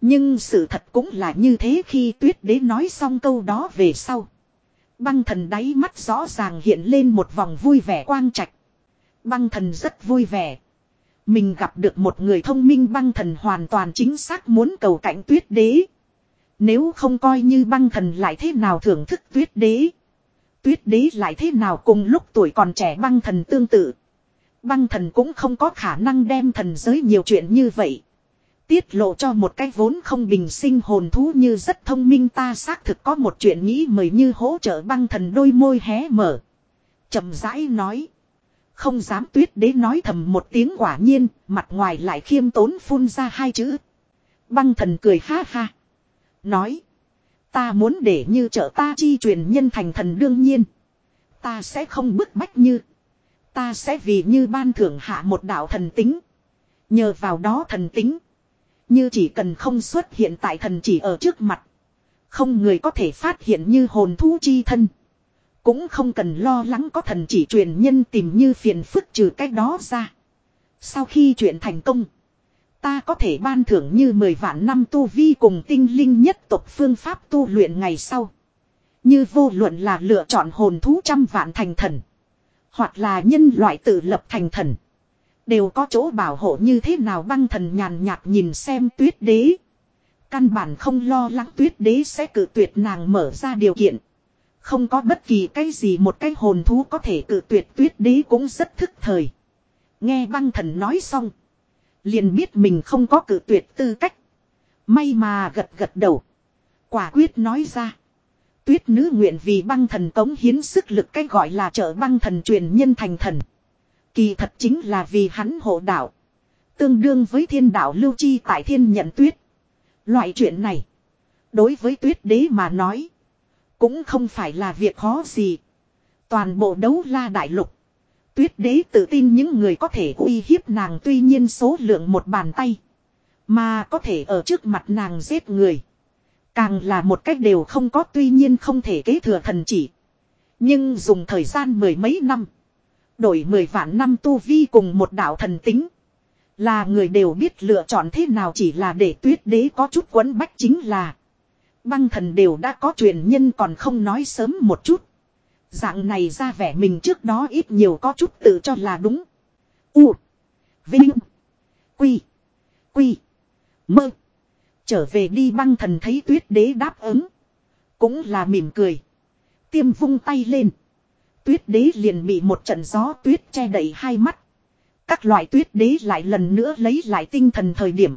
Nhưng sự thật cũng là như thế khi tuyết đế nói xong câu đó về sau. Băng thần đáy mắt rõ ràng hiện lên một vòng vui vẻ quang trạch. Băng thần rất vui vẻ. Mình gặp được một người thông minh băng thần hoàn toàn chính xác muốn cầu cạnh tuyết đế. Nếu không coi như băng thần lại thế nào thưởng thức tuyết đế. Tuyết đế lại thế nào cùng lúc tuổi còn trẻ băng thần tương tự. Băng thần cũng không có khả năng đem thần giới nhiều chuyện như vậy. Tiết lộ cho một cái vốn không bình sinh hồn thú như rất thông minh ta xác thực có một chuyện nghĩ mời như hỗ trợ băng thần đôi môi hé mở. chậm rãi nói. Không dám tuyết đế nói thầm một tiếng quả nhiên, mặt ngoài lại khiêm tốn phun ra hai chữ. Băng thần cười ha ha. Nói. Ta muốn để như trợ ta chi truyền nhân thành thần đương nhiên. Ta sẽ không bức bách như. Ta sẽ vì như ban thưởng hạ một đạo thần tính. Nhờ vào đó thần tính. Như chỉ cần không xuất hiện tại thần chỉ ở trước mặt. Không người có thể phát hiện như hồn thú chi thân. Cũng không cần lo lắng có thần chỉ truyền nhân tìm như phiền phức trừ cách đó ra. Sau khi chuyện thành công. Ta có thể ban thưởng như 10 vạn năm tu vi cùng tinh linh nhất tộc phương pháp tu luyện ngày sau. Như vô luận là lựa chọn hồn thú trăm vạn thành thần. Hoặc là nhân loại tự lập thành thần. Đều có chỗ bảo hộ như thế nào băng thần nhàn nhạt nhìn xem tuyết đế. Căn bản không lo lắng tuyết đế sẽ cử tuyệt nàng mở ra điều kiện. Không có bất kỳ cái gì một cái hồn thú có thể cử tuyệt tuyết đế cũng rất thức thời. Nghe băng thần nói xong. Liền biết mình không có cử tuyệt tư cách. May mà gật gật đầu. Quả quyết nói ra. Tuyết nữ nguyện vì băng thần cống hiến sức lực cái gọi là trợ băng thần truyền nhân thành thần. Kỳ thật chính là vì hắn hộ đạo. Tương đương với thiên đạo lưu chi tại thiên nhận tuyết. Loại chuyện này. Đối với tuyết đế mà nói. Cũng không phải là việc khó gì. Toàn bộ đấu la đại lục. Tuyết đế tự tin những người có thể uy hiếp nàng tuy nhiên số lượng một bàn tay. Mà có thể ở trước mặt nàng giết người. Càng là một cách đều không có tuy nhiên không thể kế thừa thần chỉ. Nhưng dùng thời gian mười mấy năm. Đổi mười vạn năm tu vi cùng một đạo thần tính. Là người đều biết lựa chọn thế nào chỉ là để tuyết đế có chút quấn bách chính là. Băng thần đều đã có truyền nhân còn không nói sớm một chút. Dạng này ra vẻ mình trước đó ít nhiều có chút tự cho là đúng. U. Vinh. Quy. Quy. Mơ. Trở về đi băng thần thấy tuyết đế đáp ứng. Cũng là mỉm cười. Tiêm vung tay lên. Tuyết đế liền bị một trận gió tuyết che đậy hai mắt. Các loại tuyết đế lại lần nữa lấy lại tinh thần thời điểm.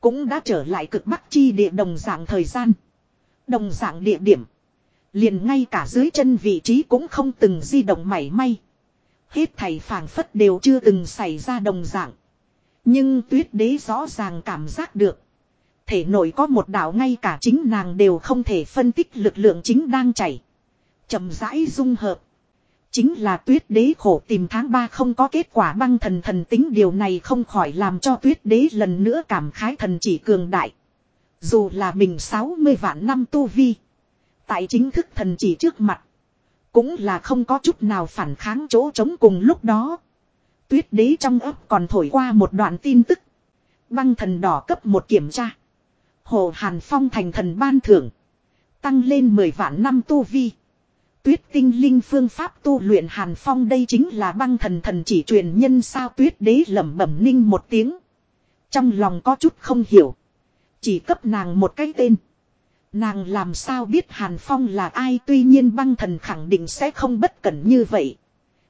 Cũng đã trở lại cực bắc chi địa đồng dạng thời gian. Đồng dạng địa điểm. Liền ngay cả dưới chân vị trí cũng không từng di động mảy may. Hết thầy phảng phất đều chưa từng xảy ra đồng dạng. Nhưng tuyết đế rõ ràng cảm giác được. Thể nội có một đạo ngay cả chính nàng đều không thể phân tích lực lượng chính đang chảy. chậm rãi dung hợp. Chính là tuyết đế khổ tìm tháng 3 không có kết quả băng thần thần tính điều này không khỏi làm cho tuyết đế lần nữa cảm khái thần chỉ cường đại. Dù là mình 60 vạn năm tu vi. Tại chính thức thần chỉ trước mặt. Cũng là không có chút nào phản kháng chỗ trống cùng lúc đó. Tuyết đế trong ấp còn thổi qua một đoạn tin tức. Băng thần đỏ cấp một kiểm tra. Hồ Hàn Phong thành thần ban thưởng. Tăng lên 10 vạn năm tu vi. Tuyết tinh linh phương pháp tu luyện Hàn Phong đây chính là băng thần thần chỉ truyền nhân sao tuyết đế lẩm bẩm ninh một tiếng. Trong lòng có chút không hiểu. Chỉ cấp nàng một cái tên. Nàng làm sao biết Hàn Phong là ai tuy nhiên băng thần khẳng định sẽ không bất cẩn như vậy.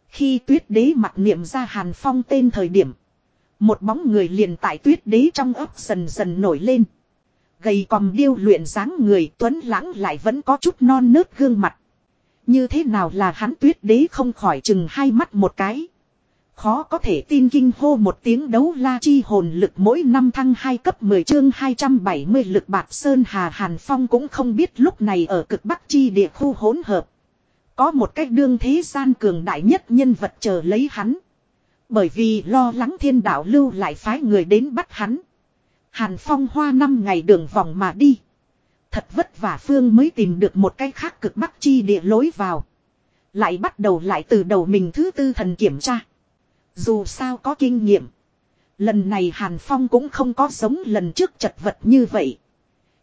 Khi tuyết đế mặt niệm ra Hàn Phong tên thời điểm. Một bóng người liền tại tuyết đế trong ấp dần dần nổi lên. Gầy còm điêu luyện dáng người, tuấn lãng lại vẫn có chút non nớt gương mặt. Như thế nào là hắn tuyết đế không khỏi chừng hai mắt một cái. Khó có thể tin kinh hô một tiếng đấu la chi hồn lực mỗi năm thăng hai cấp 10 chương 270 lực bạc Sơn Hà Hàn Phong cũng không biết lúc này ở cực bắc chi địa khu hỗn hợp. Có một cách đương thế gian cường đại nhất nhân vật chờ lấy hắn. Bởi vì lo lắng thiên đạo lưu lại phái người đến bắt hắn. Hàn Phong hoa năm ngày đường vòng mà đi. Thật vất vả Phương mới tìm được một cái khác cực bắc chi địa lối vào. Lại bắt đầu lại từ đầu mình thứ tư thần kiểm tra. Dù sao có kinh nghiệm. Lần này Hàn Phong cũng không có giống lần trước chật vật như vậy.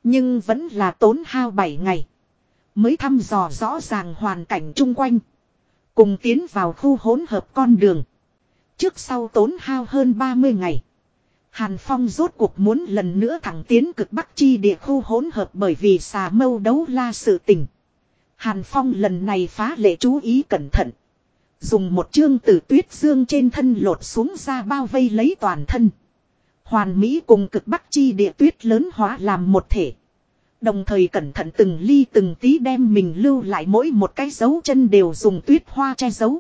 Nhưng vẫn là tốn hao 7 ngày. Mới thăm dò rõ ràng hoàn cảnh chung quanh. Cùng tiến vào khu hỗn hợp con đường. Trước sau tốn hao hơn 30 ngày. Hàn Phong rốt cuộc muốn lần nữa thẳng tiến cực bắc chi địa khu hỗn hợp bởi vì xà mâu đấu la sự tình. Hàn Phong lần này phá lệ chú ý cẩn thận. Dùng một chương từ tuyết dương trên thân lột xuống ra bao vây lấy toàn thân. Hoàn Mỹ cùng cực bắc chi địa tuyết lớn hóa làm một thể. Đồng thời cẩn thận từng ly từng tí đem mình lưu lại mỗi một cái dấu chân đều dùng tuyết hoa che giấu.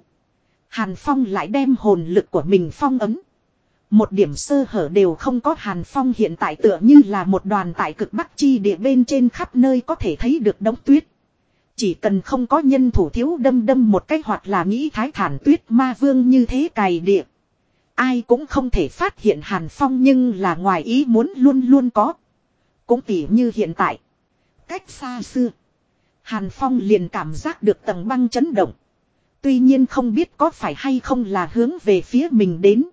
Hàn Phong lại đem hồn lực của mình phong ấm. Một điểm sơ hở đều không có Hàn Phong hiện tại tựa như là một đoàn tại cực bắc chi địa bên trên khắp nơi có thể thấy được đống tuyết. Chỉ cần không có nhân thủ thiếu đâm đâm một cách hoặc là nghĩ thái thản tuyết ma vương như thế cài địa. Ai cũng không thể phát hiện Hàn Phong nhưng là ngoài ý muốn luôn luôn có. Cũng tỉ như hiện tại. Cách xa xưa. Hàn Phong liền cảm giác được tầng băng chấn động. Tuy nhiên không biết có phải hay không là hướng về phía mình đến.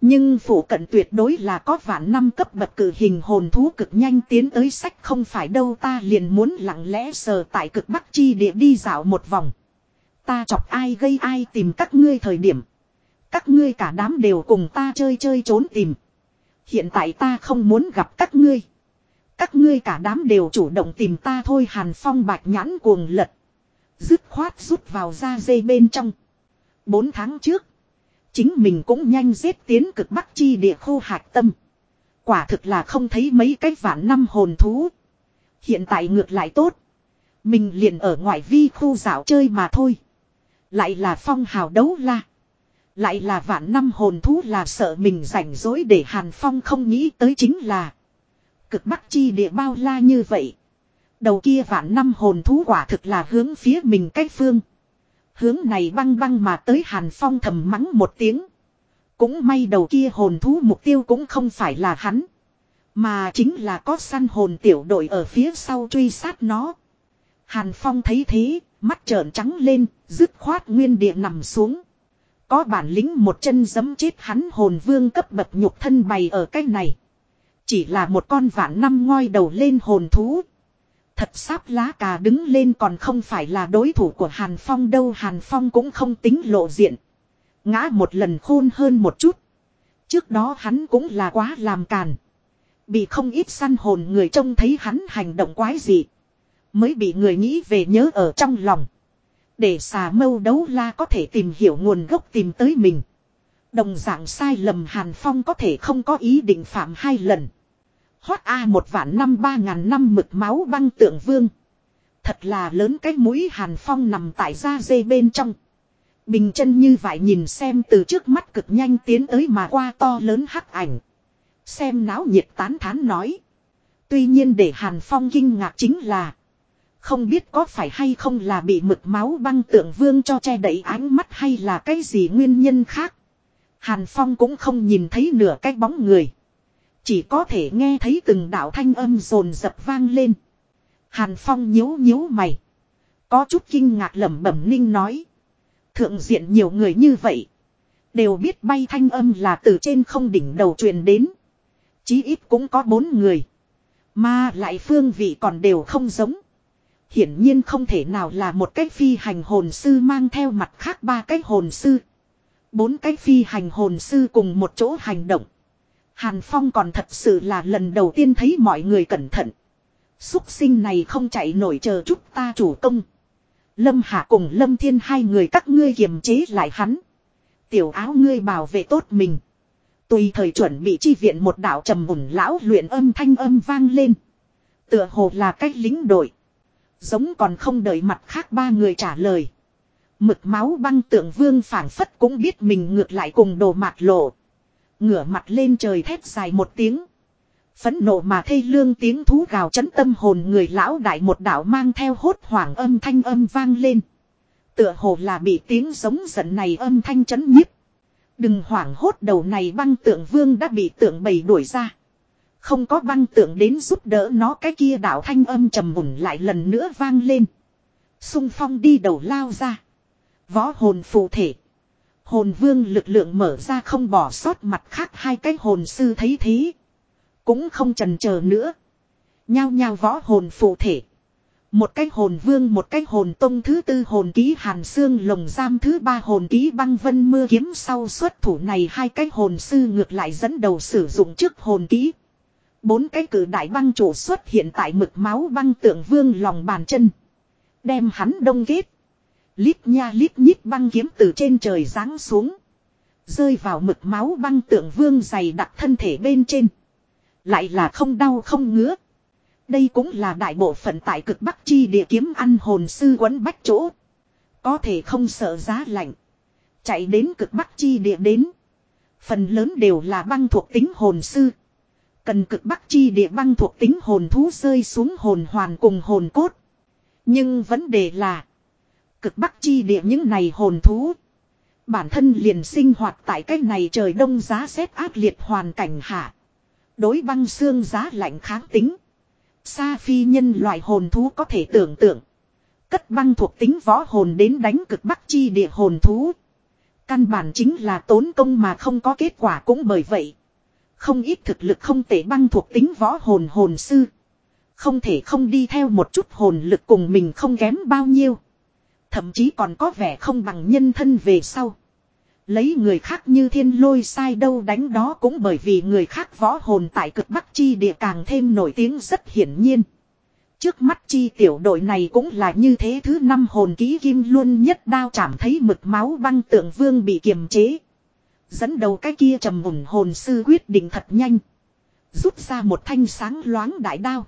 Nhưng phủ cận tuyệt đối là có vạn năm cấp bậc cử hình hồn thú cực nhanh tiến tới sách không phải đâu ta liền muốn lặng lẽ sờ tại cực bắc chi địa đi dạo một vòng. Ta chọc ai gây ai tìm các ngươi thời điểm. Các ngươi cả đám đều cùng ta chơi chơi trốn tìm. Hiện tại ta không muốn gặp các ngươi. Các ngươi cả đám đều chủ động tìm ta thôi hàn phong bạch nhãn cuồng lật. Dứt khoát rút vào da dây bên trong. Bốn tháng trước. Chính mình cũng nhanh giết tiến cực bắc chi địa khu hạc tâm. Quả thực là không thấy mấy cái vạn năm hồn thú. Hiện tại ngược lại tốt. Mình liền ở ngoại vi khu dạo chơi mà thôi. Lại là phong hào đấu la. Lại là vạn năm hồn thú là sợ mình rảnh rỗi để Hàn Phong không nghĩ tới chính là. Cực bắc chi địa bao la như vậy. Đầu kia vạn năm hồn thú quả thực là hướng phía mình cách phương. Hướng này băng băng mà tới Hàn Phong thầm mắng một tiếng. Cũng may đầu kia hồn thú mục tiêu cũng không phải là hắn. Mà chính là có săn hồn tiểu đội ở phía sau truy sát nó. Hàn Phong thấy thế, mắt trợn trắng lên, dứt khoát nguyên địa nằm xuống. Có bản lĩnh một chân giấm chết hắn hồn vương cấp bậc nhục thân bày ở cái này. Chỉ là một con vạn năm ngoi đầu lên hồn thú. Thật sáp lá cà đứng lên còn không phải là đối thủ của Hàn Phong đâu, Hàn Phong cũng không tính lộ diện. Ngã một lần khôn hơn một chút. Trước đó hắn cũng là quá làm càn. Bị không ít săn hồn người trông thấy hắn hành động quái gì Mới bị người nghĩ về nhớ ở trong lòng. Để xà mâu đấu la có thể tìm hiểu nguồn gốc tìm tới mình. Đồng dạng sai lầm Hàn Phong có thể không có ý định phạm hai lần hót A một vạn năm ba ngàn năm mực máu băng tượng vương. Thật là lớn cái mũi Hàn Phong nằm tại da dê bên trong. Bình chân như vậy nhìn xem từ trước mắt cực nhanh tiến tới mà qua to lớn hắc ảnh. Xem náo nhiệt tán thán nói. Tuy nhiên để Hàn Phong kinh ngạc chính là. Không biết có phải hay không là bị mực máu băng tượng vương cho che đậy ánh mắt hay là cái gì nguyên nhân khác. Hàn Phong cũng không nhìn thấy nửa cái bóng người. Chỉ có thể nghe thấy từng đạo thanh âm rồn rập vang lên. Hàn Phong nhíu nhíu mày. Có chút kinh ngạc lẩm bẩm ninh nói. Thượng diện nhiều người như vậy. Đều biết bay thanh âm là từ trên không đỉnh đầu truyền đến. Chí ít cũng có bốn người. Mà lại phương vị còn đều không giống. Hiển nhiên không thể nào là một cách phi hành hồn sư mang theo mặt khác ba cách hồn sư. Bốn cách phi hành hồn sư cùng một chỗ hành động. Hàn Phong còn thật sự là lần đầu tiên thấy mọi người cẩn thận. Xuất sinh này không chạy nổi chờ chút ta chủ công. Lâm Hạ cùng Lâm Thiên hai người các ngươi kiềm chế lại hắn. Tiểu áo ngươi bảo vệ tốt mình. Tùy thời chuẩn bị chi viện một đạo trầm mùn lão luyện âm thanh âm vang lên. Tựa hồ là cách lính đội. Giống còn không đợi mặt khác ba người trả lời. Mực máu băng tượng vương phảng phất cũng biết mình ngược lại cùng đồ mạt lộ. Ngửa mặt lên trời thét dài một tiếng. Phấn nộ mà thê lương tiếng thú gào chấn tâm hồn người lão đại một đạo mang theo hốt hoảng âm thanh âm vang lên. Tựa hồ là bị tiếng giống giận này âm thanh chấn nhiếp. Đừng hoảng hốt đầu này băng tượng vương đã bị tượng bầy đuổi ra. Không có băng tượng đến giúp đỡ nó cái kia đạo thanh âm trầm mùn lại lần nữa vang lên. Xung phong đi đầu lao ra. Võ hồn phụ thể. Hồn vương lực lượng mở ra không bỏ sót mặt khác hai cái hồn sư thấy thế. Cũng không trần chờ nữa. Nhao nhao võ hồn phụ thể. Một cái hồn vương, một cái hồn tông thứ tư hồn ký hàn xương lồng giam thứ ba hồn ký băng vân mưa kiếm sau xuất thủ này hai cái hồn sư ngược lại dẫn đầu sử dụng trước hồn ký. Bốn cái cử đại băng chủ xuất hiện tại mực máu băng tượng vương lòng bàn chân. Đem hắn đông kết. Lít nha lít nhít băng kiếm từ trên trời giáng xuống. Rơi vào mực máu băng tượng vương dày đặc thân thể bên trên. Lại là không đau không ngứa. Đây cũng là đại bộ phận tại cực bắc chi địa kiếm ăn hồn sư quấn bách chỗ. Có thể không sợ giá lạnh. Chạy đến cực bắc chi địa đến. Phần lớn đều là băng thuộc tính hồn sư. Cần cực bắc chi địa băng thuộc tính hồn thú rơi xuống hồn hoàn cùng hồn cốt. Nhưng vấn đề là. Cực bắc chi địa những này hồn thú. Bản thân liền sinh hoạt tại cách này trời đông giá rét ác liệt hoàn cảnh hạ. Đối băng xương giá lạnh kháng tính. Sa phi nhân loại hồn thú có thể tưởng tượng. Cất băng thuộc tính võ hồn đến đánh cực bắc chi địa hồn thú. Căn bản chính là tốn công mà không có kết quả cũng bởi vậy. Không ít thực lực không tệ băng thuộc tính võ hồn hồn sư. Không thể không đi theo một chút hồn lực cùng mình không kém bao nhiêu. Thậm chí còn có vẻ không bằng nhân thân về sau. Lấy người khác như thiên lôi sai đâu đánh đó cũng bởi vì người khác võ hồn tại cực bắc chi địa càng thêm nổi tiếng rất hiển nhiên. Trước mắt chi tiểu đội này cũng là như thế thứ năm hồn ký kim luôn nhất đao chạm thấy mực máu băng tượng vương bị kiềm chế. Dẫn đầu cái kia trầm mùn hồn sư quyết định thật nhanh. Rút ra một thanh sáng loáng đại đao.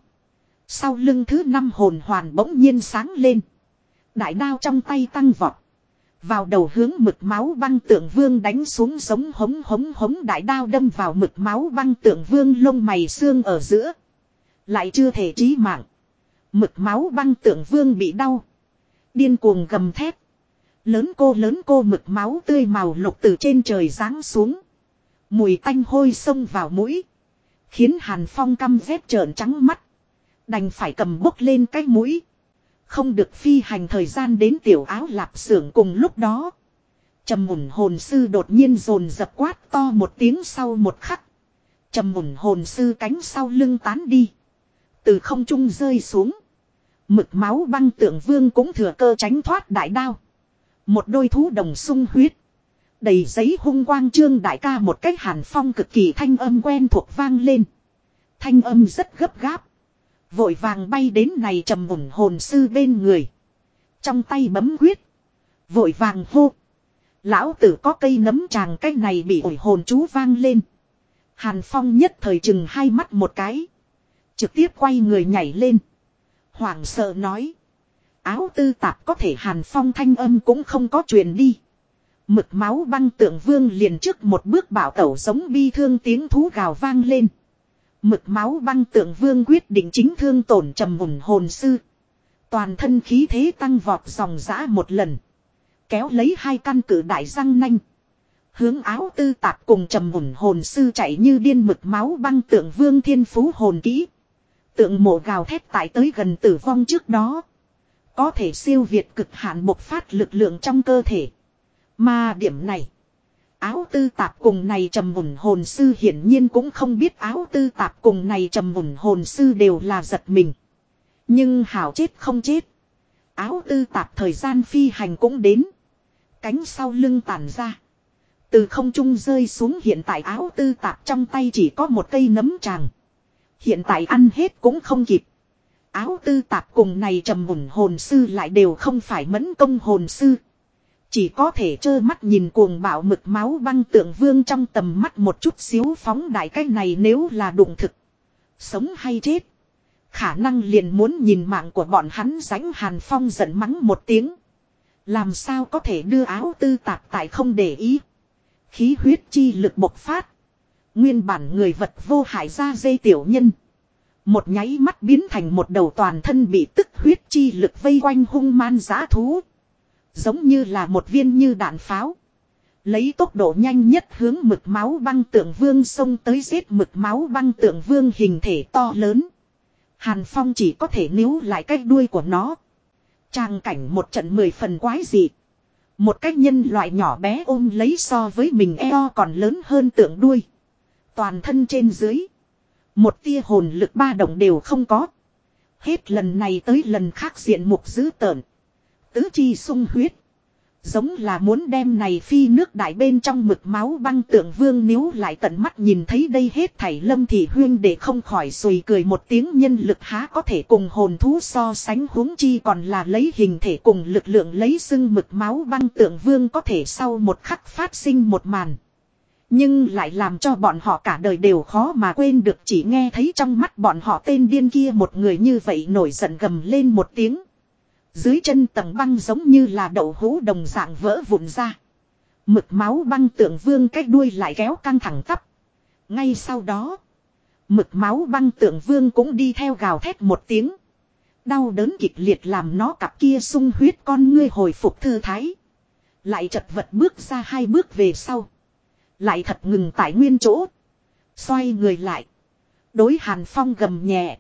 Sau lưng thứ năm hồn hoàn bỗng nhiên sáng lên. Đại đao trong tay tăng vọt. Vào đầu hướng mực máu băng tượng vương đánh xuống giống hống hống hống đại đao đâm vào mực máu băng tượng vương lông mày xương ở giữa. Lại chưa thể trí mạng. Mực máu băng tượng vương bị đau. Điên cuồng gầm thét. Lớn cô lớn cô mực máu tươi màu lục từ trên trời giáng xuống. Mùi tanh hôi xông vào mũi. Khiến Hàn Phong căm vết trợn trắng mắt. Đành phải cầm bốc lên cái mũi. Không được phi hành thời gian đến tiểu áo lạp xưởng cùng lúc đó. Trầm mùn hồn sư đột nhiên rồn dập quát to một tiếng sau một khắc. Trầm mùn hồn sư cánh sau lưng tán đi. Từ không trung rơi xuống. Mực máu băng tượng vương cũng thừa cơ tránh thoát đại đao. Một đôi thú đồng sung huyết. Đầy giấy hung quang trương đại ca một cách hàn phong cực kỳ thanh âm quen thuộc vang lên. Thanh âm rất gấp gáp. Vội vàng bay đến này trầm ủng hồn sư bên người. Trong tay bấm quyết. Vội vàng hô. Lão tử có cây nấm tràng cái này bị ổi hồn chú vang lên. Hàn Phong nhất thời chừng hai mắt một cái. Trực tiếp quay người nhảy lên. Hoảng sợ nói. Áo tư tạp có thể Hàn Phong thanh âm cũng không có truyền đi. Mực máu băng tượng vương liền trước một bước bảo tẩu giống bi thương tiếng thú gào vang lên. Mực máu băng tượng vương quyết định chính thương tổn trầm mùn hồn sư. Toàn thân khí thế tăng vọt dòng dã một lần. Kéo lấy hai căn cử đại răng nanh. Hướng áo tư tạp cùng trầm mùn hồn sư chạy như điên mực máu băng tượng vương thiên phú hồn kỹ. Tượng mộ gào thét tại tới gần tử vong trước đó. Có thể siêu việt cực hạn bộc phát lực lượng trong cơ thể. Mà điểm này. Áo tư tạp cùng này trầm mùn hồn sư hiển nhiên cũng không biết áo tư tạp cùng này trầm mùn hồn sư đều là giật mình. Nhưng hảo chết không chết. Áo tư tạp thời gian phi hành cũng đến. Cánh sau lưng tản ra. Từ không trung rơi xuống hiện tại áo tư tạp trong tay chỉ có một cây nấm tràng. Hiện tại ăn hết cũng không kịp. Áo tư tạp cùng này trầm mùn hồn sư lại đều không phải mẫn công hồn sư. Chỉ có thể trơ mắt nhìn cuồng bạo mực máu băng tượng vương trong tầm mắt một chút xíu phóng đại cái này nếu là đụng thực. Sống hay chết. Khả năng liền muốn nhìn mạng của bọn hắn ránh hàn phong giận mắng một tiếng. Làm sao có thể đưa áo tư tạp tại không để ý. Khí huyết chi lực bộc phát. Nguyên bản người vật vô hại ra dây tiểu nhân. Một nháy mắt biến thành một đầu toàn thân bị tức huyết chi lực vây quanh hung man giá thú. Giống như là một viên như đạn pháo. Lấy tốc độ nhanh nhất hướng mực máu băng tượng vương xông tới giết mực máu băng tượng vương hình thể to lớn. Hàn Phong chỉ có thể níu lại cái đuôi của nó. Trang cảnh một trận mười phần quái dị. Một cách nhân loại nhỏ bé ôm lấy so với mình eo còn lớn hơn tượng đuôi. Toàn thân trên dưới. Một tia hồn lực ba động đều không có. Hết lần này tới lần khác diện mục dữ tợn. Tứ chi sung huyết. Giống là muốn đem này phi nước đại bên trong mực máu băng tượng vương níu lại tận mắt nhìn thấy đây hết thảy lâm thị huyên để không khỏi sùi cười một tiếng nhân lực há có thể cùng hồn thú so sánh huống chi còn là lấy hình thể cùng lực lượng lấy xưng mực máu băng tượng vương có thể sau một khắc phát sinh một màn. Nhưng lại làm cho bọn họ cả đời đều khó mà quên được chỉ nghe thấy trong mắt bọn họ tên điên kia một người như vậy nổi giận gầm lên một tiếng. Dưới chân tầng băng giống như là đậu hũ đồng dạng vỡ vụn ra. Mực máu băng tượng vương cái đuôi lại kéo căng thẳng tắp. Ngay sau đó. Mực máu băng tượng vương cũng đi theo gào thét một tiếng. Đau đớn kịch liệt làm nó cặp kia sung huyết con ngươi hồi phục thư thái. Lại chật vật bước ra hai bước về sau. Lại thật ngừng tại nguyên chỗ. Xoay người lại. Đối hàn phong gầm nhẹ.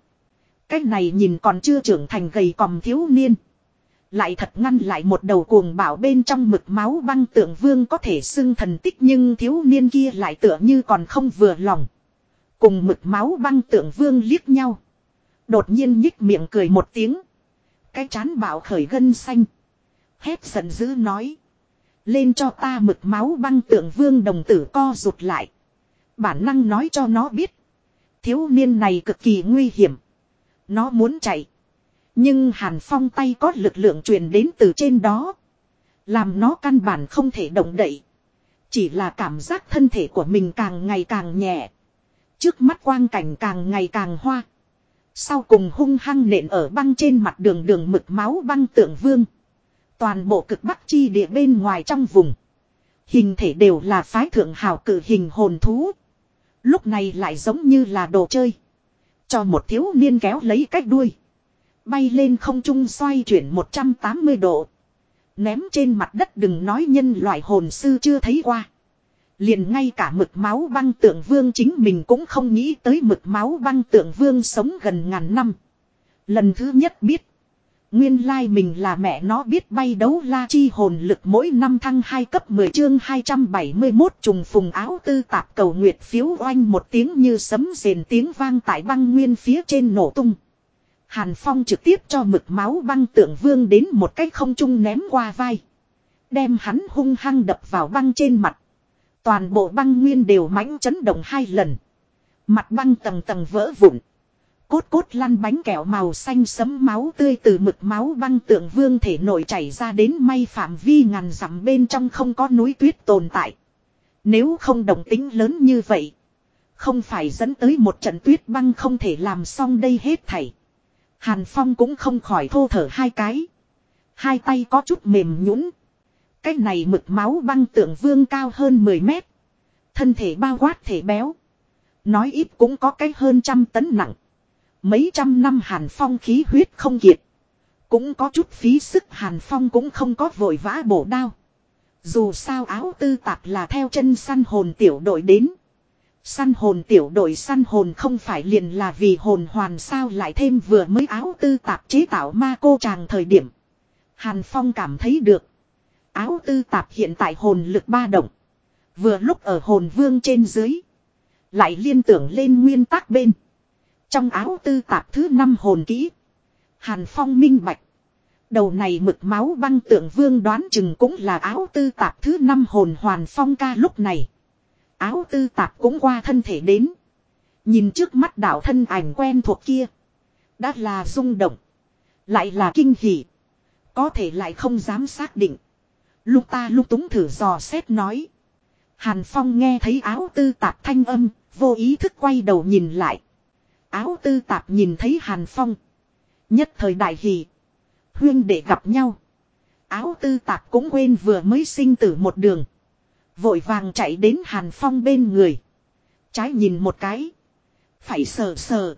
Cái này nhìn còn chưa trưởng thành gầy còm thiếu niên. Lại thật ngăn lại một đầu cuồng bảo bên trong mực máu băng tượng vương có thể xưng thần tích nhưng thiếu niên kia lại tựa như còn không vừa lòng. Cùng mực máu băng tượng vương liếc nhau. Đột nhiên nhích miệng cười một tiếng. Cái chán bảo khởi gân xanh. Hét giận dữ nói. Lên cho ta mực máu băng tượng vương đồng tử co rụt lại. Bản năng nói cho nó biết. Thiếu niên này cực kỳ nguy hiểm. Nó muốn chạy. Nhưng Hàn Phong tay có lực lượng truyền đến từ trên đó. Làm nó căn bản không thể động đậy. Chỉ là cảm giác thân thể của mình càng ngày càng nhẹ. Trước mắt quang cảnh càng ngày càng hoa. Sau cùng hung hăng nện ở băng trên mặt đường đường mực máu băng tượng vương. Toàn bộ cực bắc chi địa bên ngoài trong vùng. Hình thể đều là phái thượng hào cử hình hồn thú. Lúc này lại giống như là đồ chơi. Cho một thiếu niên kéo lấy cách đuôi. Bay lên không trung xoay chuyển 180 độ. Ném trên mặt đất đừng nói nhân loại hồn sư chưa thấy qua. Liền ngay cả mực máu băng tượng vương chính mình cũng không nghĩ tới mực máu băng tượng vương sống gần ngàn năm. Lần thứ nhất biết. Nguyên lai mình là mẹ nó biết bay đấu la chi hồn lực mỗi năm thăng 2 cấp 10 chương 271 trùng phùng áo tư tạp cầu nguyệt phiếu oanh một tiếng như sấm rền tiếng vang tại băng nguyên phía trên nổ tung. Hàn Phong trực tiếp cho mực máu băng tượng vương đến một cách không trung ném qua vai. Đem hắn hung hăng đập vào băng trên mặt. Toàn bộ băng nguyên đều mãnh chấn động hai lần. Mặt băng tầng tầng vỡ vụn. Cốt cốt lăn bánh kẹo màu xanh sấm máu tươi từ mực máu băng tượng vương thể nổi chảy ra đến may phạm vi ngàn dặm bên trong không có núi tuyết tồn tại. Nếu không đồng tính lớn như vậy. Không phải dẫn tới một trận tuyết băng không thể làm xong đây hết thảy. Hàn Phong cũng không khỏi thô thở hai cái. Hai tay có chút mềm nhũn. Cái này mực máu băng tượng vương cao hơn 10 mét. Thân thể bao quát thể béo. Nói ít cũng có cái hơn trăm tấn nặng. Mấy trăm năm Hàn Phong khí huyết không kiệt. Cũng có chút phí sức Hàn Phong cũng không có vội vã bổ đao. Dù sao áo tư tạp là theo chân săn hồn tiểu đội đến. Săn hồn tiểu đội săn hồn không phải liền là vì hồn hoàn sao lại thêm vừa mới áo tư tạp chế tạo ma cô chàng thời điểm. Hàn Phong cảm thấy được. Áo tư tạp hiện tại hồn lực ba động. Vừa lúc ở hồn vương trên dưới. Lại liên tưởng lên nguyên tắc bên. Trong áo tư tạp thứ năm hồn kỹ. Hàn Phong minh bạch. Đầu này mực máu băng tượng vương đoán chừng cũng là áo tư tạp thứ năm hồn hoàn phong ca lúc này. Áo tư tạp cũng qua thân thể đến. Nhìn trước mắt đạo thân ảnh quen thuộc kia. Đã là rung động. Lại là kinh hỉ. Có thể lại không dám xác định. Lúc ta lúc túng thử dò xét nói. Hàn Phong nghe thấy áo tư tạp thanh âm, vô ý thức quay đầu nhìn lại. Áo tư tạp nhìn thấy Hàn Phong. Nhất thời đại hỷ. Huyên để gặp nhau. Áo tư tạp cũng quên vừa mới sinh tử một đường. Vội vàng chạy đến Hàn Phong bên người. Trái nhìn một cái. Phải sờ sờ.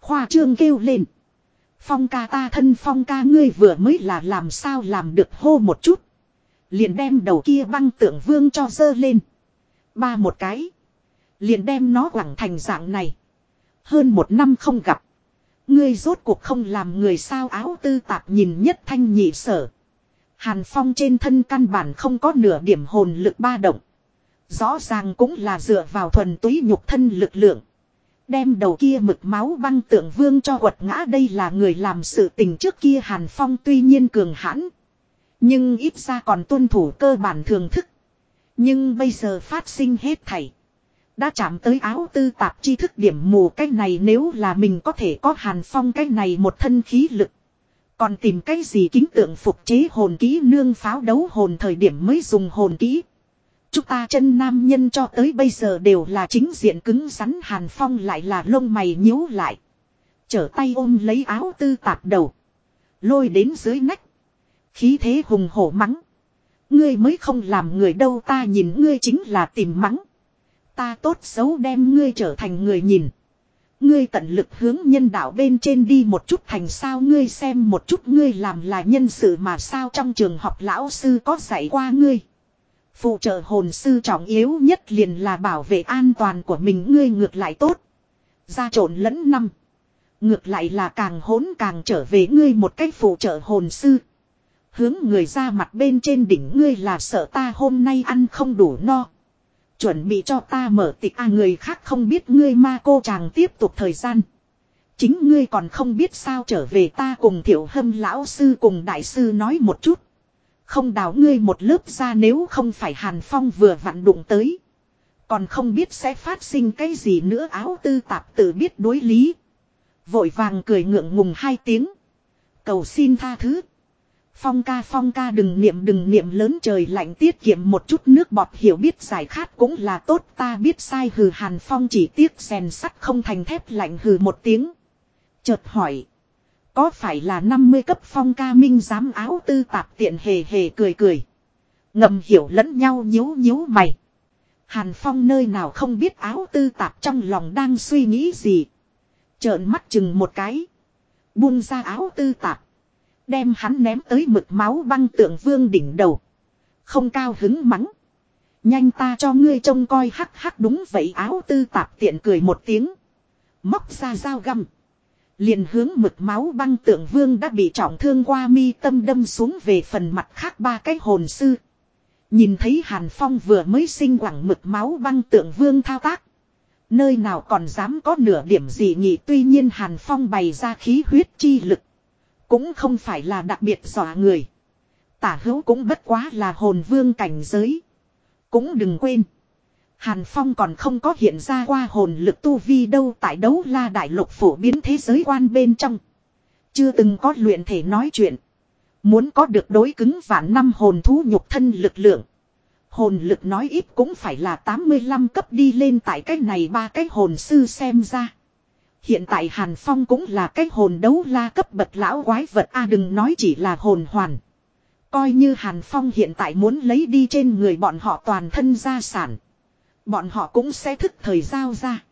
Khoa trương kêu lên. Phong ca ta thân phong ca ngươi vừa mới là làm sao làm được hô một chút. Liền đem đầu kia băng tượng vương cho dơ lên. Ba một cái. Liền đem nó quẳng thành dạng này. Hơn một năm không gặp. Ngươi rốt cuộc không làm người sao áo tư tạp nhìn nhất thanh nhị sở. Hàn Phong trên thân căn bản không có nửa điểm hồn lực ba động. Rõ ràng cũng là dựa vào thuần túy nhục thân lực lượng. Đem đầu kia mực máu băng tượng vương cho quật ngã đây là người làm sự tình trước kia Hàn Phong tuy nhiên cường hãn. Nhưng ít ra còn tuân thủ cơ bản thường thức. Nhưng bây giờ phát sinh hết thảy. Đã chạm tới áo tư tạp chi thức điểm mù cái này nếu là mình có thể có Hàn Phong cái này một thân khí lực. Còn tìm cái gì kính tượng phục chế hồn ký nương pháo đấu hồn thời điểm mới dùng hồn ký Chúng ta chân nam nhân cho tới bây giờ đều là chính diện cứng rắn hàn phong lại là lông mày nhíu lại. Trở tay ôm lấy áo tư tạp đầu. Lôi đến dưới nách. Khí thế hùng hổ mắng. Ngươi mới không làm người đâu ta nhìn ngươi chính là tìm mắng. Ta tốt xấu đem ngươi trở thành người nhìn. Ngươi tận lực hướng nhân đạo bên trên đi một chút thành sao ngươi xem một chút ngươi làm là nhân sự mà sao trong trường học lão sư có dạy qua ngươi. Phụ trợ hồn sư trọng yếu nhất liền là bảo vệ an toàn của mình ngươi ngược lại tốt. Ra trộn lẫn năm. Ngược lại là càng hỗn càng trở về ngươi một cách phụ trợ hồn sư. Hướng người ra mặt bên trên đỉnh ngươi là sợ ta hôm nay ăn không đủ no. Chuẩn bị cho ta mở tịch a người khác không biết ngươi ma cô chàng tiếp tục thời gian. Chính ngươi còn không biết sao trở về ta cùng thiểu hâm lão sư cùng đại sư nói một chút. Không đào ngươi một lớp ra nếu không phải Hàn Phong vừa vặn đụng tới. Còn không biết sẽ phát sinh cái gì nữa áo tư tạp tự biết đối lý. Vội vàng cười ngượng ngùng hai tiếng. Cầu xin tha thứ. Phong ca phong ca đừng niệm đừng niệm lớn trời lạnh tiết kiệm một chút nước bọt hiểu biết giải khát cũng là tốt ta biết sai hừ hàn phong chỉ tiếc rèn sắt không thành thép lạnh hừ một tiếng. Chợt hỏi. Có phải là 50 cấp phong ca minh giám áo tư tạp tiện hề hề cười cười. Ngầm hiểu lẫn nhau nhíu nhíu mày. Hàn Phong nơi nào không biết áo tư tạp trong lòng đang suy nghĩ gì. Trợn mắt chừng một cái. Buông ra áo tư tạp. Đem hắn ném tới mực máu băng tượng vương đỉnh đầu. Không cao hứng mắng. Nhanh ta cho ngươi trông coi hắc hắc đúng vậy áo tư tạp tiện cười một tiếng. Móc ra dao găm. Liền hướng mực máu băng tượng vương đã bị trọng thương qua mi tâm đâm xuống về phần mặt khác ba cái hồn sư. Nhìn thấy Hàn Phong vừa mới sinh quẳng mực máu băng tượng vương thao tác. Nơi nào còn dám có nửa điểm gì nhỉ tuy nhiên Hàn Phong bày ra khí huyết chi lực. Cũng không phải là đặc biệt dọa người. Tả hữu cũng bất quá là hồn vương cảnh giới. Cũng đừng quên. Hàn Phong còn không có hiện ra qua hồn lực tu vi đâu tại đấu la đại lục phổ biến thế giới quan bên trong. Chưa từng có luyện thể nói chuyện. Muốn có được đối cứng vạn năm hồn thú nhục thân lực lượng. Hồn lực nói ít cũng phải là 85 cấp đi lên tại cái này ba cái hồn sư xem ra. Hiện tại Hàn Phong cũng là cái hồn đấu la cấp bậc lão quái vật a, đừng nói chỉ là hồn hoàn. Coi như Hàn Phong hiện tại muốn lấy đi trên người bọn họ toàn thân gia sản. Bọn họ cũng sẽ thức thời giao ra.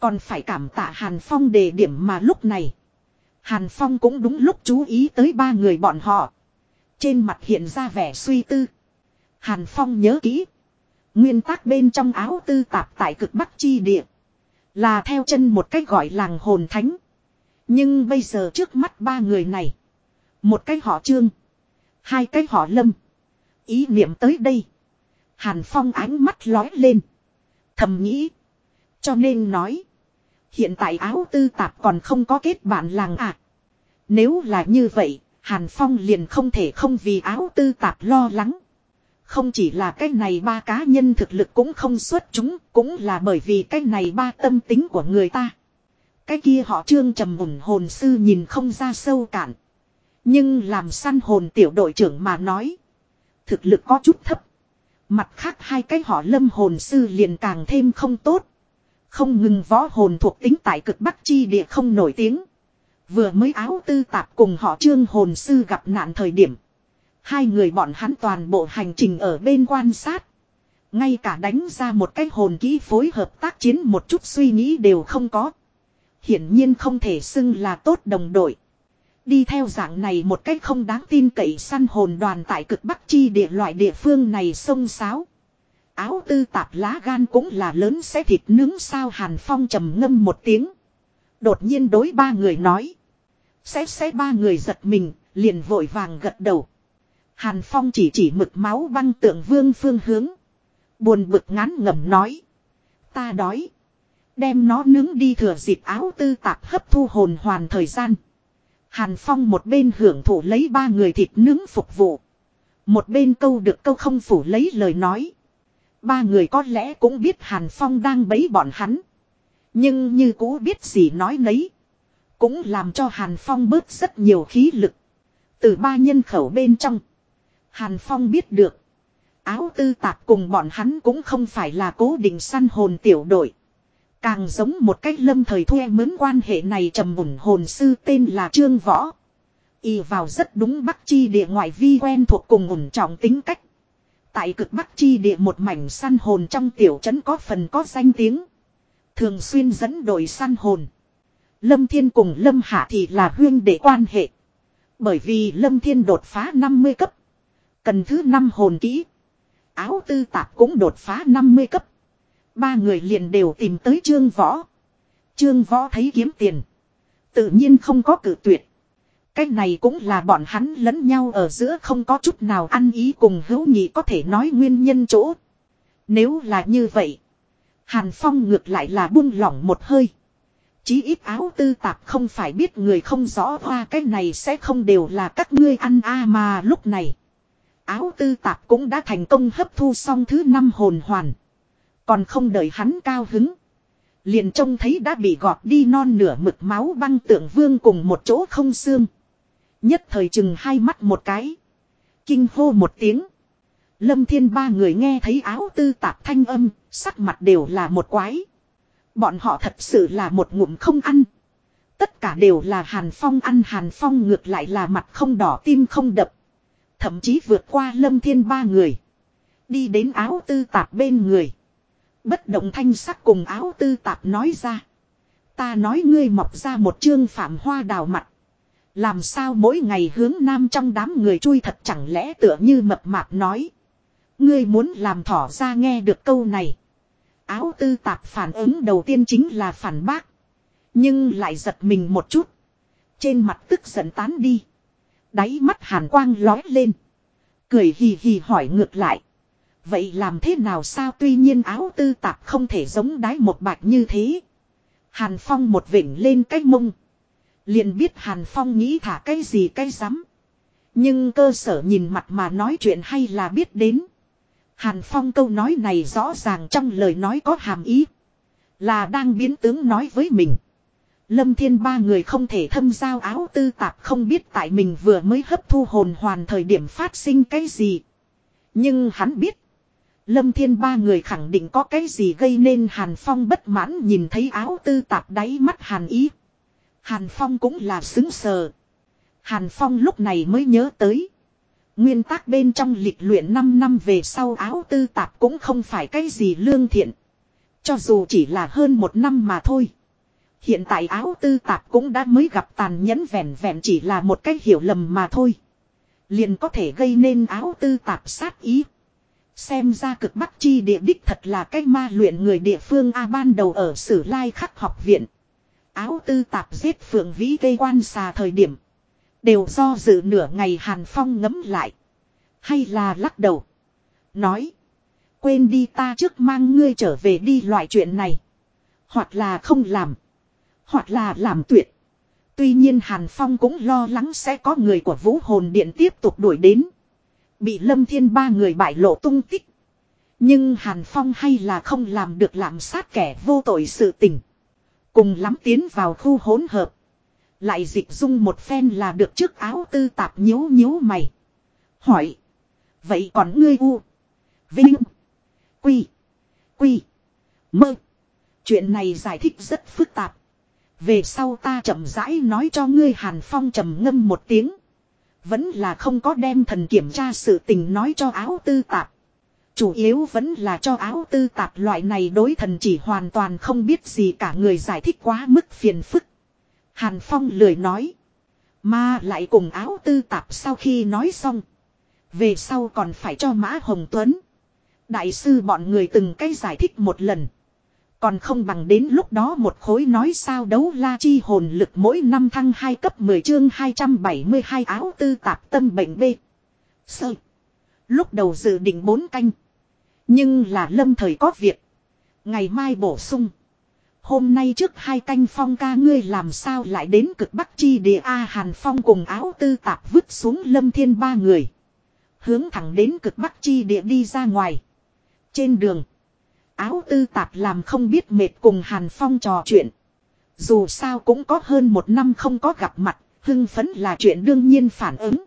Còn phải cảm tạ Hàn Phong đề điểm mà lúc này. Hàn Phong cũng đúng lúc chú ý tới ba người bọn họ. Trên mặt hiện ra vẻ suy tư. Hàn Phong nhớ kỹ. Nguyên tắc bên trong áo tư tạp tại cực bắc chi địa. Là theo chân một cách gọi làng hồn thánh. Nhưng bây giờ trước mắt ba người này. Một cái họ trương. Hai cái họ lâm. Ý niệm tới đây. Hàn Phong ánh mắt lói lên. Thầm nghĩ. Cho nên nói. Hiện tại áo tư tạp còn không có kết bạn làng à. Nếu là như vậy, Hàn Phong liền không thể không vì áo tư tạp lo lắng. Không chỉ là cái này ba cá nhân thực lực cũng không xuất chúng, cũng là bởi vì cái này ba tâm tính của người ta. Cái kia họ trương trầm ủng hồn sư nhìn không ra sâu cạn. Nhưng làm săn hồn tiểu đội trưởng mà nói. Thực lực có chút thấp. Mặt khác hai cái họ lâm hồn sư liền càng thêm không tốt. Không ngừng võ hồn thuộc tính tại cực bắc chi địa không nổi tiếng. Vừa mới áo tư tạp cùng họ trương hồn sư gặp nạn thời điểm. Hai người bọn hắn toàn bộ hành trình ở bên quan sát. Ngay cả đánh ra một cái hồn kỹ phối hợp tác chiến một chút suy nghĩ đều không có. Hiển nhiên không thể xưng là tốt đồng đội. Đi theo dạng này một cách không đáng tin cậy săn hồn đoàn tại cực bắc chi địa loại địa phương này sông sáo. Áo tư tạp lá gan cũng là lớn sẽ thịt nướng sao hàn phong trầm ngâm một tiếng. Đột nhiên đối ba người nói. Sẽ sẽ ba người giật mình, liền vội vàng gật đầu. Hàn phong chỉ chỉ mực máu băng tượng vương phương hướng. Buồn bực ngán ngẩm nói. Ta đói. Đem nó nướng đi thừa dịp áo tư tạp hấp thu hồn hoàn thời gian. Hàn Phong một bên hưởng thụ lấy ba người thịt nướng phục vụ. Một bên câu được câu không phủ lấy lời nói. Ba người có lẽ cũng biết Hàn Phong đang bấy bọn hắn. Nhưng như cũ biết gì nói nấy. Cũng làm cho Hàn Phong bớt rất nhiều khí lực. Từ ba nhân khẩu bên trong. Hàn Phong biết được. Áo tư tạp cùng bọn hắn cũng không phải là cố định săn hồn tiểu đội. Càng giống một cách lâm thời thuê mướn quan hệ này trầm mùn hồn sư tên là Trương Võ. Y vào rất đúng Bắc Chi địa ngoại vi quen thuộc cùng ủng trọng tính cách. Tại cực Bắc Chi địa một mảnh săn hồn trong tiểu trấn có phần có danh tiếng. Thường xuyên dẫn đội săn hồn. Lâm Thiên cùng Lâm Hạ thì là huyên để quan hệ. Bởi vì Lâm Thiên đột phá 50 cấp. Cần thứ năm hồn kỹ. Áo tư tạp cũng đột phá 50 cấp. Ba người liền đều tìm tới Trương Võ. Trương Võ thấy kiếm tiền. Tự nhiên không có cử tuyệt. Cách này cũng là bọn hắn lẫn nhau ở giữa không có chút nào ăn ý cùng hữu nhị có thể nói nguyên nhân chỗ. Nếu là như vậy. Hàn Phong ngược lại là buông lỏng một hơi. Chí ít áo tư tạp không phải biết người không rõ hoa, cái này sẽ không đều là các ngươi ăn a mà lúc này. Áo tư tạp cũng đã thành công hấp thu xong thứ năm hồn hoàn. Còn không đợi hắn cao hứng. Liền trông thấy đã bị gọt đi non nửa mực máu băng tượng vương cùng một chỗ không xương. Nhất thời chừng hai mắt một cái. Kinh hô một tiếng. Lâm thiên ba người nghe thấy áo tư tạp thanh âm, sắc mặt đều là một quái. Bọn họ thật sự là một ngụm không ăn. Tất cả đều là Hàn Phong ăn Hàn Phong ngược lại là mặt không đỏ tim không đập. Thậm chí vượt qua lâm thiên ba người. Đi đến áo tư tạp bên người. Bất động thanh sắc cùng áo tư tạp nói ra. Ta nói ngươi mọc ra một chương phạm hoa đào mặt. Làm sao mỗi ngày hướng nam trong đám người chui thật chẳng lẽ tựa như mập mạp nói. Ngươi muốn làm thỏ ra nghe được câu này. Áo tư tạp phản ứng đầu tiên chính là phản bác. Nhưng lại giật mình một chút. Trên mặt tức giận tán đi. Đáy mắt hàn quang lói lên. Cười hì hì hỏi ngược lại. Vậy làm thế nào sao tuy nhiên áo tư tạp không thể giống đái một bạch như thế. Hàn Phong một vỉnh lên cái mông. Liền biết Hàn Phong nghĩ thả cái gì cái rắm Nhưng cơ sở nhìn mặt mà nói chuyện hay là biết đến. Hàn Phong câu nói này rõ ràng trong lời nói có hàm ý. Là đang biến tướng nói với mình. Lâm Thiên ba người không thể thâm giao áo tư tạp không biết tại mình vừa mới hấp thu hồn hoàn thời điểm phát sinh cái gì. Nhưng hắn biết. Lâm Thiên ba người khẳng định có cái gì gây nên Hàn Phong bất mãn nhìn thấy áo tư tạp đáy mắt Hàn ý. Hàn Phong cũng là xứng sờ. Hàn Phong lúc này mới nhớ tới. Nguyên tắc bên trong lịch luyện 5 năm về sau áo tư tạp cũng không phải cái gì lương thiện. Cho dù chỉ là hơn một năm mà thôi. Hiện tại áo tư tạp cũng đã mới gặp tàn nhẫn vẹn vẹn chỉ là một cái hiểu lầm mà thôi. Liền có thể gây nên áo tư tạp sát ý. Xem ra cực bắc chi địa đích thật là cái ma luyện người địa phương A ban đầu ở sử lai khắc học viện. Áo tư tạp giết phượng vĩ cây quan xà thời điểm. Đều do dự nửa ngày Hàn Phong ngấm lại. Hay là lắc đầu. Nói. Quên đi ta trước mang ngươi trở về đi loại chuyện này. Hoặc là không làm. Hoặc là làm tuyệt. Tuy nhiên Hàn Phong cũng lo lắng sẽ có người của vũ hồn điện tiếp tục đuổi đến. Bị lâm thiên ba người bại lộ tung tích. Nhưng Hàn Phong hay là không làm được làm sát kẻ vô tội sự tình. Cùng lắm tiến vào khu hỗn hợp. Lại dịch dung một phen là được trước áo tư tạp nhíu nhíu mày. Hỏi. Vậy còn ngươi u. Vinh. Quy. Quy. Mơ. Chuyện này giải thích rất phức tạp. Về sau ta chậm rãi nói cho ngươi Hàn Phong trầm ngâm một tiếng. Vẫn là không có đem thần kiểm tra sự tình nói cho áo tư tạp. Chủ yếu vẫn là cho áo tư tạp loại này đối thần chỉ hoàn toàn không biết gì cả người giải thích quá mức phiền phức. Hàn Phong lười nói. Mà lại cùng áo tư tạp sau khi nói xong. Về sau còn phải cho Mã Hồng Tuấn. Đại sư bọn người từng cái giải thích một lần. Còn không bằng đến lúc đó một khối nói sao đấu la chi hồn lực mỗi năm thăng 2 cấp 10 chương 272 áo tư tạp tâm bệnh B. Sơ. Lúc đầu dự định 4 canh. Nhưng là lâm thời có việc. Ngày mai bổ sung. Hôm nay trước hai canh phong ca ngươi làm sao lại đến cực bắc chi địa A Hàn Phong cùng áo tư tạp vứt xuống lâm thiên ba người. Hướng thẳng đến cực bắc chi địa đi ra ngoài. Trên đường. Áo tư tạp làm không biết mệt cùng Hàn Phong trò chuyện. Dù sao cũng có hơn một năm không có gặp mặt, hưng phấn là chuyện đương nhiên phản ứng.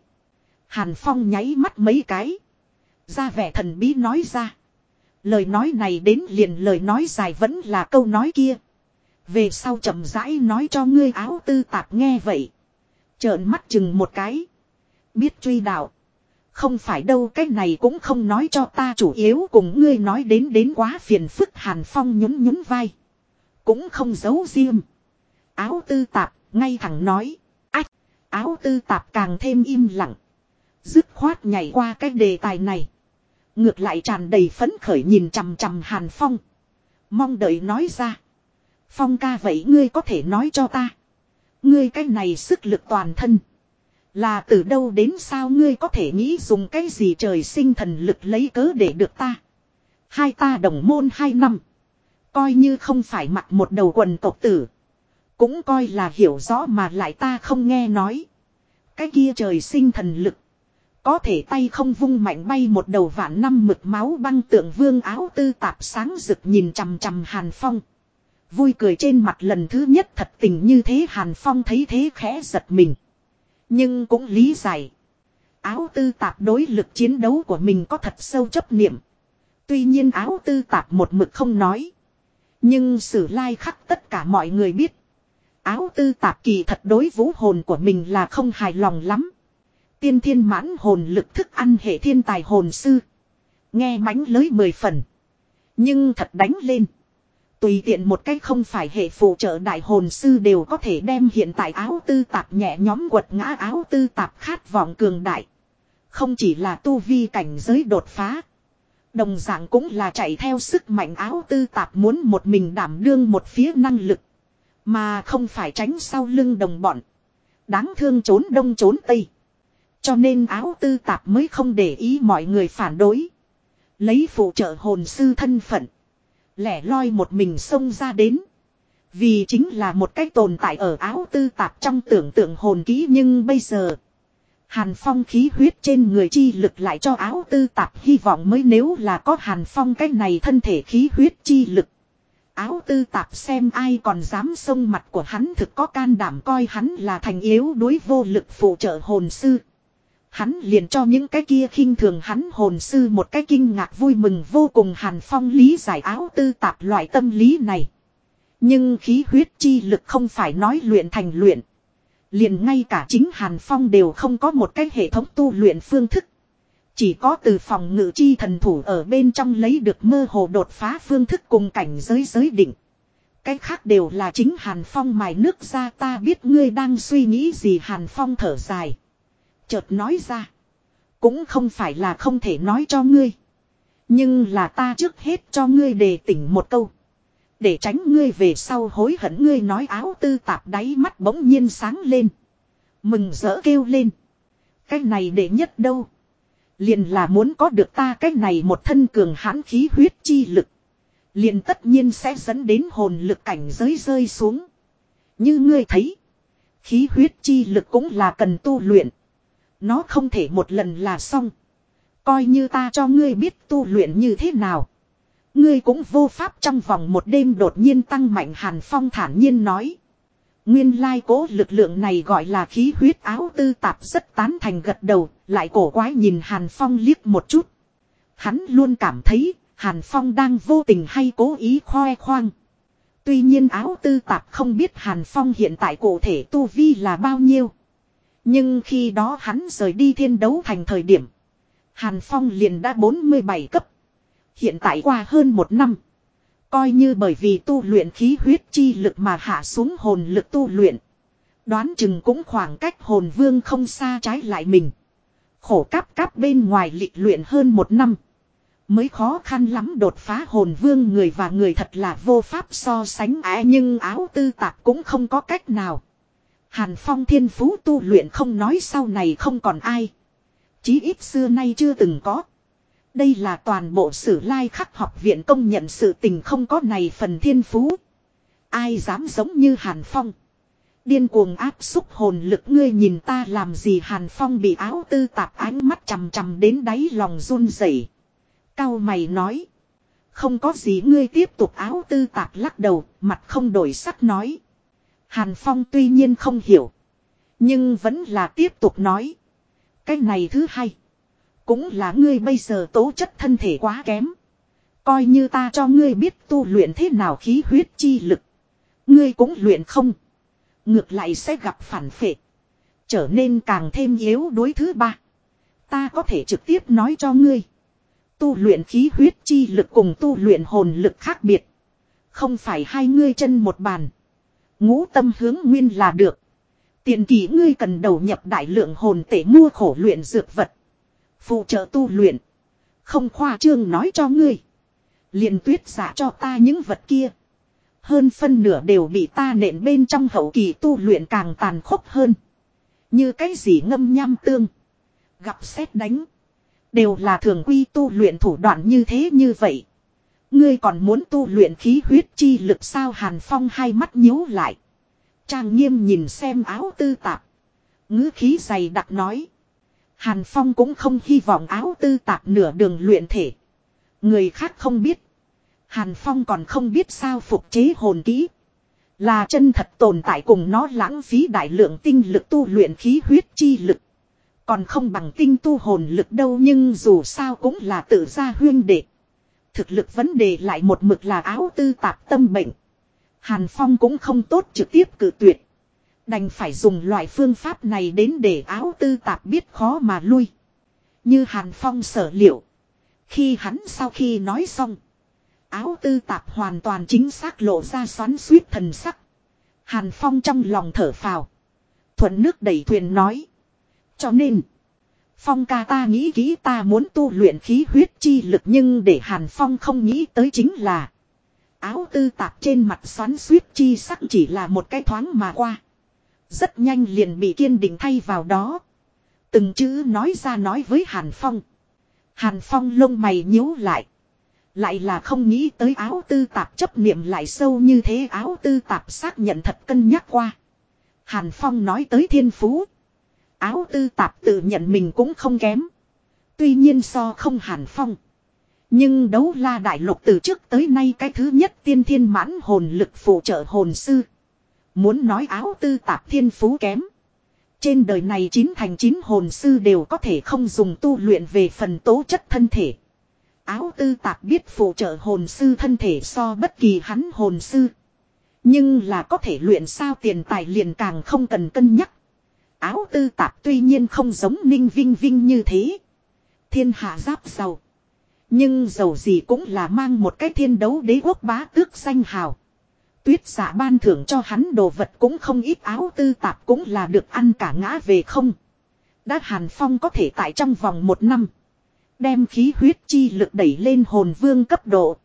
Hàn Phong nháy mắt mấy cái. Ra vẻ thần bí nói ra. Lời nói này đến liền lời nói dài vẫn là câu nói kia. Về sau chậm rãi nói cho ngươi áo tư tạp nghe vậy. Trợn mắt chừng một cái. Biết truy đạo. Không phải đâu cái này cũng không nói cho ta chủ yếu cùng ngươi nói đến đến quá phiền phức hàn phong nhún nhún vai. Cũng không giấu riêng. Áo tư tạp, ngay thẳng nói. Ách, áo tư tạp càng thêm im lặng. Dứt khoát nhảy qua cái đề tài này. Ngược lại tràn đầy phấn khởi nhìn chằm chằm hàn phong. Mong đợi nói ra. Phong ca vậy ngươi có thể nói cho ta. Ngươi cái này sức lực toàn thân. Là từ đâu đến sao ngươi có thể nghĩ dùng cái gì trời sinh thần lực lấy cớ để được ta. Hai ta đồng môn hai năm. Coi như không phải mặc một đầu quần tộc tử. Cũng coi là hiểu rõ mà lại ta không nghe nói. Cái kia trời sinh thần lực. Có thể tay không vung mạnh bay một đầu vạn năm mực máu băng tượng vương áo tư tạp sáng rực nhìn chằm chằm hàn phong. Vui cười trên mặt lần thứ nhất thật tình như thế hàn phong thấy thế khẽ giật mình. Nhưng cũng lý giải. Áo tư tạp đối lực chiến đấu của mình có thật sâu chấp niệm. Tuy nhiên áo tư tạp một mực không nói. Nhưng sử lai khắc tất cả mọi người biết. Áo tư tạp kỳ thật đối vũ hồn của mình là không hài lòng lắm. Tiên thiên mãn hồn lực thức ăn hệ thiên tài hồn sư. Nghe mánh lới mười phần. Nhưng thật đánh lên. Tùy tiện một cách không phải hệ phụ trợ đại hồn sư đều có thể đem hiện tại áo tư tạp nhẹ nhóm quật ngã áo tư tạp khát vọng cường đại. Không chỉ là tu vi cảnh giới đột phá. Đồng dạng cũng là chạy theo sức mạnh áo tư tạp muốn một mình đảm đương một phía năng lực. Mà không phải tránh sau lưng đồng bọn. Đáng thương trốn đông trốn tây. Cho nên áo tư tạp mới không để ý mọi người phản đối. Lấy phụ trợ hồn sư thân phận. Lẻ loi một mình xông ra đến. Vì chính là một cái tồn tại ở áo tư tạp trong tưởng tượng hồn ký nhưng bây giờ. Hàn phong khí huyết trên người chi lực lại cho áo tư tạp hy vọng mới nếu là có hàn phong cái này thân thể khí huyết chi lực. Áo tư tạp xem ai còn dám xông mặt của hắn thực có can đảm coi hắn là thành yếu đối vô lực phụ trợ hồn sư. Hắn liền cho những cái kia khinh thường hắn hồn sư một cái kinh ngạc vui mừng vô cùng hàn phong lý giải áo tư tạp loại tâm lý này. Nhưng khí huyết chi lực không phải nói luyện thành luyện. Liền ngay cả chính hàn phong đều không có một cái hệ thống tu luyện phương thức. Chỉ có từ phòng ngự chi thần thủ ở bên trong lấy được mơ hồ đột phá phương thức cùng cảnh giới giới định. Cái khác đều là chính Hàn Phong mài nước ra ta biết ngươi đang suy nghĩ gì Hàn Phong thở dài chợt nói ra. Cũng không phải là không thể nói cho ngươi. Nhưng là ta trước hết cho ngươi đề tỉnh một câu. Để tránh ngươi về sau hối hận ngươi nói áo tư tạp đáy mắt bỗng nhiên sáng lên. Mừng rỡ kêu lên. Cái này để nhất đâu. Liền là muốn có được ta cái này một thân cường hãn khí huyết chi lực. Liền tất nhiên sẽ dẫn đến hồn lực cảnh giới rơi xuống. Như ngươi thấy. Khí huyết chi lực cũng là cần tu luyện. Nó không thể một lần là xong. Coi như ta cho ngươi biết tu luyện như thế nào. Ngươi cũng vô pháp trong vòng một đêm đột nhiên tăng mạnh hàn phong thản nhiên nói. Nguyên lai cố lực lượng này gọi là khí huyết áo tư tạp rất tán thành gật đầu, lại cổ quái nhìn Hàn Phong liếc một chút. Hắn luôn cảm thấy, Hàn Phong đang vô tình hay cố ý khoe khoang. Tuy nhiên áo tư tạp không biết Hàn Phong hiện tại cụ thể tu vi là bao nhiêu. Nhưng khi đó hắn rời đi thiên đấu thành thời điểm. Hàn Phong liền đã 47 cấp. Hiện tại qua hơn một năm. Coi như bởi vì tu luyện khí huyết chi lực mà hạ xuống hồn lực tu luyện. Đoán chừng cũng khoảng cách hồn vương không xa trái lại mình. Khổ cắp cắp bên ngoài lịch luyện hơn một năm. Mới khó khăn lắm đột phá hồn vương người và người thật là vô pháp so sánh á nhưng áo tư tạp cũng không có cách nào. Hàn Phong thiên phú tu luyện không nói sau này không còn ai. Chí ít xưa nay chưa từng có. Đây là toàn bộ sử lai khắc học viện công nhận sự tình không có này phần thiên phú. Ai dám giống như Hàn Phong. Điên cuồng áp xúc hồn lực ngươi nhìn ta làm gì Hàn Phong bị áo tư tạp ánh mắt chằm chằm đến đáy lòng run rẩy. Cao mày nói. Không có gì ngươi tiếp tục áo tư tạp lắc đầu, mặt không đổi sắc nói. Hàn Phong tuy nhiên không hiểu. Nhưng vẫn là tiếp tục nói. Cái này thứ hai. Cũng là ngươi bây giờ tố chất thân thể quá kém. Coi như ta cho ngươi biết tu luyện thế nào khí huyết chi lực. Ngươi cũng luyện không. Ngược lại sẽ gặp phản phệ. Trở nên càng thêm yếu đối thứ ba. Ta có thể trực tiếp nói cho ngươi. Tu luyện khí huyết chi lực cùng tu luyện hồn lực khác biệt. Không phải hai ngươi chân một bàn. Ngũ tâm hướng nguyên là được. Tiền kỳ ngươi cần đầu nhập đại lượng hồn tể mua khổ luyện dược vật. Phụ trợ tu luyện. Không khoa trương nói cho ngươi. liền tuyết giả cho ta những vật kia. Hơn phân nửa đều bị ta nện bên trong hậu kỳ tu luyện càng tàn khốc hơn. Như cái gì ngâm nham tương. Gặp xét đánh. Đều là thường quy tu luyện thủ đoạn như thế như vậy. Ngươi còn muốn tu luyện khí huyết chi lực sao Hàn Phong hai mắt nhíu lại. Trang nghiêm nhìn xem áo tư tạp. ngữ khí dày đặc nói. Hàn Phong cũng không hy vọng áo tư tạp nửa đường luyện thể. Người khác không biết. Hàn Phong còn không biết sao phục chế hồn kỹ. Là chân thật tồn tại cùng nó lãng phí đại lượng tinh lực tu luyện khí huyết chi lực. Còn không bằng tinh tu hồn lực đâu nhưng dù sao cũng là tự gia huyên đệ. Thực lực vấn đề lại một mực là áo tư tạp tâm bệnh. Hàn Phong cũng không tốt trực tiếp cử tuyệt. Đành phải dùng loại phương pháp này đến để áo tư tạp biết khó mà lui. Như Hàn Phong sở liệu. Khi hắn sau khi nói xong. Áo tư tạp hoàn toàn chính xác lộ ra xoắn suýt thần sắc. Hàn Phong trong lòng thở phào. Thuận nước đẩy thuyền nói. Cho nên. Phong ca ta nghĩ kỹ ta muốn tu luyện khí huyết chi lực nhưng để Hàn Phong không nghĩ tới chính là. Áo tư tạp trên mặt xoắn suýt chi sắc chỉ là một cái thoáng mà qua. Rất nhanh liền bị kiên định thay vào đó. Từng chữ nói ra nói với Hàn Phong. Hàn Phong lông mày nhíu lại. Lại là không nghĩ tới áo tư tạp chấp niệm lại sâu như thế áo tư tạp xác nhận thật cân nhắc qua. Hàn Phong nói tới thiên phú. Áo tư tạp tự nhận mình cũng không kém. Tuy nhiên so không Hàn Phong. Nhưng đấu la đại lục từ trước tới nay cái thứ nhất tiên thiên mãn hồn lực phụ trợ hồn sư. Muốn nói áo tư tạp thiên phú kém. Trên đời này chín thành chín hồn sư đều có thể không dùng tu luyện về phần tố chất thân thể. Áo tư tạp biết phụ trợ hồn sư thân thể so bất kỳ hắn hồn sư. Nhưng là có thể luyện sao tiền tài liền càng không cần cân nhắc. Áo tư tạp tuy nhiên không giống ninh vinh vinh như thế. Thiên hạ giáp giàu. Nhưng giàu gì cũng là mang một cái thiên đấu đế quốc bá tước danh hào. Tuyết giả ban thưởng cho hắn đồ vật cũng không ít, áo tư tạp cũng là được ăn cả ngã về không. Đã Hàn Phong có thể tại trong vòng một năm. Đem khí huyết chi lực đẩy lên hồn vương cấp độ.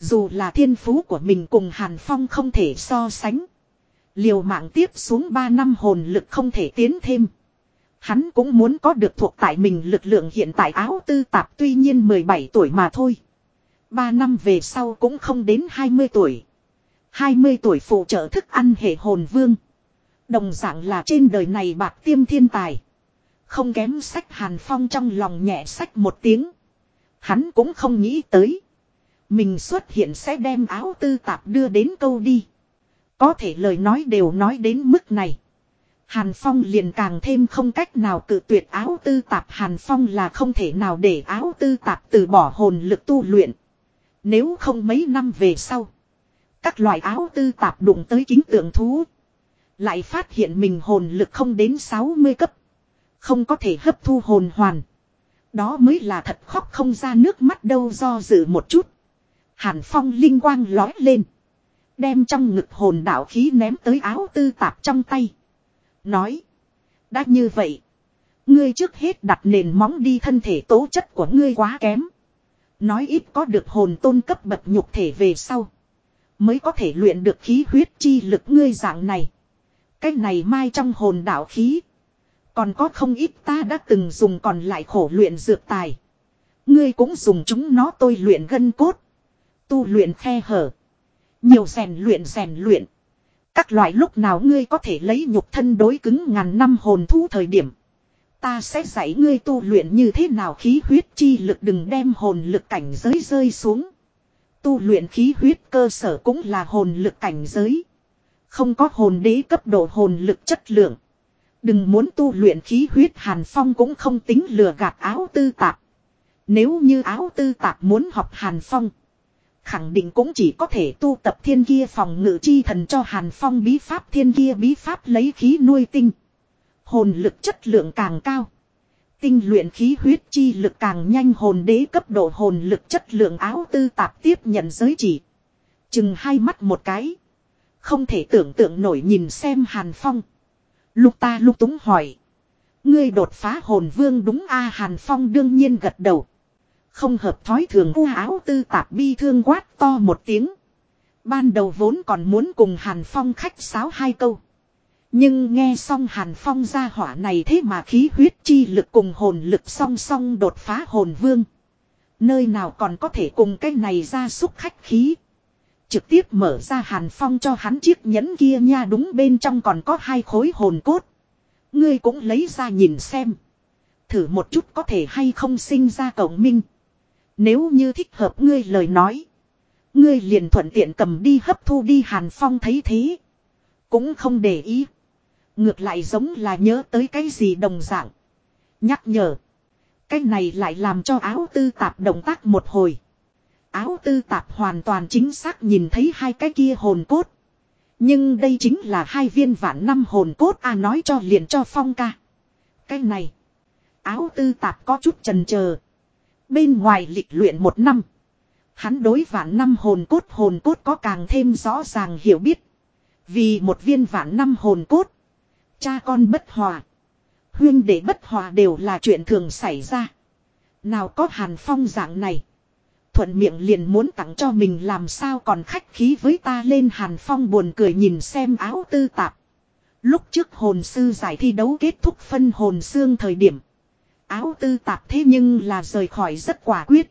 Dù là thiên phú của mình cùng Hàn Phong không thể so sánh. Liều mạng tiếp xuống 3 năm hồn lực không thể tiến thêm. Hắn cũng muốn có được thuộc tại mình lực lượng hiện tại áo tư tạp tuy nhiên 17 tuổi mà thôi. 3 năm về sau cũng không đến 20 tuổi. 20 tuổi phụ trợ thức ăn hệ hồn vương. Đồng dạng là trên đời này bạc tiêm thiên tài. Không kém sách Hàn Phong trong lòng nhẹ sách một tiếng. Hắn cũng không nghĩ tới. Mình xuất hiện sẽ đem áo tư tạp đưa đến câu đi. Có thể lời nói đều nói đến mức này. Hàn Phong liền càng thêm không cách nào cự tuyệt áo tư tạp Hàn Phong là không thể nào để áo tư tạp từ bỏ hồn lực tu luyện. Nếu không mấy năm về sau. Các loại áo tư tạp đụng tới kính tượng thú. Lại phát hiện mình hồn lực không đến 60 cấp. Không có thể hấp thu hồn hoàn. Đó mới là thật khóc không ra nước mắt đâu do dự một chút. Hàn Phong linh quang lói lên. Đem trong ngực hồn đạo khí ném tới áo tư tạp trong tay. Nói. Đã như vậy. Ngươi trước hết đặt nền móng đi thân thể tố chất của ngươi quá kém. Nói ít có được hồn tôn cấp bậc nhục thể về sau. Mới có thể luyện được khí huyết chi lực ngươi dạng này. Cái này mai trong hồn đạo khí. Còn có không ít ta đã từng dùng còn lại khổ luyện dược tài. Ngươi cũng dùng chúng nó tôi luyện gân cốt. Tu luyện khe hở. Nhiều rèn luyện rèn luyện. Các loại lúc nào ngươi có thể lấy nhục thân đối cứng ngàn năm hồn thú thời điểm. Ta sẽ dạy ngươi tu luyện như thế nào khí huyết chi lực đừng đem hồn lực cảnh giới rơi xuống. Tu luyện khí huyết cơ sở cũng là hồn lực cảnh giới. Không có hồn đế cấp độ hồn lực chất lượng. Đừng muốn tu luyện khí huyết hàn phong cũng không tính lừa gạt áo tư tạp. Nếu như áo tư tạp muốn học hàn phong. Khẳng định cũng chỉ có thể tu tập thiên kia phòng ngự chi thần cho hàn phong bí pháp, thiên kia bí pháp lấy khí nuôi tinh. Hồn lực chất lượng càng cao. Tinh luyện khí huyết chi lực càng nhanh, hồn đế cấp độ hồn lực chất lượng áo tư tạp tiếp nhận giới chỉ. Chừng hai mắt một cái. Không thể tưởng tượng nổi nhìn xem hàn phong. Lúc ta lúc túng hỏi. Ngươi đột phá hồn vương đúng a, hàn phong đương nhiên gật đầu. Không hợp thói thường u áo tư tạp bi thương quát to một tiếng. Ban đầu vốn còn muốn cùng hàn phong khách sáo hai câu. Nhưng nghe xong Hàn Phong ra hỏa này thế mà khí huyết chi lực cùng hồn lực song song đột phá hồn vương. Nơi nào còn có thể cùng cái này ra xúc khách khí. Trực tiếp mở ra Hàn Phong cho hắn chiếc nhẫn kia nha đúng bên trong còn có hai khối hồn cốt. Ngươi cũng lấy ra nhìn xem. Thử một chút có thể hay không sinh ra cổng minh. Nếu như thích hợp ngươi lời nói. Ngươi liền thuận tiện cầm đi hấp thu đi Hàn Phong thấy thế. Cũng không để ý. Ngược lại giống là nhớ tới cái gì đồng dạng. Nhắc nhở. Cái này lại làm cho áo tư tạp động tác một hồi. Áo tư tạp hoàn toàn chính xác nhìn thấy hai cái kia hồn cốt. Nhưng đây chính là hai viên vạn năm hồn cốt a nói cho liền cho phong ca. Cái này. Áo tư tạp có chút trần chờ Bên ngoài lịch luyện một năm. Hắn đối vạn năm hồn cốt hồn cốt có càng thêm rõ ràng hiểu biết. Vì một viên vạn năm hồn cốt. Cha con bất hòa. Huyên để bất hòa đều là chuyện thường xảy ra. Nào có hàn phong dạng này. Thuận miệng liền muốn tặng cho mình làm sao còn khách khí với ta lên hàn phong buồn cười nhìn xem áo tư tạp. Lúc trước hồn sư giải thi đấu kết thúc phân hồn xương thời điểm. Áo tư tạp thế nhưng là rời khỏi rất quả quyết.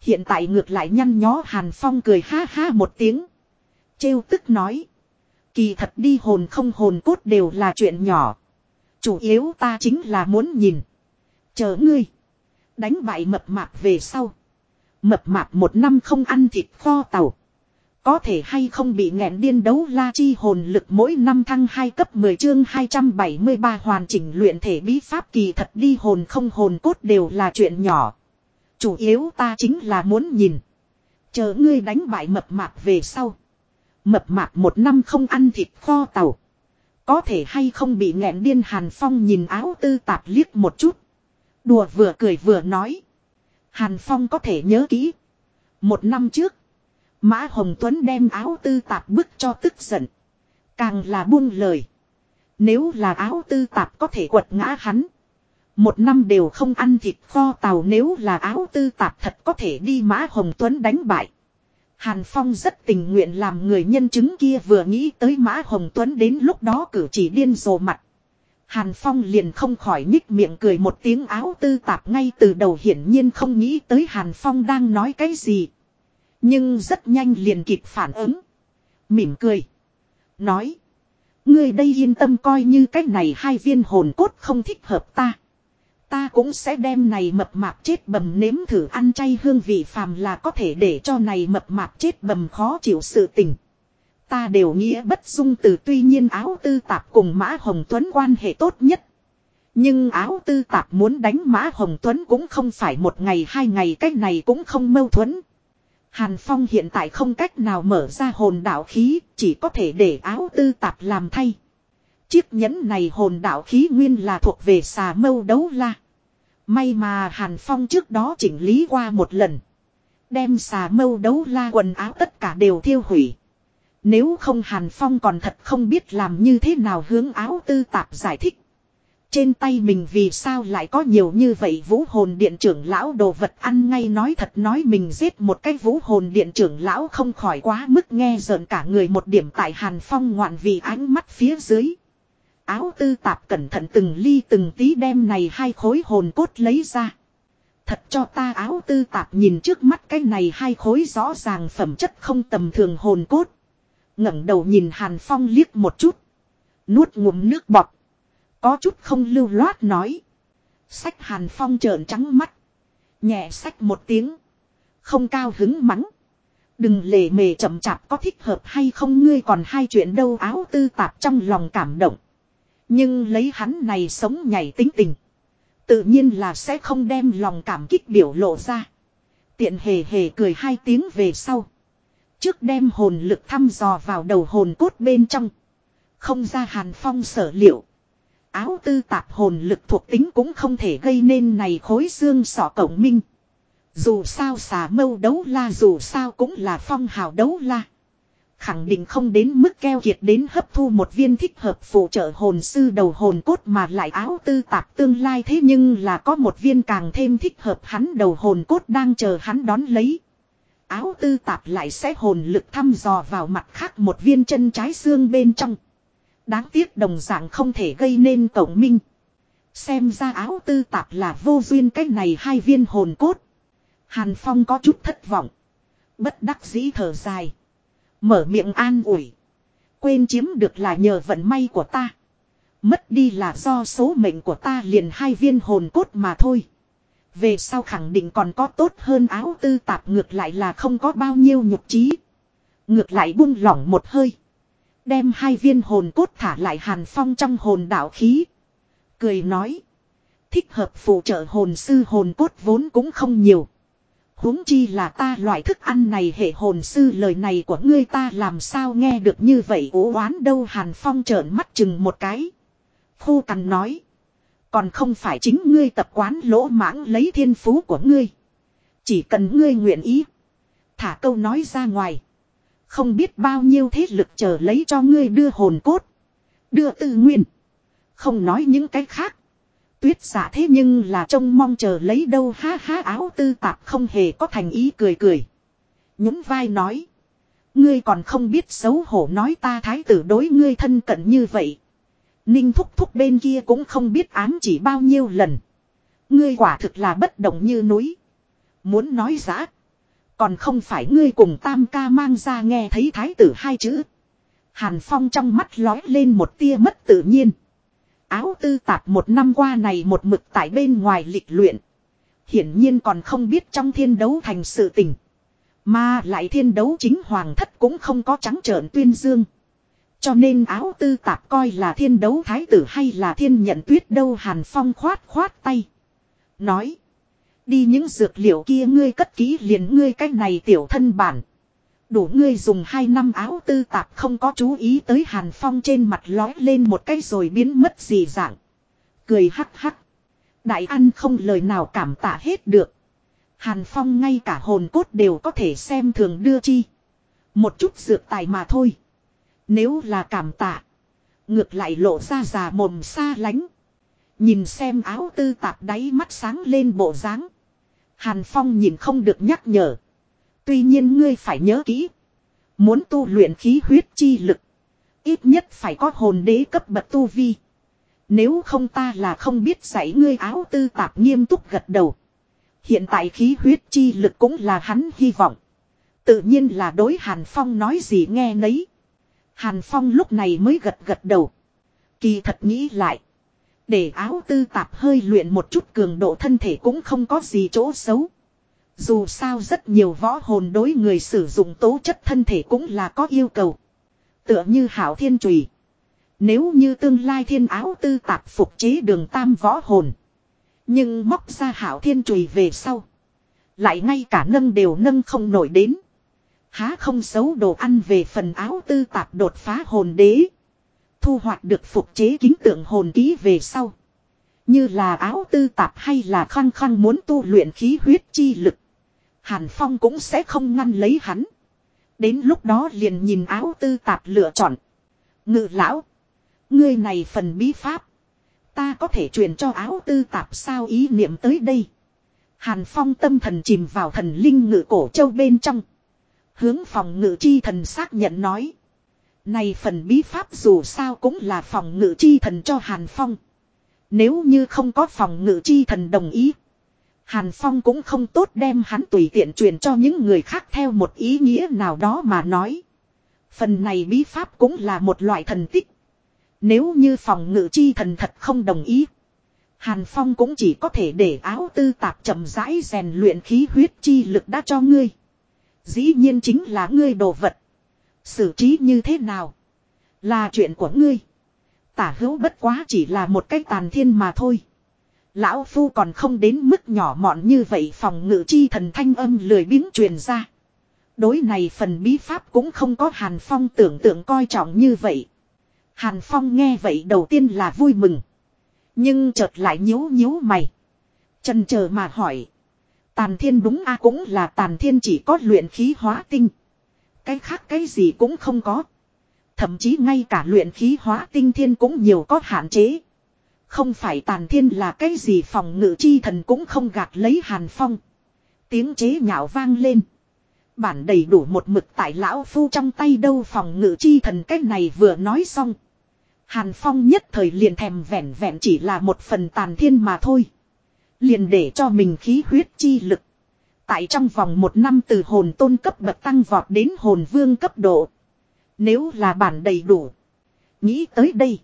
Hiện tại ngược lại nhăn nhó hàn phong cười ha ha một tiếng. Trêu tức nói. Kỳ thật đi hồn không hồn cốt đều là chuyện nhỏ. Chủ yếu ta chính là muốn nhìn. Chờ ngươi. Đánh bại mập mạp về sau. Mập mạp một năm không ăn thịt kho tàu. Có thể hay không bị nghẹn điên đấu la chi hồn lực mỗi năm thăng 2 cấp 10 chương 273 hoàn chỉnh luyện thể bí pháp kỳ thật đi hồn không hồn cốt đều là chuyện nhỏ. Chủ yếu ta chính là muốn nhìn. Chờ ngươi đánh bại mập mạp về sau. Mập mạp một năm không ăn thịt kho tàu. Có thể hay không bị nghẹn điên Hàn Phong nhìn áo tư tạp liếc một chút. Đùa vừa cười vừa nói. Hàn Phong có thể nhớ kỹ. Một năm trước. Mã Hồng Tuấn đem áo tư tạp bức cho tức giận. Càng là buông lời. Nếu là áo tư tạp có thể quật ngã hắn. Một năm đều không ăn thịt kho tàu nếu là áo tư tạp thật có thể đi Mã Hồng Tuấn đánh bại. Hàn Phong rất tình nguyện làm người nhân chứng kia vừa nghĩ tới Mã Hồng Tuấn đến lúc đó cử chỉ điên rồ mặt. Hàn Phong liền không khỏi nhích miệng cười một tiếng áo tư tạp ngay từ đầu hiển nhiên không nghĩ tới Hàn Phong đang nói cái gì. Nhưng rất nhanh liền kịp phản ứng. Mỉm cười. Nói. Ngươi đây yên tâm coi như cách này hai viên hồn cốt không thích hợp ta. Ta cũng sẽ đem này mập mạp chết bầm nếm thử ăn chay hương vị phàm là có thể để cho này mập mạp chết bầm khó chịu sự tình. Ta đều nghĩa bất dung từ tuy nhiên áo tư tạp cùng Mã Hồng Tuấn quan hệ tốt nhất. Nhưng áo tư tạp muốn đánh Mã Hồng Tuấn cũng không phải một ngày hai ngày cách này cũng không mâu thuẫn. Hàn Phong hiện tại không cách nào mở ra hồn đạo khí, chỉ có thể để áo tư tạp làm thay. Chiếc nhẫn này hồn đạo khí nguyên là thuộc về xà mâu đấu la. May mà Hàn Phong trước đó chỉnh lý qua một lần. Đem xà mâu đấu la quần áo tất cả đều thiêu hủy. Nếu không Hàn Phong còn thật không biết làm như thế nào hướng áo tư tạp giải thích. Trên tay mình vì sao lại có nhiều như vậy vũ hồn điện trưởng lão đồ vật ăn ngay nói thật nói mình giết một cái vũ hồn điện trưởng lão không khỏi quá mức nghe rợn cả người một điểm tại Hàn Phong ngoạn vì ánh mắt phía dưới. Áo tư tạp cẩn thận từng ly từng tí đem này hai khối hồn cốt lấy ra. Thật cho ta áo tư tạp nhìn trước mắt cái này hai khối rõ ràng phẩm chất không tầm thường hồn cốt ngẩng đầu nhìn Hàn Phong liếc một chút. Nuốt ngụm nước bọt. Có chút không lưu loát nói. Sách Hàn Phong trợn trắng mắt. Nhẹ sách một tiếng. Không cao hứng mắng. Đừng lề mề chậm chạp có thích hợp hay không ngươi còn hai chuyện đâu áo tư tạp trong lòng cảm động. Nhưng lấy hắn này sống nhảy tính tình. Tự nhiên là sẽ không đem lòng cảm kích biểu lộ ra. Tiện hề hề cười hai tiếng về sau. Trước đem hồn lực thăm dò vào đầu hồn cốt bên trong. Không ra hàn phong sở liệu. Áo tư tạp hồn lực thuộc tính cũng không thể gây nên này khối xương sọ cổng minh. Dù sao xà mâu đấu la dù sao cũng là phong hào đấu la. Khẳng định không đến mức keo kiệt đến hấp thu một viên thích hợp phụ trợ hồn sư đầu hồn cốt mà lại áo tư tạp tương lai thế nhưng là có một viên càng thêm thích hợp hắn đầu hồn cốt đang chờ hắn đón lấy áo tư tạp lại sẽ hồn lực thăm dò vào mặt khác một viên chân trái xương bên trong. Đáng tiếc đồng dạng không thể gây nên cổng minh. Xem ra áo tư tạp là vô duyên cách này hai viên hồn cốt. Hàn Phong có chút thất vọng. Bất đắc dĩ thở dài. Mở miệng an ủi. Quên chiếm được là nhờ vận may của ta. Mất đi là do số mệnh của ta liền hai viên hồn cốt mà thôi. Về sau khẳng định còn có tốt hơn, áo tư tạp ngược lại là không có bao nhiêu nhục trí. Ngược lại buông lỏng một hơi. Đem hai viên hồn cốt thả lại hàn phong trong hồn đạo khí. Cười nói. Thích hợp phụ trợ hồn sư hồn cốt vốn cũng không nhiều. huống chi là ta loại thức ăn này hệ hồn sư lời này của ngươi ta làm sao nghe được như vậy ố oán đâu Hàn Phong trợn mắt chừng một cái. Khô cằn nói. Còn không phải chính ngươi tập quán lỗ mãng lấy thiên phú của ngươi. Chỉ cần ngươi nguyện ý. Thả câu nói ra ngoài. Không biết bao nhiêu thế lực chờ lấy cho ngươi đưa hồn cốt. Đưa tư nguyên. Không nói những cái khác. Tuyết giả thế nhưng là trông mong chờ lấy đâu ha ha áo tư tạp không hề có thành ý cười cười. Nhún vai nói. Ngươi còn không biết xấu hổ nói ta thái tử đối ngươi thân cận như vậy. Ninh thúc thúc bên kia cũng không biết ám chỉ bao nhiêu lần. Ngươi quả thực là bất động như núi. Muốn nói giã. Còn không phải ngươi cùng tam ca mang ra nghe thấy thái tử hai chữ. Hàn Phong trong mắt lói lên một tia mất tự nhiên. Áo tư tạp một năm qua này một mực tại bên ngoài lịch luyện. Hiển nhiên còn không biết trong thiên đấu thành sự tình. Mà lại thiên đấu chính hoàng thất cũng không có trắng trợn tuyên dương. Cho nên áo tư tạp coi là thiên đấu thái tử hay là thiên nhận tuyết đâu Hàn Phong khoát khoát tay. Nói. Đi những dược liệu kia ngươi cất kỹ liền ngươi cách này tiểu thân bản. Đủ ngươi dùng hai năm áo tư tạp không có chú ý tới Hàn Phong trên mặt lói lên một cái rồi biến mất gì dạng. Cười hắc hắc. Đại ăn không lời nào cảm tạ hết được. Hàn Phong ngay cả hồn cốt đều có thể xem thường đưa chi. Một chút dược tài mà thôi. Nếu là cảm tạ. Ngược lại lộ ra già mồm xa lánh. Nhìn xem áo tư tạp đáy mắt sáng lên bộ dáng Hàn Phong nhìn không được nhắc nhở. Tuy nhiên ngươi phải nhớ kỹ. Muốn tu luyện khí huyết chi lực. Ít nhất phải có hồn đế cấp bậc tu vi. Nếu không ta là không biết dạy ngươi áo tư tạp nghiêm túc gật đầu. Hiện tại khí huyết chi lực cũng là hắn hy vọng. Tự nhiên là đối Hàn Phong nói gì nghe nấy. Hàn Phong lúc này mới gật gật đầu. Kỳ thật nghĩ lại. Để áo tư tạp hơi luyện một chút cường độ thân thể cũng không có gì chỗ xấu. Dù sao rất nhiều võ hồn đối người sử dụng tố chất thân thể cũng là có yêu cầu. Tựa như hảo thiên trùy. Nếu như tương lai thiên áo tư tạp phục chế đường tam võ hồn. Nhưng móc ra hảo thiên trùy về sau. Lại ngay cả nâng đều nâng không nổi đến. Há không xấu đồ ăn về phần áo tư tạp đột phá hồn đế. Thu hoạch được phục chế kính tượng hồn ký về sau. Như là áo tư tạp hay là khăng khăng muốn tu luyện khí huyết chi lực. Hàn Phong cũng sẽ không ngăn lấy hắn. Đến lúc đó liền nhìn áo tư tạp lựa chọn. Ngự lão. Ngươi này phần bí pháp. Ta có thể truyền cho áo tư tạp sao ý niệm tới đây. Hàn Phong tâm thần chìm vào thần linh ngự cổ châu bên trong. Hướng phòng ngự chi thần xác nhận nói. Này phần bí pháp dù sao cũng là phòng ngự chi thần cho Hàn Phong. Nếu như không có phòng ngự chi thần đồng ý. Hàn Phong cũng không tốt đem hắn tùy tiện truyền cho những người khác theo một ý nghĩa nào đó mà nói. Phần này bí pháp cũng là một loại thần tích. Nếu như phòng ngự chi thần thật không đồng ý. Hàn Phong cũng chỉ có thể để áo tư tạp chậm rãi rèn luyện khí huyết chi lực đã cho ngươi. Dĩ nhiên chính là ngươi đồ vật. Xử trí như thế nào? Là chuyện của ngươi. Tả hữu bất quá chỉ là một cách tàn thiên mà thôi. Lão Phu còn không đến mức nhỏ mọn như vậy phòng ngự chi thần thanh âm lười biếng truyền ra. Đối này phần bí pháp cũng không có Hàn Phong tưởng tượng coi trọng như vậy. Hàn Phong nghe vậy đầu tiên là vui mừng. Nhưng chợt lại nhíu nhíu mày. Trần chờ mà hỏi. Tàn thiên đúng a cũng là tàn thiên chỉ có luyện khí hóa tinh. Cái khác cái gì cũng không có. Thậm chí ngay cả luyện khí hóa tinh thiên cũng nhiều có hạn chế. Không phải tàn thiên là cái gì phòng ngự chi thần cũng không gạt lấy hàn phong. Tiếng chế nhạo vang lên. Bản đầy đủ một mực tại lão phu trong tay đâu phòng ngự chi thần cái này vừa nói xong. Hàn phong nhất thời liền thèm vẹn vẹn chỉ là một phần tàn thiên mà thôi. Liền để cho mình khí huyết chi lực. Tại trong vòng một năm từ hồn tôn cấp bậc tăng vọt đến hồn vương cấp độ. Nếu là bản đầy đủ. Nghĩ tới đây.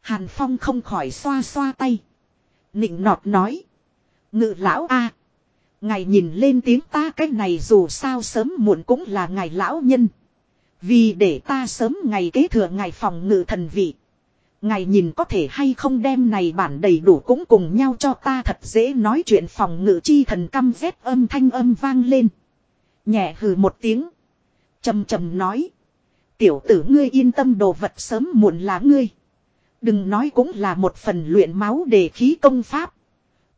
Hàn Phong không khỏi xoa xoa tay. Nịnh nọt nói. Ngự lão a, Ngài nhìn lên tiếng ta cái này dù sao sớm muộn cũng là ngài lão nhân. Vì để ta sớm ngày kế thừa ngài phòng ngự thần vị. Ngài nhìn có thể hay không đem này bản đầy đủ cũng cùng nhau cho ta thật dễ nói chuyện phòng ngự chi thần căm vét âm thanh âm vang lên. Nhẹ hừ một tiếng. trầm trầm nói. Tiểu tử ngươi yên tâm đồ vật sớm muộn là ngươi. Đừng nói cũng là một phần luyện máu để khí công pháp.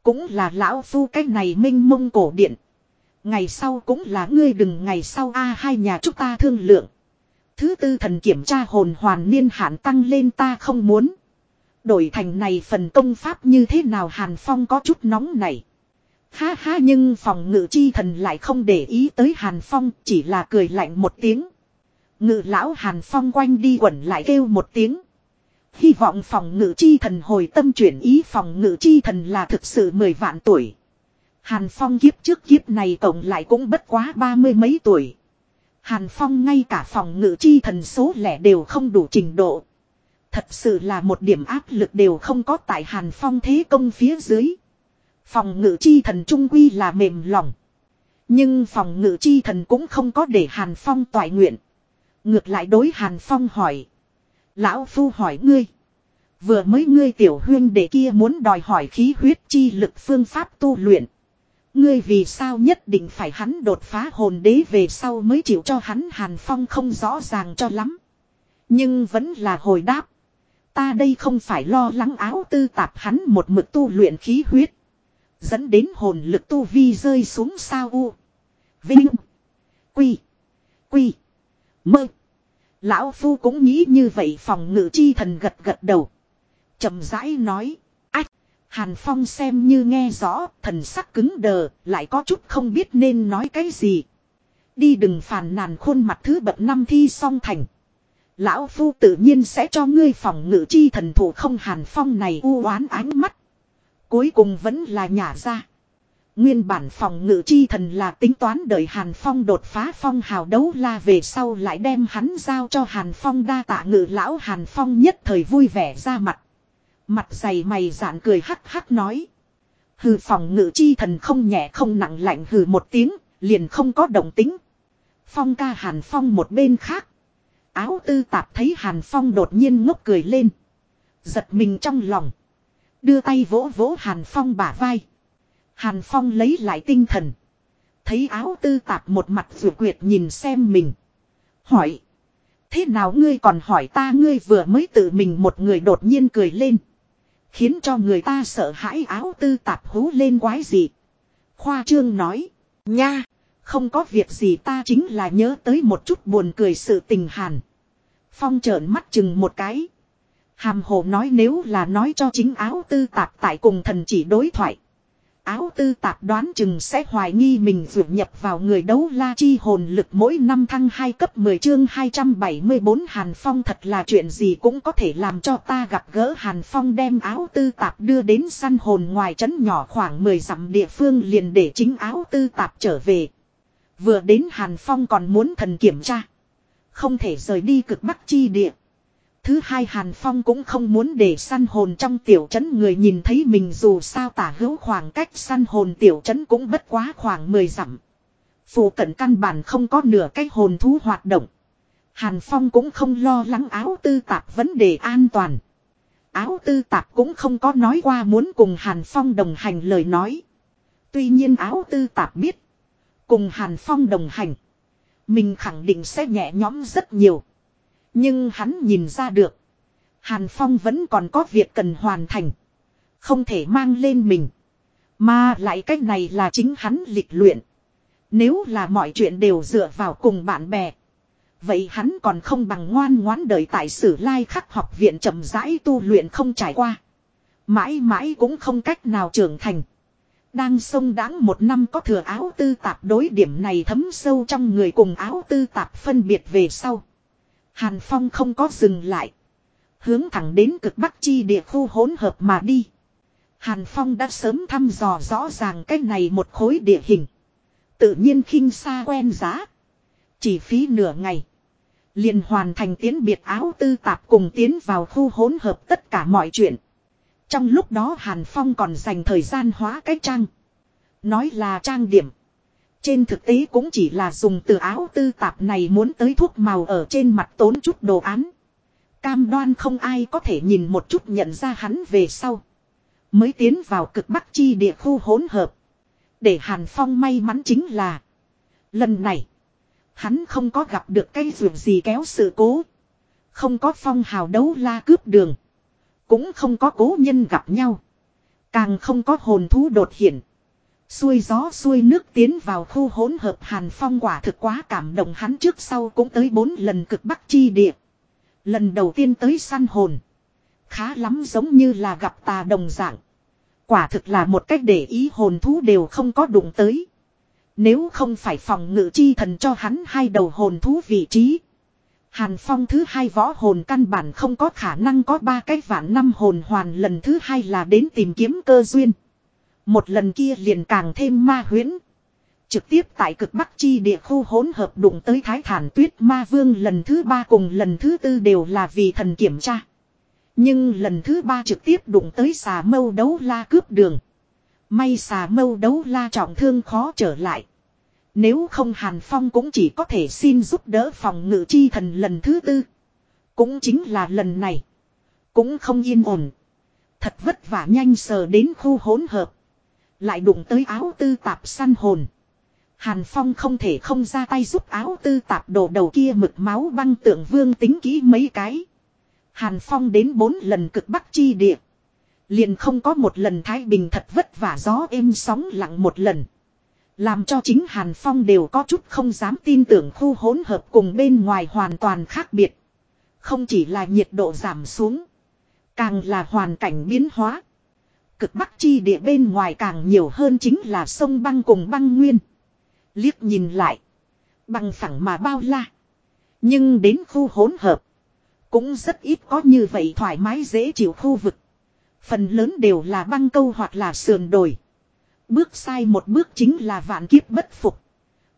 Cũng là lão phu cách này minh mông cổ điện. Ngày sau cũng là ngươi đừng ngày sau a, hai nhà chúng ta thương lượng. Thứ tư thần kiểm tra hồn hoàn niên hạn tăng lên ta không muốn. Đổi thành này phần công pháp như thế nào Hàn Phong có chút nóng này. Ha ha nhưng phòng ngự chi thần lại không để ý tới Hàn Phong, chỉ là cười lạnh một tiếng. Ngự lão Hàn Phong quanh đi quẩn lại kêu một tiếng. Hy vọng phòng ngự chi thần hồi tâm chuyển ý phòng ngự chi thần là thực sự mười vạn tuổi. Hàn Phong kiếp trước kiếp này tổng lại cũng bất quá ba mươi mấy tuổi. Hàn Phong ngay cả phòng ngự chi thần số lẻ đều không đủ trình độ. Thật sự là một điểm áp lực đều không có tại Hàn Phong thế công phía dưới. Phòng ngự chi thần trung quy là mềm lòng. Nhưng phòng ngự chi thần cũng không có để Hàn Phong toại nguyện. Ngược lại đối Hàn Phong hỏi. Lão Phu hỏi ngươi. Vừa mới ngươi tiểu huyên đệ kia muốn đòi hỏi khí huyết chi lực phương pháp tu luyện. Ngươi vì sao nhất định phải hắn đột phá hồn đế về sau mới chịu cho hắn Hàn Phong không rõ ràng cho lắm. Nhưng vẫn là hồi đáp. Ta đây không phải lo lắng áo tư tạp hắn một mực tu luyện khí huyết. Dẫn đến hồn lực tu vi rơi xuống sao u. Vinh. Quy. Quy. Mơ. Lão Phu cũng nghĩ như vậy phòng ngự chi thần gật gật đầu. chậm rãi nói. Hàn Phong xem như nghe rõ, thần sắc cứng đờ, lại có chút không biết nên nói cái gì. Đi đừng phàn nàn khuôn mặt thứ bậc năm thi song thành. Lão Phu tự nhiên sẽ cho ngươi phòng ngự chi thần thủ không Hàn Phong này u oán ánh mắt. Cuối cùng vẫn là nhả ra. Nguyên bản phòng ngự chi thần là tính toán đợi Hàn Phong đột phá phong hào đấu la về sau lại đem hắn giao cho Hàn Phong đa tạ ngự lão Hàn Phong nhất thời vui vẻ ra mặt. Mặt dày mày giản cười hắc hắc nói. Hừ phòng ngự chi thần không nhẹ không nặng lạnh hừ một tiếng, liền không có động tính. Phong ca Hàn Phong một bên khác. Áo tư tạp thấy Hàn Phong đột nhiên ngốc cười lên. Giật mình trong lòng. Đưa tay vỗ vỗ Hàn Phong bả vai. Hàn Phong lấy lại tinh thần. Thấy áo tư tạp một mặt vừa quyệt nhìn xem mình. Hỏi. Thế nào ngươi còn hỏi ta ngươi vừa mới tự mình một người đột nhiên cười lên. Khiến cho người ta sợ hãi áo tư tạp hú lên quái gì. Khoa trương nói. Nha. Không có việc gì ta chính là nhớ tới một chút buồn cười sự tình hàn. Phong trợn mắt chừng một cái. Hàm hồ nói, nếu là nói cho chính áo tư tạp tại cùng thần chỉ đối thoại. Áo tư tạp đoán chừng sẽ hoài nghi mình vượt nhập vào người đấu la chi hồn lực mỗi năm thăng 2 cấp 10 chương 274 Hàn Phong thật là chuyện gì cũng có thể làm cho ta gặp gỡ Hàn Phong đem áo tư tạp đưa đến săn hồn ngoài trấn nhỏ khoảng 10 dặm địa phương liền để chính áo tư tạp trở về. Vừa đến Hàn Phong còn muốn thần kiểm tra. Không thể rời đi cực bắc chi địa. Thứ hai Hàn Phong cũng không muốn để săn hồn trong tiểu trấn người nhìn thấy mình dù sao tả hữu khoảng cách săn hồn tiểu trấn cũng bất quá khoảng 10 dặm. Phù cận căn bản không có nửa cái hồn thú hoạt động. Hàn Phong cũng không lo lắng áo tư tạp vấn đề an toàn. Áo tư tạp cũng không có nói qua muốn cùng Hàn Phong đồng hành lời nói. Tuy nhiên áo tư tạp biết. Cùng Hàn Phong đồng hành. Mình khẳng định sẽ nhẹ nhõm rất nhiều. Nhưng hắn nhìn ra được. Hàn Phong vẫn còn có việc cần hoàn thành. Không thể mang lên mình. Mà lại cách này là chính hắn lịch luyện. Nếu là mọi chuyện đều dựa vào cùng bạn bè. Vậy hắn còn không bằng ngoan ngoãn đợi tại sử lai khắc học viện chậm rãi tu luyện không trải qua. Mãi mãi cũng không cách nào trưởng thành. Đang sông đáng một năm có thừa áo tư tạp đối điểm này thấm sâu trong người cùng áo tư tạp phân biệt về sau. Hàn Phong không có dừng lại. Hướng thẳng đến cực bắc chi địa khu hỗn hợp mà đi. Hàn Phong đã sớm thăm dò rõ ràng cái này một khối địa hình. Tự nhiên khinh xa quen giá. Chỉ phí nửa ngày. liền hoàn thành tiến biệt áo tư tạp cùng tiến vào khu hỗn hợp tất cả mọi chuyện. Trong lúc đó Hàn Phong còn dành thời gian hóa cái trang. Nói là trang điểm. Trên thực tế cũng chỉ là dùng từ áo tư tạp này muốn tới thuốc màu ở trên mặt tốn chút đồ án. Cam đoan không ai có thể nhìn một chút nhận ra hắn về sau. Mới tiến vào cực bắc chi địa khu hỗn hợp. Để Hàn Phong may mắn chính là. Lần này. Hắn không có gặp được cái ruộng gì kéo sự cố. Không có phong hào đấu la cướp đường. Cũng không có cố nhân gặp nhau. Càng không có hồn thú đột hiện. Xuôi gió xuôi nước tiến vào khu hỗn hợp Hàn Phong quả thực quá cảm động hắn trước sau cũng tới bốn lần cực bắc chi địa. Lần đầu tiên tới săn hồn. Khá lắm giống như là gặp tà đồng dạng. Quả thực là một cách để ý hồn thú đều không có đụng tới. Nếu không phải phòng ngự chi thần cho hắn hai đầu hồn thú vị trí. Hàn Phong thứ hai võ hồn căn bản không có khả năng có ba cái vạn năm hồn hoàn lần thứ hai là đến tìm kiếm cơ duyên. Một lần kia liền càng thêm ma huyễn. Trực tiếp tại cực bắc chi địa khu hỗn hợp đụng tới thái thản tuyết ma vương lần thứ ba cùng lần thứ tư đều là vì thần kiểm tra. Nhưng lần thứ ba trực tiếp đụng tới xà mâu đấu la cướp đường. May xà mâu đấu la trọng thương khó trở lại. Nếu không Hàn Phong cũng chỉ có thể xin giúp đỡ phòng ngự chi thần lần thứ tư. Cũng chính là lần này. Cũng không yên ổn. Thật vất vả nhanh sờ đến khu hỗn hợp. Lại đụng tới áo tư tạp săn hồn. Hàn Phong không thể không ra tay giúp áo tư tạp đổ đầu kia mực máu băng tượng vương tính kỹ mấy cái. Hàn Phong đến bốn lần cực bắc chi địa. Liền không có một lần thái bình thật vất vả gió êm sóng lặng một lần. Làm cho chính Hàn Phong đều có chút không dám tin tưởng khu hỗn hợp cùng bên ngoài hoàn toàn khác biệt. Không chỉ là nhiệt độ giảm xuống. Càng là hoàn cảnh biến hóa. Cực bắc chi địa bên ngoài càng nhiều hơn chính là sông băng cùng băng nguyên. Liếc nhìn lại. Băng phẳng mà bao la. Nhưng đến khu hỗn hợp. Cũng rất ít có như vậy thoải mái dễ chịu khu vực. Phần lớn đều là băng câu hoặc là sườn đồi. Bước sai một bước chính là vạn kiếp bất phục.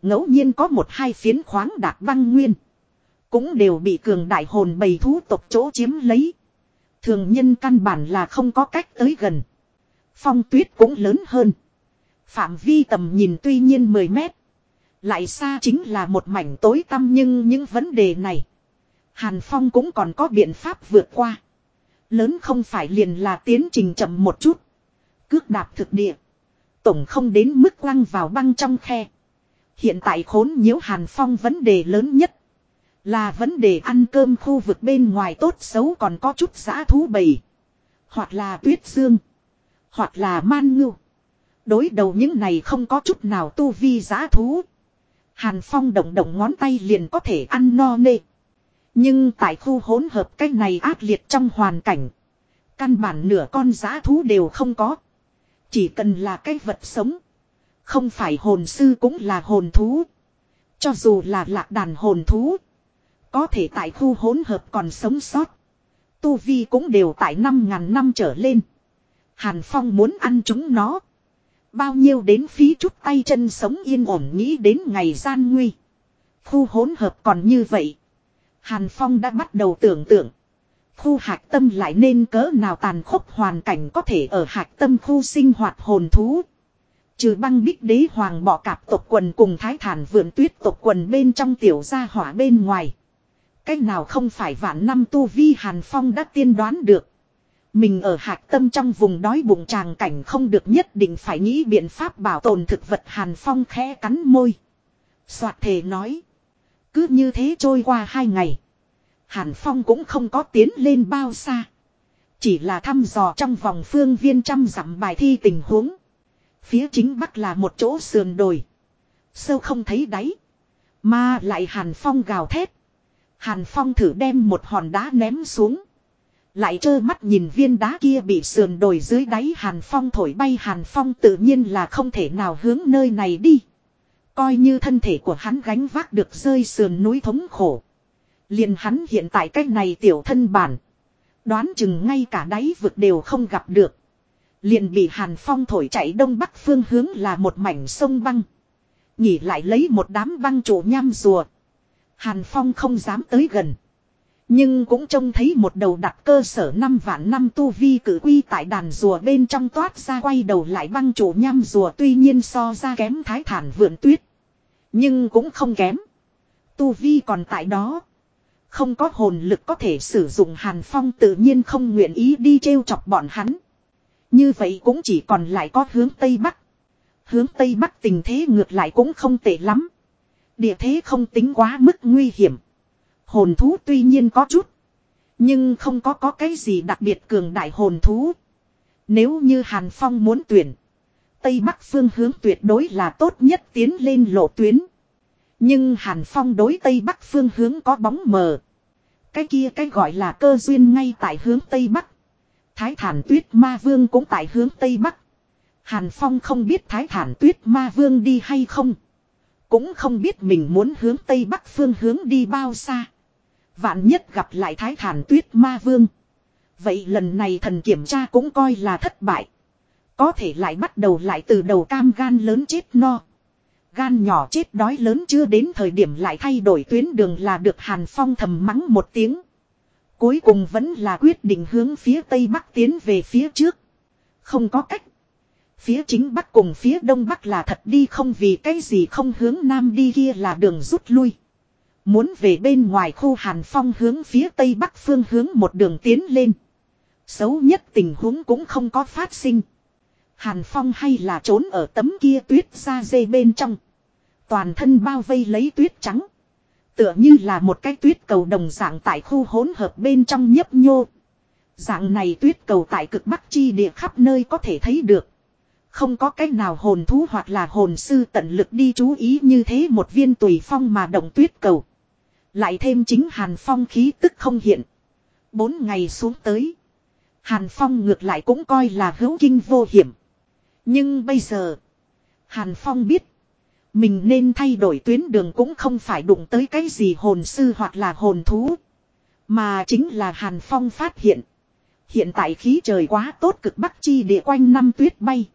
ngẫu nhiên có một hai phiến khoáng đạt băng nguyên. Cũng đều bị cường đại hồn bầy thú tộc chỗ chiếm lấy. Thường nhân căn bản là không có cách tới gần. Phong tuyết cũng lớn hơn. Phạm vi tầm nhìn tuy nhiên 10 mét. Lại xa chính là một mảnh tối tăm nhưng những vấn đề này. Hàn Phong cũng còn có biện pháp vượt qua. Lớn không phải liền là tiến trình chậm một chút. Cước đạp thực địa. Tổng không đến mức quăng vào băng trong khe. Hiện tại khốn nhiễu Hàn Phong vấn đề lớn nhất. Là vấn đề ăn cơm khu vực bên ngoài tốt xấu còn có chút giã thú bầy. Hoặc là tuyết dương. Hoặc là man ngưu. Đối đầu những này không có chút nào tu vi giá thú. Hàn Phong động động ngón tay liền có thể ăn no nê. Nhưng tại khu hỗn hợp cái này ác liệt trong hoàn cảnh. Căn bản nửa con giá thú đều không có. Chỉ cần là cái vật sống. Không phải hồn sư cũng là hồn thú. Cho dù là lạc đàn hồn thú. Có thể tại khu hỗn hợp còn sống sót. Tu Vi cũng đều tại 5.000 năm trở lên. Hàn Phong muốn ăn chúng nó. Bao nhiêu đến phí chút tay chân sống yên ổn nghĩ đến ngày gian nguy. Khu hỗn hợp còn như vậy. Hàn Phong đã bắt đầu tưởng tượng. Khu hạc tâm lại nên cỡ nào tàn khốc hoàn cảnh có thể ở hạc tâm khu sinh hoạt hồn thú. Trừ băng bích đế hoàng bỏ cạp tộc quần cùng thái thản vườn tuyết tộc quần bên trong tiểu gia hỏa bên ngoài. Cách nào không phải vạn năm tu vi Hàn Phong đã tiên đoán được. Mình ở hạc tâm trong vùng đói bụng tràng cảnh không được nhất định phải nghĩ biện pháp bảo tồn thực vật Hàn Phong khẽ cắn môi. Soạt thề nói. Cứ như thế trôi qua hai ngày. Hàn Phong cũng không có tiến lên bao xa. Chỉ là thăm dò trong vòng phương viên trăm dặm bài thi tình huống. Phía chính bắc là một chỗ sườn đồi. Sâu không thấy đáy. Mà lại Hàn Phong gào thét. Hàn Phong thử đem một hòn đá ném xuống. Lại trơ mắt nhìn viên đá kia bị sườn đồi dưới đáy Hàn Phong thổi bay Hàn Phong tự nhiên là không thể nào hướng nơi này đi. Coi như thân thể của hắn gánh vác được rơi sườn núi thống khổ. liền hắn hiện tại cách này tiểu thân bản. Đoán chừng ngay cả đáy vực đều không gặp được. Liền bị Hàn Phong thổi chạy đông bắc phương hướng là một mảnh sông băng. Nhỉ lại lấy một đám băng trụ nham rùa. Hàn Phong không dám tới gần. Nhưng cũng trông thấy một đầu đặt cơ sở năm vạn năm tu vi cử quy tại đàn rùa bên trong toát ra quay đầu lại băng chủ nham rùa tuy nhiên so ra kém thái thản vượn tuyết. Nhưng cũng không kém. Tu vi còn tại đó. Không có hồn lực có thể sử dụng Hàn Phong tự nhiên không nguyện ý đi trêu chọc bọn hắn. Như vậy cũng chỉ còn lại có hướng Tây Bắc. Hướng Tây Bắc tình thế ngược lại cũng không tệ lắm. Địa thế không tính quá mức nguy hiểm. Hồn thú tuy nhiên có chút. Nhưng không có có cái gì đặc biệt cường đại hồn thú. Nếu như Hàn Phong muốn tuyển. Tây Bắc phương hướng tuyệt đối là tốt nhất tiến lên lộ tuyến. Nhưng Hàn Phong đối Tây Bắc phương hướng có bóng mờ. Cái kia cái gọi là cơ duyên ngay tại hướng Tây Bắc. Thái thản tuyết ma vương cũng tại hướng Tây Bắc. Hàn Phong không biết thái thản tuyết ma vương đi hay không. Cũng không biết mình muốn hướng Tây Bắc phương hướng đi bao xa. Vạn nhất gặp lại thái thản tuyết ma vương. Vậy lần này thần kiểm tra cũng coi là thất bại. Có thể lại bắt đầu lại từ đầu cam gan lớn chết no. Gan nhỏ chết đói lớn chưa đến thời điểm lại thay đổi tuyến đường là được Hàn Phong thầm mắng một tiếng. Cuối cùng vẫn là quyết định hướng phía Tây Bắc tiến về phía trước. Không có cách. Phía chính Bắc cùng phía Đông Bắc là thật đi không vì cái gì không hướng Nam đi kia là đường rút lui. Muốn về bên ngoài khu Hàn Phong hướng phía Tây Bắc phương hướng một đường tiến lên. Xấu nhất tình huống cũng không có phát sinh. Hàn Phong hay là trốn ở tấm kia tuyết ra dê bên trong. Toàn thân bao vây lấy tuyết trắng. Tựa như là một cái tuyết cầu đồng dạng tại khu hỗn hợp bên trong nhấp nhô. Dạng này tuyết cầu tại cực bắc chi địa khắp nơi có thể thấy được. Không có cách nào hồn thú hoặc là hồn sư tận lực đi chú ý như thế một viên tùy phong mà động tuyết cầu. Lại thêm chính Hàn Phong khí tức không hiện. Bốn ngày xuống tới. Hàn Phong ngược lại cũng coi là hữu kinh vô hiểm. Nhưng bây giờ. Hàn Phong biết. Mình nên thay đổi tuyến đường cũng không phải đụng tới cái gì hồn sư hoặc là hồn thú. Mà chính là Hàn Phong phát hiện. Hiện tại khí trời quá tốt cực bắc chi địa quanh năm tuyết bay.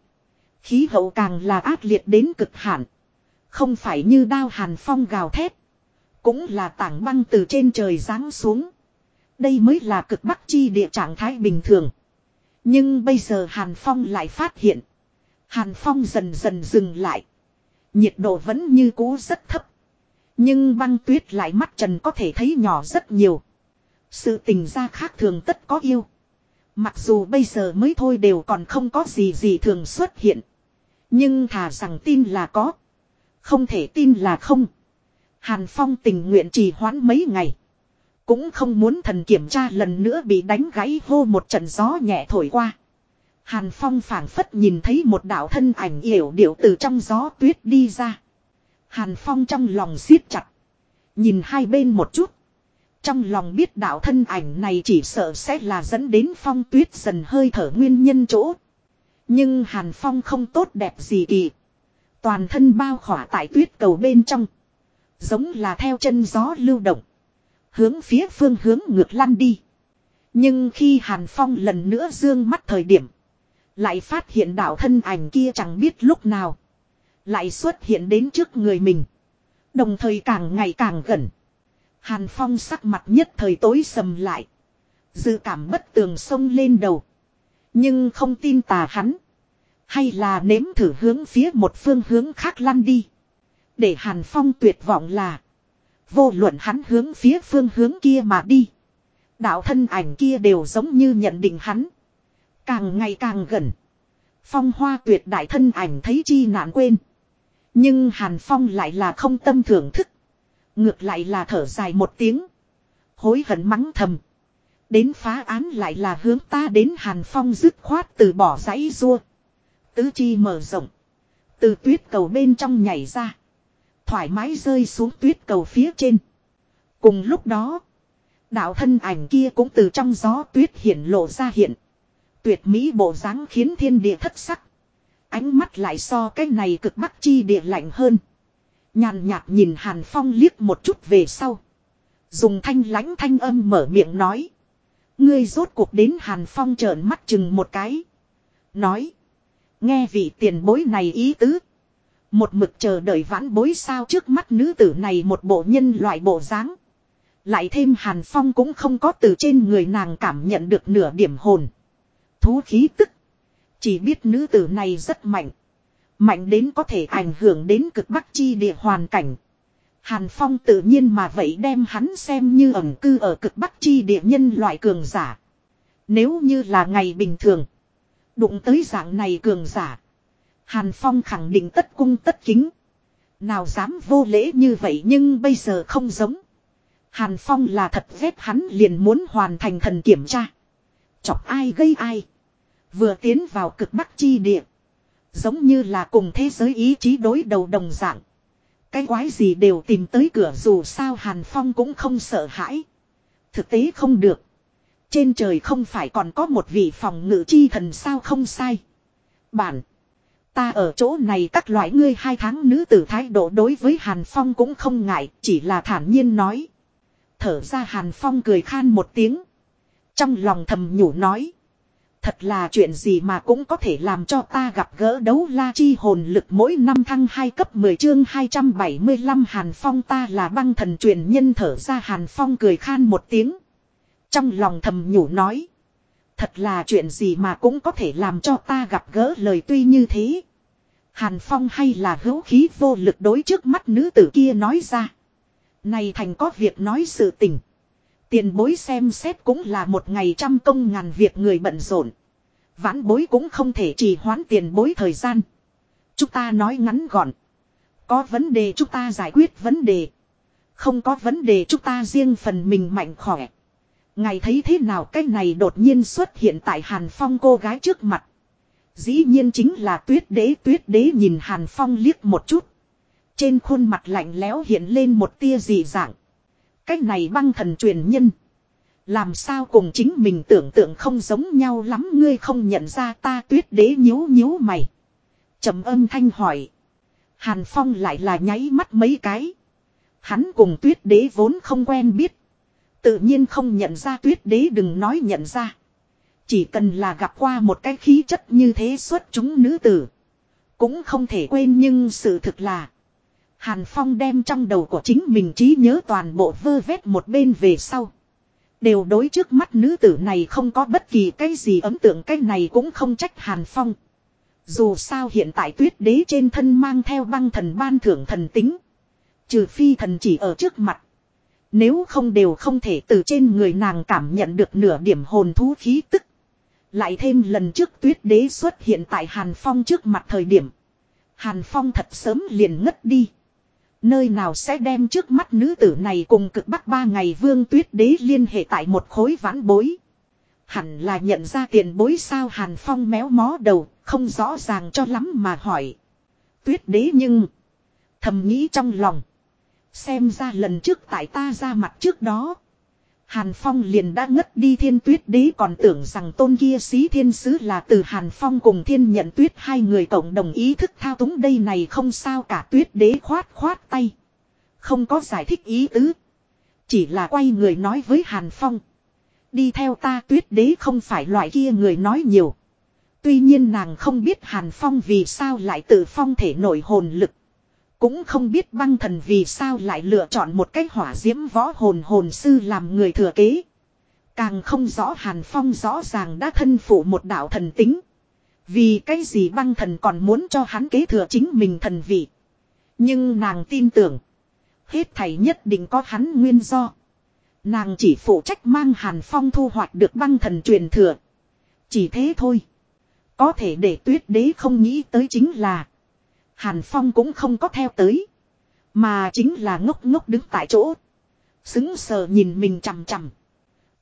Khí hậu càng là ác liệt đến cực hạn. Không phải như đao Hàn Phong gào thét. Cũng là tảng băng từ trên trời giáng xuống. Đây mới là cực bắc chi địa trạng thái bình thường. Nhưng bây giờ Hàn Phong lại phát hiện. Hàn Phong dần dần dừng lại. Nhiệt độ vẫn như cũ rất thấp. Nhưng băng tuyết lại mắt trần có thể thấy nhỏ rất nhiều. Sự tình ra khác thường tất có yêu. Mặc dù bây giờ mới thôi đều còn không có gì gì thường xuất hiện. Nhưng thà rằng tin là có. Không thể tin là không. Hàn Phong tình nguyện trì hoãn mấy ngày. Cũng không muốn thần kiểm tra lần nữa bị đánh gãy hô một trận gió nhẹ thổi qua. Hàn Phong phảng phất nhìn thấy một đạo thân ảnh yểu điệu từ trong gió tuyết đi ra. Hàn Phong trong lòng siết chặt. Nhìn hai bên một chút. Trong lòng biết đạo thân ảnh này chỉ sợ sẽ là dẫn đến phong tuyết dần hơi thở nguyên nhân chỗ. Nhưng Hàn Phong không tốt đẹp gì kỳ. Toàn thân bao khỏa tại tuyết cầu bên trong. Giống là theo chân gió lưu động. Hướng phía phương hướng ngược lăn đi. Nhưng khi Hàn Phong lần nữa dương mắt thời điểm. Lại phát hiện đạo thân ảnh kia chẳng biết lúc nào. Lại xuất hiện đến trước người mình. Đồng thời càng ngày càng gần. Hàn Phong sắc mặt nhất thời tối sầm lại. Dự cảm bất tường sông lên đầu. Nhưng không tin tà hắn. Hay là nếm thử hướng phía một phương hướng khác lăn đi. Để Hàn Phong tuyệt vọng là. Vô luận hắn hướng phía phương hướng kia mà đi. Đạo thân ảnh kia đều giống như nhận định hắn. Càng ngày càng gần. Phong hoa tuyệt đại thân ảnh thấy chi nạn quên. Nhưng Hàn Phong lại là không tâm thưởng thức. Ngược lại là thở dài một tiếng. Hối hận mắng thầm. Đến phá án lại là hướng ta đến Hàn Phong dứt khoát từ bỏ giấy rua. Tứ chi mở rộng. Từ tuyết cầu bên trong nhảy ra. Thoải mái rơi xuống tuyết cầu phía trên. Cùng lúc đó. Đạo thân ảnh kia cũng từ trong gió tuyết hiện lộ ra hiện. Tuyệt mỹ bộ dáng khiến thiên địa thất sắc. Ánh mắt lại so cái này cực bắc chi địa lạnh hơn. Nhàn nhạt nhìn Hàn Phong liếc một chút về sau. Dùng thanh lãnh thanh âm mở miệng nói. Ngươi rốt cuộc đến Hàn Phong trợn mắt chừng một cái. Nói. Nghe vị tiền bối này ý tứ. Một mực chờ đợi vãn bối sao trước mắt nữ tử này một bộ nhân loại bộ dáng. Lại thêm Hàn Phong cũng không có từ trên người nàng cảm nhận được nửa điểm hồn. Thú khí tức. Chỉ biết nữ tử này rất mạnh. Mạnh đến có thể ảnh hưởng đến cực bắc chi địa hoàn cảnh. Hàn Phong tự nhiên mà vậy đem hắn xem như ẩn cư ở cực bắc chi địa nhân loại cường giả. Nếu như là ngày bình thường. Đụng tới dạng này cường giả. Hàn Phong khẳng định tất cung tất kính. Nào dám vô lễ như vậy nhưng bây giờ không giống. Hàn Phong là thật ghét hắn liền muốn hoàn thành thần kiểm tra. Chọc ai gây ai. Vừa tiến vào cực bắc chi địa. Giống như là cùng thế giới ý chí đối đầu đồng dạng. Cái quái gì đều tìm tới cửa dù sao Hàn Phong cũng không sợ hãi. Thực tế không được. Trên trời không phải còn có một vị phòng ngự chi thần sao không sai. Bản. Ta ở chỗ này các loại ngươi hai tháng nữ tử thái độ đối với Hàn Phong cũng không ngại, chỉ là thản nhiên nói. Thở ra Hàn Phong cười khan một tiếng. Trong lòng thầm nhủ nói. Thật là chuyện gì mà cũng có thể làm cho ta gặp gỡ đấu la chi hồn lực mỗi năm thăng 2 cấp 10 chương 275 Hàn Phong ta là băng thần truyền nhân thở ra Hàn Phong cười khan một tiếng. Trong lòng thầm nhủ nói. Thật là chuyện gì mà cũng có thể làm cho ta gặp gỡ lời tuy như thế. Hàn Phong hay là hữu khí vô lực đối trước mắt nữ tử kia nói ra. Này thành có việc nói sự tình. Tiền bối xem xét cũng là một ngày trăm công ngàn việc người bận rộn. Vãn bối cũng không thể trì hoãn tiền bối thời gian. Chúng ta nói ngắn gọn. Có vấn đề chúng ta giải quyết vấn đề. Không có vấn đề chúng ta riêng phần mình mạnh khỏe. Ngài thấy thế nào cái này đột nhiên xuất hiện tại Hàn Phong cô gái trước mặt. Dĩ nhiên chính là tuyết đế tuyết đế nhìn Hàn Phong liếc một chút. Trên khuôn mặt lạnh lẽo hiện lên một tia dị dạng. Cái này băng thần truyền nhân. Làm sao cùng chính mình tưởng tượng không giống nhau lắm, ngươi không nhận ra ta tuyết đế nhíu nhíu mày. trầm âm thanh hỏi. Hàn Phong lại là nháy mắt mấy cái. Hắn cùng tuyết đế vốn không quen biết. Tự nhiên không nhận ra tuyết đế đừng nói nhận ra. Chỉ cần là gặp qua một cái khí chất như thế xuất chúng nữ tử. Cũng không thể quên nhưng sự thực là. Hàn Phong đem trong đầu của chính mình trí nhớ toàn bộ vơ vét một bên về sau. Đều đối trước mắt nữ tử này không có bất kỳ cái gì ấn tượng, cái này cũng không trách Hàn Phong. Dù sao hiện tại tuyết đế trên thân mang theo băng thần ban thưởng thần tính. Trừ phi thần chỉ ở trước mặt. Nếu không đều không thể từ trên người nàng cảm nhận được nửa điểm hồn thú khí tức. Lại thêm lần trước tuyết đế xuất hiện tại Hàn Phong trước mặt thời điểm. Hàn Phong thật sớm liền ngất đi. Nơi nào sẽ đem trước mắt nữ tử này cùng cực bắc ba ngày vương tuyết đế liên hệ tại một khối vãn bối. Hẳn là nhận ra tiền bối sao Hàn Phong méo mó đầu, không rõ ràng cho lắm mà hỏi. Tuyết đế nhưng... Thầm nghĩ trong lòng. Xem ra lần trước tại ta ra mặt trước đó. Hàn Phong liền đã ngất đi thiên tuyết đế còn tưởng rằng tôn kia xí thiên sứ là từ Hàn Phong cùng thiên nhận tuyết hai người cộng đồng ý thức thao túng đây này không sao cả tuyết đế khoát khoát tay. Không có giải thích ý tứ. Chỉ là quay người nói với Hàn Phong. Đi theo ta tuyết đế không phải loại kia người nói nhiều. Tuy nhiên nàng không biết Hàn Phong vì sao lại tự phong thể nổi hồn lực. Cũng không biết băng thần vì sao lại lựa chọn một cái hỏa diễm võ hồn hồn sư làm người thừa kế. Càng không rõ Hàn Phong rõ ràng đã thân phụ một đạo thần tính. Vì cái gì băng thần còn muốn cho hắn kế thừa chính mình thần vị. Nhưng nàng tin tưởng. Hết thầy nhất định có hắn nguyên do. Nàng chỉ phụ trách mang Hàn Phong thu hoạch được băng thần truyền thừa. Chỉ thế thôi. Có thể để tuyết đế không nghĩ tới chính là. Hàn Phong cũng không có theo tới. Mà chính là ngốc ngốc đứng tại chỗ. Xứng sờ nhìn mình chằm chằm.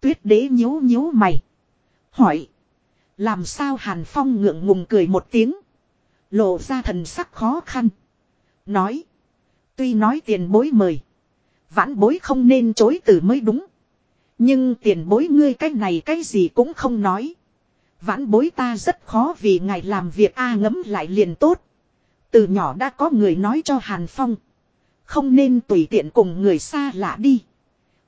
Tuyết đế nhíu nhíu mày. Hỏi. Làm sao Hàn Phong ngượng ngùng cười một tiếng. Lộ ra thần sắc khó khăn. Nói. Tuy nói tiền bối mời. Vãn bối không nên chối từ mới đúng. Nhưng tiền bối ngươi cái này cái gì cũng không nói. Vãn bối ta rất khó vì ngài làm việc A ngấm lại liền tốt. Từ nhỏ đã có người nói cho Hàn Phong. Không nên tùy tiện cùng người xa lạ đi.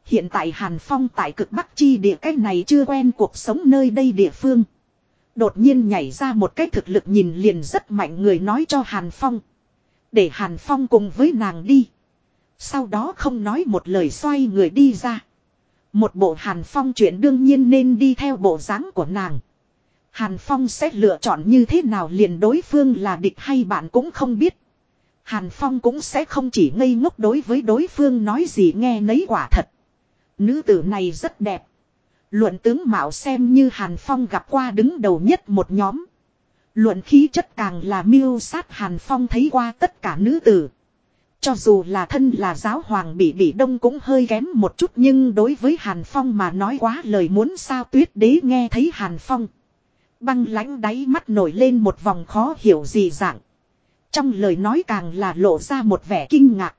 Hiện tại Hàn Phong tại cực Bắc chi địa cách này chưa quen cuộc sống nơi đây địa phương. Đột nhiên nhảy ra một cái thực lực nhìn liền rất mạnh người nói cho Hàn Phong. Để Hàn Phong cùng với nàng đi. Sau đó không nói một lời xoay người đi ra. Một bộ Hàn Phong chuyện đương nhiên nên đi theo bộ dáng của nàng. Hàn Phong sẽ lựa chọn như thế nào liền đối phương là địch hay bạn cũng không biết. Hàn Phong cũng sẽ không chỉ ngây ngốc đối với đối phương nói gì nghe nấy quả thật. Nữ tử này rất đẹp. Luận tướng Mạo xem như Hàn Phong gặp qua đứng đầu nhất một nhóm. Luận khí chất càng là miêu sát Hàn Phong thấy qua tất cả nữ tử. Cho dù là thân là giáo hoàng bị bị đông cũng hơi kém một chút nhưng đối với Hàn Phong mà nói quá lời muốn sao tuyết đế nghe thấy Hàn Phong. Băng lãnh đáy mắt nổi lên một vòng khó hiểu gì dạng. Trong lời nói càng là lộ ra một vẻ kinh ngạc.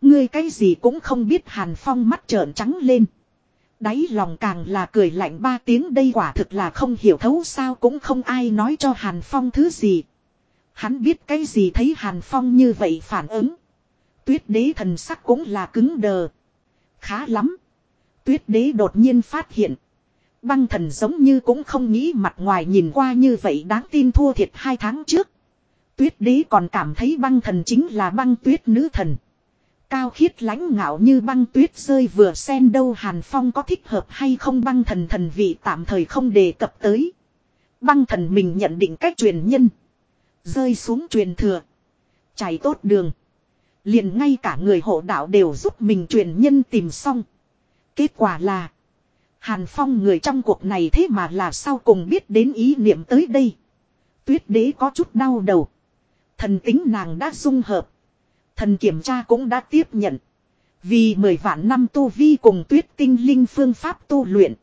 Ngươi cái gì cũng không biết Hàn Phong mắt trợn trắng lên. Đáy lòng càng là cười lạnh ba tiếng đây quả thực là không hiểu thấu sao cũng không ai nói cho Hàn Phong thứ gì. Hắn biết cái gì thấy Hàn Phong như vậy phản ứng. Tuyết đế thần sắc cũng là cứng đờ. Khá lắm. Tuyết đế đột nhiên phát hiện. Băng thần giống như cũng không nghĩ mặt ngoài nhìn qua như vậy đáng tin thua thiệt hai tháng trước. Tuyết đế còn cảm thấy băng thần chính là băng tuyết nữ thần. Cao khiết lãnh ngạo như băng tuyết rơi vừa xen đâu Hàn Phong có thích hợp hay không băng thần thần vị tạm thời không đề cập tới. Băng thần mình nhận định cách truyền nhân. Rơi xuống truyền thừa. chạy tốt đường. Liền ngay cả người hộ đạo đều giúp mình truyền nhân tìm xong. Kết quả là. Hàn Phong người trong cuộc này thế mà là sau cùng biết đến ý niệm tới đây. Tuyết đế có chút đau đầu. Thần tính nàng đã dung hợp. Thần kiểm tra cũng đã tiếp nhận. Vì mười vạn năm tu vi cùng tuyết tinh linh phương pháp tu luyện.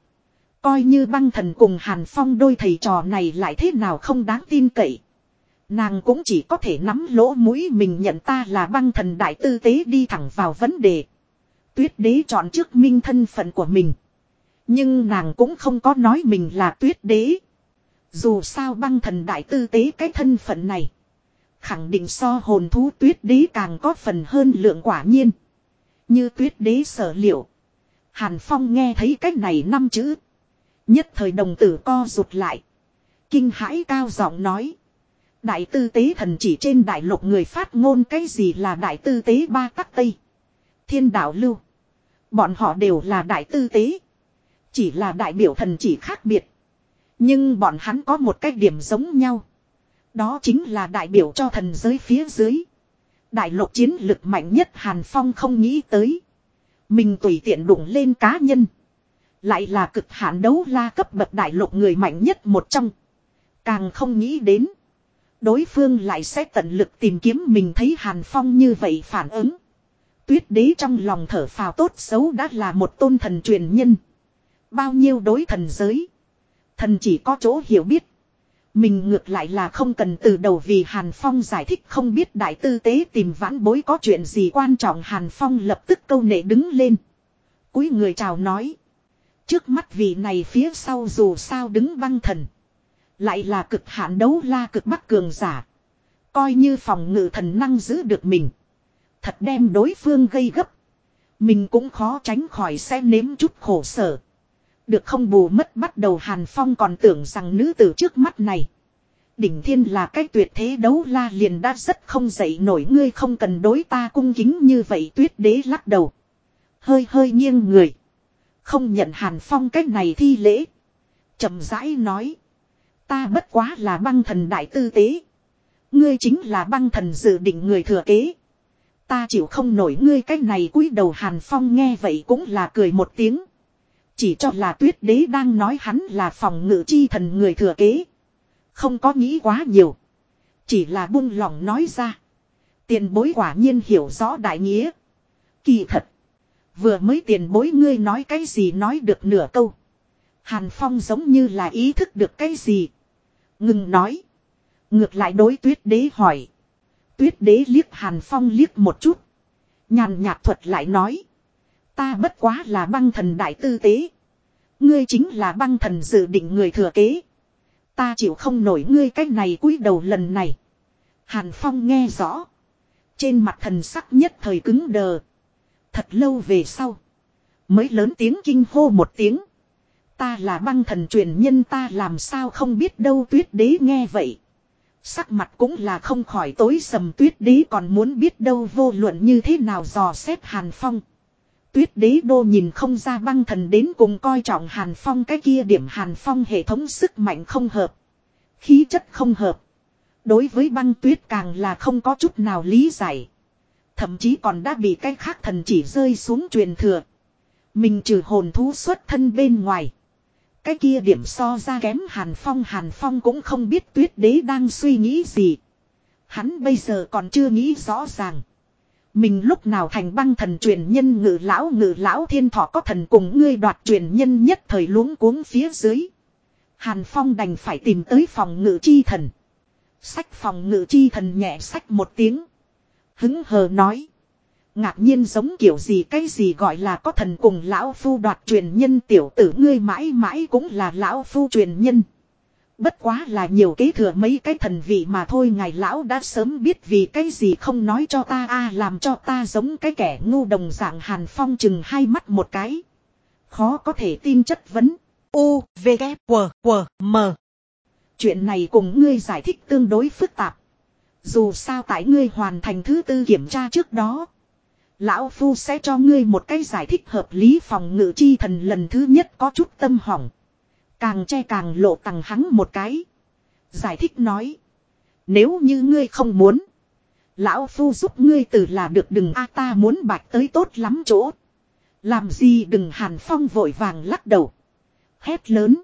Coi như băng thần cùng Hàn Phong đôi thầy trò này lại thế nào không đáng tin cậy. Nàng cũng chỉ có thể nắm lỗ mũi mình nhận ta là băng thần đại tư tế đi thẳng vào vấn đề. Tuyết đế chọn trước minh thân phận của mình. Nhưng nàng cũng không có nói mình là tuyết đế. Dù sao băng thần đại tư tế cái thân phận này. Khẳng định so hồn thú tuyết đế càng có phần hơn lượng quả nhiên. Như tuyết đế sở liệu. Hàn Phong nghe thấy cách này năm chữ. Nhất thời đồng tử co rụt lại. Kinh hãi cao giọng nói. Đại tư tế thần chỉ trên đại lục người phát ngôn cái gì là đại tư tế ba tắc tây. Thiên đạo lưu. Bọn họ đều là đại tư tế. Chỉ là đại biểu thần chỉ khác biệt. Nhưng bọn hắn có một cái điểm giống nhau. Đó chính là đại biểu cho thần giới phía dưới. Đại lục chiến lực mạnh nhất Hàn Phong không nghĩ tới. Mình tùy tiện đụng lên cá nhân. Lại là cực hạn đấu la cấp bậc đại lục người mạnh nhất một trong. Càng không nghĩ đến. Đối phương lại sẽ tận lực tìm kiếm mình thấy Hàn Phong như vậy phản ứng. Tuyết đế trong lòng thở phào tốt xấu đã là một tôn thần truyền nhân. Bao nhiêu đối thần giới. Thần chỉ có chỗ hiểu biết. Mình ngược lại là không cần từ đầu vì Hàn Phong giải thích không biết đại tư tế tìm vãn bối có chuyện gì quan trọng Hàn Phong lập tức câu nệ đứng lên. Cúi người chào nói. Trước mắt vị này phía sau dù sao đứng băng thần. Lại là cực hạn đấu la cực bắc cường giả. Coi như phòng ngự thần năng giữ được mình. Thật đem đối phương gây gấp. Mình cũng khó tránh khỏi sẽ nếm chút khổ sở. Được không bù mất bắt đầu Hàn Phong còn tưởng rằng nữ tử trước mắt này. Đỉnh thiên là cái tuyệt thế đấu la liền đã rất không dậy nổi ngươi không cần đối ta cung kính như vậy tuyết đế lắc đầu. Hơi hơi nghiêng người. Không nhận Hàn Phong cái này thi lễ. chậm rãi nói. Ta bất quá là băng thần đại tư tế. Ngươi chính là băng thần dự định người thừa kế. Ta chịu không nổi ngươi cái này cúi đầu Hàn Phong nghe vậy cũng là cười một tiếng. Chỉ cho là tuyết đế đang nói hắn là phòng ngự chi thần người thừa kế. Không có nghĩ quá nhiều. Chỉ là buông lòng nói ra. Tiền bối quả nhiên hiểu rõ đại nghĩa. Kỳ thật. Vừa mới tiền bối ngươi nói cái gì nói được nửa câu. Hàn Phong giống như là ý thức được cái gì. Ngừng nói. Ngược lại đối tuyết đế hỏi. Tuyết đế liếc Hàn Phong liếc một chút. Nhàn nhạt thuật lại nói. Ta bất quá là băng thần đại tư tế. Ngươi chính là băng thần dự định người thừa kế. Ta chịu không nổi ngươi cái này cúi đầu lần này. Hàn Phong nghe rõ. Trên mặt thần sắc nhất thời cứng đờ. Thật lâu về sau. Mới lớn tiếng kinh hô một tiếng. Ta là băng thần truyền nhân ta làm sao không biết đâu tuyết đế nghe vậy. Sắc mặt cũng là không khỏi tối sầm tuyết đế còn muốn biết đâu vô luận như thế nào dò xét Hàn Phong. Tuyết đế đô nhìn không ra băng thần đến cùng coi trọng Hàn Phong cái kia điểm Hàn Phong hệ thống sức mạnh không hợp. Khí chất không hợp. Đối với băng tuyết càng là không có chút nào lý giải. Thậm chí còn đã bị cái khác thần chỉ rơi xuống truyền thừa. Mình trừ hồn thú xuất thân bên ngoài. Cái kia điểm so ra kém Hàn Phong Hàn Phong cũng không biết tuyết đế đang suy nghĩ gì. Hắn bây giờ còn chưa nghĩ rõ ràng. Mình lúc nào thành băng thần truyền nhân ngự lão ngự lão thiên thọ có thần cùng ngươi đoạt truyền nhân nhất thời luống cuống phía dưới. Hàn Phong đành phải tìm tới phòng ngự chi thần. Sách phòng ngự chi thần nhẹ sách một tiếng. Hứng hờ nói. Ngạc nhiên giống kiểu gì cái gì gọi là có thần cùng lão phu đoạt truyền nhân tiểu tử ngươi mãi mãi cũng là lão phu truyền nhân. Bất quá là nhiều kế thừa mấy cái thần vị mà thôi ngài lão đã sớm biết vì cái gì không nói cho ta a làm cho ta giống cái kẻ ngu đồng dạng hàn phong chừng hai mắt một cái. Khó có thể tin chất vấn. U, V, K, W, W, M. Chuyện này cùng ngươi giải thích tương đối phức tạp. Dù sao tại ngươi hoàn thành thứ tư kiểm tra trước đó. Lão Phu sẽ cho ngươi một cái giải thích hợp lý phòng ngự chi thần lần thứ nhất có chút tâm hỏng. Càng che càng lộ tằng hắn một cái. Giải thích nói. Nếu như ngươi không muốn. Lão Phu giúp ngươi từ là được đừng a ta muốn bạch tới tốt lắm chỗ. Làm gì đừng hàn phong vội vàng lắc đầu. Hét lớn.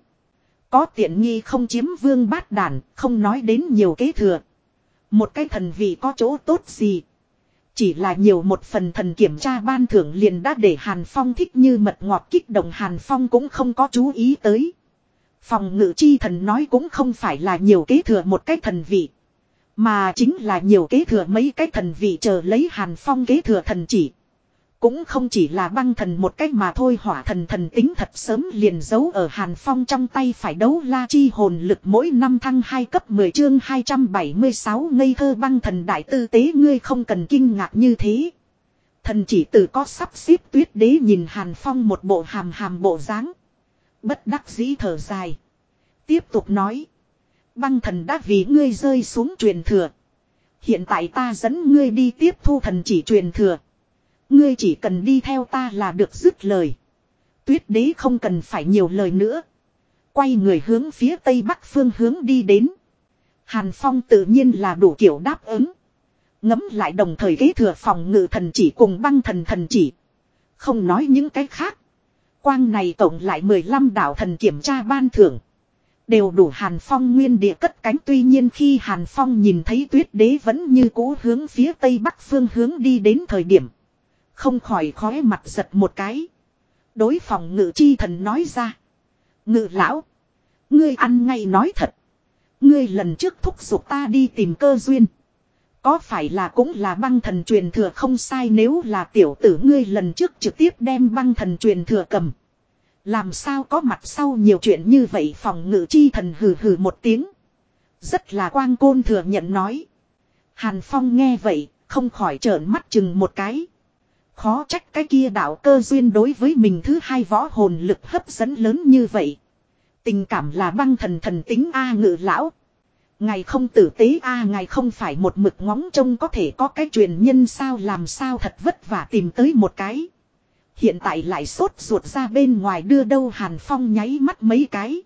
Có tiện nghi không chiếm vương bát đàn, không nói đến nhiều kế thừa. Một cái thần vị có chỗ tốt gì. Chỉ là nhiều một phần thần kiểm tra ban thưởng liền đã để Hàn Phong thích như mật ngọt kích động Hàn Phong cũng không có chú ý tới. Phòng ngự chi thần nói cũng không phải là nhiều kế thừa một cái thần vị. Mà chính là nhiều kế thừa mấy cái thần vị chờ lấy Hàn Phong kế thừa thần chỉ. Cũng không chỉ là băng thần một cách mà thôi, hỏa thần thần tính thật sớm liền giấu ở Hàn Phong trong tay phải đấu la chi hồn lực mỗi năm thăng 2 cấp 10 chương 276 ngây thơ băng thần đại tư tế, ngươi không cần kinh ngạc như thế. Thần chỉ từ có sắp xếp tuyết đế nhìn Hàn Phong một bộ hàm hàm bộ dáng Bất đắc dĩ thở dài. Tiếp tục nói. Băng thần đã vì ngươi rơi xuống truyền thừa. Hiện tại ta dẫn ngươi đi tiếp thu thần chỉ truyền thừa. Ngươi chỉ cần đi theo ta là được dứt lời. Tuyết đế không cần phải nhiều lời nữa. Quay người hướng phía tây bắc phương hướng đi đến. Hàn Phong tự nhiên là đủ kiểu đáp ứng. Ngấm lại đồng thời kế thừa phòng ngự thần chỉ cùng băng thần thần chỉ. Không nói những cái khác. Quang này tổng lại 15 đạo thần kiểm tra ban thưởng. Đều đủ Hàn Phong nguyên địa cất cánh, tuy nhiên khi Hàn Phong nhìn thấy tuyết đế vẫn như cũ hướng phía tây bắc phương hướng đi đến thời điểm. Không khỏi khóe mặt giật một cái. Đối phòng ngự chi thần nói ra. Ngự lão. Ngươi ăn ngay nói thật. Ngươi lần trước thúc giục ta đi tìm cơ duyên. Có phải là cũng là băng thần truyền thừa không sai nếu là tiểu tử ngươi lần trước trực tiếp đem băng thần truyền thừa cầm. Làm sao có mặt sau nhiều chuyện như vậy phòng ngự chi thần hừ hừ một tiếng. Rất là quang côn thừa nhận nói. Hàn Phong nghe vậy, không khỏi trợn mắt chừng một cái. Khó trách cái kia đạo cơ duyên đối với mình thứ hai võ hồn lực hấp dẫn lớn như vậy. Tình cảm là băng thần thần tính A ngự lão. Ngài không tử tế A ngài không phải một mực ngóng trông có thể có cái truyền nhân sao làm sao thật vất vả tìm tới một cái. Hiện tại lại sốt ruột ra bên ngoài đưa đâu Hàn Phong nháy mắt mấy cái.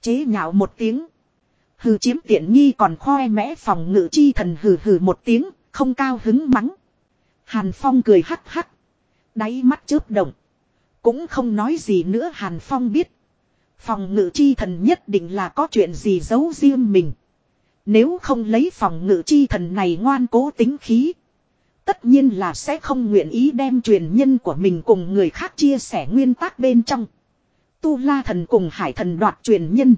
Chế nhạo một tiếng. Hừ chiếm tiện nghi còn khoe mẽ phòng ngự chi thần hừ hừ một tiếng, không cao hứng mắng. Hàn Phong cười hắc hắc. Đáy mắt chớp động. Cũng không nói gì nữa Hàn Phong biết. Phòng ngự chi thần nhất định là có chuyện gì giấu riêng mình. Nếu không lấy phòng ngự chi thần này ngoan cố tính khí. Tất nhiên là sẽ không nguyện ý đem truyền nhân của mình cùng người khác chia sẻ nguyên tắc bên trong. Tu La thần cùng Hải thần đoạt truyền nhân.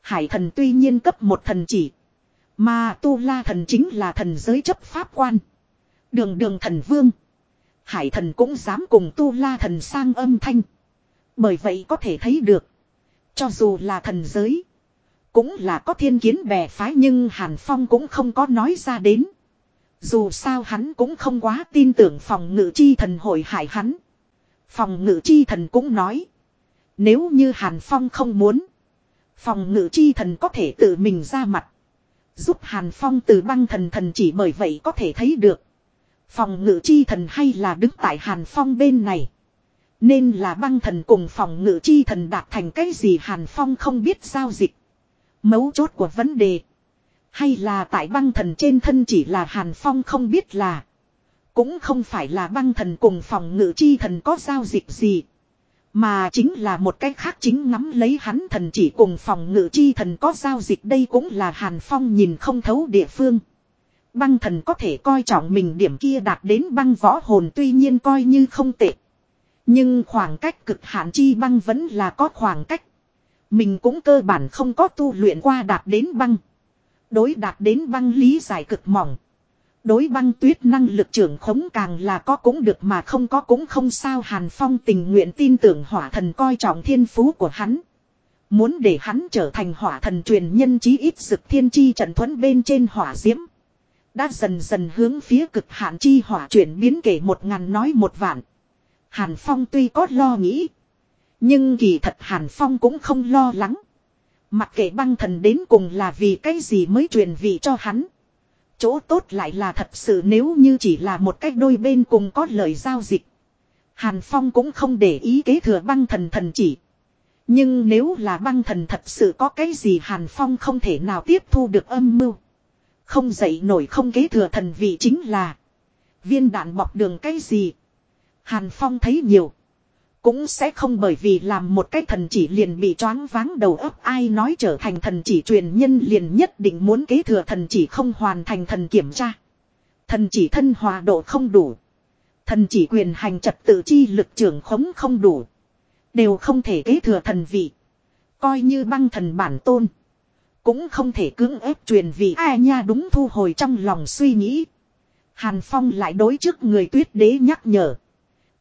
Hải thần tuy nhiên cấp một thần chỉ. Mà Tu La thần chính là thần giới chấp pháp quan. Đường đường thần vương. Hải thần cũng dám cùng tu la thần sang âm thanh. Bởi vậy có thể thấy được. Cho dù là thần giới. Cũng là có thiên kiến bè phái nhưng Hàn Phong cũng không có nói ra đến. Dù sao hắn cũng không quá tin tưởng phòng ngự chi thần hội hại hắn. Phòng ngự chi thần cũng nói. Nếu như Hàn Phong không muốn. Phòng ngự chi thần có thể tự mình ra mặt. Giúp Hàn Phong từ băng thần thần chỉ bởi vậy có thể thấy được. Phòng ngự chi thần hay là đứng tại Hàn Phong bên này. Nên là băng thần cùng phòng ngự chi thần đạt thành cái gì Hàn Phong không biết giao dịch. Mấu chốt của vấn đề. Hay là tại băng thần trên thân chỉ là Hàn Phong không biết là. Cũng không phải là băng thần cùng phòng ngự chi thần có giao dịch gì. Mà chính là một cách khác chính ngắm lấy hắn thần chỉ cùng phòng ngự chi thần có giao dịch đây cũng là Hàn Phong nhìn không thấu địa phương. Băng thần có thể coi trọng mình điểm kia đạt đến băng võ hồn tuy nhiên coi như không tệ. Nhưng khoảng cách cực hạn chi băng vẫn là có khoảng cách. Mình cũng cơ bản không có tu luyện qua đạt đến băng. Đối đạt đến băng lý giải cực mỏng. Đối băng tuyết năng lực trưởng khống càng là có cũng được mà không có cũng không sao Hàn Phong tình nguyện tin tưởng hỏa thần coi trọng thiên phú của hắn. Muốn để hắn trở thành hỏa thần truyền nhân chí ít dực thiên chi trận thuẫn bên trên hỏa diễm. Đã dần dần hướng phía cực hạn chi hỏa chuyển biến kể một ngàn nói một vạn. Hàn Phong tuy có lo nghĩ. Nhưng kỳ thật Hàn Phong cũng không lo lắng. Mặc kệ băng thần đến cùng là vì cái gì mới truyền vị cho hắn. Chỗ tốt lại là thật sự nếu như chỉ là một cách đôi bên cùng có lời giao dịch. Hàn Phong cũng không để ý kế thừa băng thần thần chỉ. Nhưng nếu là băng thần thật sự có cái gì Hàn Phong không thể nào tiếp thu được âm mưu. Không dậy nổi không kế thừa thần vị chính là. Viên đạn bọc đường cái gì. Hàn Phong thấy nhiều. Cũng sẽ không bởi vì làm một cái thần chỉ liền bị choáng váng đầu óc ai nói trở thành thần chỉ truyền nhân liền nhất định muốn kế thừa thần chỉ không hoàn thành thần kiểm tra. Thần chỉ thân hòa độ không đủ. Thần chỉ quyền hành trật tự chi lực trưởng khống không đủ. Đều không thể kế thừa thần vị. Coi như băng thần bản tôn. Cũng không thể cưỡng ép truyền vị ai nha đúng thu hồi trong lòng suy nghĩ. Hàn Phong lại đối trước người tuyết đế nhắc nhở.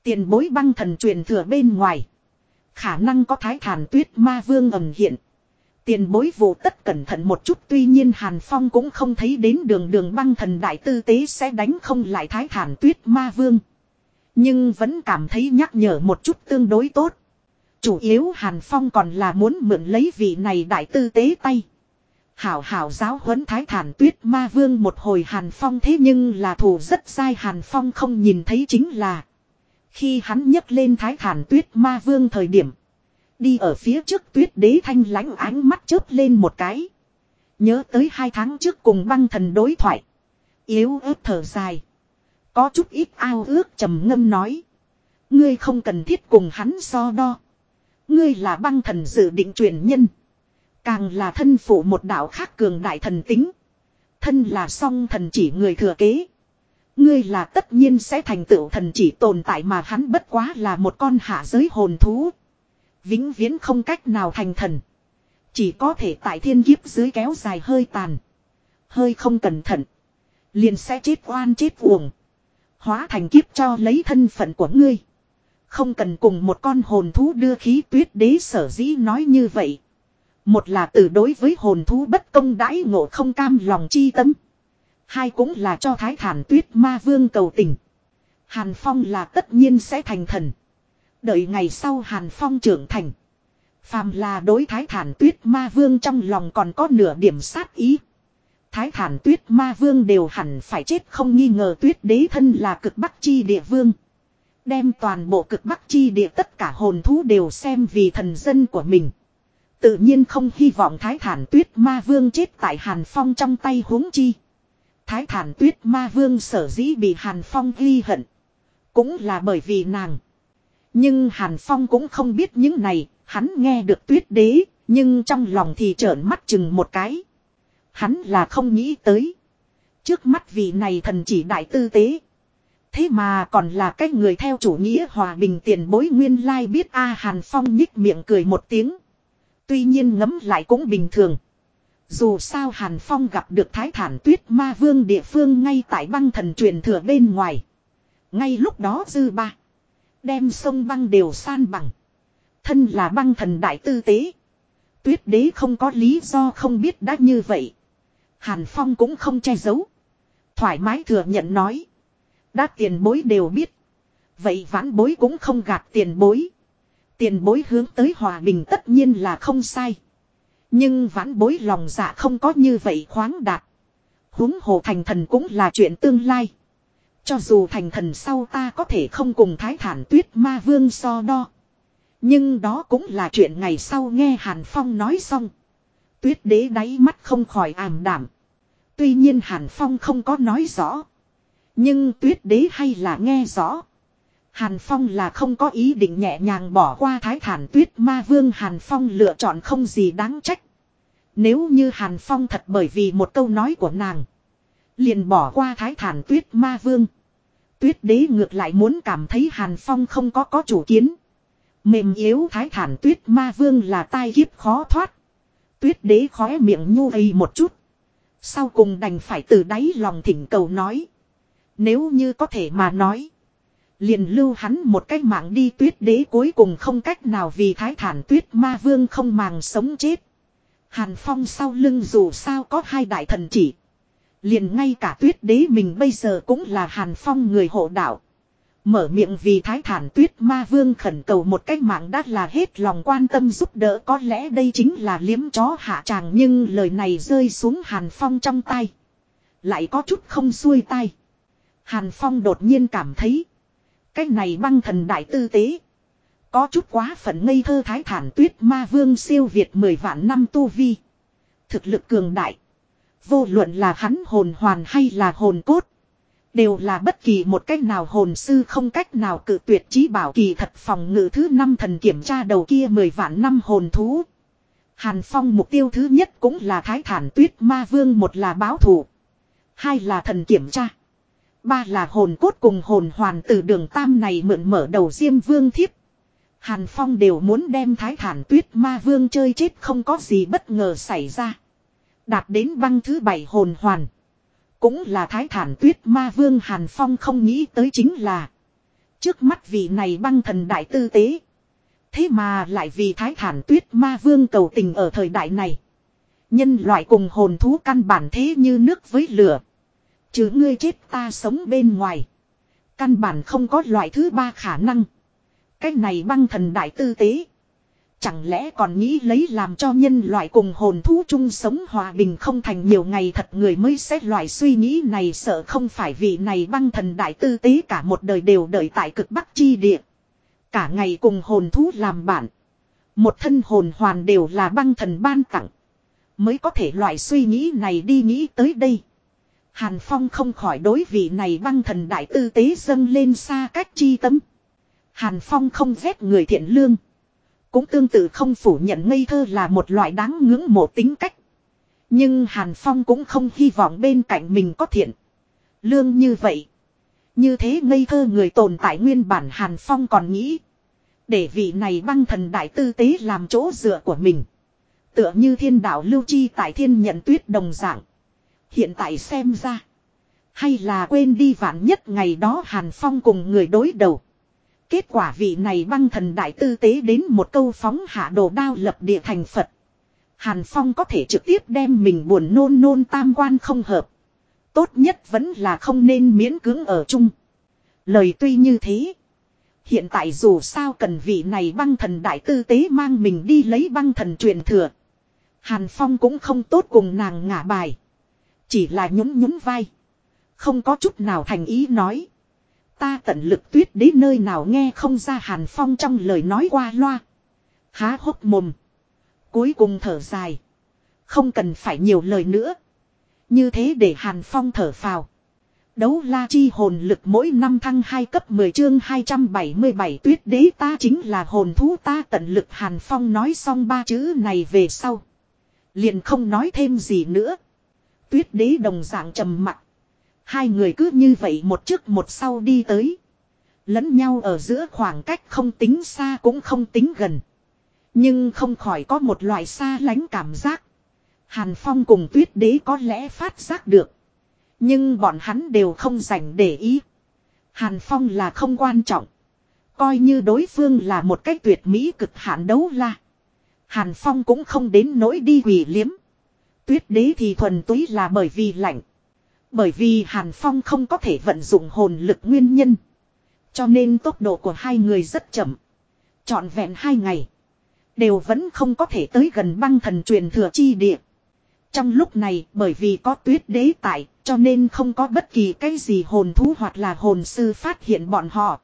Tiền bối băng thần truyền thừa bên ngoài. Khả năng có thái thản tuyết ma vương ẩm hiện. Tiền bối vụ tất cẩn thận một chút, tuy nhiên Hàn Phong cũng không thấy đến đường đường băng thần đại tư tế sẽ đánh không lại thái thản tuyết ma vương. Nhưng vẫn cảm thấy nhắc nhở một chút tương đối tốt. Chủ yếu Hàn Phong còn là muốn mượn lấy vị này đại tư tế tay. Hảo hảo giáo huấn thái thản tuyết ma vương một hồi Hàn Phong thế nhưng là thù rất sai Hàn Phong không nhìn thấy chính là. Khi hắn nhấc lên thái thản tuyết ma vương thời điểm. Đi ở phía trước tuyết đế thanh lãnh ánh mắt chớp lên một cái. Nhớ tới hai tháng trước cùng băng thần đối thoại. Yếu ớt thở dài. Có chút ít ao ước trầm ngâm nói. Ngươi không cần thiết cùng hắn so đo. Ngươi là băng thần dự định truyền nhân. Càng là thân phụ một đạo khác cường đại thần tính. Thân là song thần chỉ người thừa kế. Ngươi là tất nhiên sẽ thành tựu thần chỉ tồn tại mà hắn bất quá là một con hạ giới hồn thú. Vĩnh viễn không cách nào thành thần. Chỉ có thể tại thiên kiếp dưới kéo dài hơi tàn. Hơi không cẩn thận. Liền sẽ chết oan chết uổng. Hóa thành kiếp cho lấy thân phận của ngươi. Không cần cùng một con hồn thú đưa khí tuyết đế sở dĩ nói như vậy. Một là từ đối với hồn thú bất công đãi ngộ không cam lòng chi tâm. Hai cũng là cho thái thản tuyết ma vương cầu tình. Hàn Phong là tất nhiên sẽ thành thần. Đợi ngày sau Hàn Phong trưởng thành. Phàm là đối thái thản tuyết ma vương trong lòng còn có nửa điểm sát ý. Thái thản tuyết ma vương đều hẳn phải chết không nghi ngờ tuyết đế thân là cực bắc chi địa vương. Đem toàn bộ cực bắc chi địa tất cả hồn thú đều xem vì thần dân của mình. Tự nhiên không hy vọng thái thản tuyết ma vương chết tại hàn phong trong tay huống chi. Thái thản tuyết ma vương sở dĩ bị hàn phong ghi hận. Cũng là bởi vì nàng. Nhưng hàn phong cũng không biết những này, hắn nghe được tuyết đế, nhưng trong lòng thì trợn mắt chừng một cái. Hắn là không nghĩ tới. Trước mắt vị này thần chỉ đại tư tế. Thế mà còn là cái người theo chủ nghĩa hòa bình tiền bối nguyên lai biết A Hàn Phong nhích miệng cười một tiếng. Tuy nhiên ngấm lại cũng bình thường. Dù sao Hàn Phong gặp được thái thản tuyết ma vương địa phương ngay tại băng thần truyền thừa bên ngoài. Ngay lúc đó dư ba. Đem sông băng đều san bằng. Thân là băng thần đại tư tế. Tuyết đế không có lý do không biết đã như vậy. Hàn Phong cũng không che giấu. Thoải mái thừa nhận nói. Đã tiền bối đều biết. Vậy vãn bối cũng không gạt tiền bối. Tiền bối hướng tới hòa bình tất nhiên là không sai. Nhưng vãn bối lòng dạ không có như vậy khoáng đạt. huống hồ thành thần cũng là chuyện tương lai. Cho dù thành thần sau ta có thể không cùng thái thản tuyết ma vương so đo. Nhưng đó cũng là chuyện ngày sau nghe Hàn Phong nói xong. Tuyết đế đáy mắt không khỏi ảm đảm. Tuy nhiên Hàn Phong không có nói rõ. Nhưng tuyết đế hay là nghe rõ. Hàn Phong là không có ý định nhẹ nhàng bỏ qua thái thản tuyết ma vương Hàn Phong lựa chọn không gì đáng trách. Nếu như Hàn Phong thật bởi vì một câu nói của nàng. Liền bỏ qua thái thản tuyết ma vương. Tuyết đế ngược lại muốn cảm thấy Hàn Phong không có có chủ kiến. Mềm yếu thái thản tuyết ma vương là tai kiếp khó thoát. Tuyết đế khóe miệng nhu ây một chút. Sau cùng đành phải từ đáy lòng thỉnh cầu nói. Nếu như có thể mà nói. Liền lưu hắn một cách mạng đi tuyết đế cuối cùng không cách nào vì thái thản tuyết ma vương không màng sống chết. Hàn Phong sau lưng dù sao có hai đại thần chỉ. Liền ngay cả tuyết đế mình bây giờ cũng là Hàn Phong người hộ đạo. Mở miệng vì thái thản tuyết ma vương khẩn cầu một cách mạng đắt là hết lòng quan tâm giúp đỡ có lẽ đây chính là liếm chó hạ tràng nhưng lời này rơi xuống Hàn Phong trong tay. Lại có chút không xuôi tay. Hàn Phong đột nhiên cảm thấy. Cái này băng thần đại tư tế. Có chút quá phận ngây thơ thái thản tuyết ma vương siêu việt mười vạn năm tu vi. Thực lực cường đại. Vô luận là hắn hồn hoàn hay là hồn cốt. Đều là bất kỳ một cách nào hồn sư không cách nào cự tuyệt trí bảo kỳ thật phòng ngự thứ năm thần kiểm tra đầu kia mười vạn năm hồn thú. Hàn Phong mục tiêu thứ nhất cũng là thái thản tuyết ma vương một là báo thủ. Hai là thần kiểm tra. Ba là hồn cốt cùng hồn hoàn từ đường tam này mượn mở đầu diêm vương thiếp. Hàn Phong đều muốn đem thái thản tuyết ma vương chơi chết không có gì bất ngờ xảy ra. Đạt đến băng thứ bảy hồn hoàn. Cũng là thái thản tuyết ma vương Hàn Phong không nghĩ tới chính là. Trước mắt vị này băng thần đại tư tế. Thế mà lại vì thái thản tuyết ma vương cầu tình ở thời đại này. Nhân loại cùng hồn thú căn bản thế như nước với lửa. Chứ ngươi chết ta sống bên ngoài. Căn bản không có loại thứ ba khả năng. Cái này băng thần đại tư tế. Chẳng lẽ còn nghĩ lấy làm cho nhân loại cùng hồn thú chung sống hòa bình không thành nhiều ngày thật người mới xét loại suy nghĩ này sợ không phải vì này băng thần đại tư tế cả một đời đều đợi tại cực bắc chi địa. Cả ngày cùng hồn thú làm bạn. Một thân hồn hoàn đều là băng thần ban tặng. Mới có thể loại suy nghĩ này đi nghĩ tới đây. Hàn Phong không khỏi đối vị này băng thần đại tư tế dâng lên xa cách chi tâm. Hàn Phong không ghét người thiện lương. Cũng tương tự không phủ nhận ngây thơ là một loại đáng ngưỡng mộ tính cách. Nhưng Hàn Phong cũng không hy vọng bên cạnh mình có thiện. Lương như vậy. Như thế ngây thơ người tồn tại nguyên bản Hàn Phong còn nghĩ. Để vị này băng thần đại tư tế làm chỗ dựa của mình. Tựa như thiên đạo lưu chi tại thiên nhận tuyết đồng dạng. Hiện tại xem ra. Hay là quên đi vạn nhất ngày đó Hàn Phong cùng người đối đầu. Kết quả vị này băng thần đại tư tế đến một câu phóng hạ đồ đao lập địa thành Phật. Hàn Phong có thể trực tiếp đem mình buồn nôn nôn tam quan không hợp. Tốt nhất vẫn là không nên miễn cưỡng ở chung. Lời tuy như thế. Hiện tại dù sao cần vị này băng thần đại tư tế mang mình đi lấy băng thần truyền thừa. Hàn Phong cũng không tốt cùng nàng ngả bài. Chỉ là nhún nhún vai. Không có chút nào thành ý nói. Ta tận lực tuyết đến nơi nào nghe không ra Hàn Phong trong lời nói qua loa. Há hốc mồm. Cuối cùng thở dài. Không cần phải nhiều lời nữa. Như thế để Hàn Phong thở phào. Đấu la chi hồn lực mỗi năm thăng 2 cấp 10 chương 277 tuyết đế ta chính là hồn thú ta tận lực Hàn Phong nói xong ba chữ này về sau. Liền không nói thêm gì nữa. Tuyết đế đồng dạng trầm mặt. Hai người cứ như vậy một trước một sau đi tới. Lẫn nhau ở giữa khoảng cách không tính xa cũng không tính gần. Nhưng không khỏi có một loại xa lánh cảm giác. Hàn Phong cùng tuyết đế có lẽ phát giác được. Nhưng bọn hắn đều không dành để ý. Hàn Phong là không quan trọng. Coi như đối phương là một cách tuyệt mỹ cực hạn đấu la. Hàn Phong cũng không đến nỗi đi quỷ liếm. Tuyết đế thì thuần túy là bởi vì lạnh. Bởi vì Hàn Phong không có thể vận dụng hồn lực nguyên nhân. Cho nên tốc độ của hai người rất chậm. Chọn vẹn hai ngày. Đều vẫn không có thể tới gần băng thần truyền thừa chi địa. Trong lúc này, bởi vì có tuyết đế tại, cho nên không có bất kỳ cái gì hồn thú hoặc là hồn sư phát hiện bọn họ.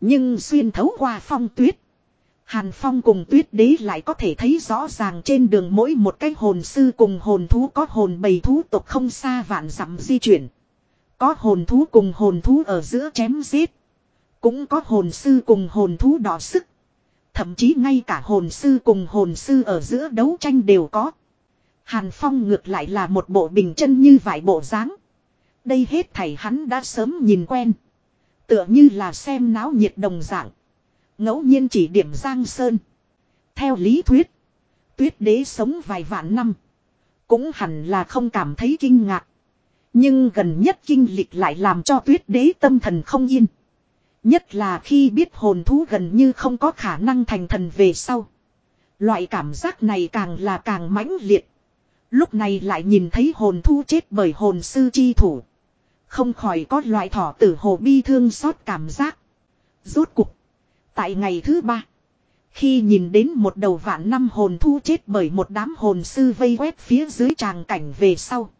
Nhưng xuyên thấu qua phong tuyết. Hàn Phong cùng tuyết đế lại có thể thấy rõ ràng trên đường mỗi một cái hồn sư cùng hồn thú có hồn bầy thú tộc không xa vạn dặm di chuyển. Có hồn thú cùng hồn thú ở giữa chém giết. Cũng có hồn sư cùng hồn thú đỏ sức. Thậm chí ngay cả hồn sư cùng hồn sư ở giữa đấu tranh đều có. Hàn Phong ngược lại là một bộ bình chân như vải bộ dáng. Đây hết thảy hắn đã sớm nhìn quen. Tựa như là xem náo nhiệt đồng dạng ngẫu nhiên chỉ điểm Giang Sơn. Theo lý thuyết. Tuyết đế sống vài vạn năm. Cũng hẳn là không cảm thấy kinh ngạc. Nhưng gần nhất kinh lịch lại làm cho tuyết đế tâm thần không yên. Nhất là khi biết hồn thú gần như không có khả năng thành thần về sau. Loại cảm giác này càng là càng mãnh liệt. Lúc này lại nhìn thấy hồn thú chết bởi hồn sư chi thủ. Không khỏi có loại thỏ tử hồ bi thương xót cảm giác. Rốt cục. Tại ngày thứ ba. Khi nhìn đến một đầu vạn năm hồn thu chết bởi một đám hồn sư vây quét phía dưới tràng cảnh về sau.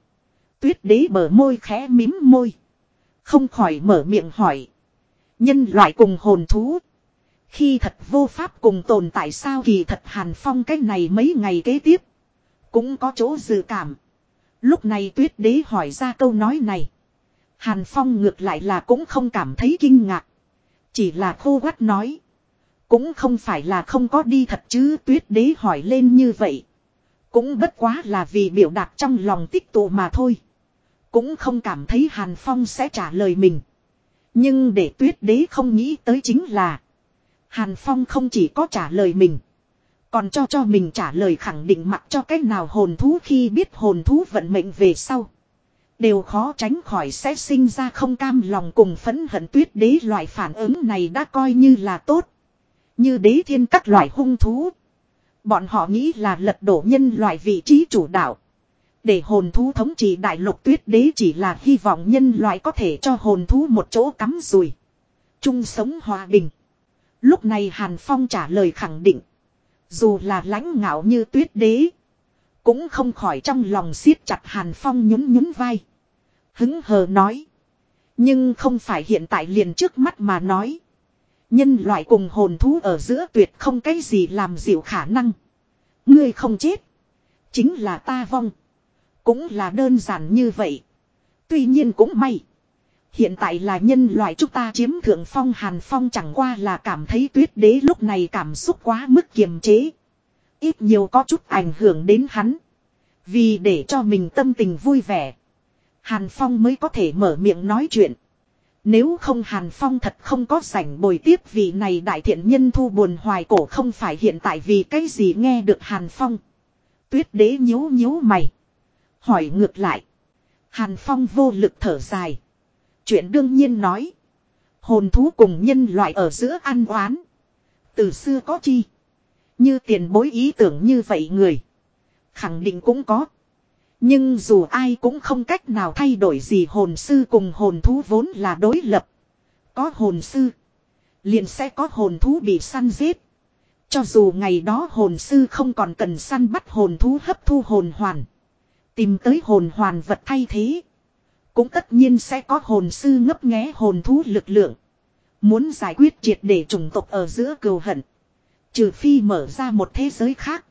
Tuyết đế bờ môi khẽ mím môi. Không khỏi mở miệng hỏi. Nhân loại cùng hồn thú. Khi thật vô pháp cùng tồn tại sao kỳ thật hàn phong cách này mấy ngày kế tiếp. Cũng có chỗ dự cảm. Lúc này tuyết đế hỏi ra câu nói này. Hàn phong ngược lại là cũng không cảm thấy kinh ngạc. Chỉ là khô quát nói. Cũng không phải là không có đi thật chứ, tuyết đế hỏi lên như vậy. Cũng bất quá là vì biểu đạt trong lòng tích tụ mà thôi. Cũng không cảm thấy Hàn Phong sẽ trả lời mình. Nhưng để tuyết đế không nghĩ tới chính là. Hàn Phong không chỉ có trả lời mình. Còn cho cho mình trả lời khẳng định mặc cho cách nào hồn thú khi biết hồn thú vận mệnh về sau. Đều khó tránh khỏi sẽ sinh ra không cam lòng cùng phẫn hận tuyết đế loại phản ứng này đã coi như là tốt. Như đế thiên các loại hung thú. Bọn họ nghĩ là lật đổ nhân loại vị trí chủ đạo. Để hồn thú thống trị đại lục tuyết đế chỉ là hy vọng nhân loại có thể cho hồn thú một chỗ cắm rùi. chung sống hòa bình. Lúc này Hàn Phong trả lời khẳng định. Dù là lãnh ngạo như tuyết đế. Cũng không khỏi trong lòng siết chặt Hàn Phong nhún nhún vai. Hứng hờ nói. Nhưng không phải hiện tại liền trước mắt mà nói. Nhân loại cùng hồn thú ở giữa tuyệt không cái gì làm dịu khả năng. Ngươi không chết. Chính là ta vong. Cũng là đơn giản như vậy. Tuy nhiên cũng may. Hiện tại là nhân loại chúng ta chiếm thượng phong hàn phong chẳng qua là cảm thấy tuyết đế lúc này cảm xúc quá mức kiềm chế. Ít nhiều có chút ảnh hưởng đến hắn. Vì để cho mình tâm tình vui vẻ. Hàn Phong mới có thể mở miệng nói chuyện. Nếu không Hàn Phong thật không có sảnh bồi tiếp vì này đại thiện nhân thu buồn hoài cổ không phải hiện tại vì cái gì nghe được Hàn Phong. Tuyết đế nhíu nhíu mày. Hỏi ngược lại. Hàn Phong vô lực thở dài. Chuyện đương nhiên nói. Hồn thú cùng nhân loại ở giữa ăn oán. Từ xưa có chi. Như tiền bối ý tưởng như vậy người. Khẳng định cũng có. Nhưng dù ai cũng không cách nào thay đổi gì hồn sư cùng hồn thú vốn là đối lập. Có hồn sư. Liền sẽ có hồn thú bị săn giết. Cho dù ngày đó hồn sư không còn cần săn bắt hồn thú hấp thu hồn hoàn. Tìm tới hồn hoàn vật thay thế. Cũng tất nhiên sẽ có hồn sư ngấp nghé hồn thú lực lượng. Muốn giải quyết triệt để chủng tộc ở giữa cừu hận. Trừ phi mở ra một thế giới khác.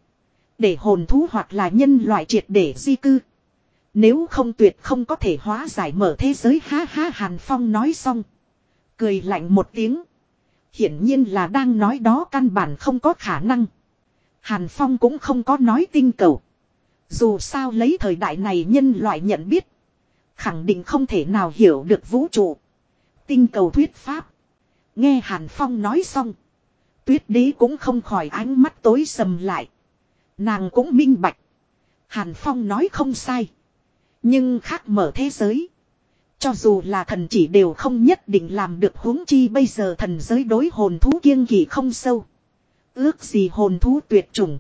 Để hồn thú hoặc là nhân loại triệt để di cư. Nếu không tuyệt không có thể hóa giải mở thế giới, ha ha, Hàn Phong nói xong. Cười lạnh một tiếng. Hiển nhiên là đang nói đó căn bản không có khả năng. Hàn Phong cũng không có nói tinh cầu. Dù sao lấy thời đại này nhân loại nhận biết. Khẳng định không thể nào hiểu được vũ trụ. Tinh cầu thuyết pháp. Nghe Hàn Phong nói xong. Tuyết đế cũng không khỏi ánh mắt tối sầm lại. Nàng cũng minh bạch. Hàn Phong nói không sai. Nhưng khác mở thế giới. Cho dù là thần chỉ đều không nhất định làm được huống chi bây giờ thần giới đối hồn thú kiêng kỵ không sâu. Ước gì hồn thú tuyệt chủng.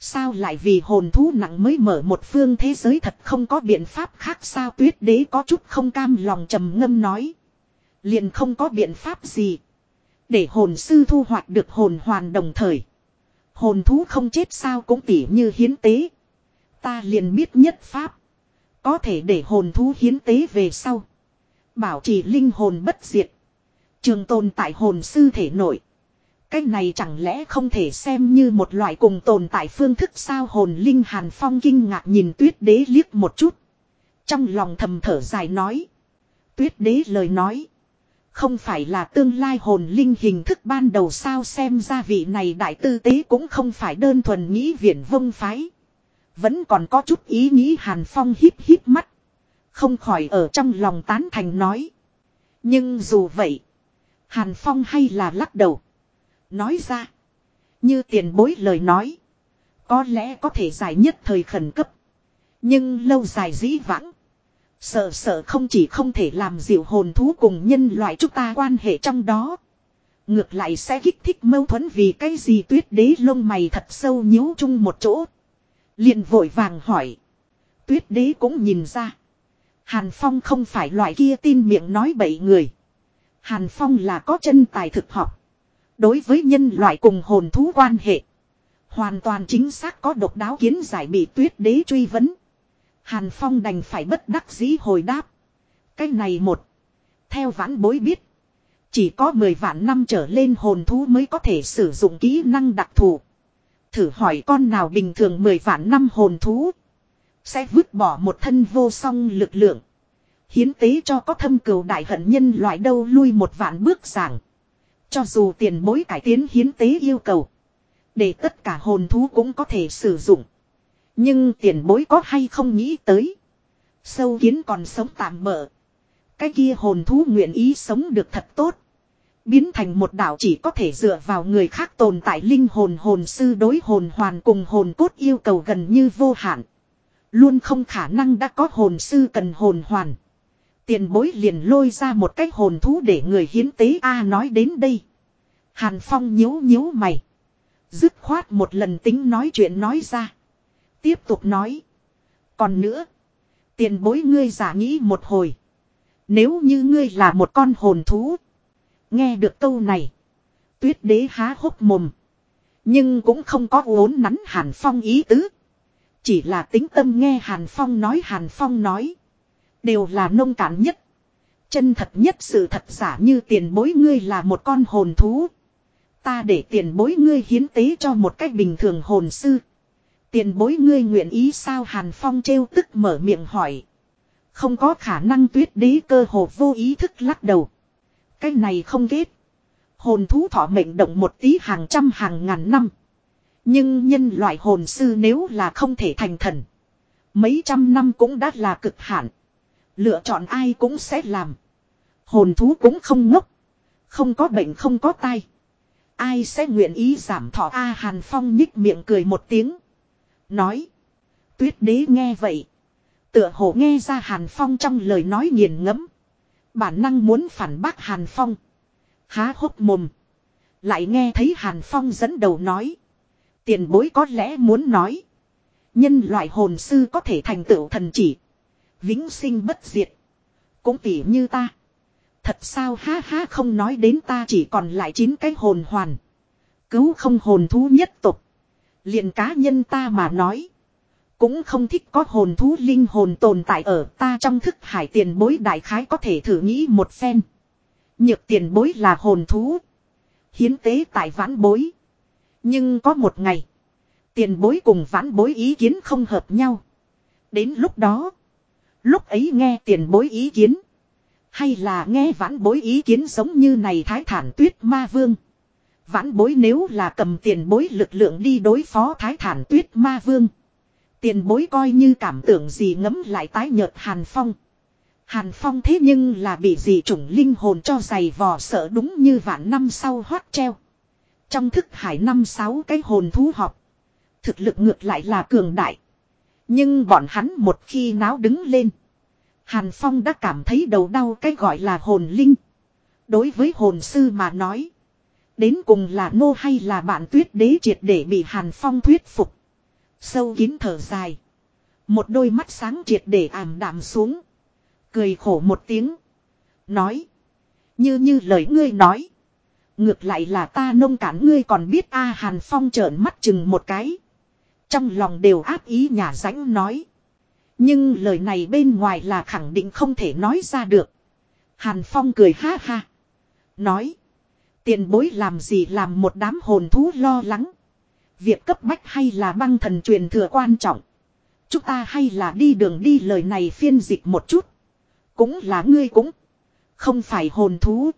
Sao lại vì hồn thú nặng mới mở một phương thế giới thật không có biện pháp khác sao tuyết đế có chút không cam lòng trầm ngâm nói. Liền không có biện pháp gì. Để hồn sư thu hoạch được hồn hoàn đồng thời. Hồn thú không chết sao cũng tỉ như hiến tế. Ta liền biết nhất pháp. Có thể để hồn thú hiến tế về sau. Bảo trì linh hồn bất diệt. Trường tồn tại hồn sư thể nội. Cái này chẳng lẽ không thể xem như một loại cùng tồn tại phương thức sao hồn linh Hàn Phong kinh ngạc nhìn tuyết đế liếc một chút. Trong lòng thầm thở dài nói. Tuyết đế lời nói. Không phải là tương lai hồn linh hình thức ban đầu sao xem ra vị này đại tư tế cũng không phải đơn thuần nghĩ viển vông phái. Vẫn còn có chút ý nghĩ Hàn Phong híp híp mắt. Không khỏi ở trong lòng tán thành nói. Nhưng dù vậy. Hàn Phong hay là lắc đầu. Nói ra. Như tiền bối lời nói. Có lẽ có thể giải nhất thời khẩn cấp. Nhưng lâu dài dĩ vãng. Sợ sợ không chỉ không thể làm dịu hồn thú cùng nhân loại chúng ta quan hệ trong đó. Ngược lại sẽ kích thích mâu thuẫn vì cái gì tuyết đế lông mày thật sâu nhíu chung một chỗ. liền vội vàng hỏi. Tuyết đế cũng nhìn ra. Hàn Phong không phải loại kia tin miệng nói bậy người. Hàn Phong là có chân tài thực học. Đối với nhân loại cùng hồn thú quan hệ. Hoàn toàn chính xác có độc đáo kiến giải bị tuyết đế truy vấn. Hàn Phong đành phải bất đắc dĩ hồi đáp. Cái này một. Theo vãn bối biết. Chỉ có 10 vạn năm trở lên hồn thú mới có thể sử dụng kỹ năng đặc thù. Thử hỏi con nào bình thường 10 vạn năm hồn thú. Sẽ vứt bỏ một thân vô song lực lượng. Hiến tế cho có thâm cừu đại hận nhân loại đâu lui một vạn bước giảng. Cho dù tiền bối cải tiến hiến tế yêu cầu. Để tất cả hồn thú cũng có thể sử dụng. Nhưng tiền bối có hay không nghĩ tới. Sâu kiến còn sống tạm bỡ. Cái kia hồn thú nguyện ý sống được thật tốt. Biến thành một đạo chỉ có thể dựa vào người khác tồn tại linh hồn hồn sư đối hồn hoàn cùng hồn cốt yêu cầu gần như vô hạn. Luôn không khả năng đã có hồn sư cần hồn hoàn. Tiền bối liền lôi ra một cái hồn thú để người hiến tế A nói đến đây. Hàn Phong nhíu nhíu mày. Dứt khoát một lần tính nói chuyện nói ra. Tiếp tục nói. Còn nữa. Tiền bối ngươi giả nghĩ một hồi. Nếu như ngươi là một con hồn thú. Nghe được câu này. Tuyết đế há hốc mồm. Nhưng cũng không có uốn nắn Hàn Phong ý tứ. Chỉ là tính tâm nghe Hàn Phong nói, Hàn Phong nói. Đều là nông cạn nhất. Chân thật nhất sự thật giả như tiền bối ngươi là một con hồn thú. Ta để tiền bối ngươi hiến tế cho một cách bình thường hồn sư. Tiền bối ngươi nguyện ý sao Hàn Phong trêu tức mở miệng hỏi. Không có khả năng tuyết đế cơ hồ vô ý thức lắc đầu. Cái này không kết. Hồn thú thọ mệnh động một tí hàng trăm hàng ngàn năm. Nhưng nhân loại hồn sư nếu là không thể thành thần. Mấy trăm năm cũng đã là cực hạn. Lựa chọn ai cũng sẽ làm. Hồn thú cũng không ngốc. Không có bệnh không có tai. Ai sẽ nguyện ý giảm thọ A Hàn Phong nhích miệng cười một tiếng. Nói. Tuyết đế nghe vậy. Tựa hồ nghe ra Hàn Phong trong lời nói nghiền ngẫm Bản năng muốn phản bác Hàn Phong. Há hốc mồm. Lại nghe thấy Hàn Phong dẫn đầu nói. Tiền bối có lẽ muốn nói. Nhân loại hồn sư có thể thành tựu thần chỉ. Vĩnh sinh bất diệt. Cũng tỉ như ta. Thật sao ha ha không nói đến ta chỉ còn lại chín cái hồn hoàn. Cứu không hồn thú nhất tục liền cá nhân ta mà nói. Cũng không thích có hồn thú linh hồn tồn tại ở ta trong thức hải tiền bối đại khái có thể thử nghĩ một phen. Nhược tiền bối là hồn thú. Hiến tế tại vãn bối. Nhưng có một ngày. Tiền bối cùng vãn bối ý kiến không hợp nhau. Đến lúc đó. Lúc ấy nghe tiền bối ý kiến. Hay là nghe vãn bối ý kiến giống như này thái thản tuyết ma vương. Vãn bối nếu là cầm tiền bối lực lượng đi đối phó thái thản tuyết ma vương. Tiền bối coi như cảm tưởng gì ngấm lại tái nhợt Hàn Phong. Hàn Phong thế nhưng là bị gì chủng linh hồn cho dày vò sợ đúng như vạn năm sau hoát treo. Trong thức hải năm sáu cái hồn thú họp. Thực lực ngược lại là cường đại. Nhưng bọn hắn một khi náo đứng lên. Hàn Phong đã cảm thấy đầu đau cái gọi là hồn linh. Đối với hồn sư mà nói. Đến cùng là nô hay là bạn tuyết đế triệt để bị Hàn Phong thuyết phục. Sâu kín thở dài. Một đôi mắt sáng triệt để ảm đạm xuống. Cười khổ một tiếng. Nói. Như như lời ngươi nói. Ngược lại là ta nông cản ngươi còn biết A Hàn Phong trợn mắt chừng một cái. Trong lòng đều áp ý nhà rãnh nói. Nhưng lời này bên ngoài là khẳng định không thể nói ra được. Hàn Phong cười ha ha. Nói. Tiền bối làm gì làm một đám hồn thú lo lắng. Việc cấp bách hay là băng thần truyền thừa quan trọng. Chúng ta hay là đi đường đi lời này phiên dịch một chút. Cũng là ngươi cũng. Không phải hồn thú.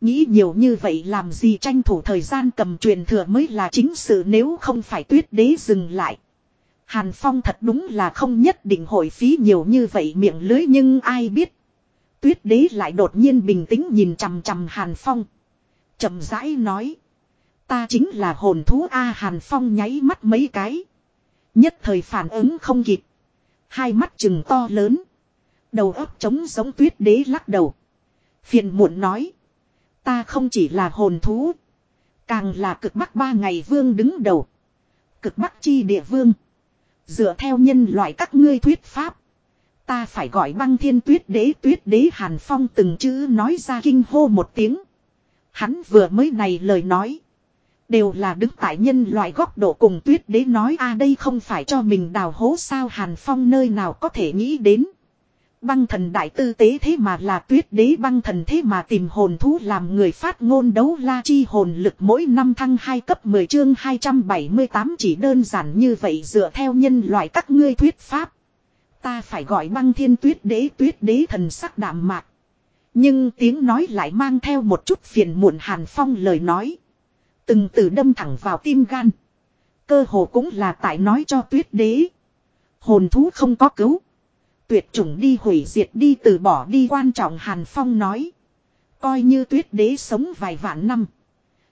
Nghĩ nhiều như vậy làm gì tranh thủ thời gian cầm truyền thừa mới là chính sự nếu không phải tuyết đế dừng lại. Hàn Phong thật đúng là không nhất định hội phí nhiều như vậy miệng lưới nhưng ai biết. Tuyết đế lại đột nhiên bình tĩnh nhìn chằm chằm Hàn Phong chậm rãi nói. Ta chính là hồn thú A Hàn Phong nháy mắt mấy cái. Nhất thời phản ứng không kịp. Hai mắt chừng to lớn. Đầu óc trống giống tuyết đế lắc đầu. Phiền muộn nói. Ta không chỉ là hồn thú. Càng là cực bắc ba ngày vương đứng đầu. Cực bắc chi địa vương. Dựa theo nhân loại các ngươi thuyết pháp. Ta phải gọi băng thiên tuyết đế tuyết đế hàn phong từng chữ nói ra kinh hô một tiếng. Hắn vừa mới này lời nói. Đều là đứng tại nhân loại góc độ cùng tuyết đế nói, a, đây không phải cho mình đào hố sao hàn phong nơi nào có thể nghĩ đến. Băng thần đại tư tế thế mà là tuyết đế, băng thần thế mà tìm hồn thú làm người phát ngôn đấu la chi hồn lực mỗi năm thăng 2 cấp 10 chương 278 chỉ đơn giản như vậy dựa theo nhân loại các ngươi thuyết pháp. Ta phải gọi băng thiên tuyết đế tuyết đế thần sắc đạm mạc. Nhưng tiếng nói lại mang theo một chút phiền muộn hàn phong lời nói. Từng từ đâm thẳng vào tim gan. Cơ hồ cũng là tại nói cho tuyết đế. Hồn thú không có cứu. Tuyệt chủng đi hủy diệt đi từ bỏ đi quan trọng Hàn Phong nói. Coi như tuyết đế sống vài vạn năm.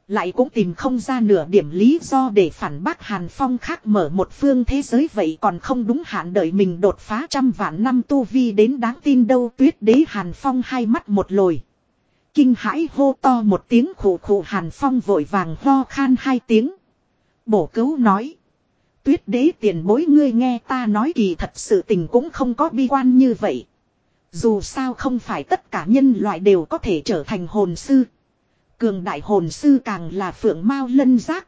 Lại cũng tìm không ra nửa điểm lý do để phản bác Hàn Phong khác mở một phương thế giới vậy còn không đúng hạn đợi mình đột phá trăm vạn năm tu vi đến đáng tin đâu tuyết đế Hàn Phong hai mắt một lồi. Kinh hãi hô to một tiếng khủ khủ Hàn Phong vội vàng ho khan hai tiếng. Bổ cứu nói. Tuyết đế tiền bối ngươi nghe ta nói kỳ thật sự tình cũng không có bi quan như vậy. Dù sao không phải tất cả nhân loại đều có thể trở thành hồn sư. Cường đại hồn sư càng là phượng mao lân giác.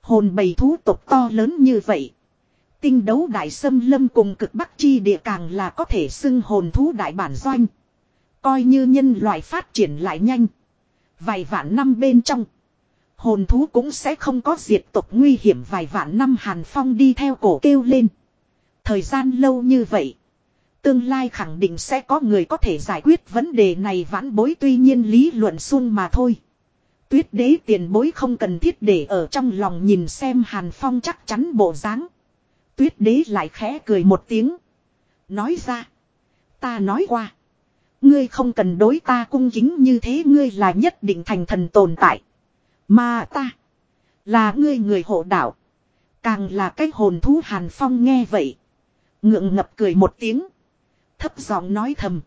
Hồn bầy thú tộc to lớn như vậy. Tinh đấu đại sâm lâm cùng cực bắc chi địa càng là có thể xưng hồn thú đại bản doanh. Coi như nhân loại phát triển lại nhanh. Vài vạn năm bên trong. Hồn thú cũng sẽ không có diệt tộc nguy hiểm vài vạn năm Hàn Phong đi theo cổ kêu lên. Thời gian lâu như vậy. Tương lai khẳng định sẽ có người có thể giải quyết vấn đề này vãn bối tuy nhiên lý luận xung mà thôi. Tuyết đế tiền bối không cần thiết để ở trong lòng nhìn xem Hàn Phong chắc chắn bộ dáng. Tuyết đế lại khẽ cười một tiếng. Nói ra. Ta nói qua. Ngươi không cần đối ta cung kính như thế ngươi là nhất định thành thần tồn tại. Mà ta. Là ngươi người hộ đạo. Càng là cái hồn thú Hàn Phong nghe vậy. Ngượng ngập cười một tiếng. Thấp giọng nói thầm.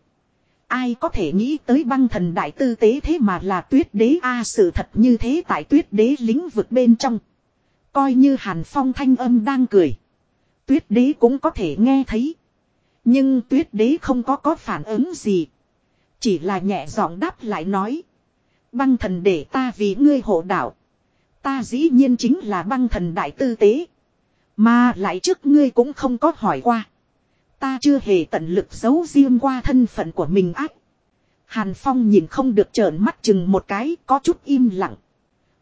Ai có thể nghĩ tới băng thần đại tư tế thế mà là tuyết đế a, sự thật như thế tại tuyết đế lĩnh vực bên trong. Coi như Hàn Phong thanh âm đang cười. Tuyết đế cũng có thể nghe thấy. Nhưng tuyết đế không có có phản ứng gì. Chỉ là nhẹ giọng đáp lại nói. Băng thần để ta vì ngươi hộ đạo. Ta dĩ nhiên chính là băng thần đại tư tế. Mà lại trước ngươi cũng không có hỏi qua. Ta chưa hề tận lực giấu riêng qua thân phận của mình ác. Hàn Phong nhìn không được trợn mắt chừng một cái, có chút im lặng.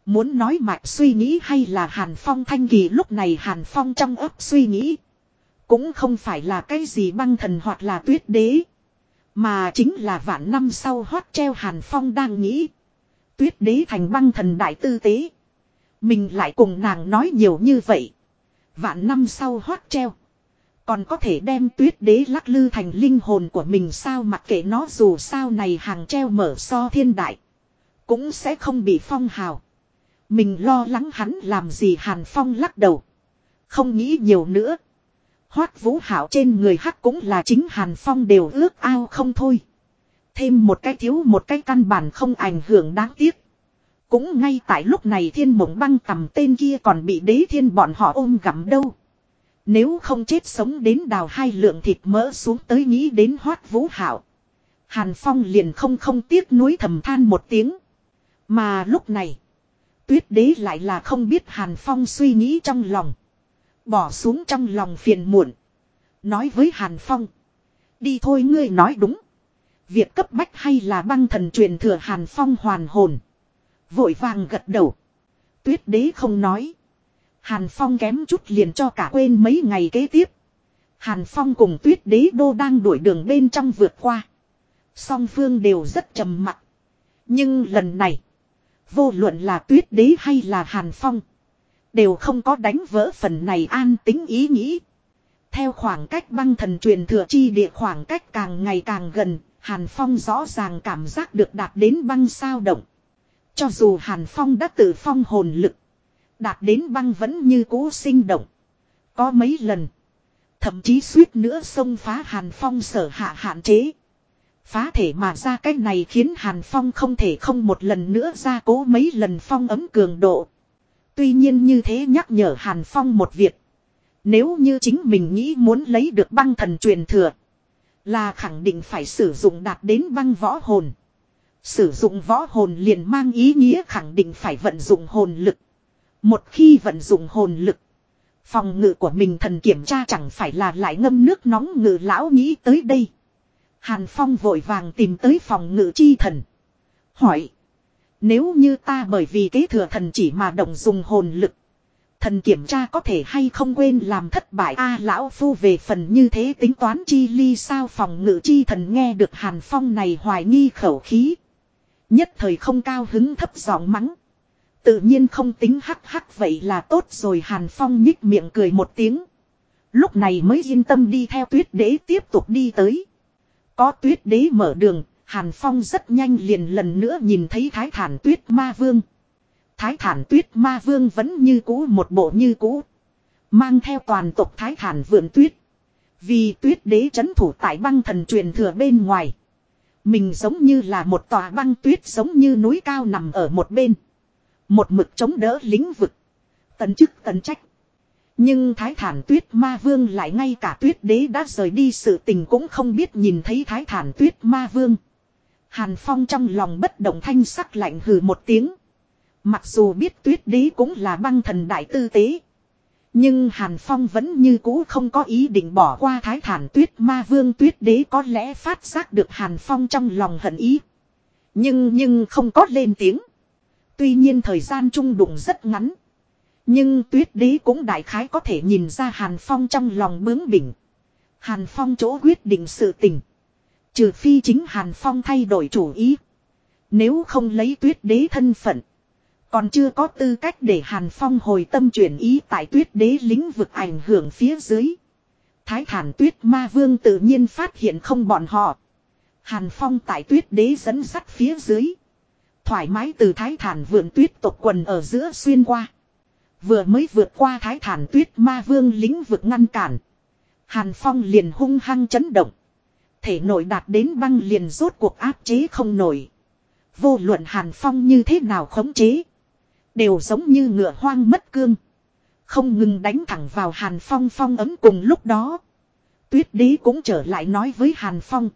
Muốn nói mạch suy nghĩ hay là Hàn Phong thanh kỳ, lúc này Hàn Phong trong ấp suy nghĩ. Cũng không phải là cái gì băng thần hoặc là tuyết đế. Mà chính là vạn năm sau hót treo Hàn Phong đang nghĩ. Tuyết đế thành băng thần đại tư tế. Mình lại cùng nàng nói nhiều như vậy. Vạn năm sau hót treo. Còn có thể đem tuyết đế lắc lư thành linh hồn của mình sao mặc kệ nó dù sao này hàng treo mở so thiên đại. Cũng sẽ không bị phong hào. Mình lo lắng hắn làm gì hàn phong lắc đầu. Không nghĩ nhiều nữa. Hoát vũ hảo trên người hắc cũng là chính hàn phong đều ước ao không thôi. Thêm một cái thiếu một cái căn bản không ảnh hưởng đáng tiếc. Cũng ngay tại lúc này thiên mộng băng tầm tên kia còn bị đế thiên bọn họ ôm gặm đâu. Nếu không chết sống đến đào hai lượng thịt mỡ xuống tới nghĩ đến hoát vũ hảo. Hàn Phong liền không không tiếc nuối thầm than một tiếng. Mà lúc này, tuyết đế lại là không biết Hàn Phong suy nghĩ trong lòng. Bỏ xuống trong lòng phiền muộn. Nói với Hàn Phong. Đi thôi ngươi nói đúng. Việc cấp bách hay là băng thần truyền thừa Hàn Phong hoàn hồn. Vội vàng gật đầu. Tuyết đế không nói. Hàn Phong kém chút liền cho cả quên mấy ngày kế tiếp. Hàn Phong cùng tuyết đế đô đang đuổi đường bên trong vượt qua. Song phương đều rất trầm mặc. Nhưng lần này. Vô luận là tuyết đế hay là Hàn Phong. Đều không có đánh vỡ phần này an tính ý nghĩ. Theo khoảng cách băng thần truyền thừa chi địa khoảng cách càng ngày càng gần, Hàn Phong rõ ràng cảm giác được đạt đến băng sao động. Cho dù Hàn Phong đã tự phong hồn lực, đạt đến băng vẫn như cũ sinh động. Có mấy lần, thậm chí suýt nữa xông phá Hàn Phong sở hạ hạn chế. Phá thể mà ra cách này khiến Hàn Phong không thể không một lần nữa ra cố mấy lần phong ấm cường độ. Tuy nhiên như thế nhắc nhở Hàn Phong một việc. Nếu như chính mình nghĩ muốn lấy được băng thần truyền thừa. Là khẳng định phải sử dụng đạt đến băng võ hồn. Sử dụng võ hồn liền mang ý nghĩa khẳng định phải vận dụng hồn lực. Một khi vận dụng hồn lực. Phòng ngự của mình thần kiểm tra chẳng phải là lại ngâm nước nóng ngự lão nghĩ tới đây. Hàn Phong vội vàng tìm tới phòng ngự chi thần. Hỏi. Nếu như ta bởi vì kế thừa thần chỉ mà động dùng hồn lực. Thần kiểm tra có thể hay không quên làm thất bại a lão phu về phần như thế tính toán chi ly sao phòng ngự chi thần nghe được Hàn Phong này hoài nghi khẩu khí. Nhất thời không cao hứng thấp giọng mắng. Tự nhiên không tính hắc hắc vậy là tốt rồi Hàn Phong nhích miệng cười một tiếng. Lúc này mới yên tâm đi theo tuyết đế tiếp tục đi tới. Có tuyết đế mở đường, Hàn Phong rất nhanh liền lần nữa nhìn thấy thái thản tuyết ma vương. Thái thản tuyết ma vương vẫn như cũ một bộ như cũ. Mang theo toàn tộc thái thản vườn tuyết. Vì tuyết đế chấn thủ tại băng thần truyền thừa bên ngoài. Mình giống như là một tòa băng tuyết giống như núi cao nằm ở một bên. Một mực chống đỡ lĩnh vực. Tần chức tần trách. Nhưng thái thản tuyết ma vương lại ngay cả tuyết đế đã rời đi sự tình cũng không biết nhìn thấy thái thản tuyết ma vương. Hàn Phong trong lòng bất động thanh sắc lạnh hừ một tiếng. Mặc dù biết tuyết đế cũng là băng thần đại tư tế. Nhưng Hàn Phong vẫn như cũ không có ý định bỏ qua thái thản tuyết ma vương tuyết đế có lẽ phát giác được Hàn Phong trong lòng hận ý. Nhưng nhưng không có lên tiếng. Tuy nhiên thời gian trung đụng rất ngắn. Nhưng tuyết đế cũng đại khái có thể nhìn ra Hàn Phong trong lòng bướng bỉnh. Hàn Phong chỗ quyết định sự tình. Trừ phi chính Hàn Phong thay đổi chủ ý. Nếu không lấy tuyết đế thân phận. Còn chưa có tư cách để Hàn Phong hồi tâm chuyển ý tại tuyết đế lĩnh vực ảnh hưởng phía dưới. Thái thản tuyết ma vương tự nhiên phát hiện không bọn họ. Hàn Phong tại tuyết đế dẫn sắt phía dưới. Thoải mái từ thái thản vượn tuyết tộc quần ở giữa xuyên qua. Vừa mới vượt qua thái thản tuyết ma vương lĩnh vực ngăn cản. Hàn Phong liền hung hăng chấn động. Thể nội đạt đến băng liền rốt cuộc áp chế không nổi. Vô luận Hàn Phong như thế nào khống chế. Đều giống như ngựa hoang mất cương. Không ngừng đánh thẳng vào Hàn Phong phong ấm cùng lúc đó. Tuyết đế cũng trở lại nói với Hàn Phong.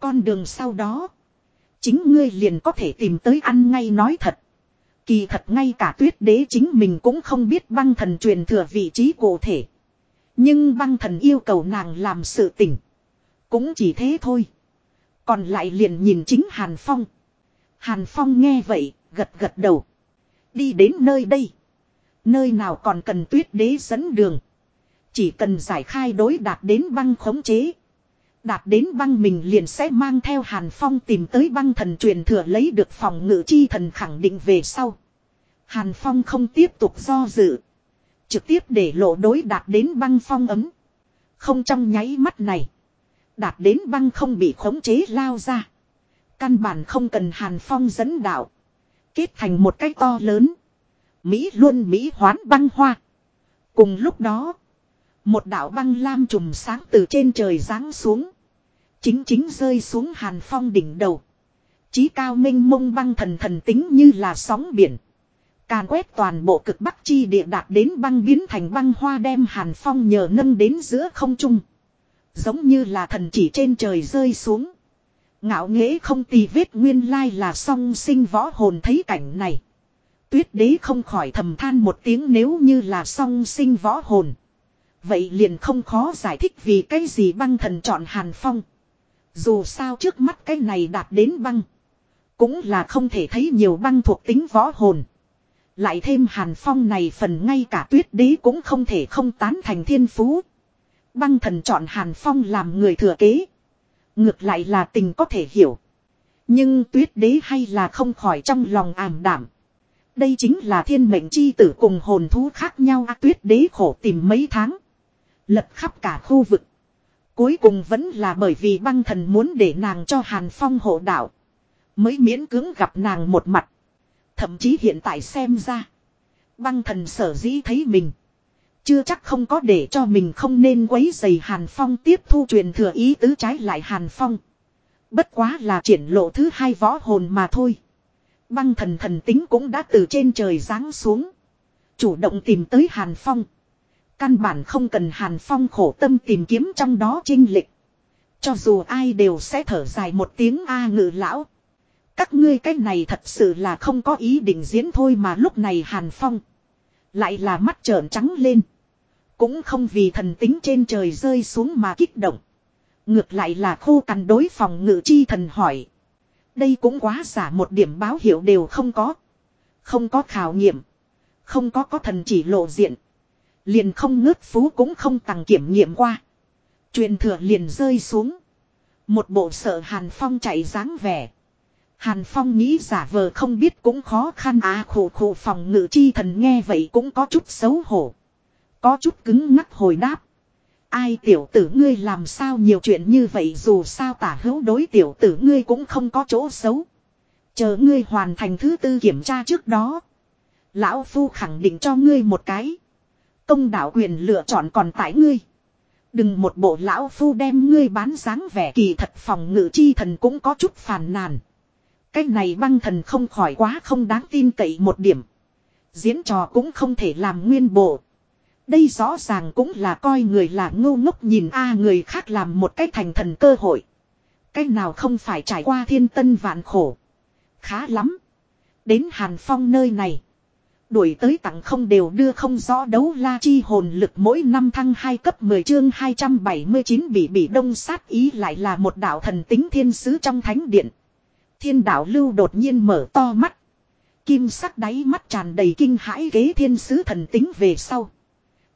Con đường sau đó. Chính ngươi liền có thể tìm tới ăn ngay nói thật. Kỳ thật ngay cả tuyết đế chính mình cũng không biết băng thần truyền thừa vị trí cụ thể. Nhưng băng thần yêu cầu nàng làm sự tỉnh. Cũng chỉ thế thôi. Còn lại liền nhìn chính Hàn Phong. Hàn Phong nghe vậy, gật gật đầu. Đi đến nơi đây. Nơi nào còn cần tuyết đế dẫn đường. Chỉ cần giải khai đối đạt đến băng khống chế. Đạt đến băng mình liền sẽ mang theo Hàn Phong tìm tới băng thần truyền thừa lấy được phòng ngự chi thần khẳng định về sau. Hàn Phong không tiếp tục do dự. Trực tiếp để lộ đối đạt đến băng phong ấm. Không trong nháy mắt này. Đạt đến băng không bị khống chế lao ra. Căn bản không cần Hàn Phong dẫn đạo. Kết thành một cái to lớn. Mỹ luôn Mỹ hoán băng hoa. Cùng lúc đó. Một đạo băng lam trùm sáng từ trên trời giáng xuống. Chính chính rơi xuống Hàn Phong đỉnh đầu. Chí cao minh mông băng thần thần tính như là sóng biển. Càn quét toàn bộ cực bắc chi địa đạt đến băng biến thành băng hoa đem Hàn Phong nhờ nâng đến giữa không trung. Giống như là thần chỉ trên trời rơi xuống. Ngạo nghễ không tì vết nguyên lai là song sinh võ hồn thấy cảnh này. Tuyết đế không khỏi thầm than một tiếng nếu như là song sinh võ hồn. Vậy liền không khó giải thích vì cái gì băng thần chọn Hàn Phong. Dù sao trước mắt cái này đạt đến băng. Cũng là không thể thấy nhiều băng thuộc tính võ hồn. Lại thêm hàn phong này phần ngay cả tuyết đế cũng không thể không tán thành thiên phú. Băng thần chọn hàn phong làm người thừa kế. Ngược lại là tình có thể hiểu. Nhưng tuyết đế hay là không khỏi trong lòng ảm đảm. Đây chính là thiên mệnh chi tử cùng hồn thú khác nhau à, tuyết đế khổ tìm mấy tháng. Lật khắp cả khu vực. Cuối cùng vẫn là bởi vì băng thần muốn để nàng cho Hàn Phong hộ đạo. Mới miễn cưỡng gặp nàng một mặt. Thậm chí hiện tại xem ra. Băng thần sở dĩ thấy mình. Chưa chắc không có để cho mình không nên quấy dày Hàn Phong tiếp thu truyền thừa ý tứ trái lại Hàn Phong. Bất quá là triển lộ thứ hai võ hồn mà thôi. Băng thần thần tính cũng đã từ trên trời giáng xuống. Chủ động tìm tới Hàn Phong. Căn bản không cần Hàn Phong khổ tâm tìm kiếm trong đó trinh lịch. Cho dù ai đều sẽ thở dài một tiếng A ngự lão. Các ngươi cái này thật sự là không có ý định diễn thôi mà lúc này Hàn Phong. Lại là mắt trợn trắng lên. Cũng không vì thần tính trên trời rơi xuống mà kích động. Ngược lại là khô cằn đối phòng ngự chi thần hỏi. Đây cũng quá giả một điểm báo hiệu đều không có. Không có khảo nghiệm. Không có có thần chỉ lộ diện. Liền không ngước phú cũng không tăng kiểm nghiệm qua. Truyền thừa liền rơi xuống. Một bộ sợ Hàn Phong chạy dáng vẻ. Hàn Phong nghĩ giả vờ không biết cũng khó khăn à khổ khổ phòng ngự chi thần nghe vậy cũng có chút xấu hổ. Có chút cứng ngắc hồi đáp. Ai tiểu tử ngươi làm sao nhiều chuyện như vậy dù sao tả hữu đối tiểu tử ngươi cũng không có chỗ xấu. Chờ ngươi hoàn thành thứ tư kiểm tra trước đó. Lão Phu khẳng định cho ngươi một cái. Công đạo quyền lựa chọn còn tại ngươi. Đừng một bộ lão phu đem ngươi bán dáng vẻ kỳ thật phòng ngự chi thần cũng có chút phàn nàn. Cái này băng thần không khỏi quá không đáng tin cậy một điểm. Diễn trò cũng không thể làm nguyên bộ. Đây rõ ràng cũng là coi người là ngu ngốc nhìn a à người khác làm một cách thành thần cơ hội. Cách nào không phải trải qua thiên tân vạn khổ. Khá lắm. Đến Hàn Phong nơi này. Đuổi tới tặng không đều đưa không rõ đấu la chi hồn lực mỗi năm thăng 2 cấp 10 chương 279 bị bị đông sát ý lại là một đạo thần tính thiên sứ trong thánh điện. Thiên đạo lưu đột nhiên mở to mắt. Kim sắc đáy mắt tràn đầy kinh hãi ghế thiên sứ thần tính về sau.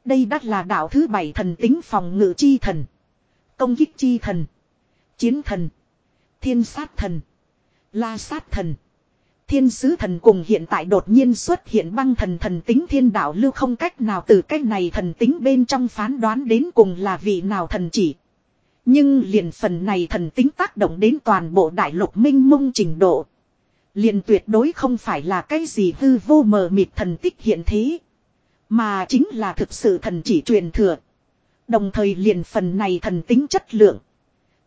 Đây đắt là đạo thứ bảy thần tính phòng ngự chi thần. Công kích chi thần. Chiến thần. Thiên sát thần. La sát thần. Thiên sứ thần cùng hiện tại đột nhiên xuất hiện băng thần thần tính thiên đạo lưu không cách nào từ cách này thần tính bên trong phán đoán đến cùng là vị nào thần chỉ. Nhưng liền phần này thần tính tác động đến toàn bộ đại lục minh mông trình độ. Liền tuyệt đối không phải là cái gì hư vô mờ mịt thần tích hiện thế. Mà chính là thực sự thần chỉ truyền thừa. Đồng thời liền phần này thần tính chất lượng.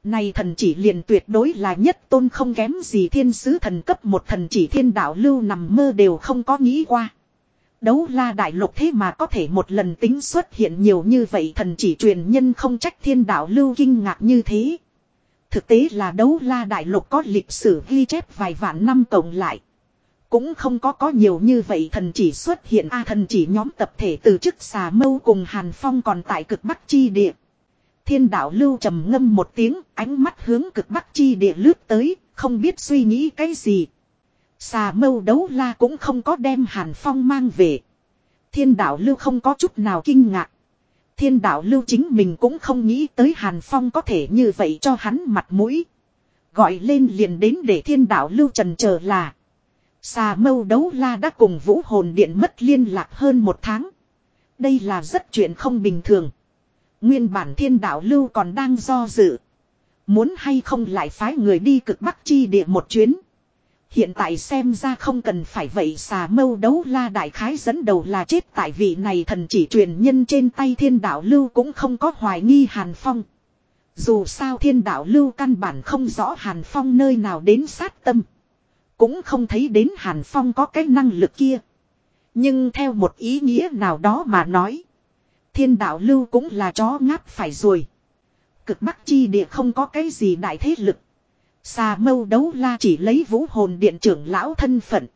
Này thần chỉ liền tuyệt đối là nhất tôn không kém gì thiên sứ thần cấp một thần chỉ thiên đạo lưu nằm mơ đều không có nghĩ qua. Đấu la đại lục thế mà có thể một lần tính xuất hiện nhiều như vậy thần chỉ truyền nhân không trách thiên đạo lưu kinh ngạc như thế. Thực tế là đấu la đại lục có lịch sử ghi chép vài vạn năm cộng lại. Cũng không có có nhiều như vậy thần chỉ xuất hiện a thần chỉ nhóm tập thể từ chức xà mâu cùng Hàn Phong còn tại cực bắc chi địa. Thiên đạo lưu trầm ngâm một tiếng, ánh mắt hướng cực bắc chi địa lướt tới, không biết suy nghĩ cái gì. Xà mâu đấu la cũng không có đem Hàn Phong mang về. Thiên đạo lưu không có chút nào kinh ngạc. Thiên đạo lưu chính mình cũng không nghĩ tới Hàn Phong có thể như vậy cho hắn mặt mũi. Gọi lên liền đến để thiên đạo lưu trần chờ là. Xà mâu đấu la đã cùng vũ hồn điện mất liên lạc hơn một tháng. Đây là rất chuyện không bình thường. Nguyên bản thiên đạo lưu còn đang do dự. Muốn hay không lại phái người đi cực bắc chi địa một chuyến. Hiện tại xem ra không cần phải vậy xà mâu đấu la đại khái dẫn đầu là chết tại vị này thần chỉ truyền nhân trên tay thiên đạo lưu cũng không có hoài nghi hàn phong. Dù sao thiên đạo lưu căn bản không rõ hàn phong nơi nào đến sát tâm. Cũng không thấy đến hàn phong có cái năng lực kia. Nhưng theo một ý nghĩa nào đó mà nói. Thiên đạo lưu cũng là chó ngáp phải rồi. Cực bắc chi địa không có cái gì đại thế lực. Xà mâu đấu la chỉ lấy vũ hồn điện trưởng lão thân phận.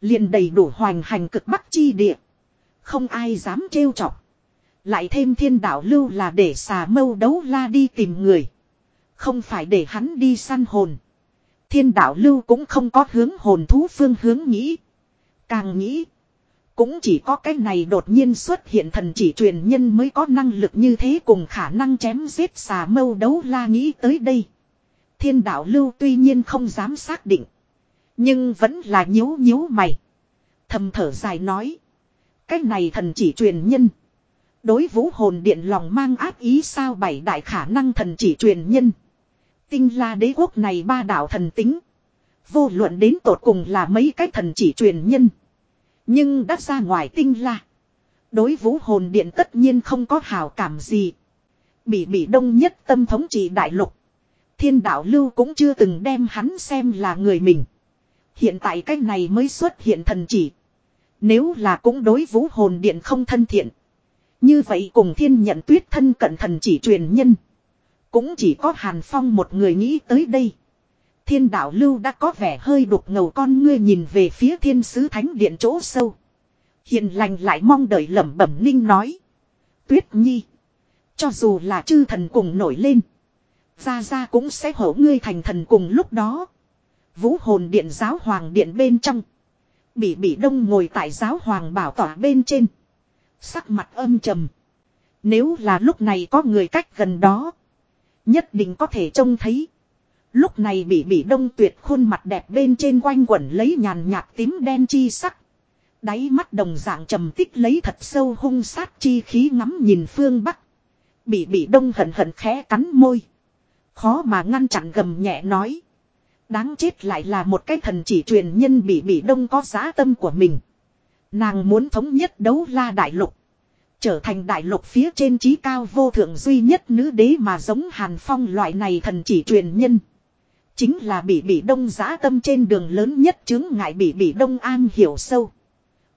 liền đầy đủ hoành hành cực bắc chi địa. Không ai dám trêu chọc. Lại thêm thiên đạo lưu là để xà mâu đấu la đi tìm người. Không phải để hắn đi săn hồn. Thiên đạo lưu cũng không có hướng hồn thú phương hướng nghĩ. Càng nghĩ. Cũng chỉ có cái này đột nhiên xuất hiện thần chỉ truyền nhân mới có năng lực như thế cùng khả năng chém giết xà mâu đấu la nghĩ tới đây. Thiên đạo lưu tuy nhiên không dám xác định. Nhưng vẫn là nhíu nhíu mày. Thầm thở dài nói. Cái này thần chỉ truyền nhân. Đối vũ hồn điện lòng mang áp ý sao bảy đại khả năng thần chỉ truyền nhân. Tinh la đế quốc này ba đạo thần tính. Vô luận đến tột cùng là mấy cái thần chỉ truyền nhân. Nhưng đã ra ngoài tinh la. Đối vũ hồn điện tất nhiên không có hào cảm gì. Bị bị đông nhất tâm thống trị đại lục. Thiên đạo lưu cũng chưa từng đem hắn xem là người mình. Hiện tại cái này mới xuất hiện thần chỉ. Nếu là cũng đối vũ hồn điện không thân thiện. Như vậy cùng thiên nhận tuyết thân cận thần chỉ truyền nhân. Cũng chỉ có Hàn Phong một người nghĩ tới đây. Thiên đạo lưu đã có vẻ hơi đục ngầu con ngươi nhìn về phía thiên sứ thánh điện chỗ sâu. Hiền lành lại mong đợi lẩm bẩm ninh nói. Tuyết nhi. Cho dù là chư thần cùng nổi lên. Ra ra cũng sẽ hổ ngươi thành thần cùng lúc đó. Vũ hồn điện giáo hoàng điện bên trong. Bỉ bỉ đông ngồi tại giáo hoàng bảo tỏa bên trên. Sắc mặt âm trầm. Nếu là lúc này có người cách gần đó. Nhất định có thể trông thấy. Lúc này bị bị đông tuyệt khuôn mặt đẹp bên trên quanh quẩn lấy nhàn nhạt tím đen chi sắc. Đáy mắt đồng dạng trầm tích lấy thật sâu hung sát chi khí ngắm nhìn phương bắc. Bị bị đông hận hận khẽ cắn môi. Khó mà ngăn chặn gầm nhẹ nói. Đáng chết lại là một cái thần chỉ truyền nhân bị bị đông có giá tâm của mình. Nàng muốn thống nhất đấu la đại lục. Trở thành đại lục phía trên trí cao vô thượng duy nhất nữ đế mà giống Hàn Phong loại này thần chỉ truyền nhân. Chính là bị bị đông giã tâm trên đường lớn nhất chứng ngại bị bị đông an hiểu sâu.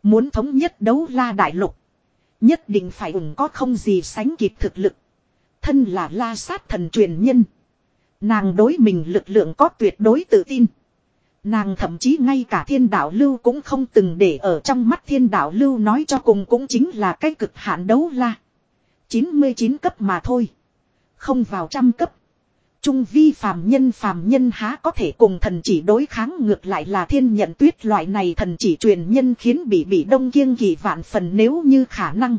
Muốn thống nhất đấu la đại lục. Nhất định phải ủng có không gì sánh kịp thực lực. Thân là la sát thần truyền nhân. Nàng đối mình lực lượng có tuyệt đối tự tin. Nàng thậm chí ngay cả thiên đạo lưu cũng không từng để ở trong mắt thiên đạo lưu nói cho cùng cũng chính là cái cực hạn đấu la. 99 cấp mà thôi. Không vào trăm cấp. Trung vi phàm nhân phàm nhân há có thể cùng thần chỉ đối kháng ngược lại là thiên nhận tuyết loại này thần chỉ truyền nhân khiến bị bị đông kiêng kỳ vạn phần nếu như khả năng.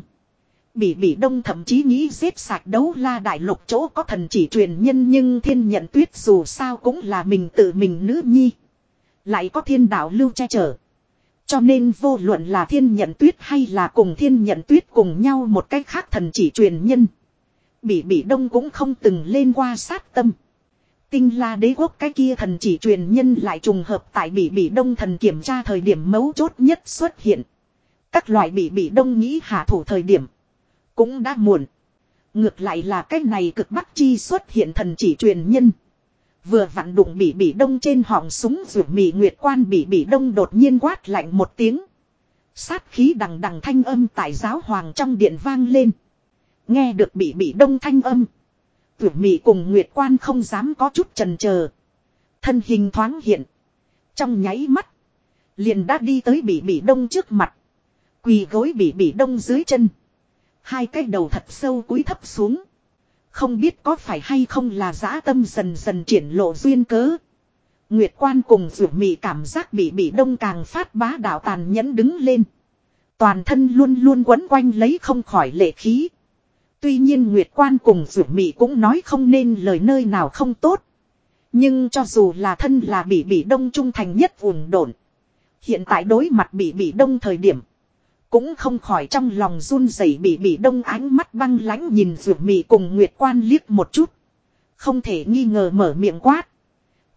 Bị bị đông thậm chí nghĩ giết sạch đấu la đại lục chỗ có thần chỉ truyền nhân nhưng thiên nhận tuyết dù sao cũng là mình tự mình nữ nhi. Lại có thiên đạo lưu che chở. Cho nên vô luận là thiên nhận tuyết hay là cùng thiên nhận tuyết cùng nhau một cách khác thần chỉ truyền nhân. Bỉ bỉ đông cũng không từng lên qua sát tâm. Tinh la đế quốc cái kia thần chỉ truyền nhân lại trùng hợp tại bỉ bỉ đông thần kiểm tra thời điểm mấu chốt nhất xuất hiện. Các loại bỉ bỉ đông nghĩ hạ thủ thời điểm. Cũng đã muộn. Ngược lại là cái này cực bắc chi xuất hiện thần chỉ truyền nhân. Vừa vặn đụng bị bị đông trên họng súng rượu mì nguyệt quan bị bị đông đột nhiên quát lạnh một tiếng. Sát khí đằng đằng thanh âm tại giáo hoàng trong điện vang lên. Nghe được bị bị đông thanh âm. Rủ Mị cùng nguyệt quan không dám có chút trần chờ Thân hình thoáng hiện. Trong nháy mắt. Liền đã đi tới bị bị đông trước mặt. Quỳ gối bị bị đông dưới chân. Hai cái đầu thật sâu cúi thấp xuống. Không biết có phải hay không là dã tâm dần dần triển lộ duyên cớ. Nguyệt quan cùng rủ mị cảm giác bị bị đông càng phát bá đạo tàn nhẫn đứng lên. Toàn thân luôn luôn quấn quanh lấy không khỏi lệ khí. Tuy nhiên Nguyệt quan cùng Dược mị cũng nói không nên lời nơi nào không tốt. Nhưng cho dù là thân là bị bị đông trung thành nhất vùng đồn. Hiện tại đối mặt bị bị đông thời điểm. Cũng không khỏi trong lòng run rẩy bị bị đông ánh mắt băng lãnh nhìn Dược Mị cùng Nguyệt Quan liếc một chút. Không thể nghi ngờ mở miệng quát.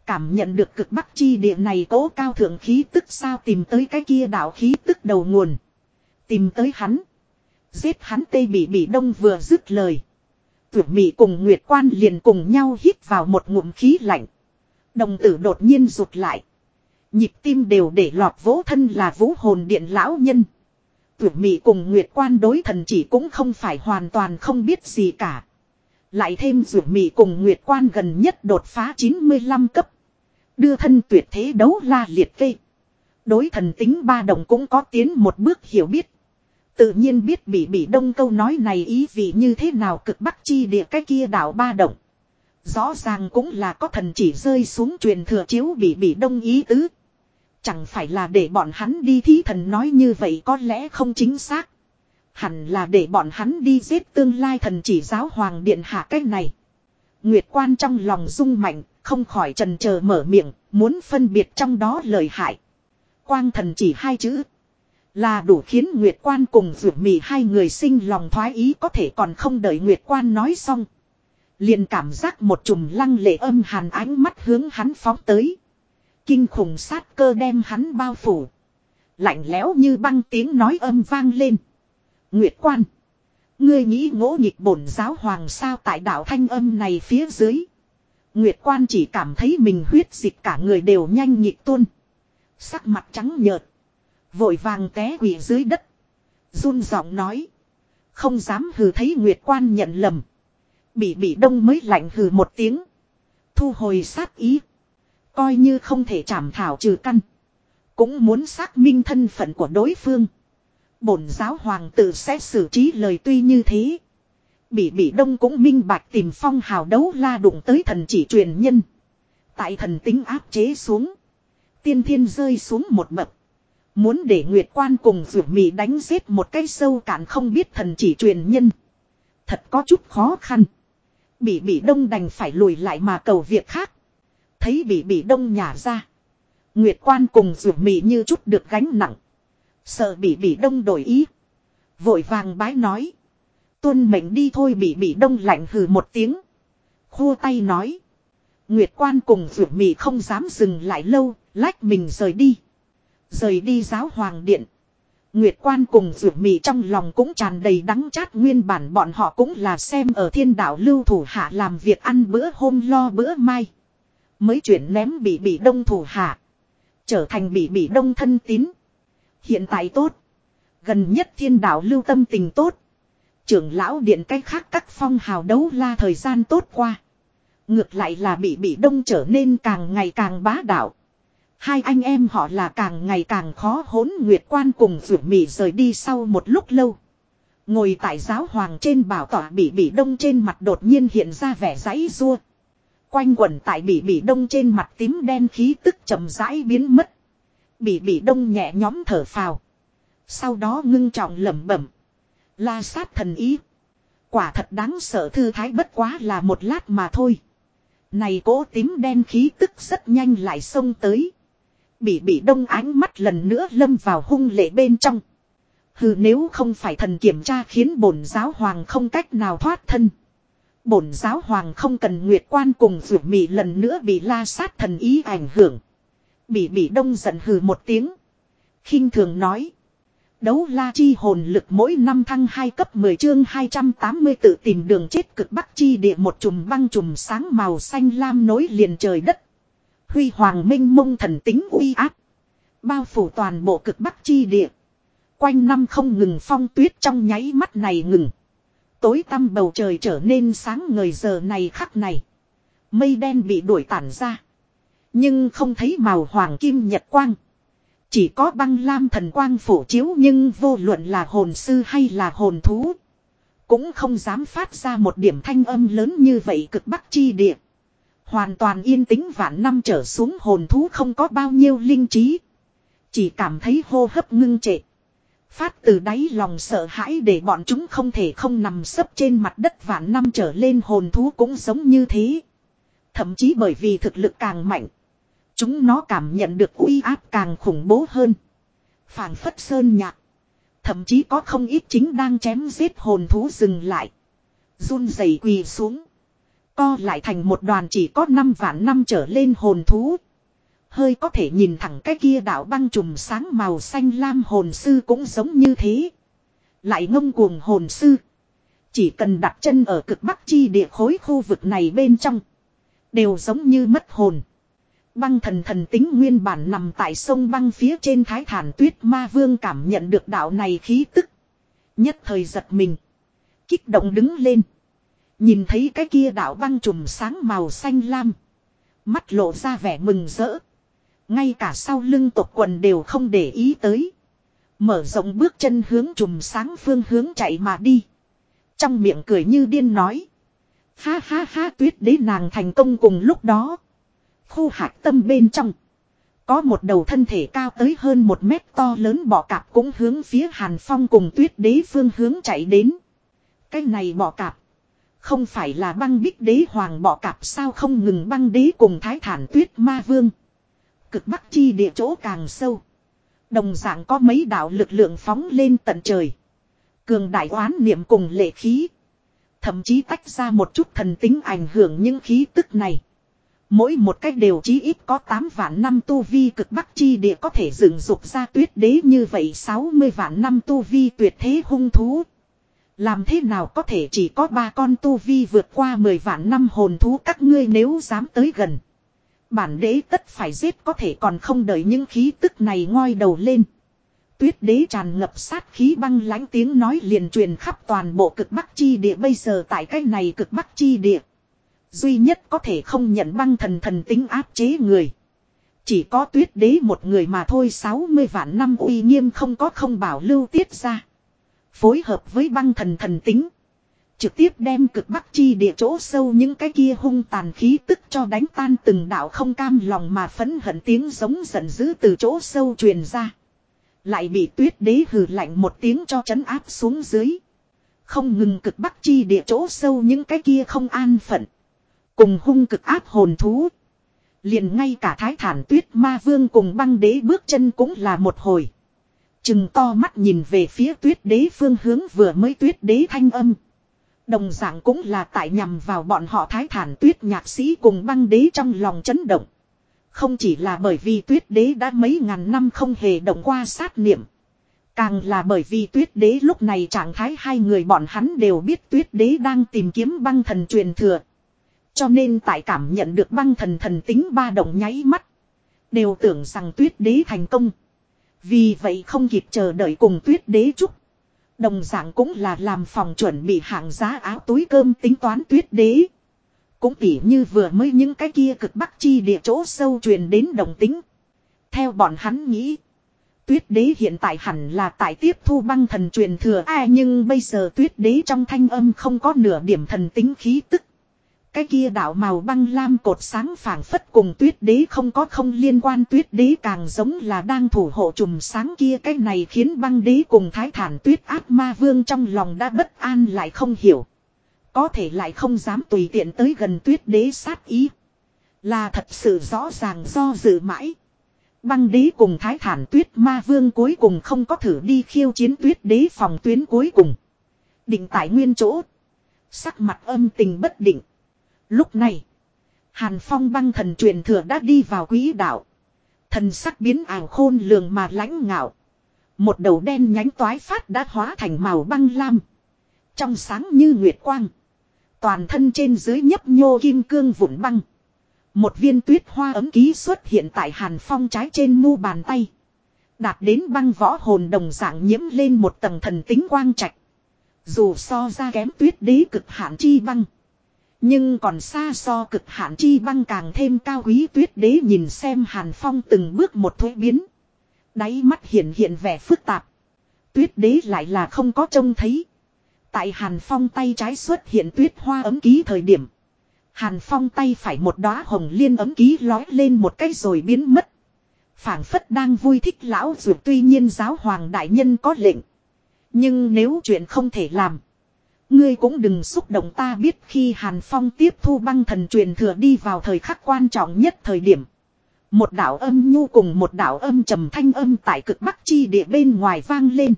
Cảm nhận được cực bắc chi địa này cố cao thượng khí tức sao tìm tới cái kia đạo khí tức đầu nguồn. Tìm tới hắn. Giết hắn tây bị bị đông vừa dứt lời. tuyệt mị cùng Nguyệt Quan liền cùng nhau hít vào một ngụm khí lạnh. Đồng tử đột nhiên rụt lại. Nhịp tim đều để lọt vỗ thân là vũ hồn điện lão nhân. tuyệt mị cùng Nguyệt Quan đối thần chỉ cũng không phải hoàn toàn không biết gì cả. Lại thêm rủ mị cùng Nguyệt Quan gần nhất đột phá 95 cấp. Đưa thân tuyệt thế đấu la liệt kê. Đối thần tính ba đồng cũng có tiến một bước hiểu biết. Tự nhiên biết bị bị đông câu nói này ý vị như thế nào cực bắc chi địa cái kia đảo ba động. Rõ ràng cũng là có thần chỉ rơi xuống truyền thừa chiếu bị bị đông ý tứ. Chẳng phải là để bọn hắn đi thí thần nói như vậy có lẽ không chính xác. Hẳn là để bọn hắn đi giết tương lai thần chỉ giáo hoàng điện hạ cách này. Nguyệt quan trong lòng rung mạnh, không khỏi trần chờ mở miệng, muốn phân biệt trong đó lời hại. Quang thần chỉ hai chữ. Là đủ khiến Nguyệt quan cùng Dược Mị hai người sinh lòng thoái ý có thể còn không đợi Nguyệt quan nói xong. Liền cảm giác một chùm lăng lệ âm hàn ánh mắt hướng hắn phóng tới. Kinh khủng sát cơ đem hắn bao phủ. Lạnh lẽo như băng tiếng nói âm vang lên. Nguyệt quan. Ngươi nghĩ ngỗ nhịp bổn giáo hoàng sao tại đạo thanh âm này phía dưới. Nguyệt quan chỉ cảm thấy mình huyết dịch cả người đều nhanh nhịp tuôn. Sắc mặt trắng nhợt. Vội vàng té quỷ dưới đất. run giọng nói. Không dám hừ thấy Nguyệt quan nhận lầm. Bị bị đông mới lạnh hừ một tiếng. Thu hồi sát ý. Coi như không thể chảm thảo trừ căn. Cũng muốn xác minh thân phận của đối phương. Bổn giáo hoàng tử sẽ xử trí lời tuy như thế. Bị bị đông cũng minh bạch tìm phong hào đấu la đụng tới thần chỉ truyền nhân. Tại thần tính áp chế xuống. Tiên thiên rơi xuống một bậc. Muốn để Nguyệt Quan cùng vượt Mì đánh giết một cái sâu cạn không biết thần chỉ truyền nhân. Thật có chút khó khăn. Bị bị đông đành phải lùi lại mà cầu việc khác. Thấy bị bị đông nhả ra. Nguyệt Quan cùng vượt Mì như chút được gánh nặng. Sợ bị bị đông đổi ý. Vội vàng bái nói. Tuân mệnh đi thôi bị bị đông lạnh hừ một tiếng. Khua tay nói. Nguyệt quan cùng vượt Mì không dám dừng lại lâu, lách mình rời đi. Rời đi giáo hoàng điện. Nguyệt quan cùng rượu mị trong lòng cũng tràn đầy đắng chát nguyên bản bọn họ cũng là xem ở thiên đạo lưu thủ hạ làm việc ăn bữa hôm lo bữa mai. Mới chuyển ném bị bị đông thủ hạ. Trở thành bị bị đông thân tín. Hiện tại tốt. Gần nhất thiên đạo lưu tâm tình tốt. Trưởng lão điện cách khác các phong hào đấu la thời gian tốt qua. Ngược lại là bị bị đông trở nên càng ngày càng bá đạo. Hai anh em họ là càng ngày càng khó hỗn nguyệt quan cùng vượt mị rời đi sau một lúc lâu. Ngồi tại giáo hoàng trên bảo tỏa bị bị đông trên mặt đột nhiên hiện ra vẻ giấy rua. Quanh quẩn tại bị bị đông trên mặt tím đen khí tức chậm rãi biến mất. Bị bị đông nhẹ nhóm thở phào. Sau đó ngưng trọng lẩm bẩm. La sát thần ý. Quả thật đáng sợ thư thái bất quá là một lát mà thôi. Này cố tím đen khí tức rất nhanh lại xông tới. Bị bị đông ánh mắt lần nữa lâm vào hung lệ bên trong. Hừ, nếu không phải thần kiểm tra khiến bổn giáo hoàng không cách nào thoát thân. Bổn giáo hoàng không cần nguyệt quan cùng vượt mị lần nữa bị la sát thần ý ảnh hưởng. Bị bị đông giận hừ một tiếng. khinh thường nói. Đấu la chi hồn lực mỗi năm thăng 2 cấp 10 chương 280 tự tìm đường chết cực bắc chi địa một chùm băng chùm sáng màu xanh lam nối liền trời đất. Huy hoàng minh mông thần tính uy áp. Bao phủ toàn bộ cực bắc chi địa. Quanh năm không ngừng phong tuyết trong nháy mắt này ngừng. Tối tăm bầu trời trở nên sáng ngời giờ này khắc này. Mây đen bị đuổi tản ra. Nhưng không thấy màu hoàng kim nhật quang. Chỉ có băng lam thần quang phổ chiếu nhưng vô luận là hồn sư hay là hồn thú. Cũng không dám phát ra một điểm thanh âm lớn như vậy cực bắc chi địa. Hoàn toàn yên tĩnh vạn năm trở xuống hồn thú không có bao nhiêu linh trí. Chỉ cảm thấy hô hấp ngưng trệ. Phát từ đáy lòng sợ hãi để bọn chúng không thể không nằm sấp trên mặt đất vạn năm trở lên hồn thú cũng giống như thế. Thậm chí bởi vì thực lực càng mạnh. Chúng nó cảm nhận được uy áp càng khủng bố hơn. phảng phất sơn nhạc. Thậm chí có không ít chính đang chém giết hồn thú dừng lại. run rẩy quỳ xuống. Co lại thành một đoàn chỉ có 5 vạn năm trở lên hồn thú. Hơi có thể nhìn thẳng cái kia đạo băng trùm sáng màu xanh lam hồn sư cũng giống như thế. Lại ngông cuồng hồn sư. Chỉ cần đặt chân ở cực bắc chi địa khối khu vực này bên trong. Đều giống như mất hồn. Băng thần thần tính nguyên bản nằm tại sông băng phía trên thái thản tuyết ma vương cảm nhận được đạo này khí tức. Nhất thời giật mình. Kích động đứng lên. Nhìn thấy cái kia đạo băng trùm sáng màu xanh lam. Mắt lộ ra vẻ mừng rỡ. Ngay cả sau lưng tộc quần đều không để ý tới. Mở rộng bước chân hướng trùm sáng phương hướng chạy mà đi. Trong miệng cười như điên nói. Ha ha ha tuyết đế nàng thành công cùng lúc đó. Khu hạc tâm bên trong. Có một đầu thân thể cao tới hơn một mét to lớn bọ cạp cũng hướng phía Hàn Phong cùng tuyết đế phương hướng chạy đến. Cái này bọ cạp. Không phải là băng bích đế hoàng bọ cạp sao không ngừng băng đế cùng thái thản tuyết ma vương. Cực bắc chi địa chỗ càng sâu. Đồng dạng có mấy đạo lực lượng phóng lên tận trời. Cường đại oán niệm cùng lệ khí. Thậm chí tách ra một chút thần tính ảnh hưởng những khí tức này. Mỗi một cách đều chí ít có 8 vạn năm tu vi cực bắc chi địa có thể dựng dục ra tuyết đế như vậy 60 vạn năm tu vi tuyệt thế hung thú. Làm thế nào có thể chỉ có ba con tu vi vượt qua 10 vạn năm hồn thú các ngươi nếu dám tới gần. Bản đế tất phải giết có thể còn không đợi những khí tức này ngoi đầu lên. Tuyết đế tràn ngập sát khí băng lãnh tiếng nói liền truyền khắp toàn bộ cực bắc chi địa bây giờ tại cái này cực bắc chi địa. Duy nhất có thể không nhận băng thần thần tính áp chế người. Chỉ có tuyết đế một người mà thôi 60 vạn năm uy nghiêm không có không bảo lưu tiết ra. Phối hợp với băng thần thần tính. Trực tiếp đem cực bắc chi địa chỗ sâu những cái kia hung tàn khí tức cho đánh tan từng đạo không cam lòng mà phấn hận tiếng giống giận dữ từ chỗ sâu truyền ra. Lại bị tuyết đế hừ lạnh một tiếng cho chấn áp xuống dưới. Không ngừng cực bắc chi địa chỗ sâu những cái kia không an phận. Cùng hung cực áp hồn thú. Liền ngay cả thái thản tuyết ma vương cùng băng đế bước chân cũng là một hồi. Chừng to mắt nhìn về phía tuyết đế phương hướng vừa mới tuyết đế thanh âm. Đồng dạng cũng là tại nhằm vào bọn họ thái thản tuyết nhạc sĩ cùng băng đế trong lòng chấn động. Không chỉ là bởi vì tuyết đế đã mấy ngàn năm không hề động qua sát niệm. Càng là bởi vì tuyết đế lúc này trạng thái hai người bọn hắn đều biết tuyết đế đang tìm kiếm băng thần truyền thừa. Cho nên tại cảm nhận được băng thần thần tính ba động nháy mắt. Đều tưởng rằng tuyết đế thành công. Vì vậy không kịp chờ đợi cùng tuyết đế trúc. Đồng dạng cũng là làm phòng chuẩn bị hạng giá áo túi cơm tính toán tuyết đế. Cũng tỉ như vừa mới những cái kia cực bắc chi địa chỗ sâu truyền đến đồng tính. Theo bọn hắn nghĩ. Tuyết đế hiện tại hẳn là tại tiếp thu băng thần truyền thừa à nhưng bây giờ tuyết đế trong thanh âm không có nửa điểm thần tính khí tức. Cái kia đạo màu băng lam cột sáng phảng phất cùng tuyết đế không có không liên quan tuyết đế càng giống là đang thủ hộ trùm sáng kia cái này khiến băng đế cùng thái thản tuyết ác ma vương trong lòng đã bất an lại không hiểu. Có thể lại không dám tùy tiện tới gần tuyết đế sát ý. Là thật sự rõ ràng do dự mãi. Băng đế cùng thái thản tuyết ma vương cuối cùng không có thử đi khiêu chiến tuyết đế phòng tuyến cuối cùng. Định tại nguyên chỗ. Sắc mặt âm tình bất định. Lúc này, Hàn Phong băng thần truyền thừa đã đi vào quỹ đạo. Thần sắc biến ảo khôn lường mà lãnh ngạo. Một đầu đen nhánh toái phát đã hóa thành màu băng lam. Trong sáng như nguyệt quang. Toàn thân trên dưới nhấp nhô kim cương vụn băng. Một viên tuyết hoa ấm ký xuất hiện tại Hàn Phong trái trên mu bàn tay. Đạt đến băng võ hồn đồng dạng nhiễm lên một tầng thần tính quang trạch. Dù so ra kém tuyết đế cực hạn chi băng. Nhưng còn xa so cực hạn chi băng càng thêm cao quý tuyết đế nhìn xem Hàn Phong từng bước một thuế biến. Đáy mắt hiện hiện vẻ phức tạp. Tuyết đế lại là không có trông thấy. Tại Hàn Phong tay trái xuất hiện tuyết hoa ấm ký thời điểm. Hàn Phong tay phải một đóa hồng liên ấm ký lói lên một cái rồi biến mất. phảng phất đang vui thích lão dù tuy nhiên giáo hoàng đại nhân có lệnh. Nhưng nếu chuyện không thể làm. Ngươi cũng đừng xúc động ta biết khi Hàn Phong tiếp thu băng thần truyền thừa đi vào thời khắc quan trọng nhất thời điểm. Một đạo âm nhu cùng một đạo âm trầm thanh âm tại cực bắc chi địa bên ngoài vang lên.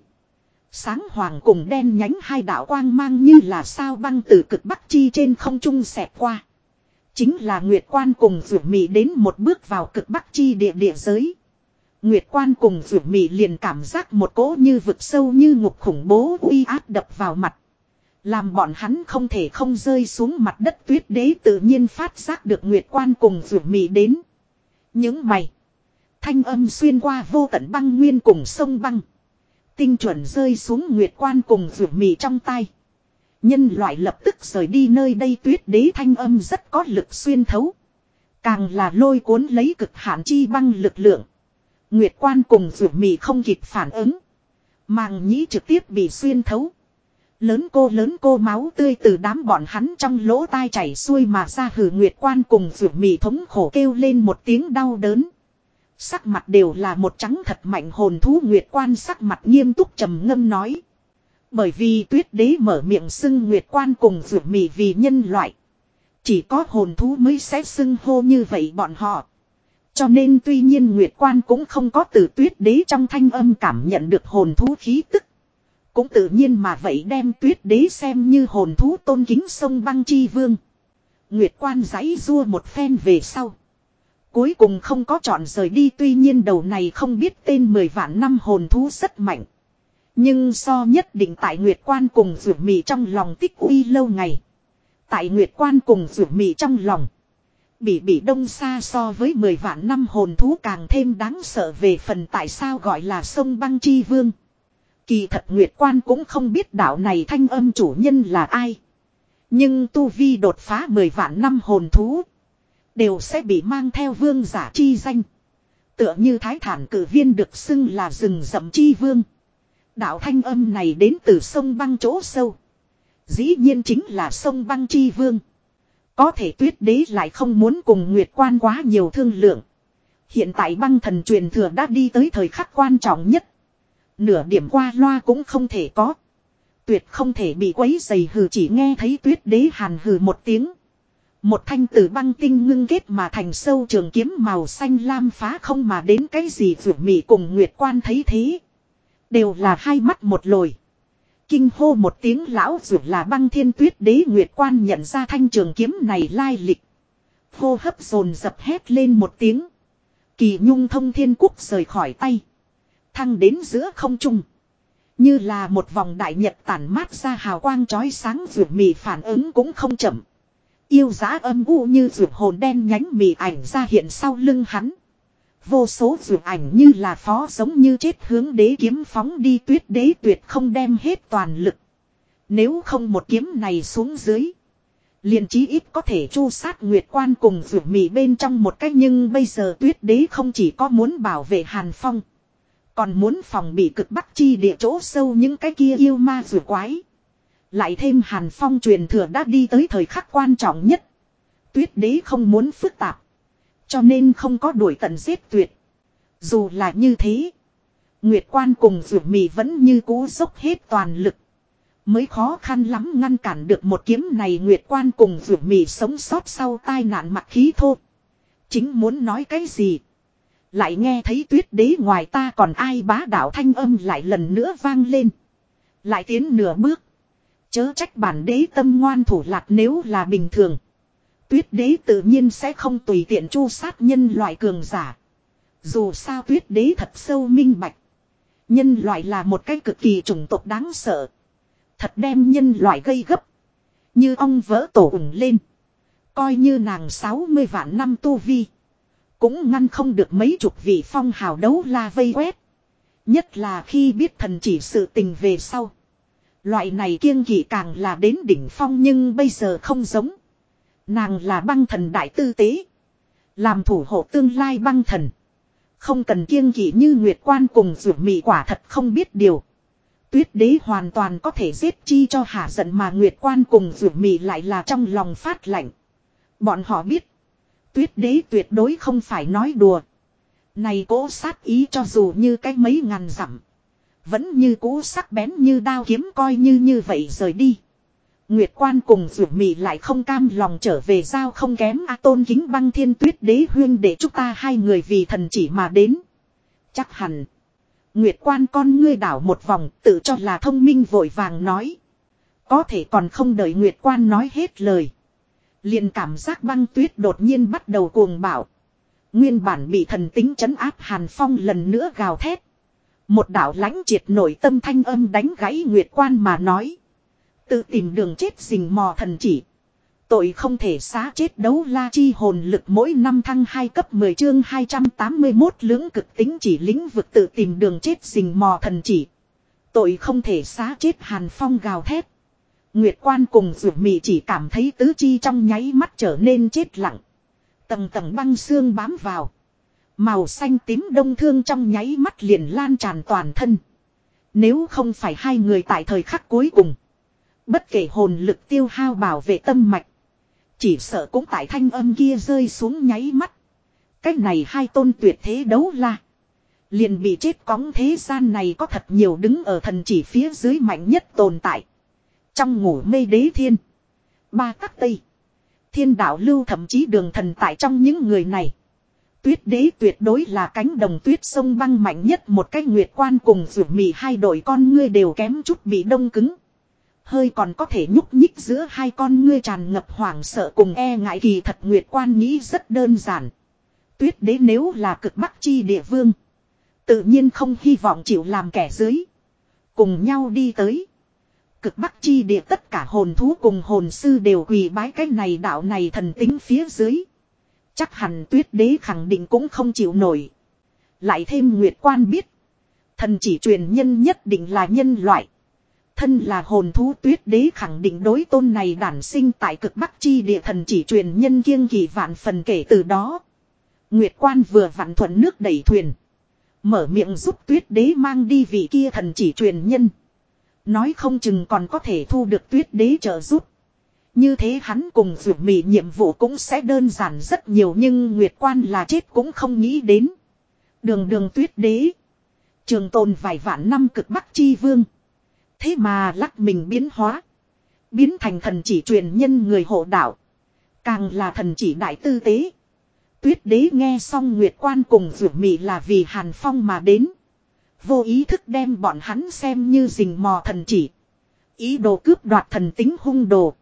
Sáng hoàng cùng đen nhánh hai đạo quang mang như là sao băng từ cực bắc chi trên không trung xẹt qua. Chính là Nguyệt Quan cùng Dược Mị đến một bước vào cực bắc chi địa địa giới. Nguyệt Quan cùng Dược Mị liền cảm giác một cỗ như vực sâu như ngục khủng bố uy áp đập vào mặt. Làm bọn hắn không thể không rơi xuống mặt đất tuyết đế tự nhiên phát giác được Nguyệt Quan cùng Dược Mị đến. Những mày. Thanh âm xuyên qua vô tận băng nguyên cùng sông băng. Tinh chuẩn rơi xuống Nguyệt Quan cùng Dược Mị trong tay. Nhân loại lập tức rời đi nơi đây tuyết đế thanh âm rất có lực xuyên thấu. Càng là lôi cuốn lấy cực hạn chi băng lực lượng. Nguyệt quan cùng rủ mì không kịp phản ứng. Màng nhĩ trực tiếp bị xuyên thấu. Lớn cô lớn cô máu tươi từ đám bọn hắn trong lỗ tai chảy xuôi mà ra hử nguyệt quan cùng vượt mì thống khổ kêu lên một tiếng đau đớn. Sắc mặt đều là một trắng thật mạnh hồn thú nguyệt quan sắc mặt nghiêm túc trầm ngâm nói. Bởi vì tuyết đế mở miệng xưng nguyệt quan cùng vượt mì vì nhân loại. Chỉ có hồn thú mới sẽ xưng hô như vậy bọn họ. Cho nên tuy nhiên Nguyệt Quan cũng không có từ tuyết đế trong thanh âm cảm nhận được hồn thú khí tức. Cũng tự nhiên mà vậy đem tuyết đế xem như hồn thú tôn kính sông băng chi vương. Nguyệt Quan giấy rua một phen về sau. Cuối cùng không có chọn rời đi, tuy nhiên đầu này không biết tên 10 vạn năm hồn thú rất mạnh. Nhưng so nhất định tại Nguyệt Quan cùng rủ mì trong lòng tích uy lâu ngày. Tại Nguyệt Quan cùng rủ mì trong lòng. Bỉ bỉ đông xa so với 10 vạn năm hồn thú càng thêm đáng sợ về phần tại sao gọi là sông băng chi vương. Kỳ thật Nguyệt Quan cũng không biết đạo này thanh âm chủ nhân là ai. Nhưng Tu Vi đột phá 10 vạn năm hồn thú. Đều sẽ bị mang theo vương giả chi danh. Tựa như thái thản cử viên được xưng là rừng rậm chi vương. Đạo thanh âm này đến từ sông băng chỗ sâu. Dĩ nhiên chính là sông băng chi vương. Có thể tuyết đế lại không muốn cùng Nguyệt Quan quá nhiều thương lượng. Hiện tại băng thần truyền thừa đã đi tới thời khắc quan trọng nhất. Nửa điểm qua loa cũng không thể có. Tuyệt không thể bị quấy dày hừ chỉ nghe thấy tuyết đế hàn hừ một tiếng. Một thanh tử băng tinh ngưng kết mà thành sâu trường kiếm màu xanh lam phá không mà đến cái gì vừa mị cùng Nguyệt Quan thấy thế. Đều là hai mắt một lồi. Kinh hô một tiếng lão dù là băng thiên tuyết đế Nguyệt Quan nhận ra thanh trường kiếm này lai lịch. Hô hấp dồn dập hét lên một tiếng. Kỳ nhung thông thiên quốc rời khỏi tay. Thăng đến giữa không trung. Như là một vòng đại nhật tản mát ra hào quang chói sáng ruột mì phản ứng cũng không chậm. Yêu giá âm u như ruột hồn đen nhánh mì ảnh ra hiện sau lưng hắn. Vô số ruột ảnh như là phó giống như chết hướng đế kiếm phóng đi tuyết đế tuyệt không đem hết toàn lực. Nếu không một kiếm này xuống dưới. liền chí ít có thể chu sát nguyệt quan cùng ruột mì bên trong một cách nhưng bây giờ tuyết đế không chỉ có muốn bảo vệ hàn phong. Còn muốn phòng bị cực bắc chi địa chỗ sâu những cái kia yêu ma rùa quái. Lại thêm hàn phong truyền thừa đã đi tới thời khắc quan trọng nhất. Tuyết đế không muốn phức tạp. Cho nên không có đuổi tận giết tuyệt. Dù là như thế. Nguyệt quan cùng rượu mì vẫn như cú dốc hết toàn lực. Mới khó khăn lắm ngăn cản được một kiếm này Nguyệt quan cùng rượu mì sống sót sau tai nạn mặc khí thô. Chính muốn nói cái gì. Lại nghe thấy tuyết đế ngoài ta còn ai bá đạo thanh âm lại lần nữa vang lên. Lại tiến nửa bước. Chớ trách bản đế tâm ngoan thủ lạc nếu là bình thường. Tuyết đế tự nhiên sẽ không tùy tiện chu sát nhân loại cường giả. Dù sao tuyết đế thật sâu minh bạch. Nhân loại là một cái cực kỳ chủng tộc đáng sợ. Thật đem nhân loại gây gấp. Như ong vỡ tổ ủng lên. Coi như nàng 60 vạn năm tu vi. Cũng ngăn không được mấy chục vị phong hào đấu la vây quét. Nhất là khi biết thần chỉ sự tình về sau. Loại này kiêng kỵ càng là đến đỉnh phong nhưng bây giờ không giống. Nàng là băng thần đại tư tế. Làm thủ hộ tương lai băng thần. Không cần kiêng kỵ như Nguyệt Quan cùng rượu mị quả thật không biết điều. Tuyết đế hoàn toàn có thể giết chi cho hạ giận mà Nguyệt Quan cùng rượu mị lại là trong lòng phát lạnh. Bọn họ biết. Tuyết đế tuyệt đối không phải nói đùa. Này cố sát ý cho dù như cái mấy ngàn dặm. Vẫn như cũ sắc bén như đao kiếm coi như như vậy rời đi. Nguyệt quan cùng rủ mị lại không cam lòng trở về giao không kém A tôn kính băng thiên tuyết đế huyên để chúng ta hai người vì thần chỉ mà đến. Chắc hẳn. Nguyệt quan con ngươi đảo một vòng tự cho là thông minh vội vàng nói. Có thể còn không đợi Nguyệt quan nói hết lời liền cảm giác băng tuyết đột nhiên bắt đầu cuồng bạo, Nguyên bản bị thần tính chấn áp hàn phong lần nữa gào thét. Một đạo lãnh triệt nổi tâm thanh âm đánh gãy Nguyệt quan mà nói. Tự tìm đường chết rình mò thần chỉ. Tội không thể xá chết đấu la chi hồn lực mỗi năm thăng 2 cấp 10 chương 281 lưỡng cực tính chỉ lĩnh vực tự tìm đường chết rình mò thần chỉ. Tội không thể xá chết hàn phong gào thét. Nguyệt quan cùng rượu mị chỉ cảm thấy tứ chi trong nháy mắt trở nên chết lặng. Tầng tầng băng xương bám vào. Màu xanh tím đông thương trong nháy mắt liền lan tràn toàn thân. Nếu không phải hai người tại thời khắc cuối cùng. Bất kể hồn lực tiêu hao bảo vệ tâm mạch. Chỉ sợ cũng tại thanh âm kia rơi xuống nháy mắt. Cách này hai tôn tuyệt thế đấu la. Liền bị chết cóng thế gian này có thật nhiều đứng ở thần chỉ phía dưới mạnh nhất tồn tại. Trong ngủ mê đế thiên. Ba tắc tây. Thiên đạo lưu thậm chí đường thần tại trong những người này. Tuyết đế tuyệt đối là cánh đồng tuyết sông băng mạnh nhất một cái nguyệt quan cùng rủ mì hai đội con ngươi đều kém chút bị đông cứng. Hơi còn có thể nhúc nhích giữa hai con ngươi tràn ngập hoảng sợ cùng e ngại kỳ thật nguyệt quan nghĩ rất đơn giản. Tuyết đế nếu là cực bắc chi địa vương. Tự nhiên không hy vọng chịu làm kẻ dưới. Cùng nhau đi tới. Cực bắc chi địa tất cả hồn thú cùng hồn sư đều quỳ bái cái này đạo này thần tính phía dưới. Chắc hẳn tuyết đế khẳng định cũng không chịu nổi. Lại thêm nguyệt quan biết. Thần chỉ truyền nhân nhất định là nhân loại. Thân là hồn thú tuyết đế khẳng định đối tôn này đản sinh tại cực bắc chi địa thần chỉ truyền nhân kiêng kỳ vạn phần kể từ đó. Nguyệt quan vừa vặn thuận nước đẩy thuyền. Mở miệng giúp tuyết đế mang đi vị kia thần chỉ truyền nhân. Nói không chừng còn có thể thu được tuyết đế trợ giúp. Như thế hắn cùng dù mị nhiệm vụ cũng sẽ đơn giản rất nhiều nhưng Nguyệt Quan là chết cũng không nghĩ đến. Đường đường tuyết đế. Trường tồn vài vạn năm cực bắc chi vương. Thế mà lắc mình biến hóa. Biến thành thần chỉ truyền nhân người hộ đạo. Càng là thần chỉ đại tư tế. Tuyết đế nghe xong Nguyệt Quan cùng dù mị là vì Hàn Phong mà đến. Vô ý thức đem bọn hắn xem như rình mò thần chỉ. Ý đồ cướp đoạt thần tính hung đồ.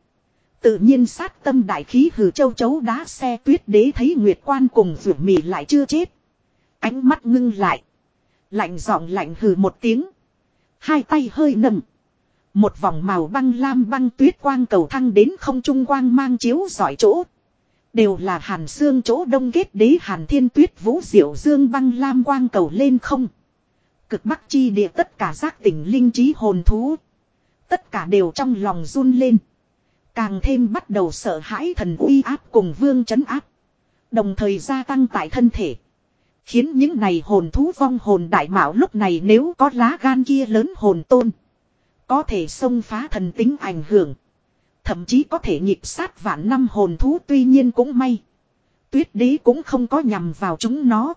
Tự nhiên sát tâm đại khí hừ châu chấu đá xe tuyết đế thấy Nguyệt Quan cùng rủ mì lại chưa chết. Ánh mắt ngưng lại. Lạnh giọng lạnh hừ một tiếng. Hai tay hơi nầm. Một vòng màu băng lam băng tuyết quang cầu thăng đến không trung quang mang chiếu giỏi chỗ. Đều là hàn xương chỗ đông kết đế hàn thiên tuyết vũ diệu dương băng lam quang cầu lên không. Cực bắc chi địa tất cả giác tỉnh linh trí hồn thú. Tất cả đều trong lòng run lên. Càng thêm bắt đầu sợ hãi thần uy áp cùng vương chấn áp. Đồng thời gia tăng tại thân thể. Khiến những này hồn thú vong hồn đại mạo lúc này nếu có lá gan kia lớn hồn tôn. Có thể xông phá thần tính ảnh hưởng. Thậm chí có thể nhịp sát vạn năm hồn thú tuy nhiên cũng may. Tuyết đế cũng không có nhằm vào chúng nó.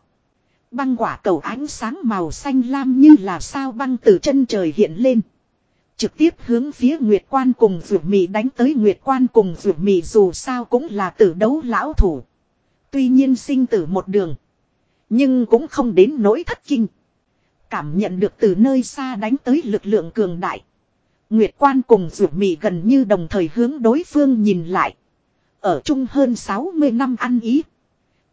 Băng quả cầu ánh sáng màu xanh lam như là sao băng từ chân trời hiện lên. Trực tiếp hướng phía Nguyệt Quan cùng Vượt Mị đánh tới Nguyệt Quan cùng Vượt Mị dù sao cũng là tử đấu lão thủ. Tuy nhiên sinh tử một đường. Nhưng cũng không đến nỗi thất kinh. Cảm nhận được từ nơi xa đánh tới lực lượng cường đại. Nguyệt quan cùng rủ mị gần như đồng thời hướng đối phương nhìn lại. Ở chung hơn 60 năm ăn ý.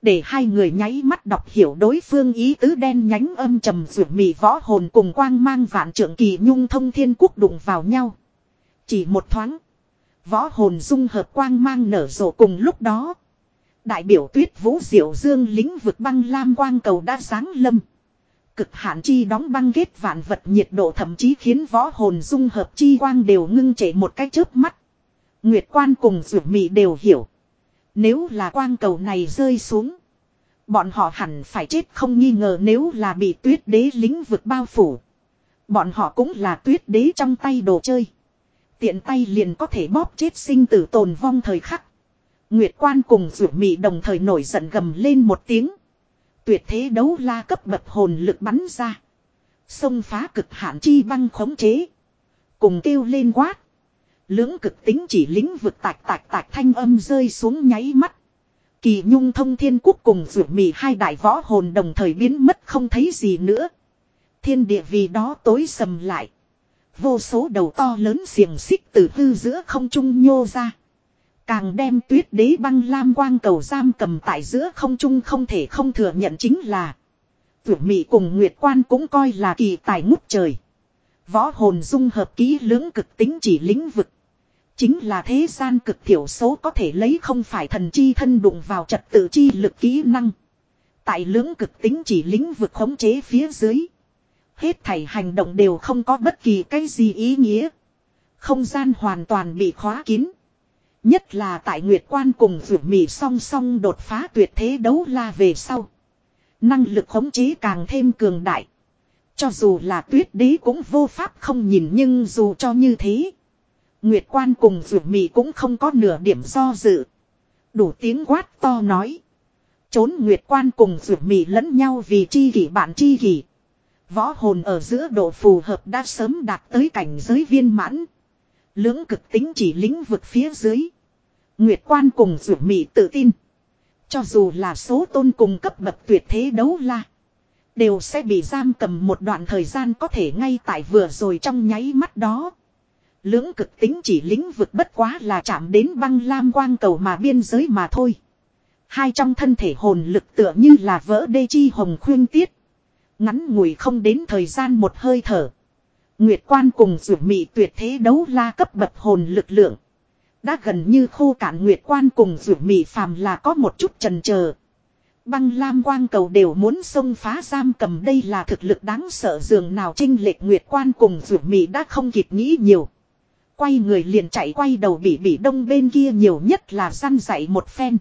Để hai người nháy mắt đọc hiểu đối phương ý tứ đen nhánh âm trầm ruột mì võ hồn cùng quang mang vạn trưởng kỳ nhung thông thiên quốc đụng vào nhau. Chỉ một thoáng. Võ hồn dung hợp quang mang nở rộ cùng lúc đó. Đại biểu tuyết vũ diệu dương lĩnh vực băng lam quang cầu đã sáng lâm. Cực hạn chi đóng băng ghét vạn vật nhiệt độ thậm chí khiến võ hồn dung hợp chi quang đều ngưng trệ một cái chớp mắt. Nguyệt quan cùng rượu mị đều hiểu. Nếu là quang cầu này rơi xuống. Bọn họ hẳn phải chết không nghi ngờ nếu là bị tuyết đế lĩnh vực bao phủ. Bọn họ cũng là tuyết đế trong tay đồ chơi. Tiện tay liền có thể bóp chết sinh tử tồn vong thời khắc. Nguyệt quan cùng rượu mị đồng thời nổi giận gầm lên một tiếng. Tuyệt thế đấu la cấp bậc hồn lực bắn ra. Xông phá cực hạn chi băng khống chế. Cùng kêu lên quát. Lưỡng cực tính chỉ lĩnh vực tạc tạc tạc thanh âm rơi xuống nháy mắt. Kỳ nhung thông thiên quốc cùng rượu mì hai đại võ hồn đồng thời biến mất không thấy gì nữa. Thiên địa vì đó tối sầm lại. Vô số đầu to lớn xiềng xích từ hư giữa không trung nhô ra. Càng đem tuyết đế băng lam quang cầu giam cầm tại giữa không trung không thể không thừa nhận chính là. Tuyển Mỹ cùng Nguyệt Quan cũng coi là kỳ tài ngút trời. Võ hồn dung hợp kỹ lưỡng cực tính chỉ lĩnh vực. Chính là thế gian cực thiểu số có thể lấy không phải thần chi thân đụng vào trật tự chi lực kỹ năng. Tại lưỡng cực tính chỉ lĩnh vực khống chế phía dưới. Hết thảy hành động đều không có bất kỳ cái gì ý nghĩa. Không gian hoàn toàn bị khóa kín. Nhất là tại Nguyệt Quan cùng vượt mì song song đột phá tuyệt thế đấu la về sau. Năng lực khống chế càng thêm cường đại. Cho dù là tuyết đế cũng vô pháp không nhìn nhưng dù cho như thế. Nguyệt quan cùng rượu mì cũng không có nửa điểm do dự. Đủ tiếng quát to nói. Trốn Nguyệt quan cùng rượu mì lẫn nhau vì chi kỷ bạn chi kỷ. Võ hồn ở giữa độ phù hợp đã sớm đạt tới cảnh giới viên mãn. Lưỡng cực tính chỉ lĩnh vực phía dưới. Nguyệt quan cùng rượu mị tự tin. Cho dù là số tôn cùng cấp bậc tuyệt thế đấu la. Đều sẽ bị giam cầm một đoạn thời gian có thể ngay tại vừa rồi trong nháy mắt đó. Lưỡng cực tính chỉ lĩnh vực bất quá là chạm đến băng lam quang cầu mà biên giới mà thôi. Hai trong thân thể hồn lực tựa như là vỡ đê chi hồng khuyên tiết. Ngắn ngủi không đến thời gian một hơi thở. Nguyệt quan cùng rượu mị tuyệt thế đấu la cấp bậc hồn lực lượng. Đã gần như khô cạn Nguyệt quan cùng rượu mị phàm là có một chút trần chờ Băng lam quang cầu đều muốn xông phá giam cầm đây là thực lực đáng sợ dường nào trinh lệch Nguyệt quan cùng rượu mị đã không kịp nghĩ nhiều. Quay người liền chạy quay đầu bị bị đông bên kia nhiều nhất là săn dạy một phen.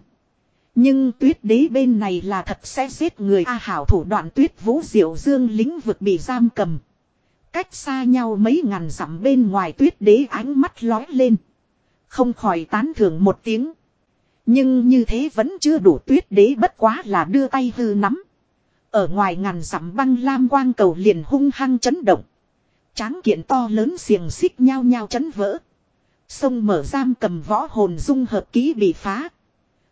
Nhưng tuyết đế bên này là thật sẽ giết người A hảo thủ đoạn tuyết vũ diệu dương lĩnh vực bị giam cầm. Cách xa nhau mấy ngàn dặm bên ngoài tuyết đế ánh mắt lói lên. Không khỏi tán thưởng một tiếng. Nhưng như thế vẫn chưa đủ tuyết đế bất quá là đưa tay hư nắm. Ở ngoài ngàn dặm băng lam quang cầu liền hung hăng chấn động. Tráng kiện to lớn xiềng xích nhau nhau chấn vỡ. Sông mở giam cầm võ hồn dung hợp ký bị phá.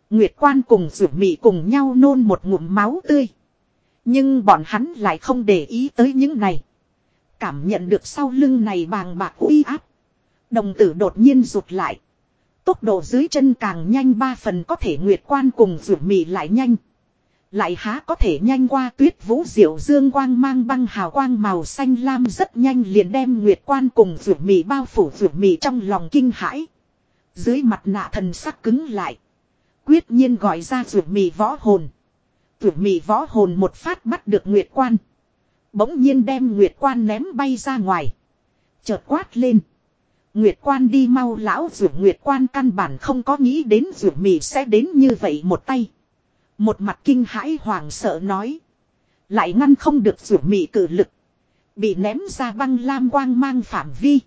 Nguyệt quan cùng rủ mị cùng nhau nôn một ngụm máu tươi. Nhưng bọn hắn lại không để ý tới những này. Cảm nhận được sau lưng này bàng bạc uy áp. Đồng tử đột nhiên rụt lại. Tốc độ dưới chân càng nhanh ba phần có thể nguyệt quan cùng rủ mị lại nhanh. Lại há có thể nhanh qua tuyết vũ diệu dương quang mang băng hào quang màu xanh lam rất nhanh liền đem nguyệt quan cùng ruột mì bao phủ ruột mì trong lòng kinh hãi. Dưới mặt nạ thần sắc cứng lại. Quyết nhiên gọi ra ruột mì võ hồn. ruột mì võ hồn một phát bắt được nguyệt quan. Bỗng nhiên đem nguyệt quan ném bay ra ngoài. Chợt quát lên. Nguyệt quan đi mau lão ruột nguyệt quan căn bản không có nghĩ đến ruột mì sẽ đến như vậy một tay. Một mặt kinh hãi hoàng sợ nói. Lại ngăn không được rủ mị cử lực. Bị ném ra băng lam quang mang phạm vi.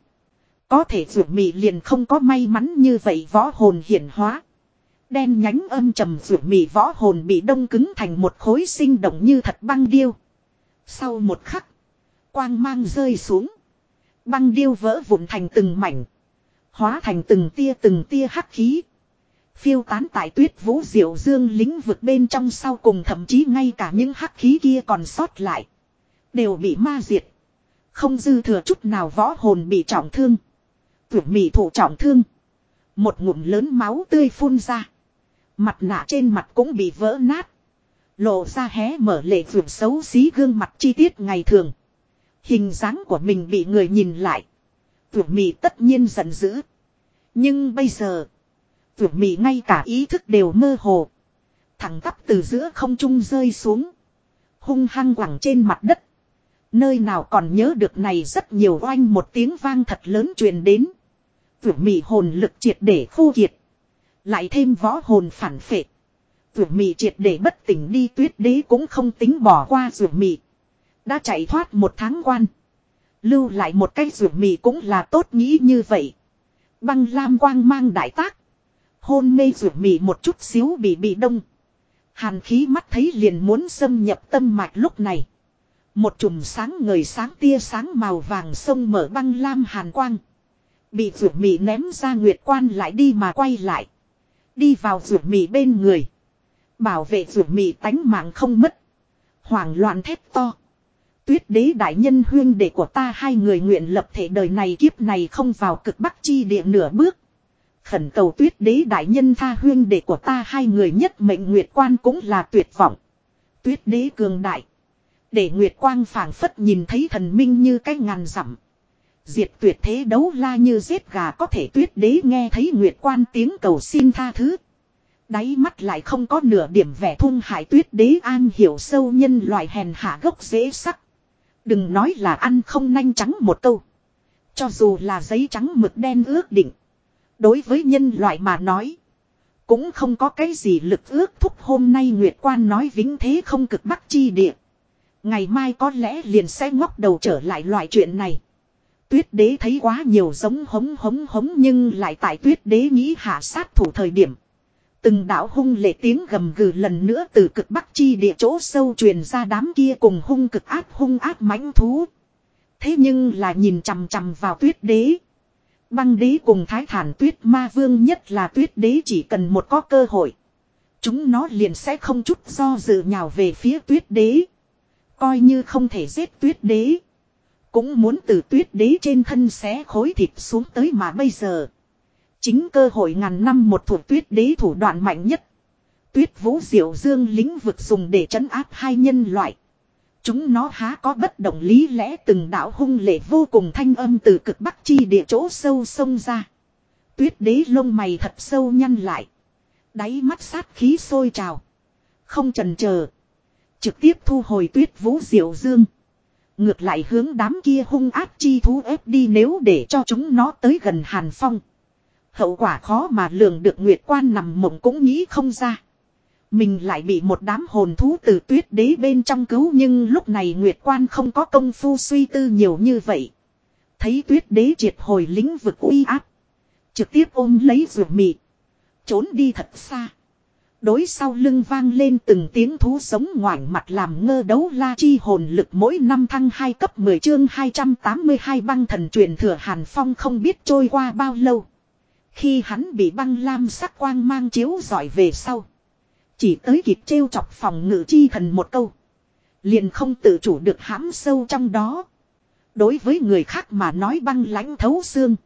Có thể rủ mị liền không có may mắn như vậy võ hồn hiển hóa. Đen nhánh âm trầm rủ mị võ hồn bị đông cứng thành một khối sinh động như thật băng điêu. Sau một khắc. Quang mang rơi xuống. Băng điêu vỡ vụn thành từng mảnh. Hóa thành từng tia từng tia hắc khí. Phiêu tán tại tuyết vũ diệu dương lĩnh vực bên trong sau cùng thậm chí ngay cả những hắc khí kia còn sót lại. Đều bị ma diệt. Không dư thừa chút nào võ hồn bị trọng thương. tuyệt mị thụ trọng thương. Một ngụm lớn máu tươi phun ra. Mặt nạ trên mặt cũng bị vỡ nát. Lộ ra hé mở lệ vượt xấu xí gương mặt chi tiết ngày thường. Hình dáng của mình bị người nhìn lại. tuyệt mị tất nhiên giận dữ. Nhưng bây giờ. Tuyển mị ngay cả ý thức đều mơ hồ. Thẳng tắp từ giữa không trung rơi xuống. Hung hăng quẳng trên mặt đất. Nơi nào còn nhớ được này rất nhiều oanh một tiếng vang thật lớn truyền đến. Tuyển mị hồn lực triệt để khu kiệt. Lại thêm võ hồn phản phệ. Tuyển mị triệt để bất tỉnh đi tuyết đế cũng không tính bỏ qua tuyển mị. Đã chạy thoát một tháng quan. Lưu lại một cái tuyển mì cũng là tốt nghĩ như vậy. Băng lam quang mang đại tác. Hôn mê ruột mị một chút xíu bị bị đông. Hàn khí mắt thấy liền muốn xâm nhập tâm mạch lúc này. Một chùm sáng ngời sáng tia sáng màu vàng sông mở băng lam hàn quang. Bị ruột mị ném ra nguyệt quan lại đi mà quay lại. Đi vào ruột mị bên người. Bảo vệ ruột mị tánh mạng không mất. Hoảng loạn thét to. Tuyết đế đại nhân huyên đệ của ta hai người nguyện lập thể đời này kiếp này không vào cực bắc chi địa nửa bước. Khẩn cầu tuyết đế đại nhân tha huyên đệ của ta hai người nhất mệnh nguyệt quan cũng là tuyệt vọng. Tuyết đế cường đại. Để nguyệt quang phảng phất nhìn thấy thần minh như cái ngàn dặm. Diệt tuyệt thế đấu la như giết gà có thể tuyết đế nghe thấy nguyệt quan tiếng cầu xin tha thứ. Đáy mắt lại không có nửa điểm vẻ thung hại tuyết đế an hiểu sâu nhân loại hèn hạ gốc dễ sắc. Đừng nói là ăn không nanh trắng một câu. Cho dù là giấy trắng mực đen ước định. Đối với nhân loại mà nói. Cũng không có cái gì lực ước thúc hôm nay Nguyệt Quan nói vĩnh thế không cực bắc chi địa. Ngày mai có lẽ liền sẽ ngóc đầu trở lại loại chuyện này. Tuyết đế thấy quá nhiều giống hống hống hống nhưng lại tại tuyết đế nghĩ hạ sát thủ thời điểm. Từng đạo hung lệ tiếng gầm gừ lần nữa từ cực bắc chi địa chỗ sâu truyền ra đám kia cùng hung cực áp hung áp mãnh thú. Thế nhưng là nhìn chằm chằm vào tuyết đế. Băng đế cùng thái thản tuyết ma vương nhất là tuyết đế chỉ cần một có cơ hội. Chúng nó liền sẽ không chút do dự nhào về phía tuyết đế. Coi như không thể giết tuyết đế. Cũng muốn từ tuyết đế trên thân xé khối thịt xuống tới mà bây giờ. Chính cơ hội ngàn năm một thủ tuyết đế thủ đoạn mạnh nhất. Tuyết vũ diệu dương lĩnh vực dùng để trấn áp hai nhân loại. Chúng nó há có bất động lý lẽ từng đạo hung lệ vô cùng thanh âm từ cực bắc chi địa chỗ sâu sông ra. Tuyết đế lông mày thật sâu nhăn lại. Đáy mắt sát khí sôi trào. Không trần chờ Trực tiếp thu hồi tuyết vũ diệu dương. Ngược lại hướng đám kia hung áp chi thú ép đi nếu để cho chúng nó tới gần Hàn Phong. Hậu quả khó mà lường được Nguyệt Quan nằm mộng cũng nghĩ không ra. Mình lại bị một đám hồn thú từ tuyết đế bên trong cứu nhưng lúc này Nguyệt Quan không có công phu suy tư nhiều như vậy. Thấy tuyết đế triệt hồi lĩnh vực uy áp. Trực tiếp ôm lấy ruột mị. Trốn đi thật xa. Đối sau lưng vang lên từng tiếng thú sống ngoảnh mặt làm ngơ đấu la chi hồn lực mỗi năm thăng hai cấp 10 chương 282 băng thần truyền thừa Hàn Phong không biết trôi qua bao lâu. Khi hắn bị băng lam sắc quang mang chiếu giỏi về sau. Chỉ tới kịp trêu chọc phòng ngự chi thần một câu. Liền không tự chủ được hãm sâu trong đó. Đối với người khác mà nói băng lãnh thấu xương.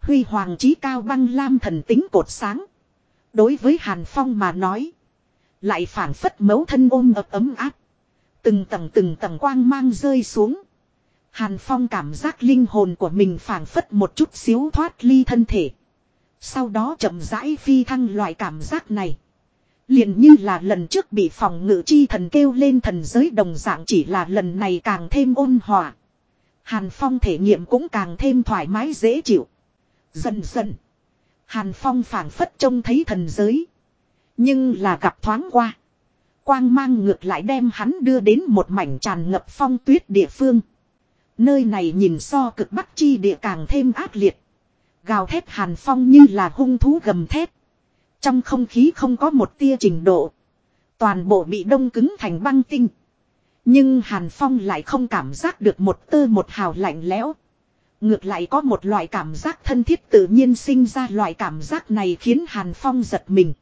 Huy hoàng trí cao băng lam thần tính cột sáng. Đối với Hàn Phong mà nói. Lại phản phất mấu thân ôm ập ấm áp. Từng tầng từng tầng quang mang rơi xuống. Hàn Phong cảm giác linh hồn của mình phản phất một chút xíu thoát ly thân thể. Sau đó chậm rãi phi thăng loại cảm giác này liền như là lần trước bị phòng ngự chi thần kêu lên thần giới đồng dạng chỉ là lần này càng thêm ôn hòa. Hàn Phong thể nghiệm cũng càng thêm thoải mái dễ chịu. Dần dần. Hàn Phong phảng phất trông thấy thần giới. Nhưng là gặp thoáng qua. Quang mang ngược lại đem hắn đưa đến một mảnh tràn ngập phong tuyết địa phương. Nơi này nhìn so cực bắc chi địa càng thêm ác liệt. Gào thét hàn phong như là hung thú gầm thét. Trong không khí không có một tia trình độ. Toàn bộ bị đông cứng thành băng tinh. Nhưng hàn phong lại không cảm giác được một tơ một hào lạnh lẽo. Ngược lại có một loại cảm giác thân thiết tự nhiên sinh ra loại cảm giác này khiến Hàn Phong giật mình.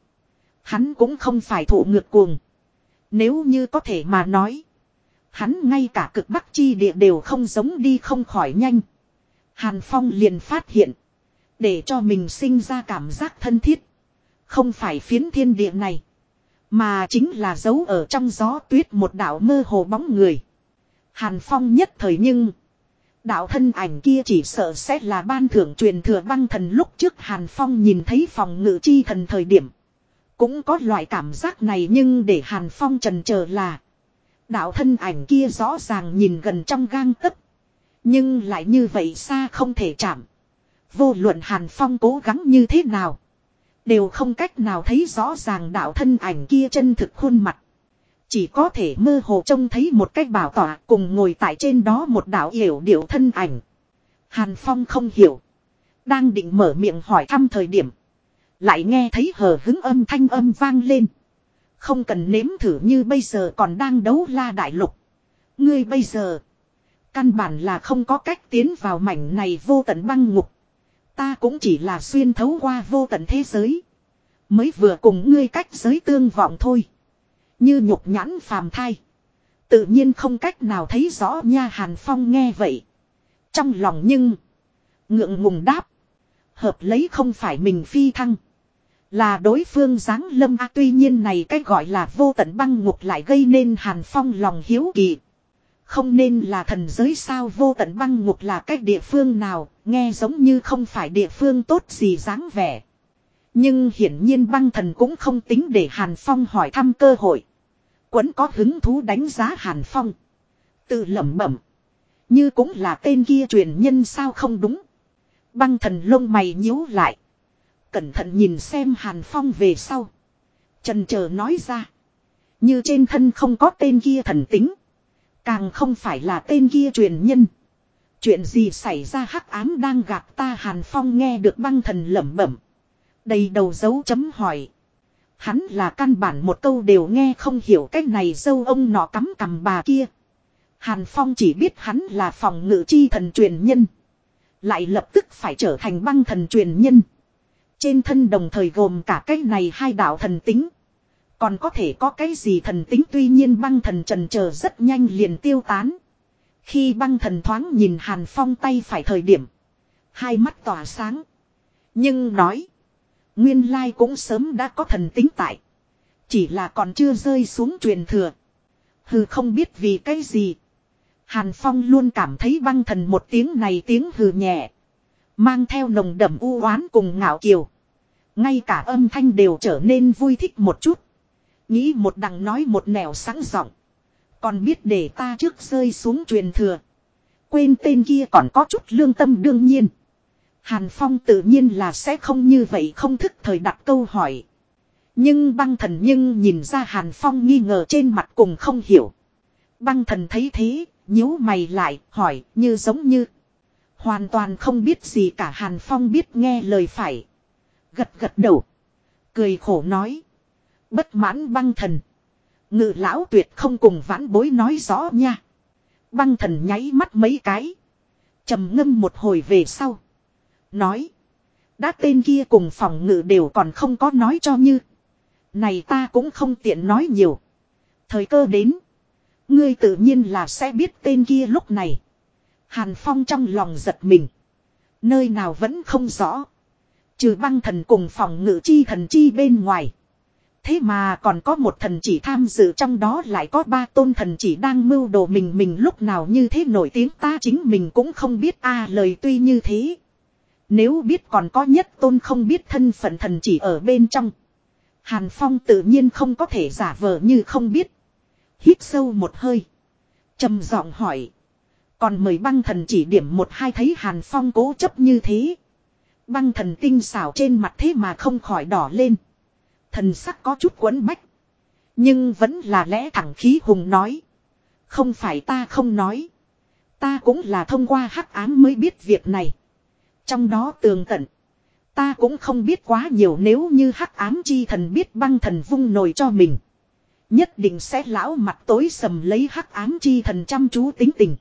Hắn cũng không phải thụ ngược cuồng. Nếu như có thể mà nói. Hắn ngay cả cực bắc chi địa đều không giống đi không khỏi nhanh. Hàn Phong liền phát hiện. Để cho mình sinh ra cảm giác thân thiết. Không phải phiến thiên địa này. Mà chính là dấu ở trong gió tuyết một đạo mơ hồ bóng người. Hàn Phong nhất thời nhưng. Đạo thân ảnh kia chỉ sợ sẽ là ban thưởng truyền thừa băng thần lúc trước Hàn Phong nhìn thấy phòng ngự chi thần thời điểm. Cũng có loại cảm giác này nhưng để Hàn Phong trần chờ là. Đạo thân ảnh kia rõ ràng nhìn gần trong gang tấc Nhưng lại như vậy xa không thể chạm. Vô luận Hàn Phong cố gắng như thế nào. Đều không cách nào thấy rõ ràng đạo thân ảnh kia chân thực khuôn mặt. Chỉ có thể mơ hồ trông thấy một cách bảo tỏa cùng ngồi tại trên đó một đạo hiểu điệu thân ảnh. Hàn Phong không hiểu. Đang định mở miệng hỏi thăm thời điểm. Lại nghe thấy hờ hứng âm thanh âm vang lên. Không cần nếm thử như bây giờ còn đang đấu la đại lục. Ngươi bây giờ. Căn bản là không có cách tiến vào mảnh này vô tận băng ngục. Ta cũng chỉ là xuyên thấu qua vô tận thế giới. Mới vừa cùng ngươi cách giới tương vọng thôi. Như nhục nhãn phàm thai. Tự nhiên không cách nào thấy rõ nha Hàn Phong nghe vậy. Trong lòng nhưng. Ngượng ngùng đáp. Hợp lấy không phải mình phi thăng. Là đối phương giáng lâm a tuy nhiên này cách gọi là vô tận băng ngục lại gây nên Hàn Phong lòng hiếu kỳ. Không nên là thần giới sao vô tận băng ngục là cách địa phương nào, nghe giống như không phải địa phương tốt gì dáng vẻ. Nhưng hiển nhiên băng thần cũng không tính để Hàn Phong hỏi thăm cơ hội. Quấn có hứng thú đánh giá Hàn Phong. Tự lẩm bẩm. Như cũng là tên kia truyền nhân sao không đúng. Băng thần lông mày nhíu lại. Cẩn thận nhìn xem Hàn Phong về sau. Trần chờ nói ra. Như trên thân không có tên kia thần tính. Càng không phải là tên kia truyền nhân. Chuyện gì xảy ra hắc ám đang gặp ta Hàn Phong nghe được băng thần lẩm bẩm. Đầy đầu dấu chấm hỏi. Hắn là căn bản một câu đều nghe không hiểu cách này dâu ông nọ cắm cầm bà kia. Hàn Phong chỉ biết hắn là phòng ngự chi thần truyền nhân. Lại lập tức phải trở thành băng thần truyền nhân. Trên thân đồng thời gồm cả cái này hai đạo thần tính. Còn có thể có cái gì thần tính tuy nhiên băng thần trần chờ rất nhanh liền tiêu tán. Khi băng thần thoáng nhìn Hàn Phong tay phải thời điểm. Hai mắt tỏa sáng. Nhưng nói. Nguyên lai cũng sớm đã có thần tính tại. Chỉ là còn chưa rơi xuống truyền thừa. Hừ không biết vì cái gì. Hàn Phong luôn cảm thấy băng thần một tiếng này tiếng hừ nhẹ. Mang theo nồng đậm u oán cùng ngạo kiều. Ngay cả âm thanh đều trở nên vui thích một chút. Nghĩ một đằng nói một nẻo sáng giọng. Còn biết để ta trước rơi xuống truyền thừa. Quên tên kia còn có chút lương tâm đương nhiên. Hàn Phong tự nhiên là sẽ không như vậy không thức thời đặt câu hỏi. Nhưng băng thần nhưng nhìn ra Hàn Phong nghi ngờ trên mặt cùng không hiểu. Băng thần thấy thế, nhíu mày lại, hỏi, như giống như. Hoàn toàn không biết gì cả Hàn Phong biết nghe lời phải. Gật gật đầu. Cười khổ nói. Bất mãn băng thần. Ngự lão tuyệt không cùng vãn bối nói rõ nha. Băng thần nháy mắt mấy cái. trầm ngâm một hồi về sau. Nói. Đã tên kia cùng phòng ngự đều còn không có nói cho như. Này ta cũng không tiện nói nhiều. Thời cơ đến. Ngươi tự nhiên là sẽ biết tên kia lúc này. Hàn Phong trong lòng giật mình. Nơi nào vẫn không rõ. Trừ băng thần cùng phòng ngự chi thần chi bên ngoài. Thế mà còn có một thần chỉ tham dự trong đó lại có ba tôn thần chỉ đang mưu đồ mình mình lúc nào như thế nổi tiếng ta chính mình cũng không biết a, lời tuy như thế. Nếu biết còn có nhất tôn không biết thân phận thần chỉ ở bên trong. Hàn Phong tự nhiên không có thể giả vờ như không biết. Hít sâu một hơi. trầm giọng hỏi. Còn mời băng thần chỉ điểm một hai thấy Hàn Phong cố chấp như thế. Băng thần tinh xảo trên mặt thế mà không khỏi đỏ lên. Thần sắc có chút quấn bách. Nhưng vẫn là lẽ thẳng khí hùng nói. Không phải ta không nói. Ta cũng là thông qua hắc ám mới biết việc này. Trong đó tường tận. Ta cũng không biết quá nhiều nếu như hắc ám chi thần biết băng thần vung nổi cho mình. Nhất định sẽ lão mặt tối sầm lấy hắc ám chi thần chăm chú tính tình.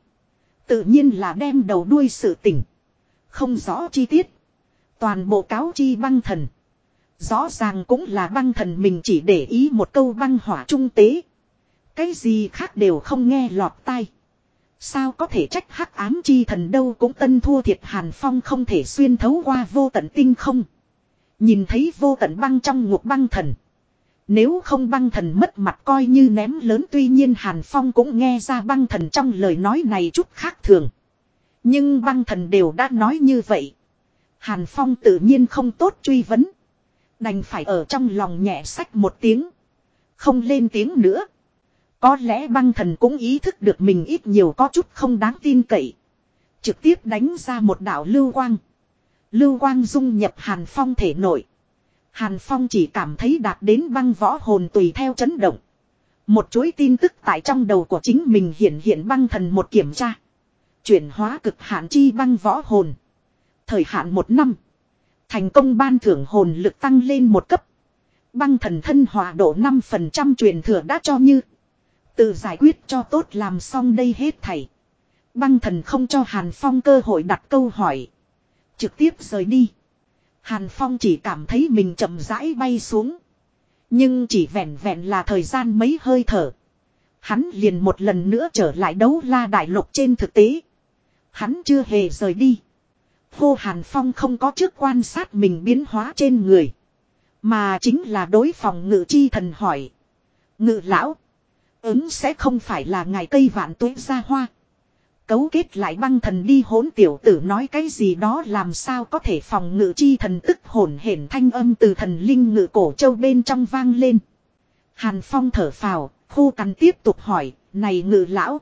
Tự nhiên là đem đầu đuôi sự tình. Không rõ chi tiết. Toàn bộ cáo chi băng thần. Rõ ràng cũng là băng thần mình chỉ để ý một câu băng hỏa trung tế. Cái gì khác đều không nghe lọt tai. Sao có thể trách hắc ám chi thần đâu cũng tân thua thiệt hàn phong không thể xuyên thấu qua vô tận tinh không. Nhìn thấy vô tận băng trong ngục băng thần. Nếu không băng thần mất mặt coi như ném lớn tuy nhiên hàn phong cũng nghe ra băng thần trong lời nói này chút khác thường. Nhưng băng thần đều đã nói như vậy. Hàn phong tự nhiên không tốt truy vấn. Đành phải ở trong lòng nhẹ sách một tiếng. Không lên tiếng nữa. Có lẽ băng thần cũng ý thức được mình ít nhiều có chút không đáng tin cậy. Trực tiếp đánh ra một đạo lưu quang. Lưu quang dung nhập Hàn Phong thể nội. Hàn Phong chỉ cảm thấy đạt đến băng võ hồn tùy theo chấn động. Một chuỗi tin tức tại trong đầu của chính mình hiện hiện băng thần một kiểm tra. Chuyển hóa cực hạn chi băng võ hồn. Thời hạn một năm. Thành công ban thưởng hồn lực tăng lên một cấp. Băng thần thân hòa độ 5% truyền thừa đã cho như. Tự giải quyết cho tốt làm xong đây hết thảy. Băng thần không cho Hàn Phong cơ hội đặt câu hỏi. Trực tiếp rời đi. Hàn Phong chỉ cảm thấy mình chậm rãi bay xuống. Nhưng chỉ vẹn vẹn là thời gian mấy hơi thở. Hắn liền một lần nữa trở lại đấu la đại lục trên thực tế. Hắn chưa hề rời đi. Hô Hàn Phong không có trước quan sát mình biến hóa trên người. Mà chính là đối phòng ngự chi thần hỏi. Ngự lão. Ứng sẽ không phải là ngài cây vạn tuế ra hoa. Cấu kết lại băng thần đi hỗn tiểu tử nói cái gì đó làm sao có thể phòng ngự chi thần tức hồn hển thanh âm từ thần linh ngự cổ châu bên trong vang lên. Hàn Phong thở phào, khu cằn tiếp tục hỏi, này ngự lão.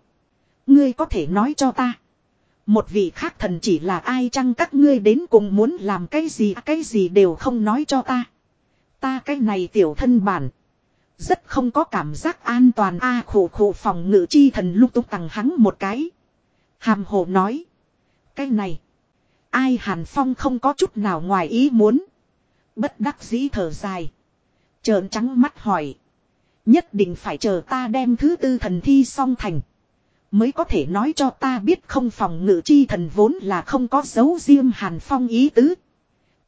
Ngươi có thể nói cho ta. Một vị khác thần chỉ là ai chăng các ngươi đến cùng muốn làm cái gì cái gì đều không nói cho ta. Ta cái này tiểu thân bản. Rất không có cảm giác an toàn a à, khổ khổ phòng ngự chi thần lúc túc tằng hắn một cái. Hàm hồ nói. Cái này. Ai Hàn Phong không có chút nào ngoài ý muốn. Bất đắc dĩ thở dài. Trợn trắng mắt hỏi. Nhất định phải chờ ta đem thứ tư thần thi xong thành. Mới có thể nói cho ta biết không phòng ngự chi thần vốn là không có dấu riêng Hàn Phong ý tứ.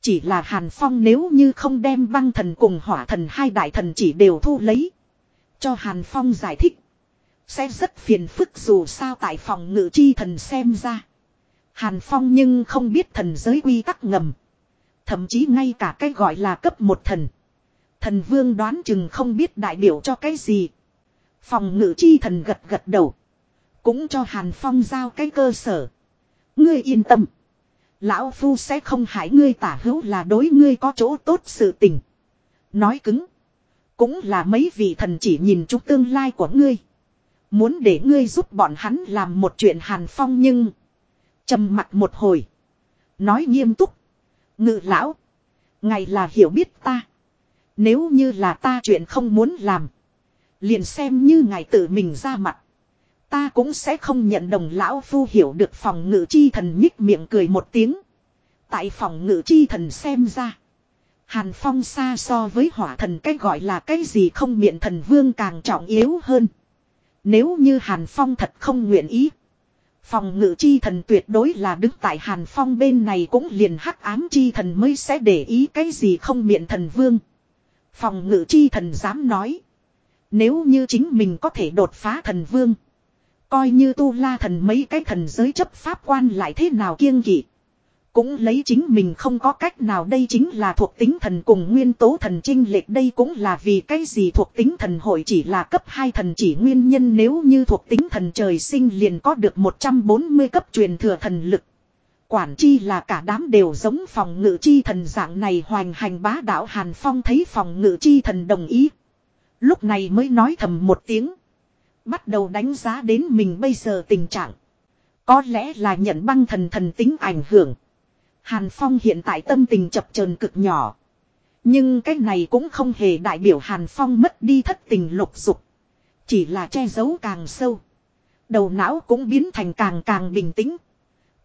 Chỉ là Hàn Phong nếu như không đem băng thần cùng hỏa thần hai đại thần chỉ đều thu lấy. Cho Hàn Phong giải thích. Sẽ rất phiền phức dù sao tại phòng ngự chi thần xem ra. Hàn Phong nhưng không biết thần giới quy tắc ngầm. Thậm chí ngay cả cái gọi là cấp một thần. Thần vương đoán chừng không biết đại biểu cho cái gì. Phòng ngự chi thần gật gật đầu. Cũng cho Hàn Phong giao cái cơ sở. Ngươi yên tâm. Lão Phu sẽ không hại ngươi tả hữu là đối ngươi có chỗ tốt sự tình. Nói cứng. Cũng là mấy vị thần chỉ nhìn chút tương lai của ngươi. Muốn để ngươi giúp bọn hắn làm một chuyện Hàn Phong nhưng. trầm mặt một hồi. Nói nghiêm túc. Ngự lão. Ngày là hiểu biết ta. Nếu như là ta chuyện không muốn làm. Liền xem như ngài tự mình ra mặt. Ta cũng sẽ không nhận đồng lão phu hiểu được phòng ngự chi thần nhích miệng cười một tiếng. Tại phòng ngự chi thần xem ra. Hàn Phong xa so với hỏa thần cái gọi là cái gì không miệng thần vương càng trọng yếu hơn. Nếu như Hàn Phong thật không nguyện ý. Phòng ngự chi thần tuyệt đối là đứng tại Hàn Phong bên này cũng liền hắc ám chi thần mới sẽ để ý cái gì không miệng thần vương. Phòng ngự chi thần dám nói. Nếu như chính mình có thể đột phá thần vương. Coi như tu la thần mấy cái thần giới chấp pháp quan lại thế nào kiêng kỵ. Cũng lấy chính mình không có cách nào, đây chính là thuộc tính thần cùng nguyên tố thần trinh lệch, đây cũng là vì cái gì thuộc tính thần hội chỉ là cấp 2 thần chỉ nguyên nhân nếu như thuộc tính thần trời sinh liền có được 140 cấp truyền thừa thần lực. Quản chi là cả đám đều giống phòng ngự chi thần dạng này hoành hành bá đạo Hàn Phong thấy phòng ngự chi thần đồng ý. Lúc này mới nói thầm một tiếng. Bắt đầu đánh giá đến mình bây giờ tình trạng. Có lẽ là nhận băng thần thần tính ảnh hưởng. Hàn Phong hiện tại tâm tình chập chờn cực nhỏ. Nhưng cái này cũng không hề đại biểu Hàn Phong mất đi thất tình lục dục. Chỉ là che giấu càng sâu. Đầu não cũng biến thành càng càng bình tĩnh.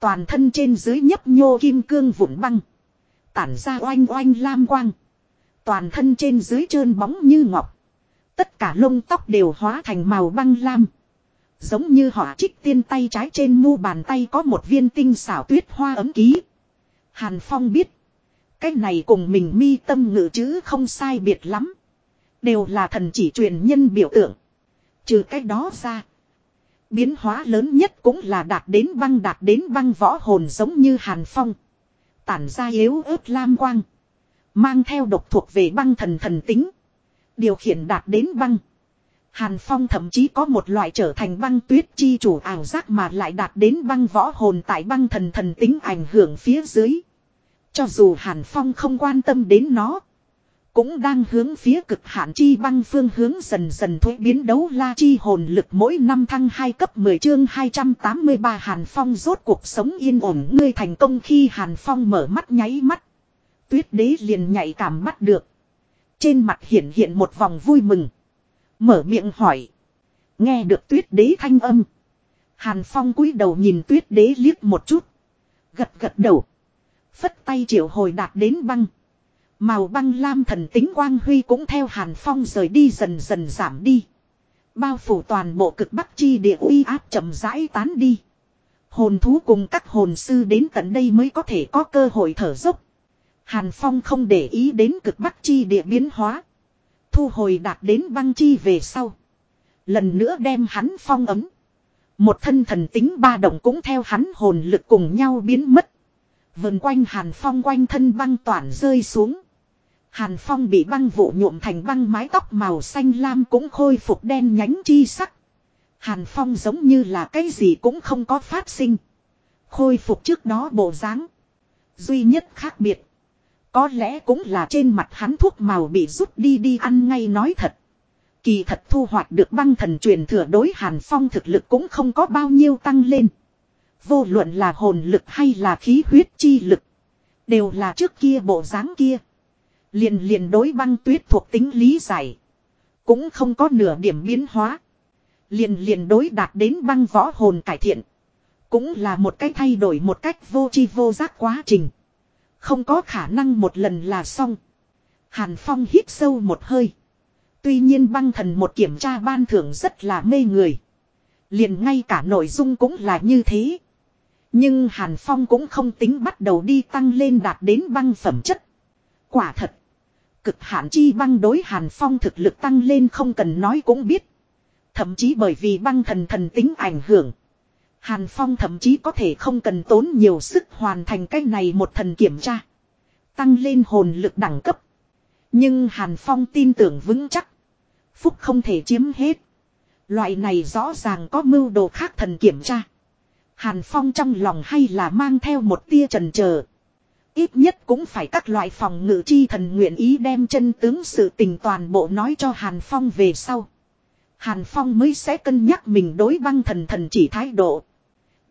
Toàn thân trên dưới nhấp nhô kim cương vụn băng. Tản ra oanh oanh lam quang. Toàn thân trên dưới trơn bóng như ngọc. Tất cả lông tóc đều hóa thành màu băng lam. Giống như họ trích tiên tay trái trên mu bàn tay có một viên tinh xảo tuyết hoa ấm ký. Hàn Phong biết. Cái này cùng mình mi tâm ngự chữ không sai biệt lắm. Đều là thần chỉ truyền nhân biểu tượng. Trừ cái đó ra. Biến hóa lớn nhất cũng là đạt đến băng đạt đến băng võ hồn giống như Hàn Phong. Tản ra yếu ớt lam quang. Mang theo độc thuộc về băng thần thần tính. Điều khiển đạt đến băng. Hàn Phong thậm chí có một loại trở thành băng tuyết chi chủ ảo giác mà lại đạt đến băng võ hồn tại băng thần thần tính ảnh hưởng phía dưới. Cho dù Hàn Phong không quan tâm đến nó. Cũng đang hướng phía cực hạn chi băng phương hướng dần dần thuế biến đấu la chi hồn lực mỗi năm thăng 2 cấp 10 chương 283 Hàn Phong rốt cuộc sống yên ổn, ngươi thành công khi Hàn Phong mở mắt nháy mắt. Tuyết đế liền nhạy cảm bắt được. Trên mặt hiện hiện một vòng vui mừng. Mở miệng hỏi. Nghe được tuyết đế thanh âm. Hàn Phong cúi đầu nhìn tuyết đế liếc một chút. Gật gật đầu. Phất tay triệu hồi đạt đến băng. Màu băng lam thần tính quang huy cũng theo Hàn Phong rời đi dần dần giảm đi. Bao phủ toàn bộ cực bắc chi địa uy áp chậm rãi tán đi. Hồn thú cùng các hồn sư đến tận đây mới có thể có cơ hội thở dốc. Hàn Phong không để ý đến cực bắc chi địa biến hóa. Thu hồi đạt đến băng chi về sau. Lần nữa đem hắn phong ấm. Một thân thần tính ba động cũng theo hắn hồn lực cùng nhau biến mất. Vần quanh Hàn Phong quanh thân băng toàn rơi xuống. Hàn Phong bị băng vụ nhuộm thành băng mái tóc màu xanh lam cũng khôi phục đen nhánh chi sắc. Hàn Phong giống như là cái gì cũng không có phát sinh. Khôi phục trước đó bộ dáng. Duy nhất khác biệt. Có lẽ cũng là trên mặt hắn thuốc màu bị rút đi đi ăn ngay nói thật. Kỳ thật thu hoạch được băng thần truyền thừa đối Hàn Phong thực lực cũng không có bao nhiêu tăng lên. Vô luận là hồn lực hay là khí huyết chi lực. Đều là trước kia bộ dáng kia. Liền liền đối băng tuyết thuộc tính lý giải. Cũng không có nửa điểm biến hóa. Liền liền đối đạt đến băng võ hồn cải thiện. Cũng là một cách thay đổi một cách vô chi vô giác quá trình. Không có khả năng một lần là xong. Hàn Phong hít sâu một hơi. Tuy nhiên băng thần một kiểm tra ban thưởng rất là mê người. Liền ngay cả nội dung cũng là như thế. Nhưng Hàn Phong cũng không tính bắt đầu đi tăng lên đạt đến băng phẩm chất. Quả thật. Cực hạn chi băng đối Hàn Phong thực lực tăng lên không cần nói cũng biết. Thậm chí bởi vì băng thần thần tính ảnh hưởng. Hàn Phong thậm chí có thể không cần tốn nhiều sức hoàn thành cái này một thần kiểm tra. Tăng lên hồn lực đẳng cấp. Nhưng Hàn Phong tin tưởng vững chắc. Phúc không thể chiếm hết. Loại này rõ ràng có mưu đồ khác thần kiểm tra. Hàn Phong trong lòng hay là mang theo một tia trần chờ Ít nhất cũng phải các loại phòng ngự chi thần nguyện ý đem chân tướng sự tình toàn bộ nói cho Hàn Phong về sau. Hàn Phong mới sẽ cân nhắc mình đối băng thần thần chỉ thái độ.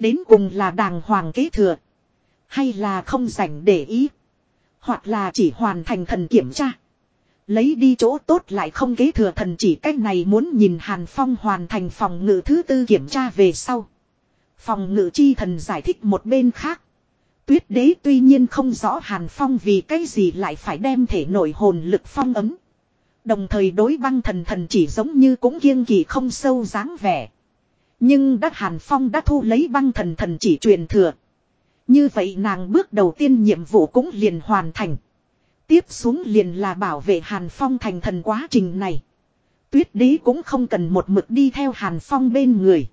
Đến cùng là đàng hoàng kế thừa. Hay là không dành để ý. Hoặc là chỉ hoàn thành thần kiểm tra. Lấy đi chỗ tốt lại không kế thừa thần chỉ cách này muốn nhìn Hàn Phong hoàn thành phòng ngự thứ tư kiểm tra về sau. Phòng ngự chi thần giải thích một bên khác. Tuyết đế tuy nhiên không rõ Hàn Phong vì cái gì lại phải đem thể nội hồn lực phong ấm. Đồng thời đối băng thần thần chỉ giống như cũng kiêng kỳ không sâu dáng vẻ. Nhưng đắc Hàn Phong đã thu lấy băng thần thần chỉ truyền thừa. Như vậy nàng bước đầu tiên nhiệm vụ cũng liền hoàn thành. Tiếp xuống liền là bảo vệ Hàn Phong thành thần quá trình này. Tuyết đế cũng không cần một mực đi theo Hàn Phong bên người.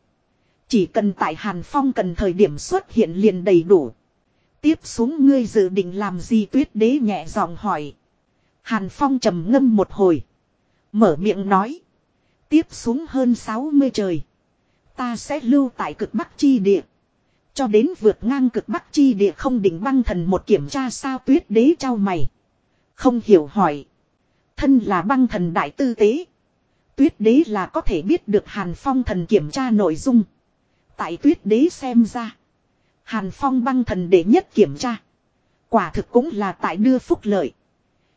Chỉ cần tại Hàn Phong cần thời điểm xuất hiện liền đầy đủ. Tiếp xuống ngươi dự định làm gì tuyết đế nhẹ giọng hỏi. Hàn Phong trầm ngâm một hồi. Mở miệng nói. Tiếp xuống hơn 60 trời. Ta sẽ lưu tại cực bắc chi địa. Cho đến vượt ngang cực bắc chi địa không đỉnh băng thần một kiểm tra sao tuyết đế trao mày. Không hiểu hỏi. Thân là băng thần đại tư tế. Tuyết đế là có thể biết được Hàn Phong thần kiểm tra nội dung. Tại tuyết đế xem ra. Hàn Phong băng thần đệ nhất kiểm tra. Quả thực cũng là tại đưa phúc lợi.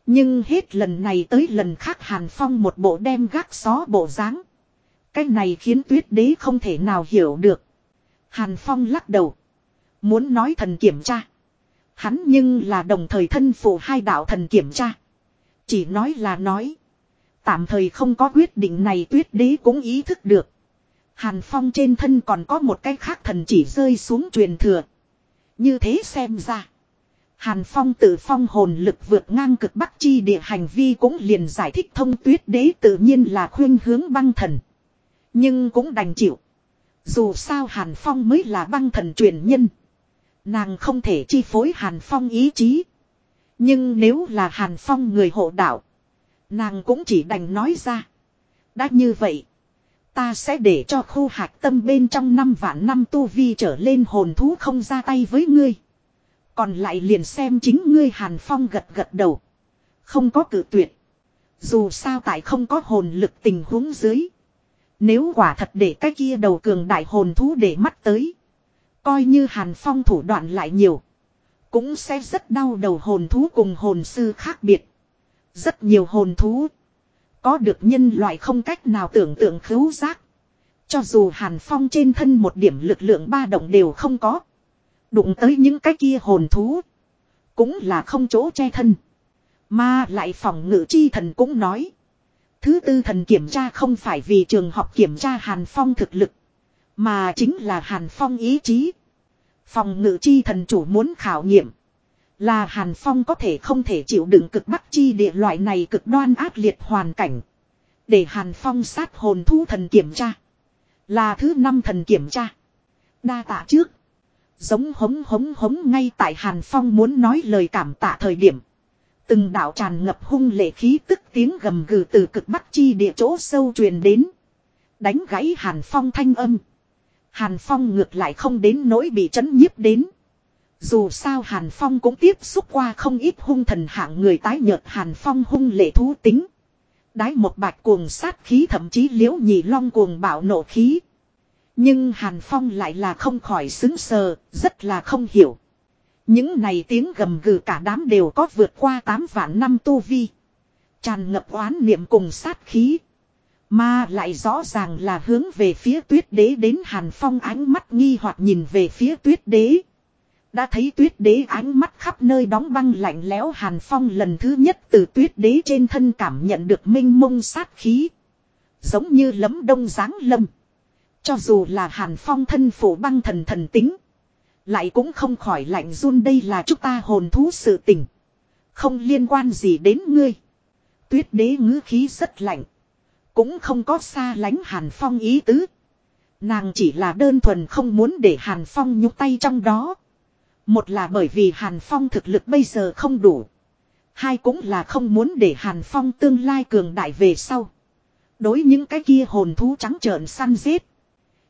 Nhưng hết lần này tới lần khác Hàn Phong một bộ đem gác xó bộ dáng cái này khiến tuyết đế không thể nào hiểu được. Hàn Phong lắc đầu. Muốn nói thần kiểm tra. Hắn nhưng là đồng thời thân phụ hai đạo thần kiểm tra. Chỉ nói là nói. Tạm thời không có quyết định này tuyết đế cũng ý thức được. Hàn Phong trên thân còn có một cái khác thần chỉ rơi xuống truyền thừa. Như thế xem ra. Hàn Phong tự phong hồn lực vượt ngang cực bắc chi địa hành vi cũng liền giải thích thông tuyết đế tự nhiên là khuyên hướng băng thần. Nhưng cũng đành chịu. Dù sao Hàn Phong mới là băng thần truyền nhân. Nàng không thể chi phối Hàn Phong ý chí. Nhưng nếu là Hàn Phong người hộ đạo. Nàng cũng chỉ đành nói ra. Đã như vậy. Ta sẽ để cho khu hạc tâm bên trong năm vạn năm tu vi trở lên hồn thú không ra tay với ngươi. Còn lại liền xem chính ngươi Hàn Phong gật gật đầu. Không có cử tuyệt. Dù sao tại không có hồn lực tình huống dưới. Nếu quả thật để cái kia đầu cường đại hồn thú để mắt tới. Coi như Hàn Phong thủ đoạn lại nhiều. Cũng sẽ rất đau đầu hồn thú cùng hồn sư khác biệt. Rất nhiều hồn thú. Có được nhân loại không cách nào tưởng tượng khứu giác. Cho dù Hàn Phong trên thân một điểm lực lượng ba động đều không có. Đụng tới những cái kia hồn thú. Cũng là không chỗ che thân. Mà lại phòng ngự chi thần cũng nói. Thứ tư thần kiểm tra không phải vì trường học kiểm tra Hàn Phong thực lực. Mà chính là Hàn Phong ý chí. Phòng ngự chi thần chủ muốn khảo nghiệm. Là Hàn Phong có thể không thể chịu đựng cực bắc chi địa loại này cực đoan ác liệt hoàn cảnh. Để Hàn Phong sát hồn thu thần kiểm tra. Là thứ năm thần kiểm tra. Đa tạ trước. Giống hống hống hống ngay tại Hàn Phong muốn nói lời cảm tạ thời điểm. Từng đạo tràn ngập hung lệ khí tức tiếng gầm gừ từ cực bắc chi địa chỗ sâu truyền đến. Đánh gãy Hàn Phong thanh âm. Hàn Phong ngược lại không đến nỗi bị chấn nhiếp đến. Dù sao Hàn Phong cũng tiếp xúc qua không ít hung thần hạng người tái nhợt Hàn Phong hung lệ thú tính. Đái một bạch cuồng sát khí thậm chí liễu nhị long cuồng bạo nộ khí. Nhưng Hàn Phong lại là không khỏi xứng sờ, rất là không hiểu. Những này tiếng gầm gừ cả đám đều có vượt qua 8 vạn năm tu vi. Tràn ngập oán niệm cùng sát khí. Mà lại rõ ràng là hướng về phía tuyết đế đến Hàn Phong ánh mắt nghi hoặc nhìn về phía tuyết đế. Đã thấy tuyết đế ánh mắt khắp nơi đóng băng lạnh lẽo, Hàn Phong lần thứ nhất từ tuyết đế trên thân cảm nhận được minh mông sát khí. Giống như lấm đông giáng lâm. Cho dù là Hàn Phong thân phủ băng thần thần tính. Lại cũng không khỏi lạnh run đây là chúng ta hồn thú sự tình. Không liên quan gì đến ngươi. Tuyết đế ngữ khí rất lạnh. Cũng không có xa lánh Hàn Phong ý tứ. Nàng chỉ là đơn thuần không muốn để Hàn Phong nhúc tay trong đó. Một là bởi vì Hàn Phong thực lực bây giờ không đủ. Hai cũng là không muốn để Hàn Phong tương lai cường đại về sau. Đối những cái kia hồn thú trắng trợn săn giết.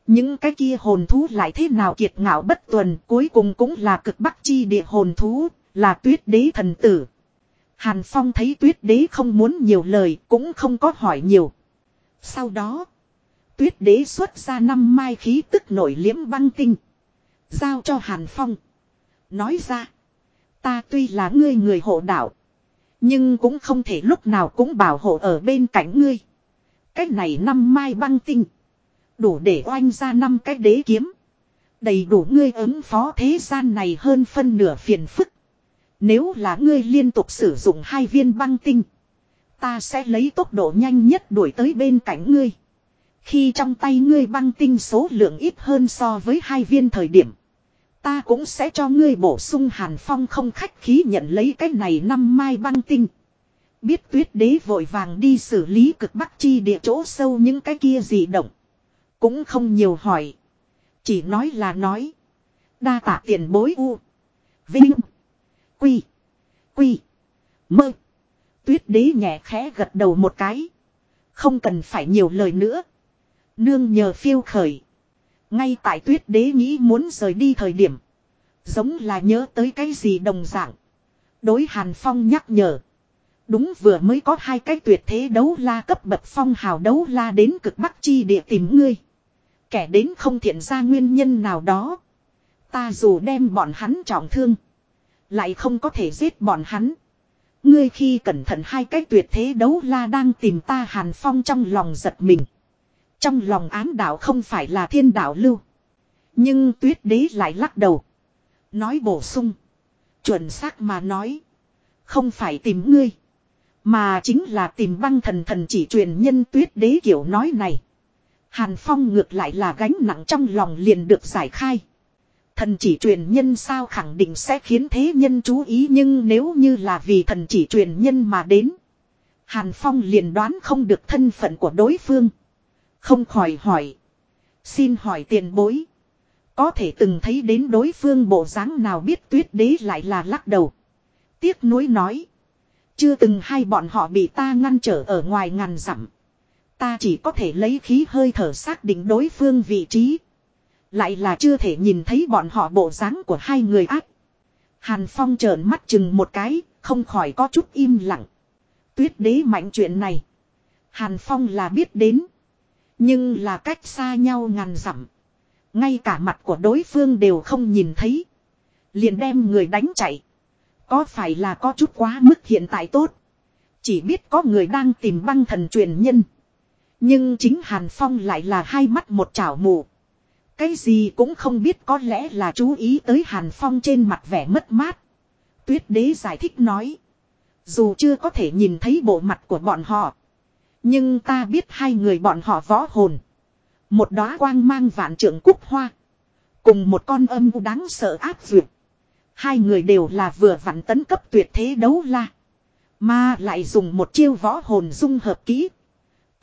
Những cái kia hồn thú lại thế nào kiệt ngạo bất tuần cuối cùng cũng là cực bắc chi địa hồn thú, là tuyết đế thần tử. Hàn Phong thấy tuyết đế không muốn nhiều lời cũng không có hỏi nhiều. Sau đó, tuyết đế xuất ra năm mai khí tức nổi liếm băng tinh. Giao cho Hàn Phong. Nói ra, ta tuy là ngươi người hộ đạo. Nhưng cũng không thể lúc nào cũng bảo hộ ở bên cạnh ngươi. Cách này năm mai băng tinh. Đủ để oanh ra năm cái đế kiếm. Đầy đủ ngươi ứng phó thế gian này hơn phân nửa phiền phức. Nếu là ngươi liên tục sử dụng hai viên băng tinh. Ta sẽ lấy tốc độ nhanh nhất đuổi tới bên cạnh ngươi. Khi trong tay ngươi băng tinh số lượng ít hơn so với hai viên thời điểm. Ta cũng sẽ cho ngươi bổ sung hàn phong không khách khí nhận lấy cái này năm mai băng tinh. Biết tuyết đế vội vàng đi xử lý cực bắc chi địa chỗ sâu những cái kia gì động. Cũng không nhiều hỏi. Chỉ nói là nói. Đa tạ tiền bối u. Vinh. Quy. Quy. Mơ. Tuyết đế nhẹ khẽ gật đầu một cái. Không cần phải nhiều lời nữa. Nương nhờ phiêu khởi. Ngay tại tuyết đế nghĩ muốn rời đi thời điểm. Giống là nhớ tới cái gì đồng dạng. Đối Hàn Phong nhắc nhở. Đúng vừa mới có hai cái tuyệt thế đấu la cấp bậc phong hào đấu la đến cực bắc chi địa tìm ngươi. Kẻ đến không thiện ra nguyên nhân nào đó. Ta dù đem bọn hắn trọng thương. Lại không có thể giết bọn hắn. Ngươi khi cẩn thận hai cái tuyệt thế đấu la đang tìm ta hàn phong trong lòng giật mình. Trong lòng ám đạo không phải là thiên đạo lưu. Nhưng tuyết đế lại lắc đầu. Nói bổ sung. Chuẩn xác mà nói. Không phải tìm ngươi. Mà chính là tìm băng thần thần chỉ truyền nhân tuyết đế kiểu nói này. Hàn Phong ngược lại là gánh nặng trong lòng liền được giải khai. Thần chỉ truyền nhân sao khẳng định sẽ khiến thế nhân chú ý nhưng nếu như là vì thần chỉ truyền nhân mà đến. Hàn Phong liền đoán không được thân phận của đối phương. Không khỏi hỏi. Xin hỏi tiền bối. Có thể từng thấy đến đối phương bộ dáng nào biết tuyết đế lại là lắc đầu. Tiếc nuối nói. Chưa từng hai bọn họ bị ta ngăn trở ở ngoài ngàn dặm. Ta chỉ có thể lấy khí hơi thở xác định đối phương vị trí. Lại là chưa thể nhìn thấy bọn họ bộ dáng của hai người ác. Hàn Phong trợn mắt chừng một cái, không khỏi có chút im lặng. Tuyết đế mạnh chuyện này. Hàn Phong là biết đến. Nhưng là cách xa nhau ngàn dặm. Ngay cả mặt của đối phương đều không nhìn thấy. Liền đem người đánh chạy. Có phải là có chút quá mức hiện tại tốt. Chỉ biết có người đang tìm băng thần truyền nhân. Nhưng chính Hàn Phong lại là hai mắt một chảo mù. Cái gì cũng không biết có lẽ là chú ý tới Hàn Phong trên mặt vẻ mất mát. Tuyết đế giải thích nói. Dù chưa có thể nhìn thấy bộ mặt của bọn họ. Nhưng ta biết hai người bọn họ võ hồn. Một đóa quang mang vạn trượng cúc hoa. Cùng một con âm u đáng sợ áp duyệt. Hai người đều là vừa vặn tấn cấp tuyệt thế đấu la. Mà lại dùng một chiêu võ hồn dung hợp kỹ.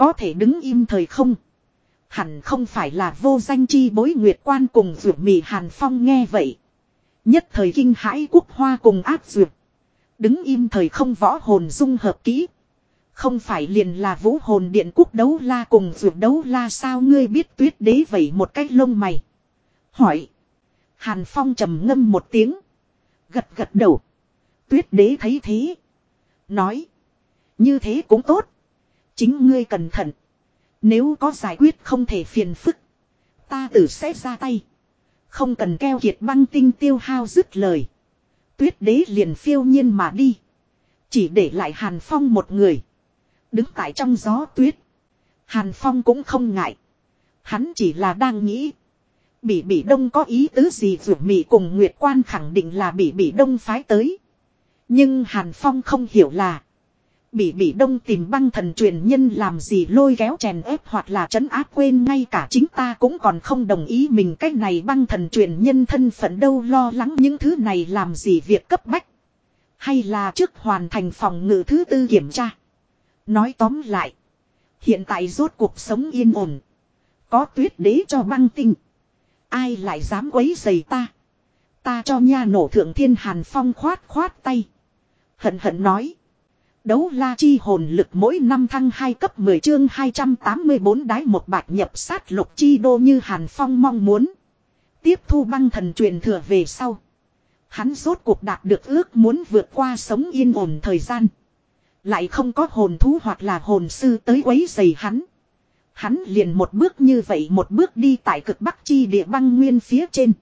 Có thể đứng im thời không. Hẳn không phải là vô danh chi bối nguyệt quan cùng vượt mì hàn phong nghe vậy. Nhất thời kinh hãi quốc hoa cùng áp duyệt. Đứng im thời không võ hồn dung hợp kỹ. Không phải liền là vũ hồn điện quốc đấu la cùng duyệt đấu la sao ngươi biết tuyết đế vậy một cách lông mày. Hỏi. Hàn phong trầm ngâm một tiếng. Gật gật đầu. Tuyết đế thấy thế. Nói. Như thế cũng tốt. Chính ngươi cẩn thận. Nếu có giải quyết không thể phiền phức. Ta tử sẽ ra tay. Không cần keo kiệt băng tinh tiêu hao dứt lời. Tuyết đế liền phiêu nhiên mà đi. Chỉ để lại Hàn Phong một người. Đứng tại trong gió tuyết. Hàn Phong cũng không ngại. Hắn chỉ là đang nghĩ. Bỉ Bỉ Đông có ý tứ gì dù Mỹ cùng Nguyệt Quan khẳng định là Bỉ Bỉ Đông phái tới. Nhưng Hàn Phong không hiểu là. Bỉ Bỉ Đông tìm băng thần truyền nhân làm gì lôi kéo chèn ép hoặc là trấn áp quên ngay cả chính ta cũng còn không đồng ý mình cách này băng thần truyền nhân thân phận đâu lo lắng những thứ này làm gì việc cấp bách. Hay là trước hoàn thành phòng ngự thứ tư kiểm tra. Nói tóm lại. Hiện tại rốt cuộc sống yên ổn. Có tuyết đế cho băng tinh. Ai lại dám quấy giày ta. Ta cho nha nổ thượng thiên hàn phong khoát khoát tay. Hận hận nói. Đấu la chi hồn lực mỗi năm thăng 2 cấp 10 chương 284 đái một bạch nhập sát lục chi đô như Hàn Phong mong muốn. Tiếp thu băng thần truyền thừa về sau. Hắn rốt cuộc đạt được ước muốn vượt qua sống yên ổn thời gian. Lại không có hồn thú hoặc là hồn sư tới quấy giày hắn. Hắn liền một bước như vậy một bước đi tại cực bắc chi địa băng nguyên phía trên.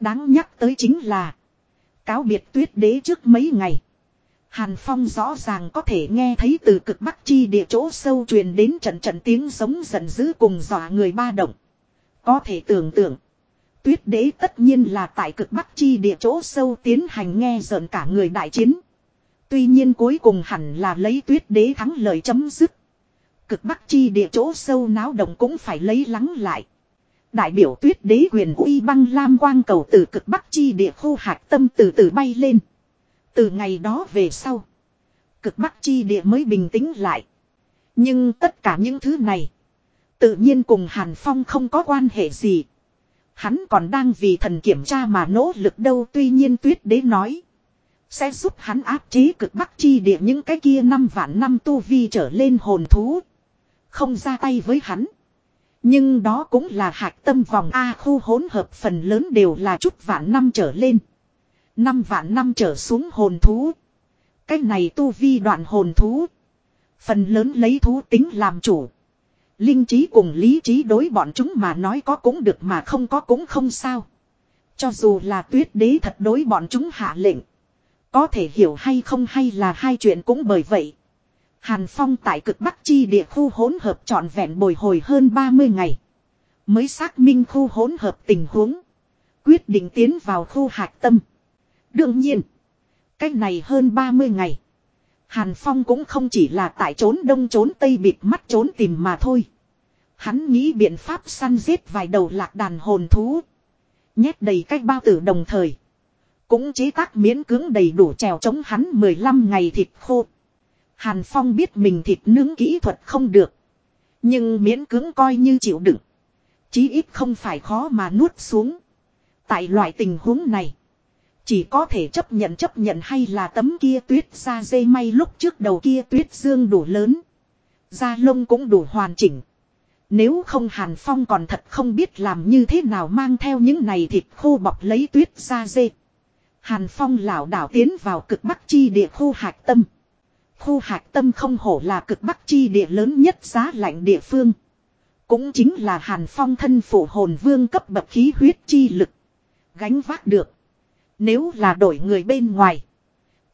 Đáng nhắc tới chính là. Cáo biệt tuyết đế trước mấy ngày. Hàn Phong rõ ràng có thể nghe thấy từ cực bắc chi địa chỗ sâu truyền đến trận trận tiếng sống giận dữ cùng dọa người ba động. Có thể tưởng tượng. Tuyết đế tất nhiên là tại cực bắc chi địa chỗ sâu tiến hành nghe giận cả người đại chiến. Tuy nhiên cuối cùng hẳn là lấy tuyết đế thắng lợi chấm dứt. Cực bắc chi địa chỗ sâu náo động cũng phải lấy lắng lại. Đại biểu tuyết đế huyền uy băng lam quang cầu từ cực bắc chi địa khu hạt tâm từ từ bay lên. Từ ngày đó về sau. Cực bắc chi địa mới bình tĩnh lại. Nhưng tất cả những thứ này. Tự nhiên cùng Hàn Phong không có quan hệ gì. Hắn còn đang vì thần kiểm tra mà nỗ lực đâu, tuy nhiên tuyết đế nói. Sẽ giúp hắn áp chế cực bắc chi địa những cái kia năm vạn năm tu vi trở lên hồn thú. Không ra tay với hắn. Nhưng đó cũng là hạt tâm vòng A khu hỗn hợp phần lớn đều là chút vạn năm trở lên. Năm vạn năm trở xuống hồn thú. Cái này tu vi đoạn hồn thú. Phần lớn lấy thú tính làm chủ. Linh trí cùng lý trí đối bọn chúng mà nói có cũng được mà không có cũng không sao. Cho dù là tuyết đế thật đối bọn chúng hạ lệnh. Có thể hiểu hay không hay là hai chuyện cũng bởi vậy. Hàn Phong tại cực Bắc Chi địa khu hỗn hợp trọn vẹn bồi hồi hơn 30 ngày. Mới xác minh khu hỗn hợp tình huống. Quyết định tiến vào khu hạch tâm. Đương nhiên. Cách này hơn 30 ngày. Hàn Phong cũng không chỉ là tại trốn đông trốn tây bịt mắt trốn tìm mà thôi. Hắn nghĩ biện pháp săn giết vài đầu lạc đàn hồn thú. Nhét đầy cách bao tử đồng thời. Cũng chế tác miễn cưỡng đầy đủ trèo chống hắn 15 ngày thịt khô. Hàn Phong biết mình thịt nướng kỹ thuật không được. Nhưng miễn cưỡng coi như chịu đựng. Chí ít không phải khó mà nuốt xuống. Tại loại tình huống này. Chỉ có thể chấp nhận chấp nhận hay là tấm kia tuyết ra dây may lúc trước đầu kia tuyết dương đủ lớn. Da lông cũng đủ hoàn chỉnh. Nếu không Hàn Phong còn thật không biết làm như thế nào mang theo những này thịt khô bọc lấy tuyết ra dê. Hàn Phong lảo đảo tiến vào cực bắc chi địa khu hạch tâm. Khu hạch tâm không hổ là cực bắc chi địa lớn nhất giá lạnh địa phương. Cũng chính là Hàn Phong thân phụ hồn vương cấp bậc khí huyết chi lực. Gánh vác được. Nếu là đổi người bên ngoài.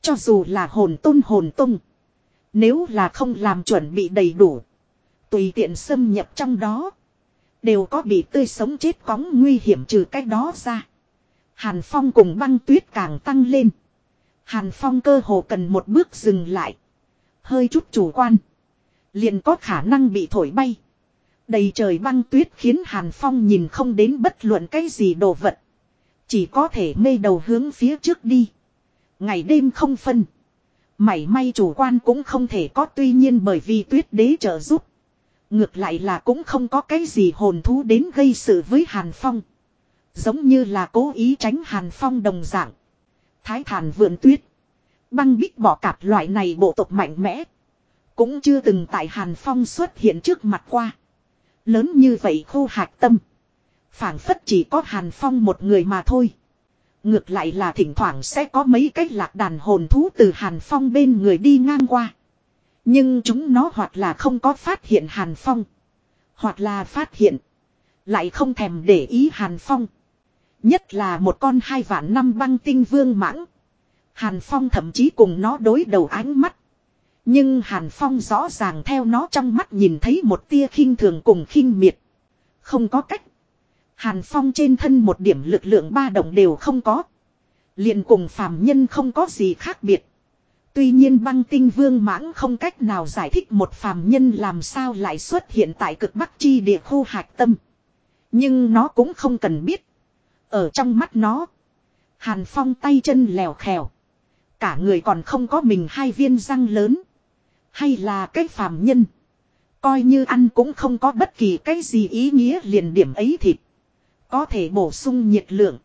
Cho dù là hồn tôn hồn tung. Nếu là không làm chuẩn bị đầy đủ. Tùy tiện xâm nhập trong đó. Đều có bị tươi sống chết cóng nguy hiểm trừ cách đó ra. Hàn Phong cùng băng tuyết càng tăng lên. Hàn Phong cơ hồ cần một bước dừng lại. Hơi chút chủ quan. Liền có khả năng bị thổi bay. Đầy trời băng tuyết khiến Hàn Phong nhìn không đến bất luận cái gì đồ vật. Chỉ có thể mê đầu hướng phía trước đi. Ngày đêm không phân. Mảy may chủ quan cũng không thể có tuy nhiên bởi vì tuyết đế trợ giúp. Ngược lại là cũng không có cái gì hồn thú đến gây sự với Hàn Phong. Giống như là cố ý tránh Hàn Phong đồng dạng. Thái thản vượn tuyết. Băng bích bỏ cạp loại này bộ tộc mạnh mẽ. Cũng chưa từng tại Hàn Phong xuất hiện trước mặt qua. Lớn như vậy khu hạc tâm phảng phất chỉ có Hàn Phong một người mà thôi. Ngược lại là thỉnh thoảng sẽ có mấy cái lạc đàn hồn thú từ Hàn Phong bên người đi ngang qua. Nhưng chúng nó hoặc là không có phát hiện Hàn Phong. Hoặc là phát hiện. Lại không thèm để ý Hàn Phong. Nhất là một con hai vạn năm băng tinh vương mãng. Hàn Phong thậm chí cùng nó đối đầu ánh mắt. Nhưng Hàn Phong rõ ràng theo nó trong mắt nhìn thấy một tia khinh thường cùng khinh miệt. Không có cách. Hàn Phong trên thân một điểm lực lượng ba động đều không có. liền cùng phàm nhân không có gì khác biệt. Tuy nhiên băng tinh vương mãng không cách nào giải thích một phàm nhân làm sao lại xuất hiện tại cực bắc chi địa khu hạch tâm. Nhưng nó cũng không cần biết. Ở trong mắt nó. Hàn Phong tay chân lèo khèo. Cả người còn không có mình hai viên răng lớn. Hay là cái phàm nhân. Coi như ăn cũng không có bất kỳ cái gì ý nghĩa liền điểm ấy thịt. Có thể bổ sung nhiệt lượng.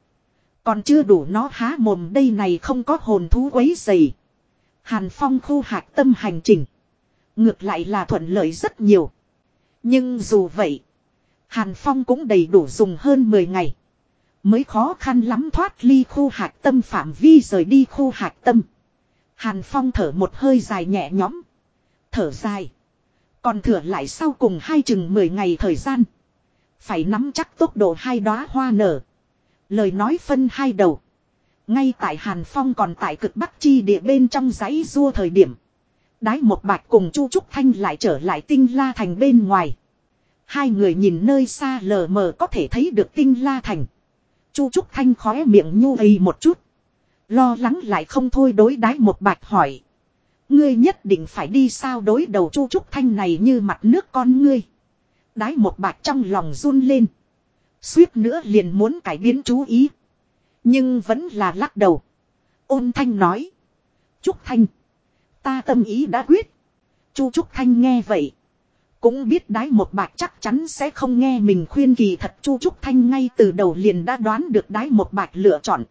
Còn chưa đủ nó há mồm đây này không có hồn thú quấy dày. Hàn Phong khu hạc tâm hành trình. Ngược lại là thuận lợi rất nhiều. Nhưng dù vậy. Hàn Phong cũng đầy đủ dùng hơn 10 ngày. Mới khó khăn lắm thoát ly khu hạc tâm phạm vi rời đi khu hạc tâm. Hàn Phong thở một hơi dài nhẹ nhõm. Thở dài. Còn thừa lại sau cùng hai chừng 10 ngày thời gian. Phải nắm chắc tốc độ hai đóa hoa nở. Lời nói phân hai đầu. Ngay tại Hàn Phong còn tại cực bắc chi địa bên trong giấy rua thời điểm. Đái một bạch cùng Chu Trúc Thanh lại trở lại tinh la thành bên ngoài. Hai người nhìn nơi xa lờ mờ có thể thấy được tinh la thành. Chu Trúc Thanh khóe miệng nhu ây một chút. Lo lắng lại không thôi đối đái một bạch hỏi. Ngươi nhất định phải đi sao đối đầu Chu Trúc Thanh này như mặt nước con ngươi. Đái một bạch trong lòng run lên. Suýt nữa liền muốn cải biến chú ý. Nhưng vẫn là lắc đầu. Ôn thanh nói. Trúc Thanh. Ta tâm ý đã quyết. Chu Trúc Thanh nghe vậy. Cũng biết đái một bạc chắc chắn sẽ không nghe mình khuyên kỳ thật Chu Trúc Thanh ngay từ đầu liền đã đoán được đái một bạc lựa chọn.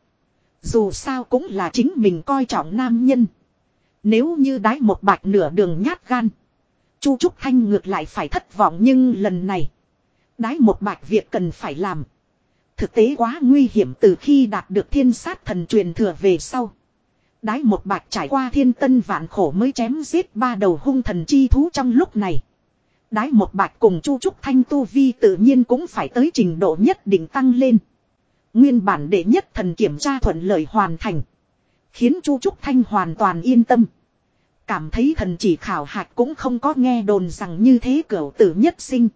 Dù sao cũng là chính mình coi trọng nam nhân. Nếu như đái một bạc nửa đường nhát gan. Chu Trúc Thanh ngược lại phải thất vọng nhưng lần này. Đái một Bạch việc cần phải làm. Thực tế quá nguy hiểm từ khi đạt được thiên sát thần truyền thừa về sau. Đái một Bạch trải qua thiên tân vạn khổ mới chém giết ba đầu hung thần chi thú trong lúc này. Đái một Bạch cùng Chu Trúc Thanh tu vi tự nhiên cũng phải tới trình độ nhất định tăng lên. Nguyên bản đệ nhất thần kiểm tra thuận lợi hoàn thành. Khiến Chu Trúc Thanh hoàn toàn yên tâm. Cảm thấy thần chỉ khảo hạch cũng không có nghe đồn rằng như thế cửu tử nhất sinh.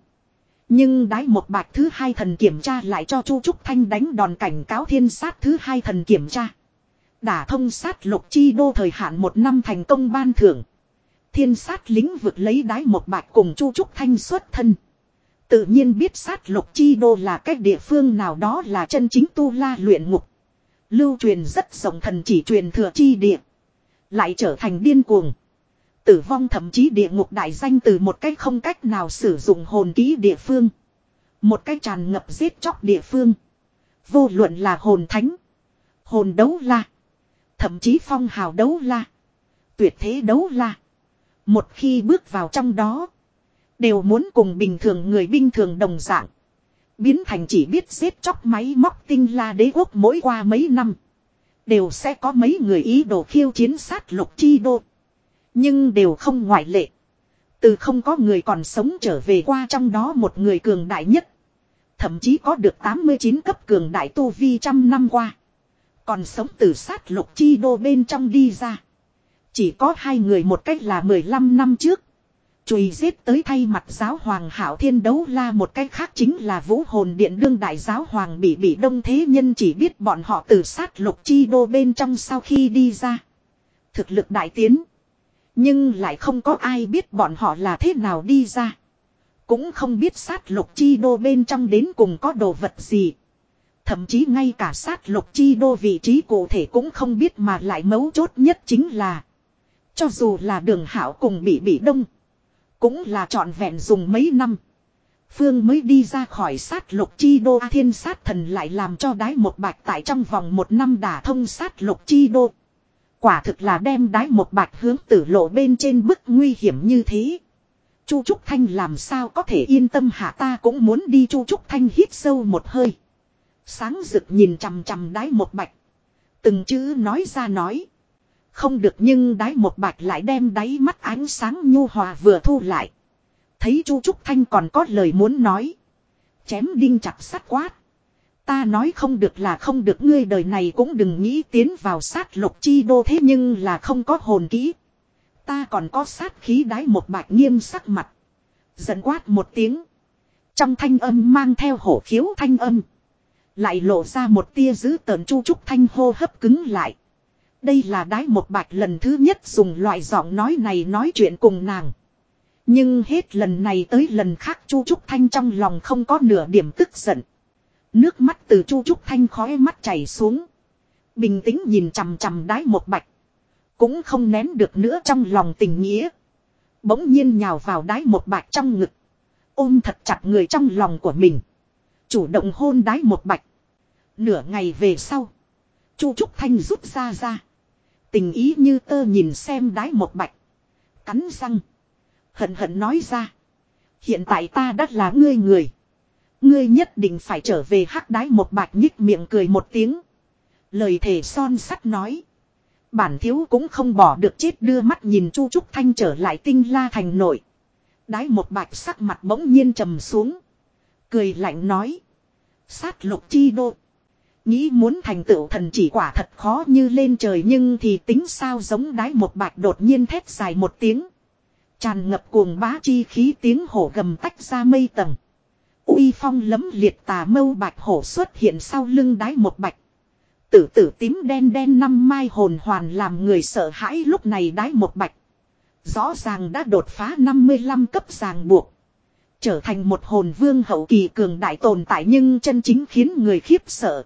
Nhưng đái một bạch thứ hai thần kiểm tra lại cho Chu Trúc Thanh đánh đòn cảnh cáo thiên sát thứ hai thần kiểm tra. Đả thông sát lục chi đô thời hạn một năm thành công ban thưởng. Thiên sát lính vực lấy đái một bạch cùng Chu Trúc Thanh xuất thân. Tự nhiên biết sát lục chi đô là cách địa phương nào đó là chân chính tu la luyện ngục. Lưu truyền rất rộng thần chỉ truyền thừa chi địa. Lại trở thành điên cuồng. Tử vong thậm chí địa ngục đại danh từ một cách không cách nào sử dụng hồn ký địa phương. Một cách tràn ngập giết chóc địa phương. Vô luận là hồn thánh. Hồn đấu la. Thậm chí phong hào đấu la. Tuyệt thế đấu la. Một khi bước vào trong đó. Đều muốn cùng bình thường người bình thường đồng dạng. Biến thành chỉ biết giết chóc máy móc tinh la đế quốc mỗi qua mấy năm. Đều sẽ có mấy người ý đồ khiêu chiến sát lục chi đô. Nhưng đều không ngoại lệ. Từ không có người còn sống trở về qua trong đó một người cường đại nhất. Thậm chí có được 89 cấp cường đại tu vi trăm năm qua. Còn sống từ sát lục chi đô bên trong đi ra. Chỉ có hai người một cách là 15 năm trước. Chùi giết tới thay mặt giáo hoàng hảo thiên đấu la một cách khác chính là vũ hồn điện đương đại giáo hoàng bị bị đông thế nhân chỉ biết bọn họ từ sát lục chi đô bên trong sau khi đi ra. Thực lực đại tiến. Nhưng lại không có ai biết bọn họ là thế nào đi ra. Cũng không biết sát lục chi đô bên trong đến cùng có đồ vật gì. Thậm chí ngay cả sát lục chi đô vị trí cụ thể cũng không biết mà lại mấu chốt nhất chính là. Cho dù là đường hảo cùng bị bị đông. Cũng là trọn vẹn dùng mấy năm. Phương mới đi ra khỏi sát lục chi đô thiên sát thần lại làm cho đái một bạch tại trong vòng một năm đả thông sát lục chi đô. Quả thực là đem đái một bạch hướng tử lộ bên trên bức nguy hiểm như thế. Chu Trúc Thanh làm sao có thể yên tâm hạ ta cũng muốn đi Chu Trúc Thanh hít sâu một hơi. Sáng rực nhìn chằm chằm đái một bạch. Từng chữ nói ra nói. Không được nhưng đái một bạch lại đem đáy mắt ánh sáng nhu hòa vừa thu lại. Thấy Chu Trúc Thanh còn có lời muốn nói. Chém đinh chặt sắt quát. Ta nói không được là không được ngươi đời này cũng đừng nghĩ tiến vào sát lục chi đô thế nhưng là không có hồn kỹ. Ta còn có sát khí đái một bạch nghiêm sắc mặt. Giận quát một tiếng. Trong thanh âm mang theo hổ khiếu thanh âm. Lại lộ ra một tia giữ tờn chu trúc thanh hô hấp cứng lại. Đây là đái một bạch lần thứ nhất dùng loại giọng nói này nói chuyện cùng nàng. Nhưng hết lần này tới lần khác Chu Trúc Thanh trong lòng không có nửa điểm tức giận. Nước mắt từ Chu Trúc Thanh khói mắt chảy xuống. Bình tĩnh nhìn chằm chằm đái một bạch. Cũng không nén được nữa trong lòng tình nghĩa. Bỗng nhiên nhào vào đái một bạch trong ngực. Ôm thật chặt người trong lòng của mình. Chủ động hôn đái một bạch. Nửa ngày về sau. Chu Trúc Thanh rút ra ra. Tình ý như tơ nhìn xem đái một bạch. Cắn răng. Hận hận nói ra. Hiện tại ta đã là ngươi người. Ngươi nhất định phải trở về hắc đái một bạch nhích miệng cười một tiếng. Lời thể son sắt nói. Bản thiếu cũng không bỏ được chết đưa mắt nhìn Chu Trúc Thanh trở lại tinh la thành nội. Đái một bạch sắc mặt bỗng nhiên trầm xuống. Cười lạnh nói. Sát lục chi đô. Nghĩ muốn thành tựu thần chỉ quả thật khó như lên trời nhưng thì tính sao giống đái một bạch đột nhiên thét dài một tiếng. Tràn ngập cuồng bá chi khí tiếng hổ gầm tách ra mây tầng. uy phong lấm liệt tà mâu bạch hổ xuất hiện sau lưng đái một bạch. Tử tử tím đen đen năm mai hồn hoàn làm người sợ hãi lúc này đái một bạch. Rõ ràng đã đột phá 55 cấp ràng buộc. Trở thành một hồn vương hậu kỳ cường đại tồn tại nhưng chân chính khiến người khiếp sợ.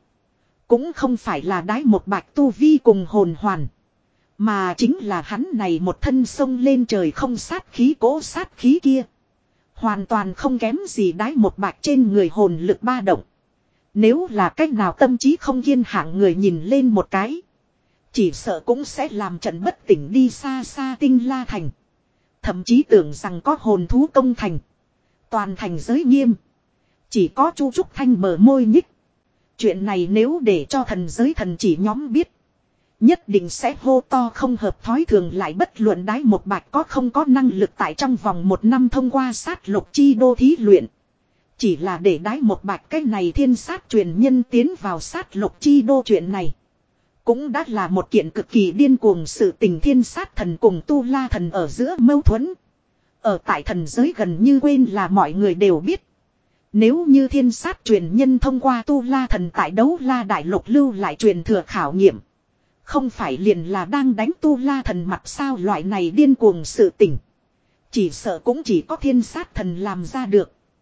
Cũng không phải là đái một bạch tu vi cùng hồn hoàn. Mà chính là hắn này một thân sông lên trời không sát khí cố sát khí kia. Hoàn toàn không kém gì đái một bạch trên người hồn lực ba động. Nếu là cách nào tâm trí không yên hạng người nhìn lên một cái. Chỉ sợ cũng sẽ làm trận bất tỉnh đi xa xa tinh la thành. Thậm chí tưởng rằng có hồn thú công thành. Toàn thành giới nghiêm. Chỉ có chu trúc thanh bờ môi nhích. Chuyện này nếu để cho thần giới thần chỉ nhóm biết. Nhất định sẽ hô to không hợp thói thường lại bất luận đái một bạch có không có năng lực tại trong vòng một năm thông qua sát lục chi đô thí luyện. Chỉ là để đái một bạch cái này thiên sát truyền nhân tiến vào sát lục chi đô chuyện này. Cũng đã là một kiện cực kỳ điên cuồng sự tình thiên sát thần cùng tu la thần ở giữa mâu thuẫn. Ở tại thần giới gần như quên là mọi người đều biết. Nếu như thiên sát truyền nhân thông qua tu la thần tại đấu la đại lục lưu lại truyền thừa khảo nghiệm. Không phải liền là đang đánh tu la thần mặt sao loại này điên cuồng sự tình. Chỉ sợ cũng chỉ có thiên sát thần làm ra được.